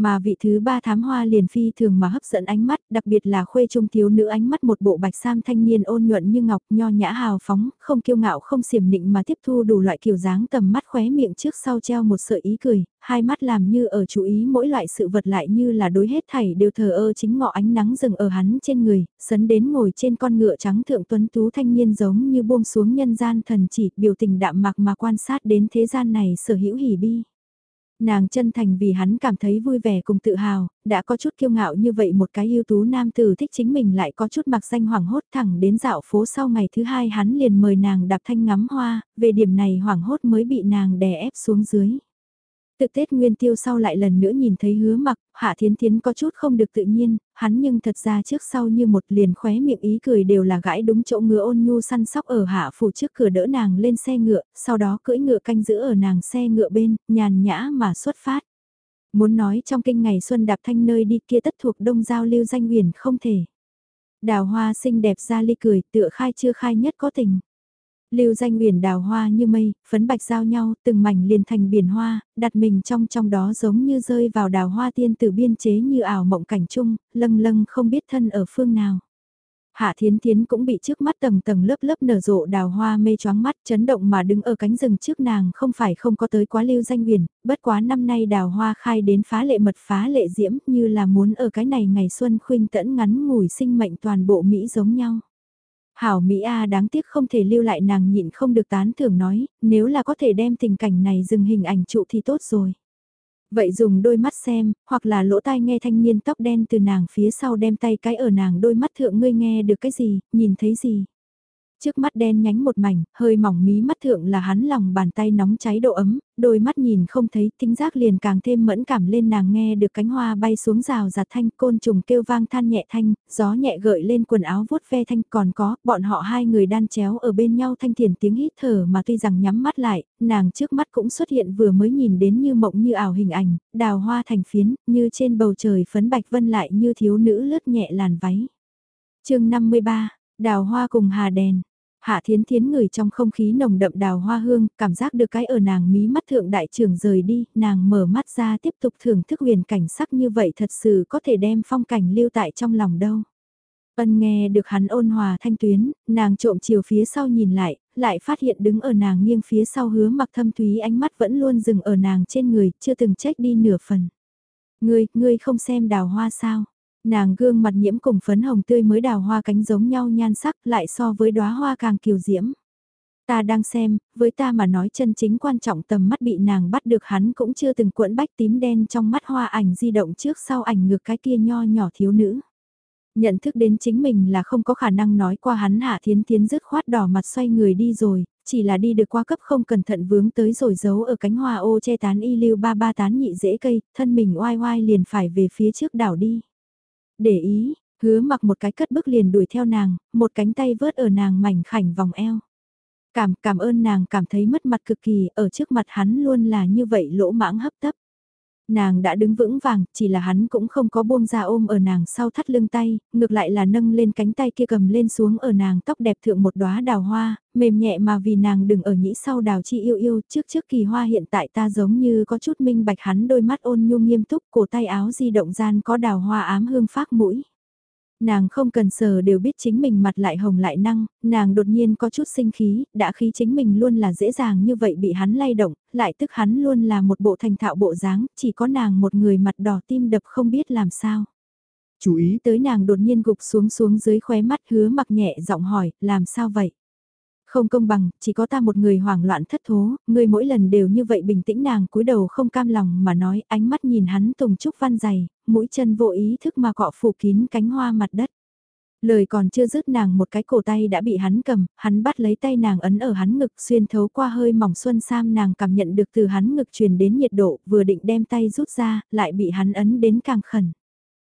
[SPEAKER 1] Mà vị thứ ba thám hoa liền phi thường mà hấp dẫn ánh mắt, đặc biệt là khuê trung thiếu nữ ánh mắt một bộ bạch sam thanh niên ôn nhuận như ngọc nho nhã hào phóng, không kiêu ngạo không xiểm nịnh mà tiếp thu đủ loại kiểu dáng tầm mắt khóe miệng trước sau treo một sợi ý cười, hai mắt làm như ở chú ý mỗi loại sự vật lại như là đối hết thảy đều thờ ơ chính ngọ ánh nắng rừng ở hắn trên người, sấn đến ngồi trên con ngựa trắng thượng tuấn tú thanh niên giống như buông xuống nhân gian thần chỉ biểu tình đạm mạc mà quan sát đến thế gian này sở hữu hỉ bi. Nàng chân thành vì hắn cảm thấy vui vẻ cùng tự hào, đã có chút kiêu ngạo như vậy một cái ưu tú nam tử thích chính mình lại có chút mặc danh hoảng hốt thẳng đến dạo phố sau ngày thứ hai hắn liền mời nàng đạp thanh ngắm hoa, về điểm này hoảng hốt mới bị nàng đè ép xuống dưới. Tự Tết Nguyên Tiêu sau lại lần nữa nhìn thấy hứa mặc, Hạ Thiến Thiến có chút không được tự nhiên, hắn nhưng thật ra trước sau như một liền khóe miệng ý cười đều là gãi đúng chỗ ngựa ôn nhu săn sóc ở hạ phủ trước cửa đỡ nàng lên xe ngựa, sau đó cưỡi ngựa canh giữ ở nàng xe ngựa bên, nhàn nhã mà xuất phát. Muốn nói trong kinh ngày xuân đạp thanh nơi đi kia tất thuộc đông giao lưu danh huyền không thể. Đào hoa xinh đẹp ra ly cười tựa khai chưa khai nhất có tình. Lưu danh biển đào hoa như mây, phấn bạch giao nhau, từng mảnh liền thành biển hoa, đặt mình trong trong đó giống như rơi vào đào hoa tiên tử biên chế như ảo mộng cảnh chung, lâng lâng không biết thân ở phương nào. Hạ Thiến Thiến cũng bị trước mắt tầng tầng lớp lớp nở rộ đào hoa mê choáng mắt chấn động mà đứng ở cánh rừng trước nàng không phải không có tới quá lưu danh huyền, bất quá năm nay đào hoa khai đến phá lệ mật phá lệ diễm như là muốn ở cái này ngày xuân khuynh tẫn ngắn ngủi sinh mệnh toàn bộ Mỹ giống nhau. Hảo Mỹ A đáng tiếc không thể lưu lại nàng nhịn không được tán thưởng nói, nếu là có thể đem tình cảnh này dừng hình ảnh trụ thì tốt rồi. Vậy dùng đôi mắt xem, hoặc là lỗ tai nghe thanh niên tóc đen từ nàng phía sau đem tay cái ở nàng đôi mắt thượng ngươi nghe được cái gì, nhìn thấy gì. Trước mắt đen nhánh một mảnh, hơi mỏng mí mắt thượng là hắn lòng bàn tay nóng cháy độ ấm, đôi mắt nhìn không thấy, tính giác liền càng thêm mẫn cảm lên nàng nghe được cánh hoa bay xuống rào giạt thanh côn trùng kêu vang than nhẹ thanh, gió nhẹ gợi lên quần áo vuốt ve thanh còn có, bọn họ hai người đan chéo ở bên nhau thanh thiền tiếng hít thở mà tuy rằng nhắm mắt lại, nàng trước mắt cũng xuất hiện vừa mới nhìn đến như mộng như ảo hình ảnh, đào hoa thành phiến, như trên bầu trời phấn bạch vân lại như thiếu nữ lướt nhẹ làn váy. chương 53, đào hoa cùng hà đèn. Hạ thiến thiến người trong không khí nồng đậm đào hoa hương, cảm giác được cái ở nàng mí mắt thượng đại trưởng rời đi, nàng mở mắt ra tiếp tục thưởng thức huyền cảnh sắc như vậy thật sự có thể đem phong cảnh lưu tại trong lòng đâu. Ân nghe được hắn ôn hòa thanh tuyến, nàng trộm chiều phía sau nhìn lại, lại phát hiện đứng ở nàng nghiêng phía sau hứa mặc thâm thúy ánh mắt vẫn luôn dừng ở nàng trên người, chưa từng trách đi nửa phần. Ngươi, ngươi không xem đào hoa sao? Nàng gương mặt nhiễm cùng phấn hồng tươi mới đào hoa cánh giống nhau nhan sắc lại so với đóa hoa càng kiều diễm. Ta đang xem, với ta mà nói chân chính quan trọng tầm mắt bị nàng bắt được hắn cũng chưa từng cuộn bách tím đen trong mắt hoa ảnh di động trước sau ảnh ngược cái kia nho nhỏ thiếu nữ. Nhận thức đến chính mình là không có khả năng nói qua hắn hạ thiến thiến dứt khoát đỏ mặt xoay người đi rồi, chỉ là đi được qua cấp không cẩn thận vướng tới rồi giấu ở cánh hoa ô che tán y lưu ba ba tán nhị dễ cây, thân mình oai oai liền phải về phía trước đảo đi. Để ý, hứa mặc một cái cất bước liền đuổi theo nàng, một cánh tay vớt ở nàng mảnh khảnh vòng eo. Cảm cảm ơn nàng cảm thấy mất mặt cực kỳ, ở trước mặt hắn luôn là như vậy lỗ mãng hấp tấp. Nàng đã đứng vững vàng, chỉ là hắn cũng không có buông ra ôm ở nàng sau thắt lưng tay, ngược lại là nâng lên cánh tay kia cầm lên xuống ở nàng tóc đẹp thượng một đóa đào hoa, mềm nhẹ mà vì nàng đừng ở nhĩ sau đào chi yêu yêu trước trước kỳ hoa hiện tại ta giống như có chút minh bạch hắn đôi mắt ôn nhu nghiêm túc cổ tay áo di động gian có đào hoa ám hương phát mũi. Nàng không cần sờ đều biết chính mình mặt lại hồng lại năng, nàng đột nhiên có chút sinh khí, đã khí chính mình luôn là dễ dàng như vậy bị hắn lay động, lại tức hắn luôn là một bộ thành thạo bộ dáng, chỉ có nàng một người mặt đỏ tim đập không biết làm sao. Chú ý tới nàng đột nhiên gục xuống xuống dưới khóe mắt hứa mặc nhẹ giọng hỏi, làm sao vậy? Không công bằng, chỉ có ta một người hoảng loạn thất thố, người mỗi lần đều như vậy bình tĩnh nàng cúi đầu không cam lòng mà nói ánh mắt nhìn hắn tùng trúc văn dày, mũi chân vô ý thức mà cọ phủ kín cánh hoa mặt đất. Lời còn chưa dứt nàng một cái cổ tay đã bị hắn cầm, hắn bắt lấy tay nàng ấn ở hắn ngực xuyên thấu qua hơi mỏng xuân sam nàng cảm nhận được từ hắn ngực truyền đến nhiệt độ vừa định đem tay rút ra, lại bị hắn ấn đến càng khẩn.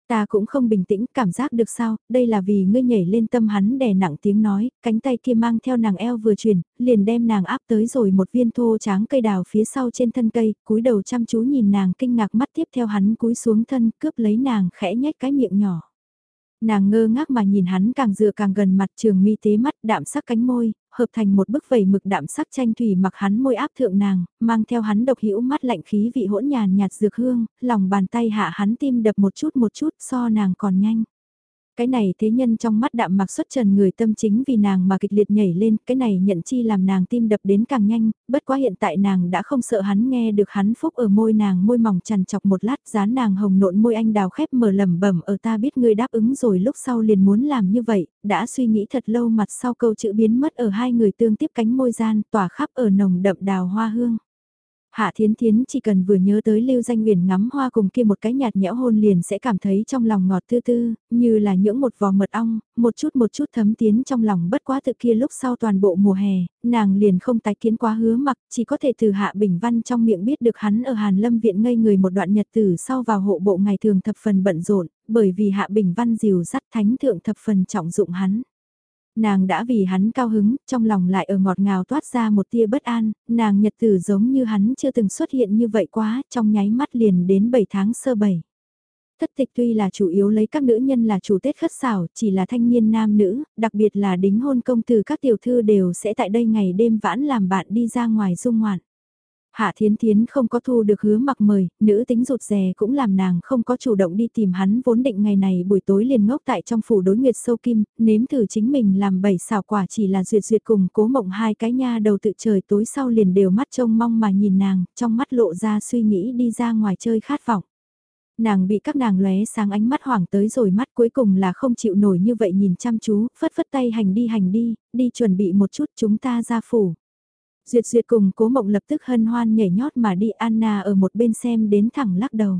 [SPEAKER 1] Ta cũng không bình tĩnh, cảm giác được sao, đây là vì ngươi nhảy lên tâm hắn đè nặng tiếng nói, cánh tay kia mang theo nàng eo vừa chuyển, liền đem nàng áp tới rồi một viên thô tráng cây đào phía sau trên thân cây, cúi đầu chăm chú nhìn nàng kinh ngạc mắt tiếp theo hắn cúi xuống thân, cướp lấy nàng khẽ nhếch cái miệng nhỏ. Nàng ngơ ngác mà nhìn hắn càng dựa càng gần mặt trường mi tế mắt đạm sắc cánh môi, hợp thành một bức vẩy mực đạm sắc tranh thủy mặc hắn môi áp thượng nàng, mang theo hắn độc hữu mắt lạnh khí vị hỗn nhàn nhạt dược hương, lòng bàn tay hạ hắn tim đập một chút một chút so nàng còn nhanh. Cái này thế nhân trong mắt đạm mặc xuất trần người tâm chính vì nàng mà kịch liệt nhảy lên, cái này nhận chi làm nàng tim đập đến càng nhanh, bất quá hiện tại nàng đã không sợ hắn nghe được hắn phúc ở môi nàng môi mỏng chằn chọc một lát dán nàng hồng nộn môi anh đào khép mở lẩm bẩm ở ta biết ngươi đáp ứng rồi lúc sau liền muốn làm như vậy, đã suy nghĩ thật lâu mặt sau câu chữ biến mất ở hai người tương tiếp cánh môi gian tỏa khắp ở nồng đậm đào hoa hương. Hạ Thiến Thiến chỉ cần vừa nhớ tới lưu danh huyền ngắm hoa cùng kia một cái nhạt nhẽo hôn liền sẽ cảm thấy trong lòng ngọt tư tư, như là những một vò mật ong, một chút một chút thấm tiến trong lòng bất quá tự kia lúc sau toàn bộ mùa hè, nàng liền không tái kiến quá hứa mặc, chỉ có thể từ Hạ Bình Văn trong miệng biết được hắn ở Hàn Lâm Viện ngây người một đoạn nhật tử sau vào hộ bộ ngày thường thập phần bận rộn, bởi vì Hạ Bình Văn dìu dắt thánh thượng thập phần trọng dụng hắn. Nàng đã vì hắn cao hứng, trong lòng lại ở ngọt ngào toát ra một tia bất an, nàng nhật tử giống như hắn chưa từng xuất hiện như vậy quá, trong nháy mắt liền đến 7 tháng sơ bảy. Thất tịch tuy là chủ yếu lấy các nữ nhân là chủ tết khất xảo, chỉ là thanh niên nam nữ, đặc biệt là đính hôn công từ các tiểu thư đều sẽ tại đây ngày đêm vãn làm bạn đi ra ngoài dung ngoạn. Hạ Thiến Thiến không có thu được hứa mặc mời, nữ tính rụt rè cũng làm nàng không có chủ động đi tìm hắn vốn định ngày này buổi tối liền ngốc tại trong phủ đối nguyệt sâu kim, nếm thử chính mình làm bảy xào quả chỉ là duyệt duyệt cùng cố mộng hai cái nha đầu tự trời tối sau liền đều mắt trông mong mà nhìn nàng, trong mắt lộ ra suy nghĩ đi ra ngoài chơi khát vọng. Nàng bị các nàng lóe sáng ánh mắt hoảng tới rồi mắt cuối cùng là không chịu nổi như vậy nhìn chăm chú, phất phất tay hành đi hành đi, đi chuẩn bị một chút chúng ta ra phủ. Duyệt duyệt cùng cố mộng lập tức hân hoan nhảy nhót mà đi Anna ở một bên xem đến thẳng lắc đầu.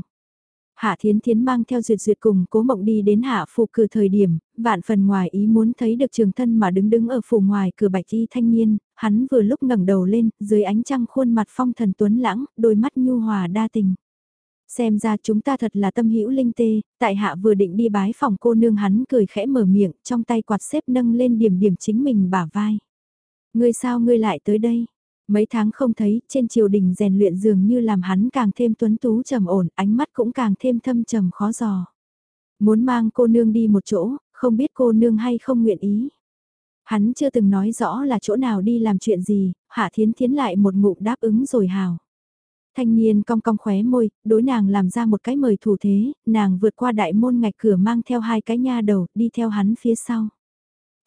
[SPEAKER 1] Hạ Thiến Thiến mang theo duyệt duyệt cùng cố mộng đi đến hạ phủ cửa thời điểm, vạn phần ngoài ý muốn thấy được trường thân mà đứng đứng ở phủ ngoài cửa bạch y thanh niên, hắn vừa lúc ngẩng đầu lên, dưới ánh trăng khuôn mặt phong thần tuấn lãng, đôi mắt nhu hòa đa tình. Xem ra chúng ta thật là tâm hữu linh tê, tại hạ vừa định đi bái phòng cô nương hắn cười khẽ mở miệng, trong tay quạt xếp nâng lên điểm điểm chính mình bả vai. Ngươi sao ngươi lại tới đây? Mấy tháng không thấy, trên triều đình rèn luyện dường như làm hắn càng thêm tuấn tú trầm ổn, ánh mắt cũng càng thêm thâm trầm khó giò. Muốn mang cô nương đi một chỗ, không biết cô nương hay không nguyện ý. Hắn chưa từng nói rõ là chỗ nào đi làm chuyện gì, Hạ Thiến Thiến lại một ngụm đáp ứng rồi hào. Thanh niên cong cong khóe môi, đối nàng làm ra một cái mời thủ thế, nàng vượt qua đại môn ngạch cửa mang theo hai cái nha đầu, đi theo hắn phía sau.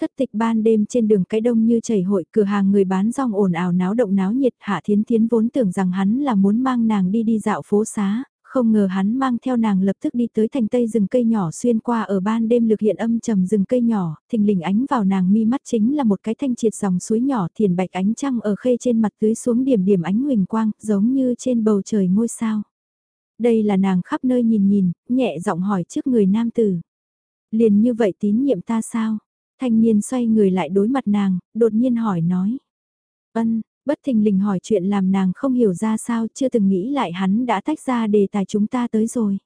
[SPEAKER 1] Thất tịch ban đêm trên đường cái đông như chảy hội cửa hàng người bán rong ồn ào náo động náo nhiệt hạ thiến thiến vốn tưởng rằng hắn là muốn mang nàng đi đi dạo phố xá, không ngờ hắn mang theo nàng lập tức đi tới thành tây rừng cây nhỏ xuyên qua ở ban đêm lực hiện âm trầm rừng cây nhỏ, thình lình ánh vào nàng mi mắt chính là một cái thanh triệt dòng suối nhỏ thiền bạch ánh trăng ở khê trên mặt tưới xuống điểm điểm ánh huỳnh quang, giống như trên bầu trời ngôi sao. Đây là nàng khắp nơi nhìn nhìn, nhẹ giọng hỏi trước người nam tử. Liền như vậy tín nhiệm ta sao? Thanh niên xoay người lại đối mặt nàng, đột nhiên hỏi nói. Ân, bất thình lình hỏi chuyện làm nàng không hiểu ra sao chưa từng nghĩ lại hắn đã tách ra đề tài chúng ta tới rồi.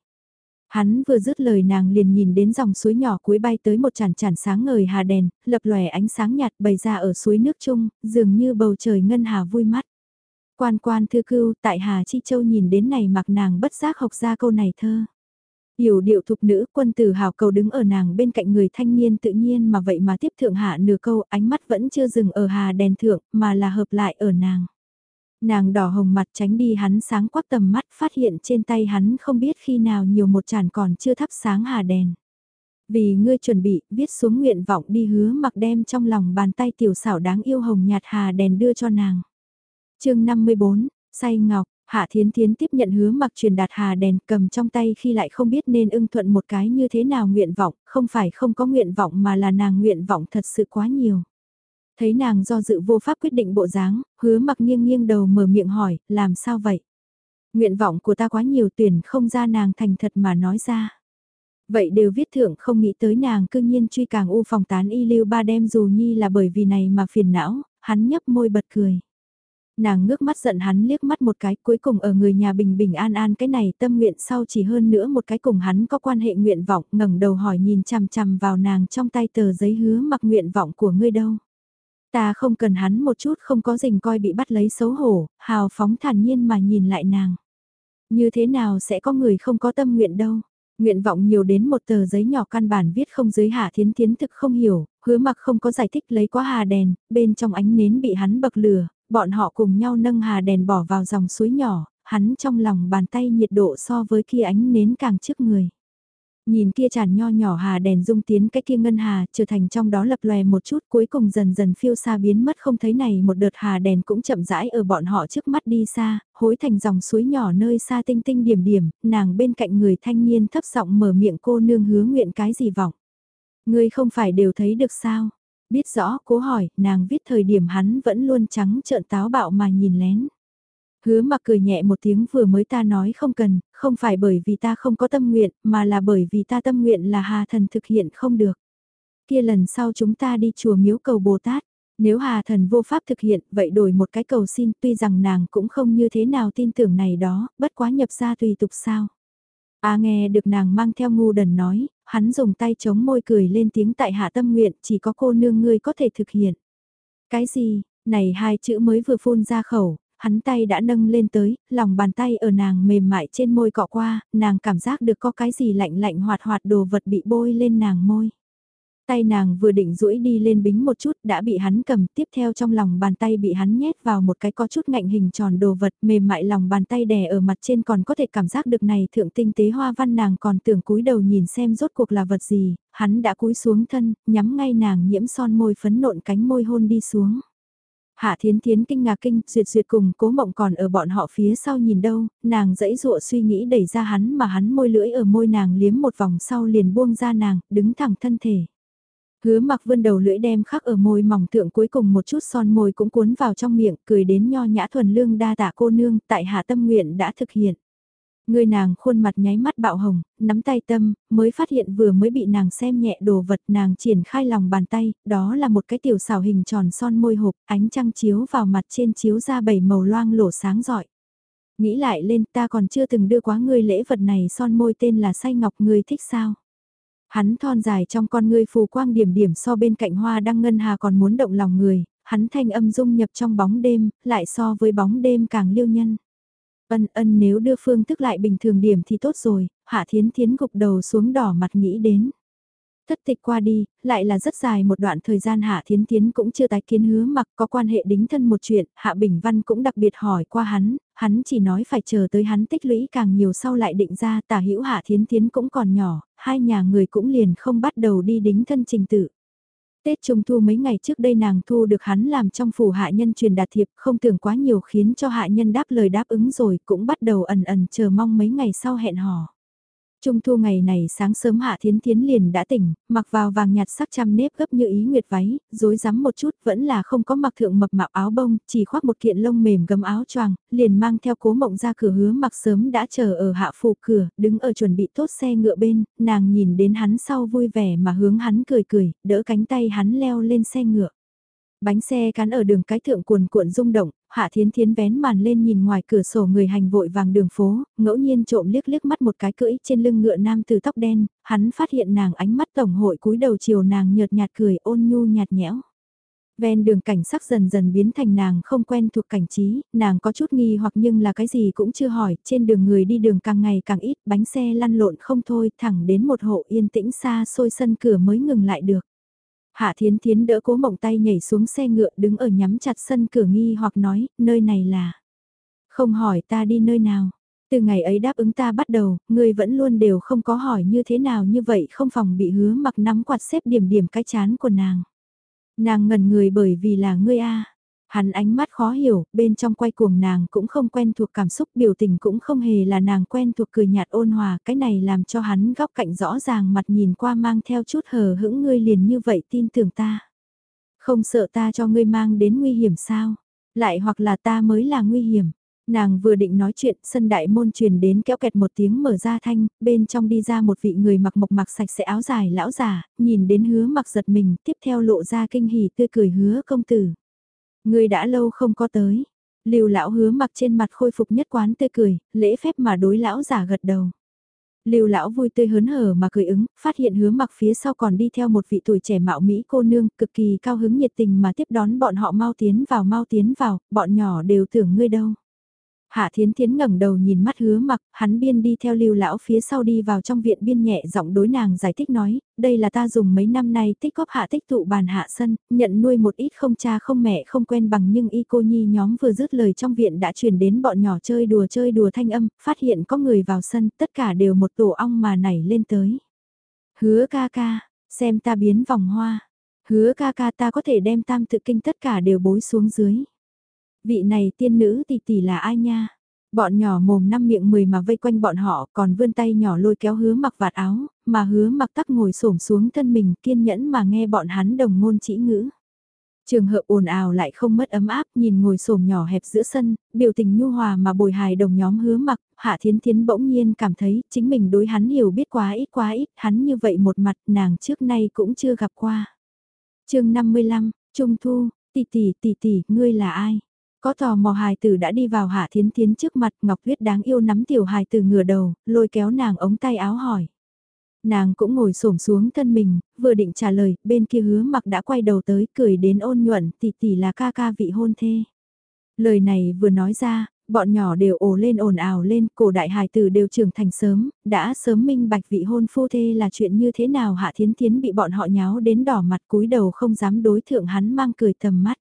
[SPEAKER 1] Hắn vừa dứt lời nàng liền nhìn đến dòng suối nhỏ cuối bay tới một chản chản sáng ngời hà đèn, lập lòe ánh sáng nhạt bày ra ở suối nước chung, dường như bầu trời ngân hà vui mắt. Quan quan thư cưu tại Hà Chi Châu nhìn đến này mặc nàng bất giác học ra câu này thơ. Hiểu điệu thục nữ quân tử hào cầu đứng ở nàng bên cạnh người thanh niên tự nhiên mà vậy mà tiếp thượng hạ nửa câu ánh mắt vẫn chưa dừng ở hà đèn thượng mà là hợp lại ở nàng. Nàng đỏ hồng mặt tránh đi hắn sáng quắc tầm mắt phát hiện trên tay hắn không biết khi nào nhiều một tràn còn chưa thắp sáng hà đèn. Vì ngươi chuẩn bị viết xuống nguyện vọng đi hứa mặc đem trong lòng bàn tay tiểu xảo đáng yêu hồng nhạt hà đèn đưa cho nàng. chương 54, say ngọc, Hạ Thiến Thiến tiếp nhận hứa mặc truyền đạt hà đèn cầm trong tay khi lại không biết nên ưng thuận một cái như thế nào nguyện vọng, không phải không có nguyện vọng mà là nàng nguyện vọng thật sự quá nhiều. Thấy nàng do dự vô pháp quyết định bộ dáng, hứa mặc nghiêng nghiêng đầu mở miệng hỏi, làm sao vậy? Nguyện vọng của ta quá nhiều tuyển không ra nàng thành thật mà nói ra. Vậy đều viết thượng không nghĩ tới nàng cương nhiên truy càng u phòng tán y lưu ba đem dù nhi là bởi vì này mà phiền não, hắn nhấp môi bật cười nàng ngước mắt giận hắn liếc mắt một cái cuối cùng ở người nhà bình bình an an cái này tâm nguyện sau chỉ hơn nữa một cái cùng hắn có quan hệ nguyện vọng ngẩng đầu hỏi nhìn chằm chằm vào nàng trong tay tờ giấy hứa mặc nguyện vọng của ngươi đâu. Ta không cần hắn một chút không có rình coi bị bắt lấy xấu hổ, hào phóng thản nhiên mà nhìn lại nàng. Như thế nào sẽ có người không có tâm nguyện đâu. Nguyện vọng nhiều đến một tờ giấy nhỏ căn bản viết không giới hạ thiến thiến thực không hiểu, hứa mặc không có giải thích lấy quá hà đèn, bên trong ánh nến bị hắn bậc lửa, bọn họ cùng nhau nâng hà đèn bỏ vào dòng suối nhỏ, hắn trong lòng bàn tay nhiệt độ so với kia ánh nến càng trước người. Nhìn kia tràn nho nhỏ hà đèn dung tiến cái kia ngân hà trở thành trong đó lập lòe một chút cuối cùng dần dần phiêu xa biến mất không thấy này một đợt hà đèn cũng chậm rãi ở bọn họ trước mắt đi xa, hối thành dòng suối nhỏ nơi xa tinh tinh điểm điểm, nàng bên cạnh người thanh niên thấp giọng mở miệng cô nương hứa nguyện cái gì vọng. Ngươi không phải đều thấy được sao? Biết rõ, cố hỏi, nàng viết thời điểm hắn vẫn luôn trắng trợn táo bạo mà nhìn lén. Hứa mặc cười nhẹ một tiếng vừa mới ta nói không cần, không phải bởi vì ta không có tâm nguyện, mà là bởi vì ta tâm nguyện là hà thần thực hiện không được. Kia lần sau chúng ta đi chùa miếu cầu Bồ Tát, nếu hà thần vô pháp thực hiện, vậy đổi một cái cầu xin, tuy rằng nàng cũng không như thế nào tin tưởng này đó, bất quá nhập ra tùy tục sao. A nghe được nàng mang theo ngu đần nói, hắn dùng tay chống môi cười lên tiếng tại hạ tâm nguyện, chỉ có cô nương ngươi có thể thực hiện. Cái gì, này hai chữ mới vừa phun ra khẩu, hắn tay đã nâng lên tới, lòng bàn tay ở nàng mềm mại trên môi cọ qua, nàng cảm giác được có cái gì lạnh lạnh hoạt hoạt đồ vật bị bôi lên nàng môi. Tay nàng vừa định duỗi đi lên bính một chút đã bị hắn cầm tiếp theo trong lòng bàn tay bị hắn nhét vào một cái có chút ngạnh hình tròn đồ vật mềm mại lòng bàn tay đè ở mặt trên còn có thể cảm giác được này thượng tinh tế hoa văn nàng còn tưởng cúi đầu nhìn xem rốt cuộc là vật gì, hắn đã cúi xuống thân, nhắm ngay nàng nhiễm son môi phấn nộn cánh môi hôn đi xuống. Hạ Thiến Thiến kinh ngạc kinh, duyệt duyệt cùng cố mộng còn ở bọn họ phía sau nhìn đâu, nàng dãy dụa suy nghĩ đẩy ra hắn mà hắn môi lưỡi ở môi nàng liếm một vòng sau liền buông ra nàng, đứng thẳng thân thể. Hứa mặc vươn đầu lưỡi đem khắc ở môi mỏng thượng cuối cùng một chút son môi cũng cuốn vào trong miệng, cười đến nho nhã thuần lương đa tạ cô nương, tại hạ tâm nguyện đã thực hiện. Người nàng khuôn mặt nháy mắt bạo hồng, nắm tay tâm, mới phát hiện vừa mới bị nàng xem nhẹ đồ vật nàng triển khai lòng bàn tay, đó là một cái tiểu xảo hình tròn son môi hộp, ánh trăng chiếu vào mặt trên chiếu ra bảy màu loang lổ sáng rọi. Nghĩ lại lên ta còn chưa từng đưa quá ngươi lễ vật này son môi tên là say ngọc ngươi thích sao? Hắn thon dài trong con ngươi phù quang điểm điểm so bên cạnh hoa đăng ngân hà còn muốn động lòng người, hắn thanh âm dung nhập trong bóng đêm, lại so với bóng đêm càng liêu nhân. Ân ân nếu đưa phương thức lại bình thường điểm thì tốt rồi, hạ thiến thiến gục đầu xuống đỏ mặt nghĩ đến. Thất tịch qua đi, lại là rất dài một đoạn thời gian Hạ Thiến Tiến cũng chưa tái kiến hứa mặc có quan hệ đính thân một chuyện, Hạ Bình Văn cũng đặc biệt hỏi qua hắn, hắn chỉ nói phải chờ tới hắn tích lũy càng nhiều sau lại định ra tả hữu Hạ Thiến Tiến cũng còn nhỏ, hai nhà người cũng liền không bắt đầu đi đính thân trình tự. Tết Trung Thu mấy ngày trước đây nàng thu được hắn làm trong phủ hạ nhân truyền đạt thiệp không tưởng quá nhiều khiến cho hạ nhân đáp lời đáp ứng rồi cũng bắt đầu ẩn ẩn chờ mong mấy ngày sau hẹn hò. Trung thu ngày này sáng sớm Hạ Thiến Thiến liền đã tỉnh, mặc vào vàng nhạt sắc trăm nếp gấp như ý nguyệt váy, rối rắm một chút vẫn là không có mặc thượng mập mạo áo bông, chỉ khoác một kiện lông mềm gấm áo choàng, liền mang theo cố mộng ra cửa hứa mặc sớm đã chờ ở hạ phủ cửa, đứng ở chuẩn bị tốt xe ngựa bên, nàng nhìn đến hắn sau vui vẻ mà hướng hắn cười cười, đỡ cánh tay hắn leo lên xe ngựa. Bánh xe cán ở đường cái thượng cuồn cuộn rung động, Hạ Thiến Thiến vén màn lên nhìn ngoài cửa sổ người hành vội vàng đường phố, ngẫu nhiên trộm liếc liếc mắt một cái cưỡi trên lưng ngựa nam từ tóc đen, hắn phát hiện nàng ánh mắt tổng hội cúi đầu chiều nàng nhợt nhạt cười ôn nhu nhạt nhẽo. Ven đường cảnh sắc dần dần biến thành nàng không quen thuộc cảnh trí, nàng có chút nghi hoặc nhưng là cái gì cũng chưa hỏi, trên đường người đi đường càng ngày càng ít, bánh xe lăn lộn không thôi, thẳng đến một hộ yên tĩnh xa xôi sân cửa mới ngừng lại được. Hạ Thiến Thiến đỡ cố mộng tay nhảy xuống xe ngựa đứng ở nhắm chặt sân cửa nghi hoặc nói, nơi này là... Không hỏi ta đi nơi nào. Từ ngày ấy đáp ứng ta bắt đầu, ngươi vẫn luôn đều không có hỏi như thế nào như vậy không phòng bị hứa mặc nắm quạt xếp điểm điểm cái chán của nàng. Nàng ngẩn người bởi vì là ngươi a Hắn ánh mắt khó hiểu, bên trong quay cuồng nàng cũng không quen thuộc cảm xúc biểu tình cũng không hề là nàng quen thuộc cười nhạt ôn hòa, cái này làm cho hắn góc cạnh rõ ràng mặt nhìn qua mang theo chút hờ hững ngươi liền như vậy tin tưởng ta. Không sợ ta cho ngươi mang đến nguy hiểm sao? Lại hoặc là ta mới là nguy hiểm. Nàng vừa định nói chuyện, sân đại môn truyền đến kéo kẹt một tiếng mở ra thanh, bên trong đi ra một vị người mặc mộc mặc sạch sẽ áo dài lão già, nhìn đến hứa mặc giật mình, tiếp theo lộ ra kinh hỉ tươi cười hứa công tử. Người đã lâu không có tới. Lưu lão hứa mặc trên mặt khôi phục nhất quán tươi cười, lễ phép mà đối lão giả gật đầu. Lưu lão vui tươi hớn hở mà cười ứng, phát hiện hứa mặc phía sau còn đi theo một vị tuổi trẻ mạo mỹ cô nương, cực kỳ cao hứng nhiệt tình mà tiếp đón bọn họ mau tiến vào mau tiến vào, bọn nhỏ đều tưởng ngươi đâu. Hạ Thiến Thiến ngẩng đầu nhìn mắt hứa mặc, hắn biên đi theo lưu lão phía sau đi vào trong viện biên nhẹ giọng đối nàng giải thích nói, đây là ta dùng mấy năm nay tích góp hạ tích tụ bàn hạ sân, nhận nuôi một ít không cha không mẹ không quen bằng nhưng y cô nhi nhóm vừa dứt lời trong viện đã truyền đến bọn nhỏ chơi đùa chơi đùa thanh âm, phát hiện có người vào sân, tất cả đều một tổ ong mà nảy lên tới. Hứa ca ca, xem ta biến vòng hoa, hứa ca ca ta có thể đem tam tự kinh tất cả đều bối xuống dưới. Vị này tiên nữ tỷ tỷ là ai nha? Bọn nhỏ mồm năm miệng mười mà vây quanh bọn họ còn vươn tay nhỏ lôi kéo hứa mặc vạt áo, mà hứa mặc tắc ngồi xổm xuống thân mình kiên nhẫn mà nghe bọn hắn đồng ngôn chỉ ngữ. Trường hợp ồn ào lại không mất ấm áp nhìn ngồi xổm nhỏ hẹp giữa sân, biểu tình nhu hòa mà bồi hài đồng nhóm hứa mặc, hạ thiến thiến bỗng nhiên cảm thấy chính mình đối hắn hiểu biết quá ít quá ít, hắn như vậy một mặt nàng trước nay cũng chưa gặp qua. chương 55, Trung Thu, tỷ tỷ tỷ tỷ, ngươi là ai? Có tò mò hài tử đã đi vào hạ thiến thiến trước mặt Ngọc Tuyết đáng yêu nắm tiểu hài tử ngửa đầu, lôi kéo nàng ống tay áo hỏi. Nàng cũng ngồi xổm xuống thân mình, vừa định trả lời, bên kia hứa mặc đã quay đầu tới cười đến ôn nhuận tỷ tỷ là ca ca vị hôn thê. Lời này vừa nói ra, bọn nhỏ đều ồ lên ồn ào lên, cổ đại hài tử đều trưởng thành sớm, đã sớm minh bạch vị hôn phu thê là chuyện như thế nào hạ thiến thiến bị bọn họ nháo đến đỏ mặt cúi đầu không dám đối thượng hắn mang cười tầm mắt.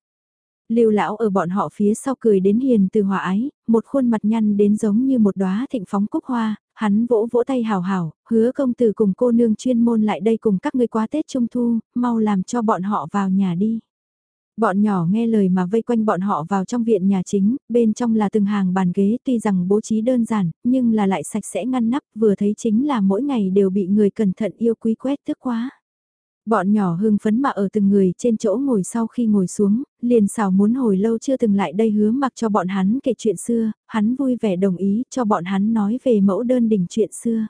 [SPEAKER 1] Lưu lão ở bọn họ phía sau cười đến hiền từ hòa ái, một khuôn mặt nhăn đến giống như một đóa thịnh phóng cúc hoa, hắn vỗ vỗ tay hào hào, hứa công tử cùng cô nương chuyên môn lại đây cùng các ngươi qua Tết Trung Thu, mau làm cho bọn họ vào nhà đi. Bọn nhỏ nghe lời mà vây quanh bọn họ vào trong viện nhà chính, bên trong là từng hàng bàn ghế tuy rằng bố trí đơn giản, nhưng là lại sạch sẽ ngăn nắp vừa thấy chính là mỗi ngày đều bị người cẩn thận yêu quý quét tước quá. Bọn nhỏ hưng phấn mà ở từng người trên chỗ ngồi sau khi ngồi xuống, liền xào muốn hồi lâu chưa từng lại đây hứa mặc cho bọn hắn kể chuyện xưa, hắn vui vẻ đồng ý cho bọn hắn nói về mẫu đơn đỉnh chuyện xưa.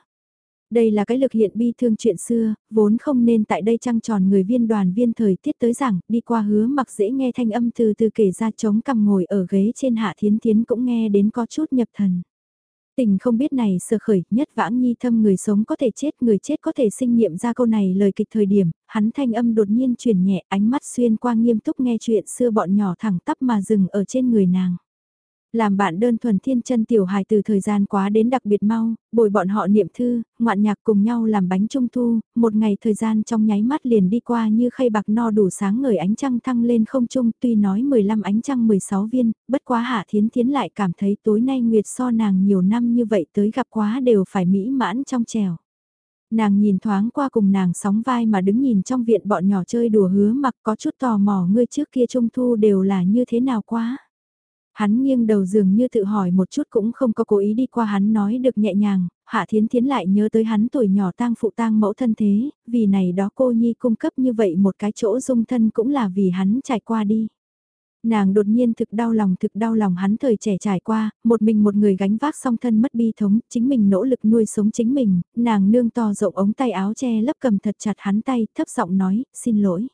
[SPEAKER 1] Đây là cái lực hiện bi thương chuyện xưa, vốn không nên tại đây trăng tròn người viên đoàn viên thời tiết tới rằng, đi qua hứa mặc dễ nghe thanh âm từ từ kể ra chống cằm ngồi ở ghế trên hạ thiến thiến cũng nghe đến có chút nhập thần. Tình không biết này sơ khởi, nhất vãng nhi thâm người sống có thể chết, người chết có thể sinh nghiệm ra câu này lời kịch thời điểm, hắn thanh âm đột nhiên chuyển nhẹ ánh mắt xuyên qua nghiêm túc nghe chuyện xưa bọn nhỏ thẳng tắp mà dừng ở trên người nàng. Làm bạn đơn thuần thiên chân tiểu hài từ thời gian quá đến đặc biệt mau, bồi bọn họ niệm thư, ngoạn nhạc cùng nhau làm bánh trung thu, một ngày thời gian trong nháy mắt liền đi qua như khay bạc no đủ sáng ngời ánh trăng thăng lên không trung tuy nói 15 ánh trăng 16 viên, bất quá hạ thiến thiến lại cảm thấy tối nay nguyệt so nàng nhiều năm như vậy tới gặp quá đều phải mỹ mãn trong trèo nàng nhìn thoáng qua cùng nàng sóng vai mà đứng nhìn trong viện bọn nhỏ chơi đùa hứa mặc có chút tò mò ngươi trước kia trung thu đều là như thế nào quá. Hắn nghiêng đầu dường như tự hỏi một chút cũng không có cố ý đi qua hắn nói được nhẹ nhàng, Hạ Thiến Thiến lại nhớ tới hắn tuổi nhỏ tang phụ tang mẫu thân thế, vì này đó cô nhi cung cấp như vậy một cái chỗ dung thân cũng là vì hắn trải qua đi. Nàng đột nhiên thực đau lòng thực đau lòng hắn thời trẻ trải qua, một mình một người gánh vác song thân mất bi thống, chính mình nỗ lực nuôi sống chính mình, nàng nương to rộng ống tay áo che lấp cầm thật chặt hắn tay, thấp giọng nói, xin lỗi.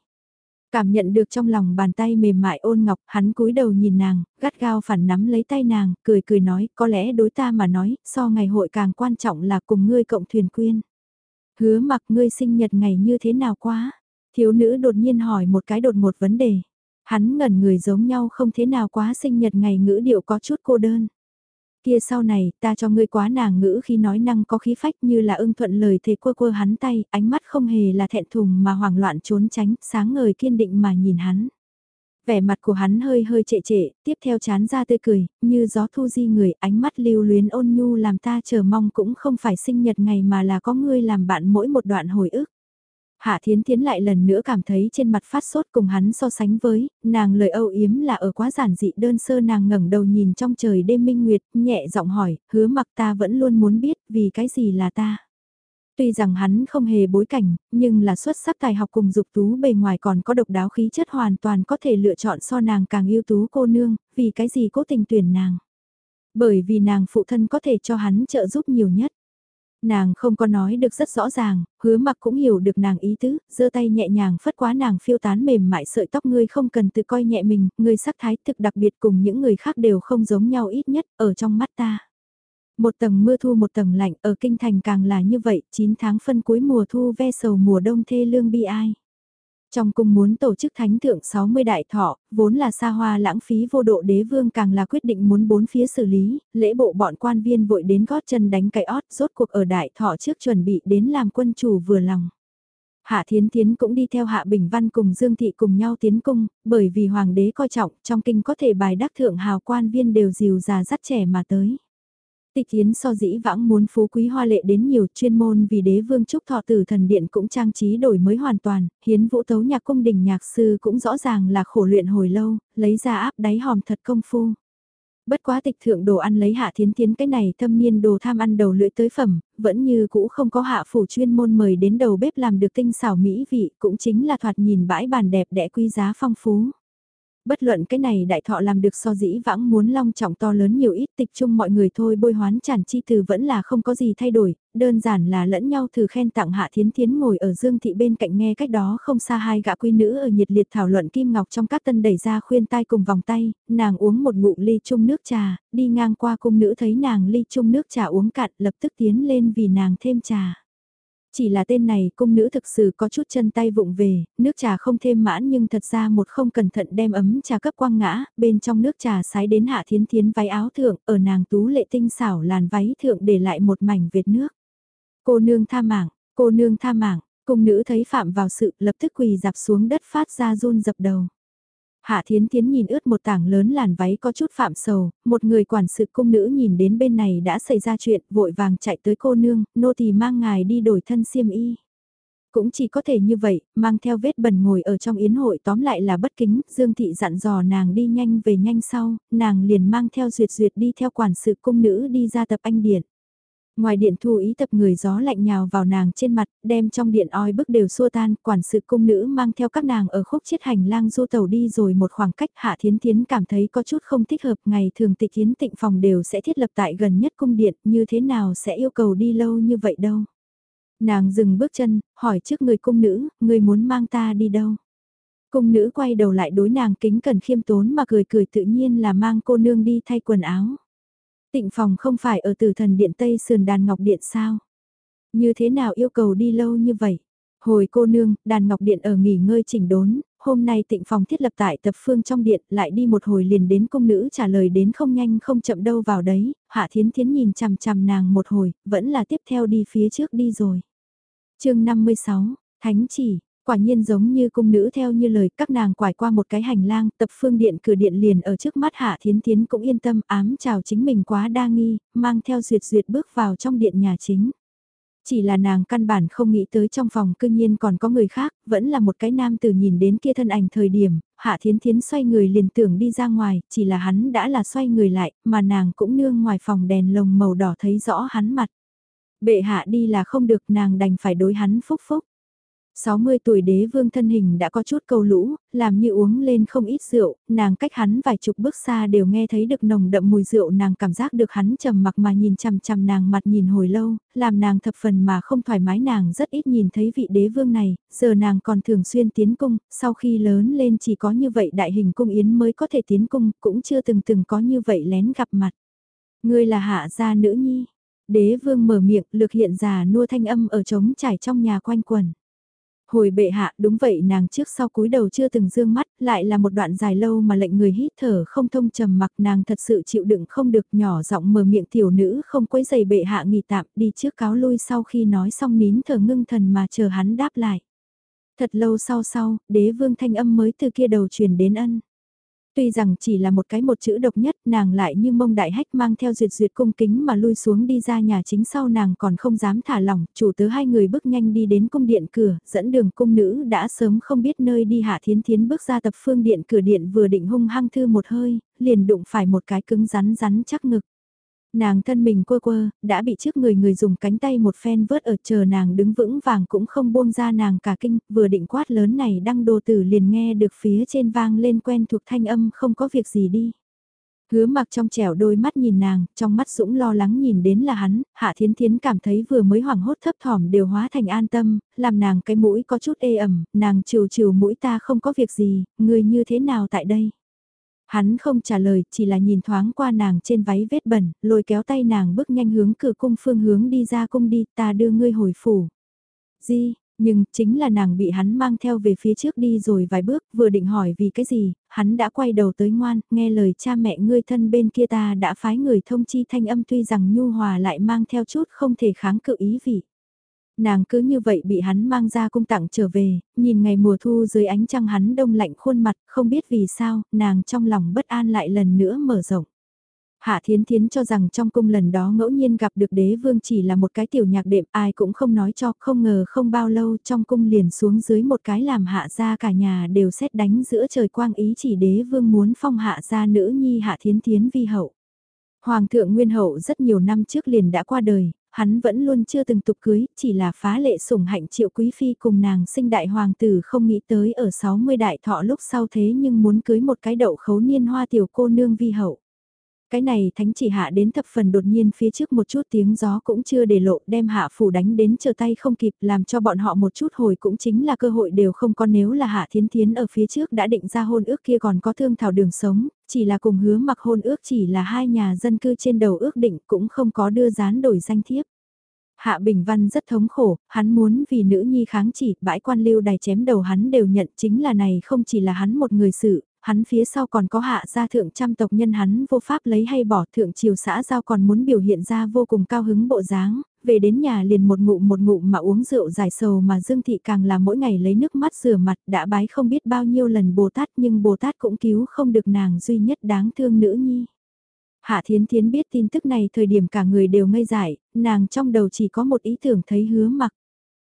[SPEAKER 1] Cảm nhận được trong lòng bàn tay mềm mại ôn ngọc, hắn cúi đầu nhìn nàng, gắt gao phản nắm lấy tay nàng, cười cười nói, có lẽ đối ta mà nói, so ngày hội càng quan trọng là cùng ngươi cộng thuyền quyên. Hứa mặc ngươi sinh nhật ngày như thế nào quá? Thiếu nữ đột nhiên hỏi một cái đột một vấn đề. Hắn ngẩn người giống nhau không thế nào quá sinh nhật ngày ngữ điệu có chút cô đơn. Kia sau này, ta cho ngươi quá nàng ngữ khi nói năng có khí phách như là ưng thuận lời thề quơ quơ hắn tay, ánh mắt không hề là thẹn thùng mà hoảng loạn trốn tránh, sáng ngời kiên định mà nhìn hắn. Vẻ mặt của hắn hơi hơi trệ trệ, tiếp theo chán ra tươi cười, như gió thu di người, ánh mắt lưu luyến ôn nhu làm ta chờ mong cũng không phải sinh nhật ngày mà là có ngươi làm bạn mỗi một đoạn hồi ức. Hạ Thiến Thiến lại lần nữa cảm thấy trên mặt phát sốt cùng hắn so sánh với, nàng lời âu yếm là ở quá giản dị đơn sơ nàng ngẩng đầu nhìn trong trời đêm minh nguyệt, nhẹ giọng hỏi, hứa mặc ta vẫn luôn muốn biết vì cái gì là ta. Tuy rằng hắn không hề bối cảnh, nhưng là xuất sắc tài học cùng dục tú bề ngoài còn có độc đáo khí chất hoàn toàn có thể lựa chọn so nàng càng ưu tú cô nương, vì cái gì cố tình tuyển nàng. Bởi vì nàng phụ thân có thể cho hắn trợ giúp nhiều nhất. Nàng không có nói được rất rõ ràng, hứa mặc cũng hiểu được nàng ý tứ, giơ tay nhẹ nhàng phất quá nàng phiêu tán mềm mại sợi tóc ngươi không cần tự coi nhẹ mình, ngươi sắc thái thực đặc biệt cùng những người khác đều không giống nhau ít nhất ở trong mắt ta. Một tầng mưa thu một tầng lạnh ở kinh thành càng là như vậy, 9 tháng phân cuối mùa thu ve sầu mùa đông thê lương bi ai. Trong cung muốn tổ chức thánh thượng 60 đại thọ, vốn là xa hoa lãng phí vô độ đế vương càng là quyết định muốn bốn phía xử lý, lễ bộ bọn quan viên vội đến gót chân đánh cái ót rốt cuộc ở đại thọ trước chuẩn bị đến làm quân chủ vừa lòng. Hạ Thiến Thiến cũng đi theo Hạ Bình Văn cùng Dương Thị cùng nhau tiến cung, bởi vì Hoàng đế coi trọng trong kinh có thể bài đắc thượng hào quan viên đều dìu già dắt trẻ mà tới. Tịch Yến so dĩ vãng muốn phú quý hoa lệ đến nhiều chuyên môn vì đế vương trúc thọ tử thần điện cũng trang trí đổi mới hoàn toàn, hiến vũ tấu nhạc cung đình nhạc sư cũng rõ ràng là khổ luyện hồi lâu, lấy ra áp đáy hòm thật công phu. Bất quá tịch thượng đồ ăn lấy hạ thiến thiến cái này thâm niên đồ tham ăn đầu lưỡi tới phẩm, vẫn như cũ không có hạ phủ chuyên môn mời đến đầu bếp làm được tinh xảo mỹ vị, cũng chính là thoạt nhìn bãi bàn đẹp đẽ quý giá phong phú. Bất luận cái này đại thọ làm được so dĩ vãng muốn long trọng to lớn nhiều ít tịch chung mọi người thôi bôi hoán tràn chi từ vẫn là không có gì thay đổi, đơn giản là lẫn nhau thử khen tặng hạ thiến thiến ngồi ở dương thị bên cạnh nghe cách đó không xa hai gã quý nữ ở nhiệt liệt thảo luận kim ngọc trong các tân đẩy ra khuyên tai cùng vòng tay, nàng uống một ngụm ly chung nước trà, đi ngang qua cung nữ thấy nàng ly chung nước trà uống cạn lập tức tiến lên vì nàng thêm trà. Chỉ là tên này cung nữ thực sự có chút chân tay vụng về, nước trà không thêm mãn nhưng thật ra một không cẩn thận đem ấm trà cấp quang ngã, bên trong nước trà sái đến hạ thiến thiến váy áo thượng, ở nàng tú lệ tinh xảo làn váy thượng để lại một mảnh vệt nước. Cô nương tha mạng, cô nương tha mạng, cung nữ thấy phạm vào sự lập tức quỳ dạp xuống đất phát ra run dập đầu. Hạ Thiến Thiến nhìn ướt một tảng lớn làn váy có chút phạm sầu, một người quản sự cung nữ nhìn đến bên này đã xảy ra chuyện, vội vàng chạy tới cô nương, nô tỳ mang ngài đi đổi thân xiêm y. Cũng chỉ có thể như vậy, mang theo vết bẩn ngồi ở trong yến hội tóm lại là bất kính, Dương Thị dặn dò nàng đi nhanh về nhanh sau, nàng liền mang theo duyệt duyệt đi theo quản sự cung nữ đi ra tập anh điện. Ngoài điện thu ý tập người gió lạnh nhào vào nàng trên mặt, đem trong điện oi bức đều xua tan, quản sự cung nữ mang theo các nàng ở khúc chiết hành lang du tàu đi rồi một khoảng cách hạ thiến thiến cảm thấy có chút không thích hợp, ngày thường tịch thiến tịnh phòng đều sẽ thiết lập tại gần nhất cung điện, như thế nào sẽ yêu cầu đi lâu như vậy đâu. Nàng dừng bước chân, hỏi trước người cung nữ, người muốn mang ta đi đâu? Cung nữ quay đầu lại đối nàng kính cần khiêm tốn mà cười cười tự nhiên là mang cô nương đi thay quần áo. Tịnh phòng không phải ở tử thần điện Tây sườn đàn ngọc điện sao? Như thế nào yêu cầu đi lâu như vậy? Hồi cô nương, đàn ngọc điện ở nghỉ ngơi chỉnh đốn, hôm nay tịnh phòng thiết lập tại tập phương trong điện, lại đi một hồi liền đến công nữ trả lời đến không nhanh không chậm đâu vào đấy, hạ thiến thiến nhìn chằm chằm nàng một hồi, vẫn là tiếp theo đi phía trước đi rồi. chương 56, Thánh chỉ, Quả nhiên giống như cung nữ theo như lời các nàng quải qua một cái hành lang, tập phương điện cửa điện liền ở trước mắt Hạ Thiến Thiến cũng yên tâm ám chào chính mình quá đa nghi, mang theo duyệt duyệt bước vào trong điện nhà chính. Chỉ là nàng căn bản không nghĩ tới trong phòng cư nhiên còn có người khác, vẫn là một cái nam tử nhìn đến kia thân ảnh thời điểm, Hạ Thiến Thiến xoay người liền tưởng đi ra ngoài, chỉ là hắn đã là xoay người lại, mà nàng cũng nương ngoài phòng đèn lồng màu đỏ thấy rõ hắn mặt. Bệ hạ đi là không được nàng đành phải đối hắn phúc phúc. 60 tuổi đế vương thân hình đã có chút cầu lũ, làm như uống lên không ít rượu, nàng cách hắn vài chục bước xa đều nghe thấy được nồng đậm mùi rượu nàng cảm giác được hắn trầm mặc mà nhìn chằm chằm nàng mặt nhìn hồi lâu, làm nàng thập phần mà không thoải mái nàng rất ít nhìn thấy vị đế vương này, giờ nàng còn thường xuyên tiến cung, sau khi lớn lên chỉ có như vậy đại hình cung yến mới có thể tiến cung, cũng chưa từng từng có như vậy lén gặp mặt. Ngươi là hạ gia nữ nhi. Đế vương mở miệng, lực hiện già nua thanh âm ở trống trải trong nhà quanh quần. Hồi bệ hạ, đúng vậy nàng trước sau cúi đầu chưa từng dương mắt, lại là một đoạn dài lâu mà lệnh người hít thở không thông trầm mặc nàng thật sự chịu đựng không được nhỏ giọng mở miệng tiểu nữ không quấy giày bệ hạ nghỉ tạm đi trước cáo lui sau khi nói xong nín thở ngưng thần mà chờ hắn đáp lại. Thật lâu sau sau, đế vương thanh âm mới từ kia đầu truyền đến ân. Tuy rằng chỉ là một cái một chữ độc nhất nàng lại như mông đại hách mang theo duyệt duyệt cung kính mà lui xuống đi ra nhà chính sau nàng còn không dám thả lỏng, chủ tớ hai người bước nhanh đi đến cung điện cửa, dẫn đường cung nữ đã sớm không biết nơi đi hạ thiến thiến bước ra tập phương điện cửa điện vừa định hung hăng thư một hơi, liền đụng phải một cái cứng rắn rắn chắc ngực. Nàng thân mình quơ quơ, đã bị trước người người dùng cánh tay một phen vớt ở chờ nàng đứng vững vàng cũng không buông ra nàng cả kinh, vừa định quát lớn này đăng đồ tử liền nghe được phía trên vang lên quen thuộc thanh âm không có việc gì đi. Hứa mặc trong trẻo đôi mắt nhìn nàng, trong mắt dũng lo lắng nhìn đến là hắn, hạ thiến thiến cảm thấy vừa mới hoảng hốt thấp thỏm đều hóa thành an tâm, làm nàng cái mũi có chút ê ẩm, nàng chiều chiều mũi ta không có việc gì, người như thế nào tại đây. Hắn không trả lời, chỉ là nhìn thoáng qua nàng trên váy vết bẩn, lôi kéo tay nàng bước nhanh hướng cửa cung phương hướng đi ra cung đi, ta đưa ngươi hồi phủ. Di, nhưng chính là nàng bị hắn mang theo về phía trước đi rồi vài bước, vừa định hỏi vì cái gì, hắn đã quay đầu tới ngoan, nghe lời cha mẹ ngươi thân bên kia ta đã phái người thông chi thanh âm tuy rằng nhu hòa lại mang theo chút không thể kháng cự ý vị. Nàng cứ như vậy bị hắn mang ra cung tặng trở về, nhìn ngày mùa thu dưới ánh trăng hắn đông lạnh khuôn mặt, không biết vì sao, nàng trong lòng bất an lại lần nữa mở rộng. Hạ Thiến Thiến cho rằng trong cung lần đó ngẫu nhiên gặp được đế vương chỉ là một cái tiểu nhạc đệm ai cũng không nói cho, không ngờ không bao lâu trong cung liền xuống dưới một cái làm hạ ra cả nhà đều xét đánh giữa trời quang ý chỉ đế vương muốn phong hạ ra nữ nhi Hạ Thiến Thiến vi hậu. Hoàng thượng Nguyên Hậu rất nhiều năm trước liền đã qua đời, hắn vẫn luôn chưa từng tục cưới, chỉ là phá lệ sủng hạnh triệu quý phi cùng nàng sinh đại hoàng tử không nghĩ tới ở 60 đại thọ lúc sau thế nhưng muốn cưới một cái đậu khấu niên hoa tiểu cô nương vi hậu. Cái này thánh chỉ hạ đến thập phần đột nhiên phía trước một chút tiếng gió cũng chưa để lộ đem hạ phủ đánh đến chờ tay không kịp làm cho bọn họ một chút hồi cũng chính là cơ hội đều không có nếu là hạ thiến thiến ở phía trước đã định ra hôn ước kia còn có thương thảo đường sống, chỉ là cùng hứa mặc hôn ước chỉ là hai nhà dân cư trên đầu ước định cũng không có đưa dán đổi danh thiếp. Hạ Bình Văn rất thống khổ, hắn muốn vì nữ nhi kháng chỉ, bãi quan lưu đài chém đầu hắn đều nhận chính là này không chỉ là hắn một người sự, hắn phía sau còn có hạ gia thượng trăm tộc nhân hắn vô pháp lấy hay bỏ thượng triều xã giao còn muốn biểu hiện ra vô cùng cao hứng bộ dáng, về đến nhà liền một ngụm một ngụm mà uống rượu giải sầu mà Dương Thị càng là mỗi ngày lấy nước mắt rửa mặt đã bái không biết bao nhiêu lần Bồ Tát nhưng Bồ Tát cũng cứu không được nàng duy nhất đáng thương nữ nhi. Hạ Thiến Thiến biết tin tức này thời điểm cả người đều ngây dại, nàng trong đầu chỉ có một ý tưởng thấy hứa mặc.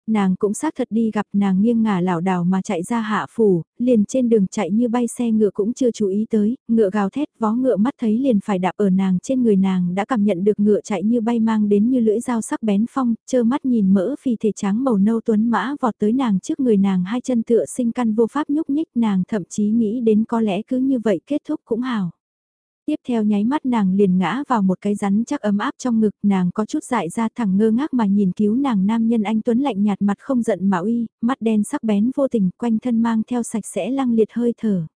[SPEAKER 1] Nàng cũng xác thật đi gặp nàng nghiêng ngả lảo đảo mà chạy ra hạ phủ, liền trên đường chạy như bay xe ngựa cũng chưa chú ý tới, ngựa gào thét vó ngựa mắt thấy liền phải đạp ở nàng trên người nàng đã cảm nhận được ngựa chạy như bay mang đến như lưỡi dao sắc bén phong, chơ mắt nhìn mỡ phi thể trắng màu nâu tuấn mã vọt tới nàng trước người nàng hai chân tựa sinh căn vô pháp nhúc nhích nàng thậm chí nghĩ đến có lẽ cứ như vậy kết thúc cũng hảo. Tiếp theo nháy mắt nàng liền ngã vào một cái rắn chắc ấm áp trong ngực nàng có chút dại ra thẳng ngơ ngác mà nhìn cứu nàng nam nhân anh Tuấn lạnh nhạt mặt không giận mà uy, mắt đen sắc bén vô tình quanh thân mang theo sạch sẽ lăng liệt hơi thở.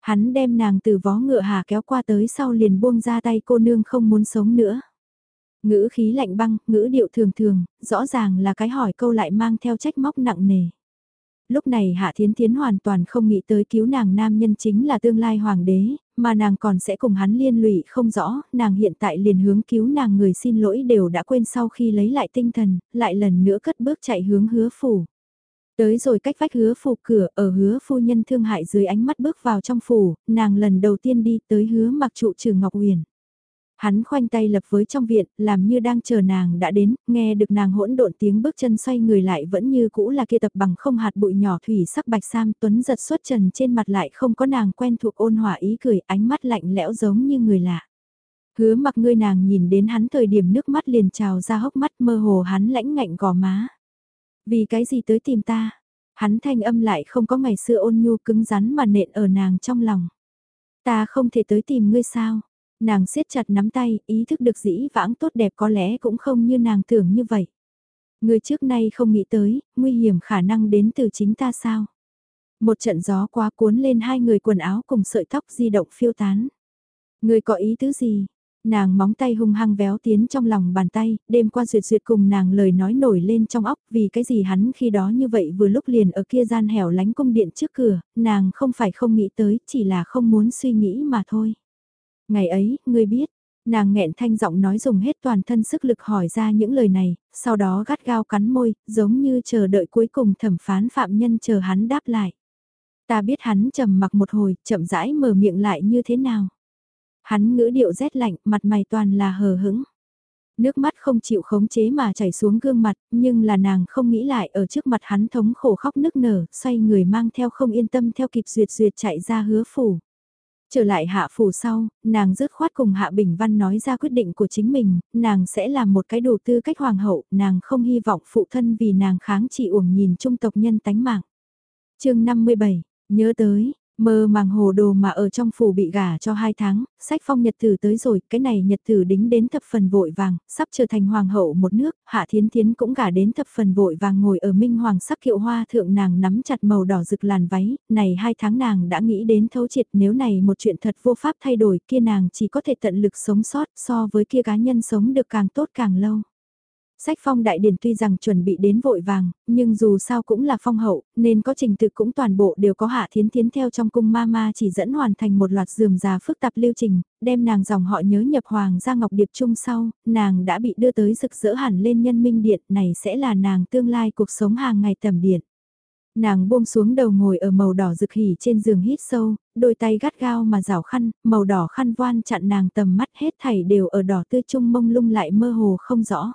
[SPEAKER 1] Hắn đem nàng từ vó ngựa hà kéo qua tới sau liền buông ra tay cô nương không muốn sống nữa. Ngữ khí lạnh băng, ngữ điệu thường thường, rõ ràng là cái hỏi câu lại mang theo trách móc nặng nề lúc này Hạ Thiến Thiến hoàn toàn không nghĩ tới cứu nàng nam nhân chính là tương lai hoàng đế, mà nàng còn sẽ cùng hắn liên lụy không rõ, nàng hiện tại liền hướng cứu nàng người xin lỗi đều đã quên sau khi lấy lại tinh thần, lại lần nữa cất bước chạy hướng hứa phủ. Tới rồi cách vách hứa phủ cửa ở hứa phu nhân thương hại dưới ánh mắt bước vào trong phủ, nàng lần đầu tiên đi tới hứa mặc trụ trừ Ngọc uyển Hắn khoanh tay lập với trong viện, làm như đang chờ nàng đã đến, nghe được nàng hỗn độn tiếng bước chân xoay người lại vẫn như cũ là kia tập bằng không hạt bụi nhỏ thủy sắc bạch sam tuấn giật xuất trần trên mặt lại không có nàng quen thuộc ôn hỏa ý cười ánh mắt lạnh lẽo giống như người lạ. Hứa mặc ngươi nàng nhìn đến hắn thời điểm nước mắt liền trào ra hốc mắt mơ hồ hắn lãnh ngạnh gò má. Vì cái gì tới tìm ta? Hắn thanh âm lại không có ngày xưa ôn nhu cứng rắn mà nện ở nàng trong lòng. Ta không thể tới tìm ngươi sao? Nàng siết chặt nắm tay, ý thức được dĩ vãng tốt đẹp có lẽ cũng không như nàng tưởng như vậy. Người trước nay không nghĩ tới, nguy hiểm khả năng đến từ chính ta sao? Một trận gió quá cuốn lên hai người quần áo cùng sợi tóc di động phiêu tán. Người có ý tứ gì? Nàng móng tay hung hăng véo tiến trong lòng bàn tay, đêm qua duyệt duyệt cùng nàng lời nói nổi lên trong óc vì cái gì hắn khi đó như vậy vừa lúc liền ở kia gian hẻo lánh cung điện trước cửa, nàng không phải không nghĩ tới, chỉ là không muốn suy nghĩ mà thôi. Ngày ấy, ngươi biết, nàng nghẹn thanh giọng nói dùng hết toàn thân sức lực hỏi ra những lời này, sau đó gắt gao cắn môi, giống như chờ đợi cuối cùng thẩm phán phạm nhân chờ hắn đáp lại. Ta biết hắn trầm mặc một hồi, chậm rãi mở miệng lại như thế nào. Hắn ngữ điệu rét lạnh, mặt mày toàn là hờ hững. Nước mắt không chịu khống chế mà chảy xuống gương mặt, nhưng là nàng không nghĩ lại ở trước mặt hắn thống khổ khóc nức nở, xoay người mang theo không yên tâm theo kịp duyệt duyệt chạy ra hứa phủ. Trở lại hạ phủ sau, nàng dứt khoát cùng hạ bình văn nói ra quyết định của chính mình, nàng sẽ làm một cái đồ tư cách hoàng hậu, nàng không hy vọng phụ thân vì nàng kháng chỉ uổng nhìn trung tộc nhân tánh mạng. chương 57, nhớ tới, Mơ màng hồ đồ mà ở trong phủ bị gả cho hai tháng, sách phong nhật tử tới rồi, cái này nhật tử đính đến thập phần vội vàng, sắp trở thành hoàng hậu một nước, hạ thiến thiến cũng gả đến thập phần vội vàng ngồi ở minh hoàng sắc kiệu hoa thượng nàng nắm chặt màu đỏ rực làn váy, này hai tháng nàng đã nghĩ đến thấu triệt nếu này một chuyện thật vô pháp thay đổi kia nàng chỉ có thể tận lực sống sót so với kia cá nhân sống được càng tốt càng lâu. Sách phong đại điển tuy rằng chuẩn bị đến vội vàng, nhưng dù sao cũng là phong hậu, nên có trình tự cũng toàn bộ đều có hạ thiến thiến theo trong cung ma ma chỉ dẫn hoàn thành một loạt dườm già phức tạp lưu trình, đem nàng dòng họ nhớ nhập hoàng gia ngọc điệp chung sau, nàng đã bị đưa tới rực rỡ hẳn lên nhân minh điện này sẽ là nàng tương lai cuộc sống hàng ngày tầm điện. Nàng buông xuống đầu ngồi ở màu đỏ rực hỉ trên giường hít sâu, đôi tay gắt gao mà rào khăn, màu đỏ khăn voan chặn nàng tầm mắt hết thảy đều ở đỏ tươi chung mông lung lại mơ hồ không rõ.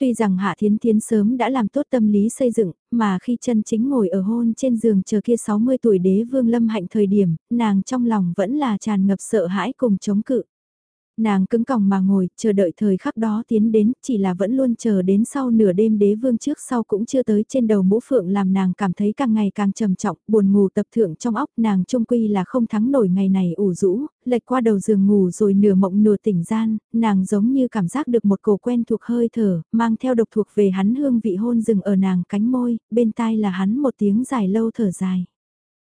[SPEAKER 1] Tuy rằng Hạ Thiến Thiến sớm đã làm tốt tâm lý xây dựng, mà khi chân chính ngồi ở hôn trên giường chờ kia 60 tuổi đế vương lâm hạnh thời điểm, nàng trong lòng vẫn là tràn ngập sợ hãi cùng chống cự. Nàng cứng còng mà ngồi, chờ đợi thời khắc đó tiến đến, chỉ là vẫn luôn chờ đến sau nửa đêm đế vương trước sau cũng chưa tới trên đầu mũ phượng làm nàng cảm thấy càng ngày càng trầm trọng, buồn ngủ tập thượng trong óc nàng trung quy là không thắng nổi ngày này ủ rũ, lệch qua đầu giường ngủ rồi nửa mộng nửa tỉnh gian, nàng giống như cảm giác được một cổ quen thuộc hơi thở, mang theo độc thuộc về hắn hương vị hôn rừng ở nàng cánh môi, bên tai là hắn một tiếng dài lâu thở dài.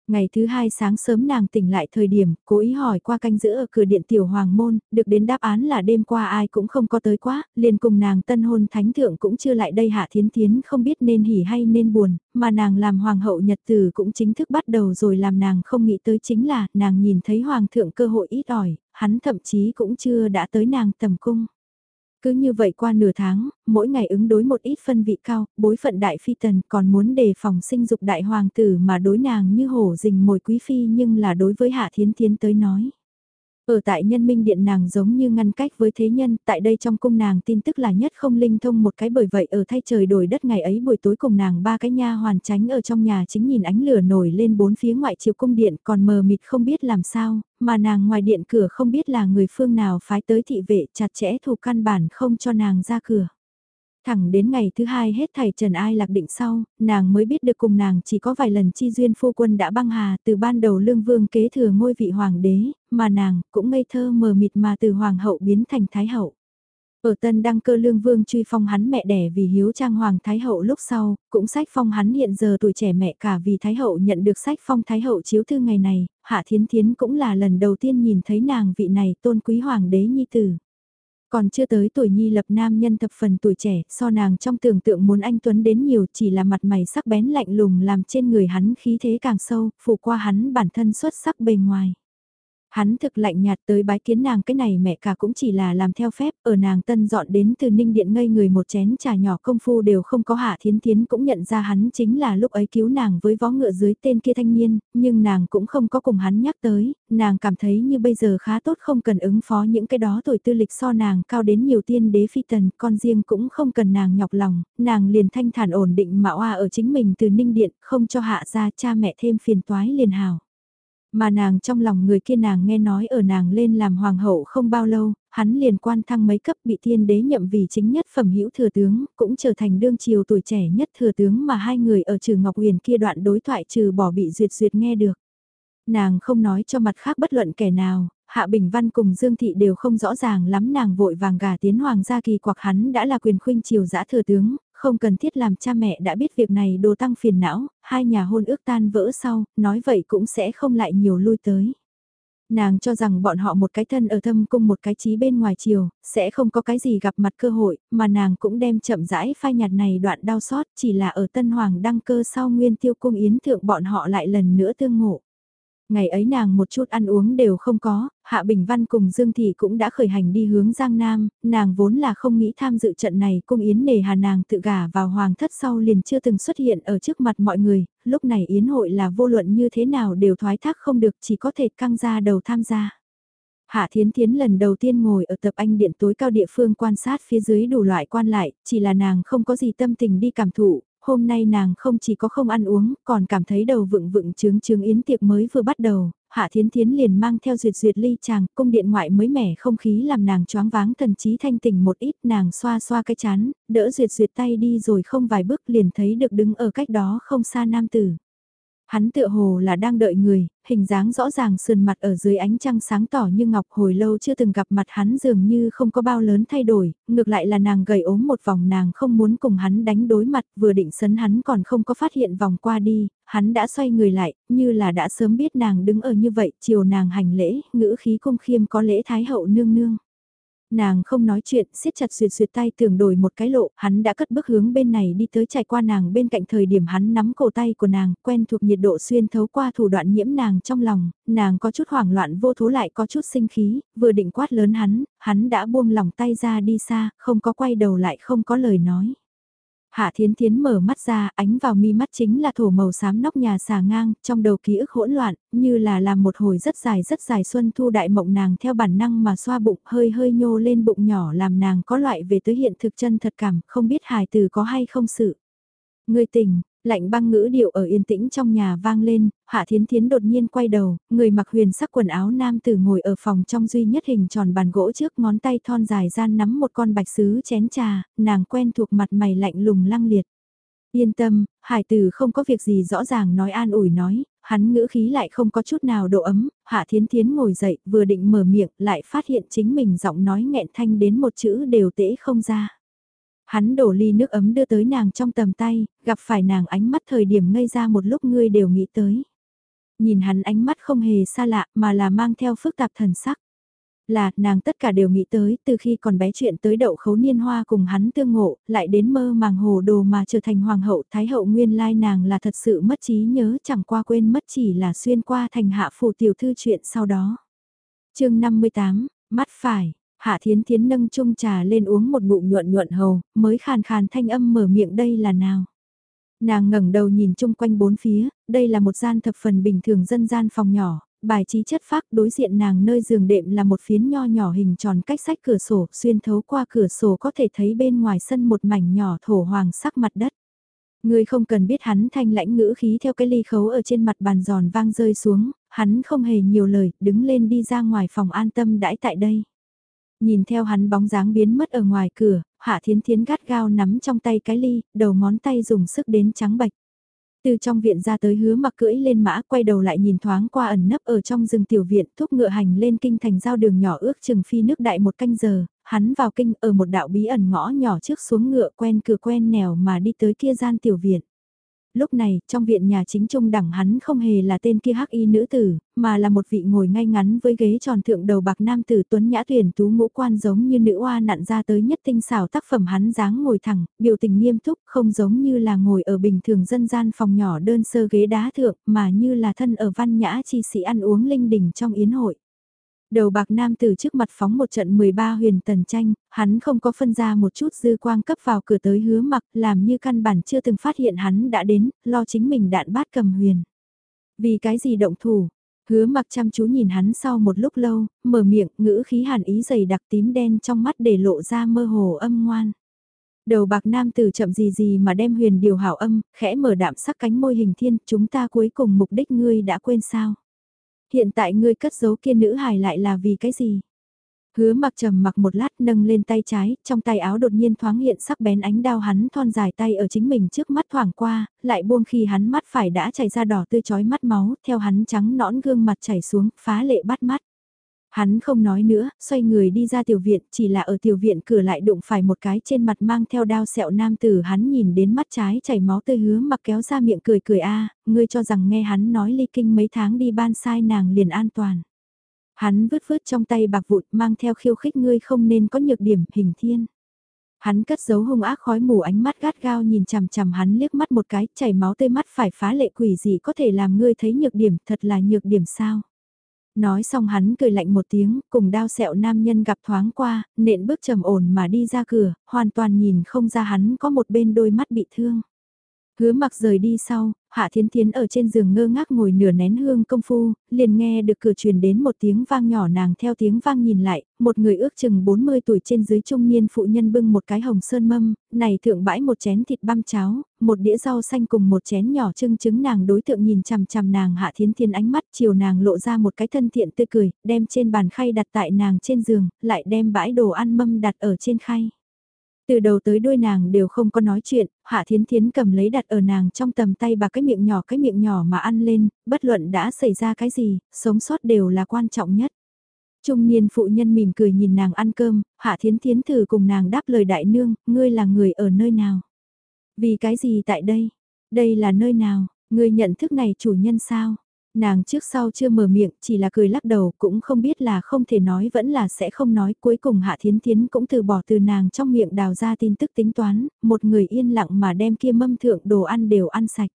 [SPEAKER 1] Ngày thứ hai sáng sớm nàng tỉnh lại thời điểm, cố ý hỏi qua canh giữ ở cửa điện tiểu hoàng môn, được đến đáp án là đêm qua ai cũng không có tới quá, liền cùng nàng tân hôn thánh thượng cũng chưa lại đây hạ thiến thiến không biết nên hỉ hay nên buồn, mà nàng làm hoàng hậu nhật tử cũng chính thức bắt đầu rồi làm nàng không nghĩ tới chính là nàng nhìn thấy hoàng thượng cơ hội ít ỏi, hắn thậm chí cũng chưa đã tới nàng tầm cung. Cứ như vậy qua nửa tháng, mỗi ngày ứng đối một ít phân vị cao, bối phận đại phi tần còn muốn đề phòng sinh dục đại hoàng tử mà đối nàng như hổ rình mồi quý phi nhưng là đối với hạ thiến thiến tới nói. Ở tại nhân minh điện nàng giống như ngăn cách với thế nhân, tại đây trong cung nàng tin tức là nhất không linh thông một cái bởi vậy ở thay trời đổi đất ngày ấy buổi tối cùng nàng ba cái nha hoàn tránh ở trong nhà chính nhìn ánh lửa nổi lên bốn phía ngoại chiều cung điện còn mờ mịt không biết làm sao, mà nàng ngoài điện cửa không biết là người phương nào phái tới thị vệ chặt chẽ thủ căn bản không cho nàng ra cửa. Thẳng đến ngày thứ hai hết thầy Trần Ai lạc định sau, nàng mới biết được cùng nàng chỉ có vài lần chi duyên phu quân đã băng hà từ ban đầu lương vương kế thừa ngôi vị hoàng đế, mà nàng cũng ngây thơ mờ mịt mà từ hoàng hậu biến thành thái hậu. Ở tân đăng cơ lương vương truy phong hắn mẹ đẻ vì hiếu trang hoàng thái hậu lúc sau, cũng sách phong hắn hiện giờ tuổi trẻ mẹ cả vì thái hậu nhận được sách phong thái hậu chiếu thư ngày này, hạ thiến thiến cũng là lần đầu tiên nhìn thấy nàng vị này tôn quý hoàng đế nhi tử. Còn chưa tới tuổi nhi lập nam nhân thập phần tuổi trẻ, so nàng trong tưởng tượng muốn anh Tuấn đến nhiều chỉ là mặt mày sắc bén lạnh lùng làm trên người hắn khí thế càng sâu, phủ qua hắn bản thân xuất sắc bề ngoài. Hắn thực lạnh nhạt tới bái kiến nàng cái này mẹ cả cũng chỉ là làm theo phép, ở nàng tân dọn đến từ ninh điện ngây người một chén trà nhỏ công phu đều không có hạ thiến thiến cũng nhận ra hắn chính là lúc ấy cứu nàng với vó ngựa dưới tên kia thanh niên, nhưng nàng cũng không có cùng hắn nhắc tới, nàng cảm thấy như bây giờ khá tốt không cần ứng phó những cái đó tuổi tư lịch so nàng cao đến nhiều tiên đế phi tần, con riêng cũng không cần nàng nhọc lòng, nàng liền thanh thản ổn định mạo oa ở chính mình từ ninh điện, không cho hạ ra cha mẹ thêm phiền toái liền hào. Mà nàng trong lòng người kia nàng nghe nói ở nàng lên làm hoàng hậu không bao lâu, hắn liền quan thăng mấy cấp bị thiên đế nhậm vì chính nhất phẩm hữu thừa tướng, cũng trở thành đương triều tuổi trẻ nhất thừa tướng mà hai người ở trừ Ngọc Huyền kia đoạn đối thoại trừ bỏ bị duyệt duyệt nghe được. Nàng không nói cho mặt khác bất luận kẻ nào, Hạ Bình Văn cùng Dương Thị đều không rõ ràng lắm nàng vội vàng gà tiến hoàng gia kỳ quặc hắn đã là quyền khuynh triều giã thừa tướng, không cần thiết làm cha mẹ đã biết việc này đồ tăng phiền não, hai nhà hôn ước tan vỡ sau, nói vậy cũng sẽ không lại nhiều lui tới. Nàng cho rằng bọn họ một cái thân ở thâm cung một cái trí bên ngoài chiều, sẽ không có cái gì gặp mặt cơ hội, mà nàng cũng đem chậm rãi phai nhạt này đoạn đau xót chỉ là ở Tân Hoàng đăng cơ sau nguyên tiêu cung yến thượng bọn họ lại lần nữa tương ngộ. Ngày ấy nàng một chút ăn uống đều không có, Hạ Bình Văn cùng Dương Thị cũng đã khởi hành đi hướng Giang Nam, nàng vốn là không nghĩ tham dự trận này cung yến nề hà nàng tự gả vào hoàng thất sau liền chưa từng xuất hiện ở trước mặt mọi người, lúc này yến hội là vô luận như thế nào đều thoái thác không được chỉ có thể căng ra đầu tham gia. Hạ Thiến Thiến lần đầu tiên ngồi ở tập anh điện tối cao địa phương quan sát phía dưới đủ loại quan lại, chỉ là nàng không có gì tâm tình đi cảm thụ, hôm nay nàng không chỉ có không ăn uống, còn cảm thấy đầu vựng vựng trướng trướng yến tiệc mới vừa bắt đầu, Hạ Thiến Thiến liền mang theo duyệt duyệt ly chàng, cung điện ngoại mới mẻ không khí làm nàng choáng váng thần trí thanh tỉnh một ít, nàng xoa xoa cái chán, đỡ duyệt duyệt tay đi rồi không vài bước liền thấy được đứng ở cách đó không xa nam tử. Hắn tựa hồ là đang đợi người, hình dáng rõ ràng sườn mặt ở dưới ánh trăng sáng tỏ như ngọc hồi lâu chưa từng gặp mặt hắn dường như không có bao lớn thay đổi, ngược lại là nàng gầy ốm một vòng nàng không muốn cùng hắn đánh đối mặt vừa định sấn hắn còn không có phát hiện vòng qua đi, hắn đã xoay người lại, như là đã sớm biết nàng đứng ở như vậy, chiều nàng hành lễ, ngữ khí cung khiêm có lễ thái hậu nương nương. Nàng không nói chuyện, siết chặt duyệt duyệt tay tưởng đổi một cái lộ, hắn đã cất bước hướng bên này đi tới trải qua nàng bên cạnh thời điểm hắn nắm cổ tay của nàng, quen thuộc nhiệt độ xuyên thấu qua thủ đoạn nhiễm nàng trong lòng, nàng có chút hoảng loạn vô thố lại có chút sinh khí, vừa định quát lớn hắn, hắn đã buông lòng tay ra đi xa, không có quay đầu lại không có lời nói. Hạ Thiến Thiến mở mắt ra, ánh vào mi mắt chính là thổ màu xám nóc nhà xà ngang, trong đầu ký ức hỗn loạn, như là làm một hồi rất dài rất dài xuân thu đại mộng nàng theo bản năng mà xoa bụng hơi hơi nhô lên bụng nhỏ làm nàng có loại về tới hiện thực chân thật cảm, không biết hài từ có hay không sự. Người tình, Lạnh băng ngữ điệu ở yên tĩnh trong nhà vang lên, Hạ Thiến Thiến đột nhiên quay đầu, người mặc huyền sắc quần áo nam tử ngồi ở phòng trong duy nhất hình tròn bàn gỗ trước ngón tay thon dài gian nắm một con bạch sứ chén trà, nàng quen thuộc mặt mày lạnh lùng lăng liệt. Yên tâm, hải tử không có việc gì rõ ràng nói an ủi nói, hắn ngữ khí lại không có chút nào độ ấm, Hạ Thiến Thiến ngồi dậy vừa định mở miệng lại phát hiện chính mình giọng nói nghẹn thanh đến một chữ đều tễ không ra. Hắn đổ ly nước ấm đưa tới nàng trong tầm tay, gặp phải nàng ánh mắt thời điểm ngây ra một lúc ngươi đều nghĩ tới. Nhìn hắn ánh mắt không hề xa lạ mà là mang theo phức tạp thần sắc. Là, nàng tất cả đều nghĩ tới, từ khi còn bé chuyện tới đậu khấu niên hoa cùng hắn tương ngộ, lại đến mơ màng hồ đồ mà trở thành hoàng hậu, thái hậu nguyên lai nàng là thật sự mất trí nhớ chẳng qua quên mất chỉ là xuyên qua thành hạ phủ tiểu thư chuyện sau đó. chương 58, mắt phải, Hạ Thiến Thiến nâng chung trà lên uống một ngụm nhuận nhuận hầu, mới khàn khàn thanh âm mở miệng đây là nào. Nàng ngẩng đầu nhìn chung quanh bốn phía, đây là một gian thập phần bình thường dân gian phòng nhỏ, bài trí chất phác đối diện nàng nơi giường đệm là một phiến nho nhỏ hình tròn cách sách cửa sổ, xuyên thấu qua cửa sổ có thể thấy bên ngoài sân một mảnh nhỏ thổ hoàng sắc mặt đất. Người không cần biết hắn thanh lãnh ngữ khí theo cái ly khấu ở trên mặt bàn giòn vang rơi xuống, hắn không hề nhiều lời, đứng lên đi ra ngoài phòng an tâm đãi tại đây. Nhìn theo hắn bóng dáng biến mất ở ngoài cửa, Hạ Thiến Thiến gắt gao nắm trong tay cái ly, đầu ngón tay dùng sức đến trắng bạch. Từ trong viện ra tới hứa mặc cưỡi lên mã quay đầu lại nhìn thoáng qua ẩn nấp ở trong rừng tiểu viện thúc ngựa hành lên kinh thành giao đường nhỏ ước chừng phi nước đại một canh giờ, hắn vào kinh ở một đạo bí ẩn ngõ nhỏ trước xuống ngựa quen cửa quen nẻo mà đi tới kia gian tiểu viện. Lúc này, trong viện nhà chính trung đẳng hắn không hề là tên kia hắc y nữ tử, mà là một vị ngồi ngay ngắn với ghế tròn thượng đầu bạc nam tử tuấn nhã tuyển tú ngũ quan giống như nữ oa nặn ra tới nhất tinh xảo tác phẩm hắn dáng ngồi thẳng, biểu tình nghiêm túc, không giống như là ngồi ở bình thường dân gian phòng nhỏ đơn sơ ghế đá thượng, mà như là thân ở văn nhã chi sĩ ăn uống linh đình trong yến hội. Đầu bạc nam từ trước mặt phóng một trận 13 huyền tần tranh, hắn không có phân ra một chút dư quang cấp vào cửa tới hứa mặc làm như căn bản chưa từng phát hiện hắn đã đến, lo chính mình đạn bát cầm huyền. Vì cái gì động thủ? Hứa mặc chăm chú nhìn hắn sau một lúc lâu, mở miệng, ngữ khí hàn ý dày đặc tím đen trong mắt để lộ ra mơ hồ âm ngoan. Đầu bạc nam tử chậm gì gì mà đem huyền điều hảo âm, khẽ mở đạm sắc cánh môi hình thiên, chúng ta cuối cùng mục đích ngươi đã quên sao? Hiện tại ngươi cất giấu kia nữ hài lại là vì cái gì? Hứa mặc trầm mặc một lát nâng lên tay trái, trong tay áo đột nhiên thoáng hiện sắc bén ánh đao hắn thon dài tay ở chính mình trước mắt thoảng qua, lại buông khi hắn mắt phải đã chảy ra đỏ tươi chói mắt máu, theo hắn trắng nõn gương mặt chảy xuống, phá lệ bắt mắt. Hắn không nói nữa, xoay người đi ra tiểu viện, chỉ là ở tiểu viện cửa lại đụng phải một cái trên mặt mang theo đao sẹo nam tử hắn nhìn đến mắt trái chảy máu tươi hứa mặc kéo ra miệng cười cười a ngươi cho rằng nghe hắn nói ly kinh mấy tháng đi ban sai nàng liền an toàn. Hắn vứt vứt trong tay bạc vụt mang theo khiêu khích ngươi không nên có nhược điểm hình thiên. Hắn cất giấu hung ác khói mù ánh mắt gắt gao nhìn chằm chằm hắn liếc mắt một cái chảy máu tươi mắt phải phá lệ quỷ gì có thể làm ngươi thấy nhược điểm thật là nhược điểm sao. Nói xong hắn cười lạnh một tiếng, cùng đao sẹo nam nhân gặp thoáng qua, nện bước trầm ổn mà đi ra cửa, hoàn toàn nhìn không ra hắn có một bên đôi mắt bị thương. Hứa mặc rời đi sau, Hạ Thiến Thiến ở trên giường ngơ ngác ngồi nửa nén hương công phu, liền nghe được cửa truyền đến một tiếng vang nhỏ nàng theo tiếng vang nhìn lại, một người ước chừng 40 tuổi trên dưới trung niên phụ nhân bưng một cái hồng sơn mâm, này thượng bãi một chén thịt băm cháo, một đĩa rau xanh cùng một chén nhỏ trưng trứng nàng đối tượng nhìn chằm chằm nàng Hạ Thiến Thiến ánh mắt chiều nàng lộ ra một cái thân thiện tươi cười, đem trên bàn khay đặt tại nàng trên giường, lại đem bãi đồ ăn mâm đặt ở trên khay. Từ đầu tới đuôi nàng đều không có nói chuyện, Hạ Thiến Thiến cầm lấy đặt ở nàng trong tầm tay bà cái miệng nhỏ cái miệng nhỏ mà ăn lên, bất luận đã xảy ra cái gì, sống sót đều là quan trọng nhất. Trung niên phụ nhân mỉm cười nhìn nàng ăn cơm, Hạ Thiến Thiến thử cùng nàng đáp lời đại nương, ngươi là người ở nơi nào? Vì cái gì tại đây? Đây là nơi nào? Ngươi nhận thức này chủ nhân sao? Nàng trước sau chưa mở miệng, chỉ là cười lắc đầu, cũng không biết là không thể nói vẫn là sẽ không nói. Cuối cùng Hạ Thiến Thiến cũng từ bỏ từ nàng trong miệng đào ra tin tức tính toán, một người yên lặng mà đem kia mâm thượng đồ ăn đều ăn sạch.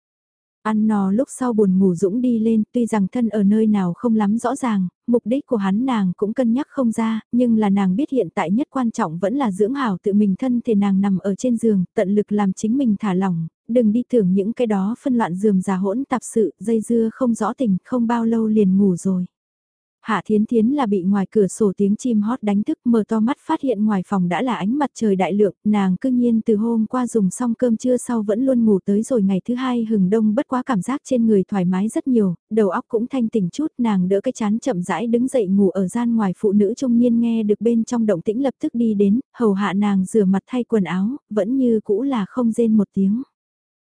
[SPEAKER 1] Ăn no lúc sau buồn ngủ dũng đi lên, tuy rằng thân ở nơi nào không lắm rõ ràng, mục đích của hắn nàng cũng cân nhắc không ra, nhưng là nàng biết hiện tại nhất quan trọng vẫn là dưỡng hảo tự mình thân thể nàng nằm ở trên giường, tận lực làm chính mình thả lỏng, đừng đi tưởng những cái đó phân loạn giường già hỗn tạp sự, dây dưa không rõ tình, không bao lâu liền ngủ rồi. Hạ Thiến Thiến là bị ngoài cửa sổ tiếng chim hót đánh thức mở to mắt phát hiện ngoài phòng đã là ánh mặt trời đại lượng, nàng cương nhiên từ hôm qua dùng xong cơm trưa sau vẫn luôn ngủ tới rồi ngày thứ hai hừng đông bất quá cảm giác trên người thoải mái rất nhiều, đầu óc cũng thanh tỉnh chút nàng đỡ cái chán chậm rãi đứng dậy ngủ ở gian ngoài phụ nữ trung niên nghe được bên trong động tĩnh lập tức đi đến, hầu hạ nàng rửa mặt thay quần áo, vẫn như cũ là không rên một tiếng.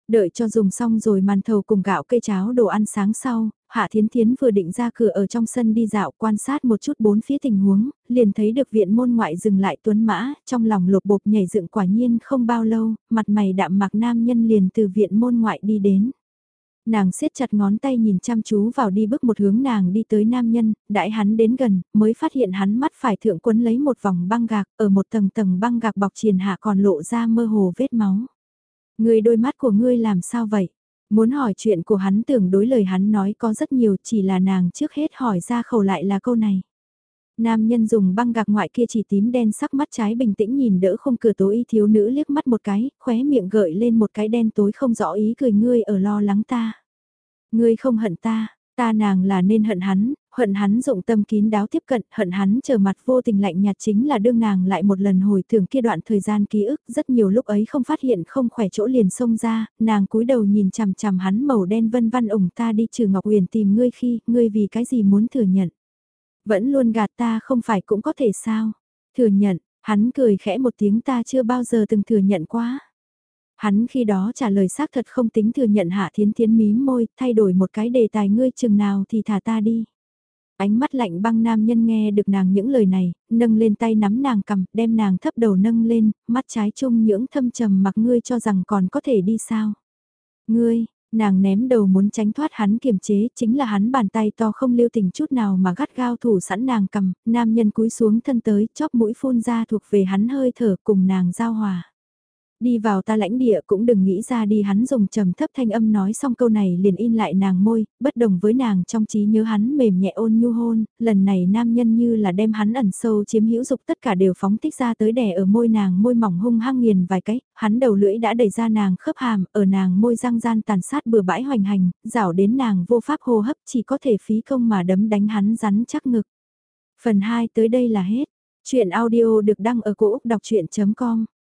[SPEAKER 1] Đợi cho dùng xong rồi màn thầu cùng gạo cây cháo đồ ăn sáng sau, Hạ Thiến Thiến vừa định ra cửa ở trong sân đi dạo quan sát một chút bốn phía tình huống, liền thấy được viện môn ngoại dừng lại tuấn mã, trong lòng lột bột nhảy dựng quả nhiên không bao lâu, mặt mày đạm mặc nam nhân liền từ viện môn ngoại đi đến. Nàng siết chặt ngón tay nhìn chăm chú vào đi bước một hướng nàng đi tới nam nhân, đại hắn đến gần, mới phát hiện hắn mắt phải thượng quấn lấy một vòng băng gạc, ở một tầng tầng băng gạc bọc triền hạ còn lộ ra mơ hồ vết máu. Người đôi mắt của ngươi làm sao vậy? Muốn hỏi chuyện của hắn tưởng đối lời hắn nói có rất nhiều chỉ là nàng trước hết hỏi ra khẩu lại là câu này. Nam nhân dùng băng gạc ngoại kia chỉ tím đen sắc mắt trái bình tĩnh nhìn đỡ không cửa tối thiếu nữ liếc mắt một cái, khóe miệng gợi lên một cái đen tối không rõ ý cười ngươi ở lo lắng ta. Ngươi không hận ta, Ta nàng là nên hận hắn, hận hắn dụng tâm kín đáo tiếp cận, hận hắn chờ mặt vô tình lạnh nhạt chính là đương nàng lại một lần hồi tưởng kia đoạn thời gian ký ức, rất nhiều lúc ấy không phát hiện không khỏe chỗ liền xông ra, nàng cúi đầu nhìn chằm chằm hắn màu đen vân văn ủng ta đi trừ Ngọc Huyền tìm ngươi khi, ngươi vì cái gì muốn thừa nhận. Vẫn luôn gạt ta không phải cũng có thể sao. Thừa nhận, hắn cười khẽ một tiếng ta chưa bao giờ từng thừa nhận quá. Hắn khi đó trả lời xác thật không tính thừa nhận hạ thiến thiến mím môi, thay đổi một cái đề tài ngươi chừng nào thì thả ta đi. Ánh mắt lạnh băng nam nhân nghe được nàng những lời này, nâng lên tay nắm nàng cầm, đem nàng thấp đầu nâng lên, mắt trái trung nhưỡng thâm trầm mặc ngươi cho rằng còn có thể đi sao. Ngươi, nàng ném đầu muốn tránh thoát hắn kiềm chế, chính là hắn bàn tay to không lưu tình chút nào mà gắt gao thủ sẵn nàng cầm, nam nhân cúi xuống thân tới, chóp mũi phun ra thuộc về hắn hơi thở cùng nàng giao hòa. Đi vào ta lãnh địa cũng đừng nghĩ ra đi hắn dùng trầm thấp thanh âm nói xong câu này liền in lại nàng môi, bất đồng với nàng trong trí nhớ hắn mềm nhẹ ôn nhu hôn, lần này nam nhân như là đem hắn ẩn sâu chiếm hữu dục tất cả đều phóng thích ra tới đè ở môi nàng môi mỏng hung hăng nghiền vài cái, hắn đầu lưỡi đã đẩy ra nàng khớp hàm, ở nàng môi răng gian tàn sát bừa bãi hoành hành, rảo đến nàng vô pháp hô hấp chỉ có thể phí công mà đấm đánh hắn rắn chắc ngực. Phần 2 tới đây là hết. Chuyện audio được đăng ở cổ Úc đọc chuyện.com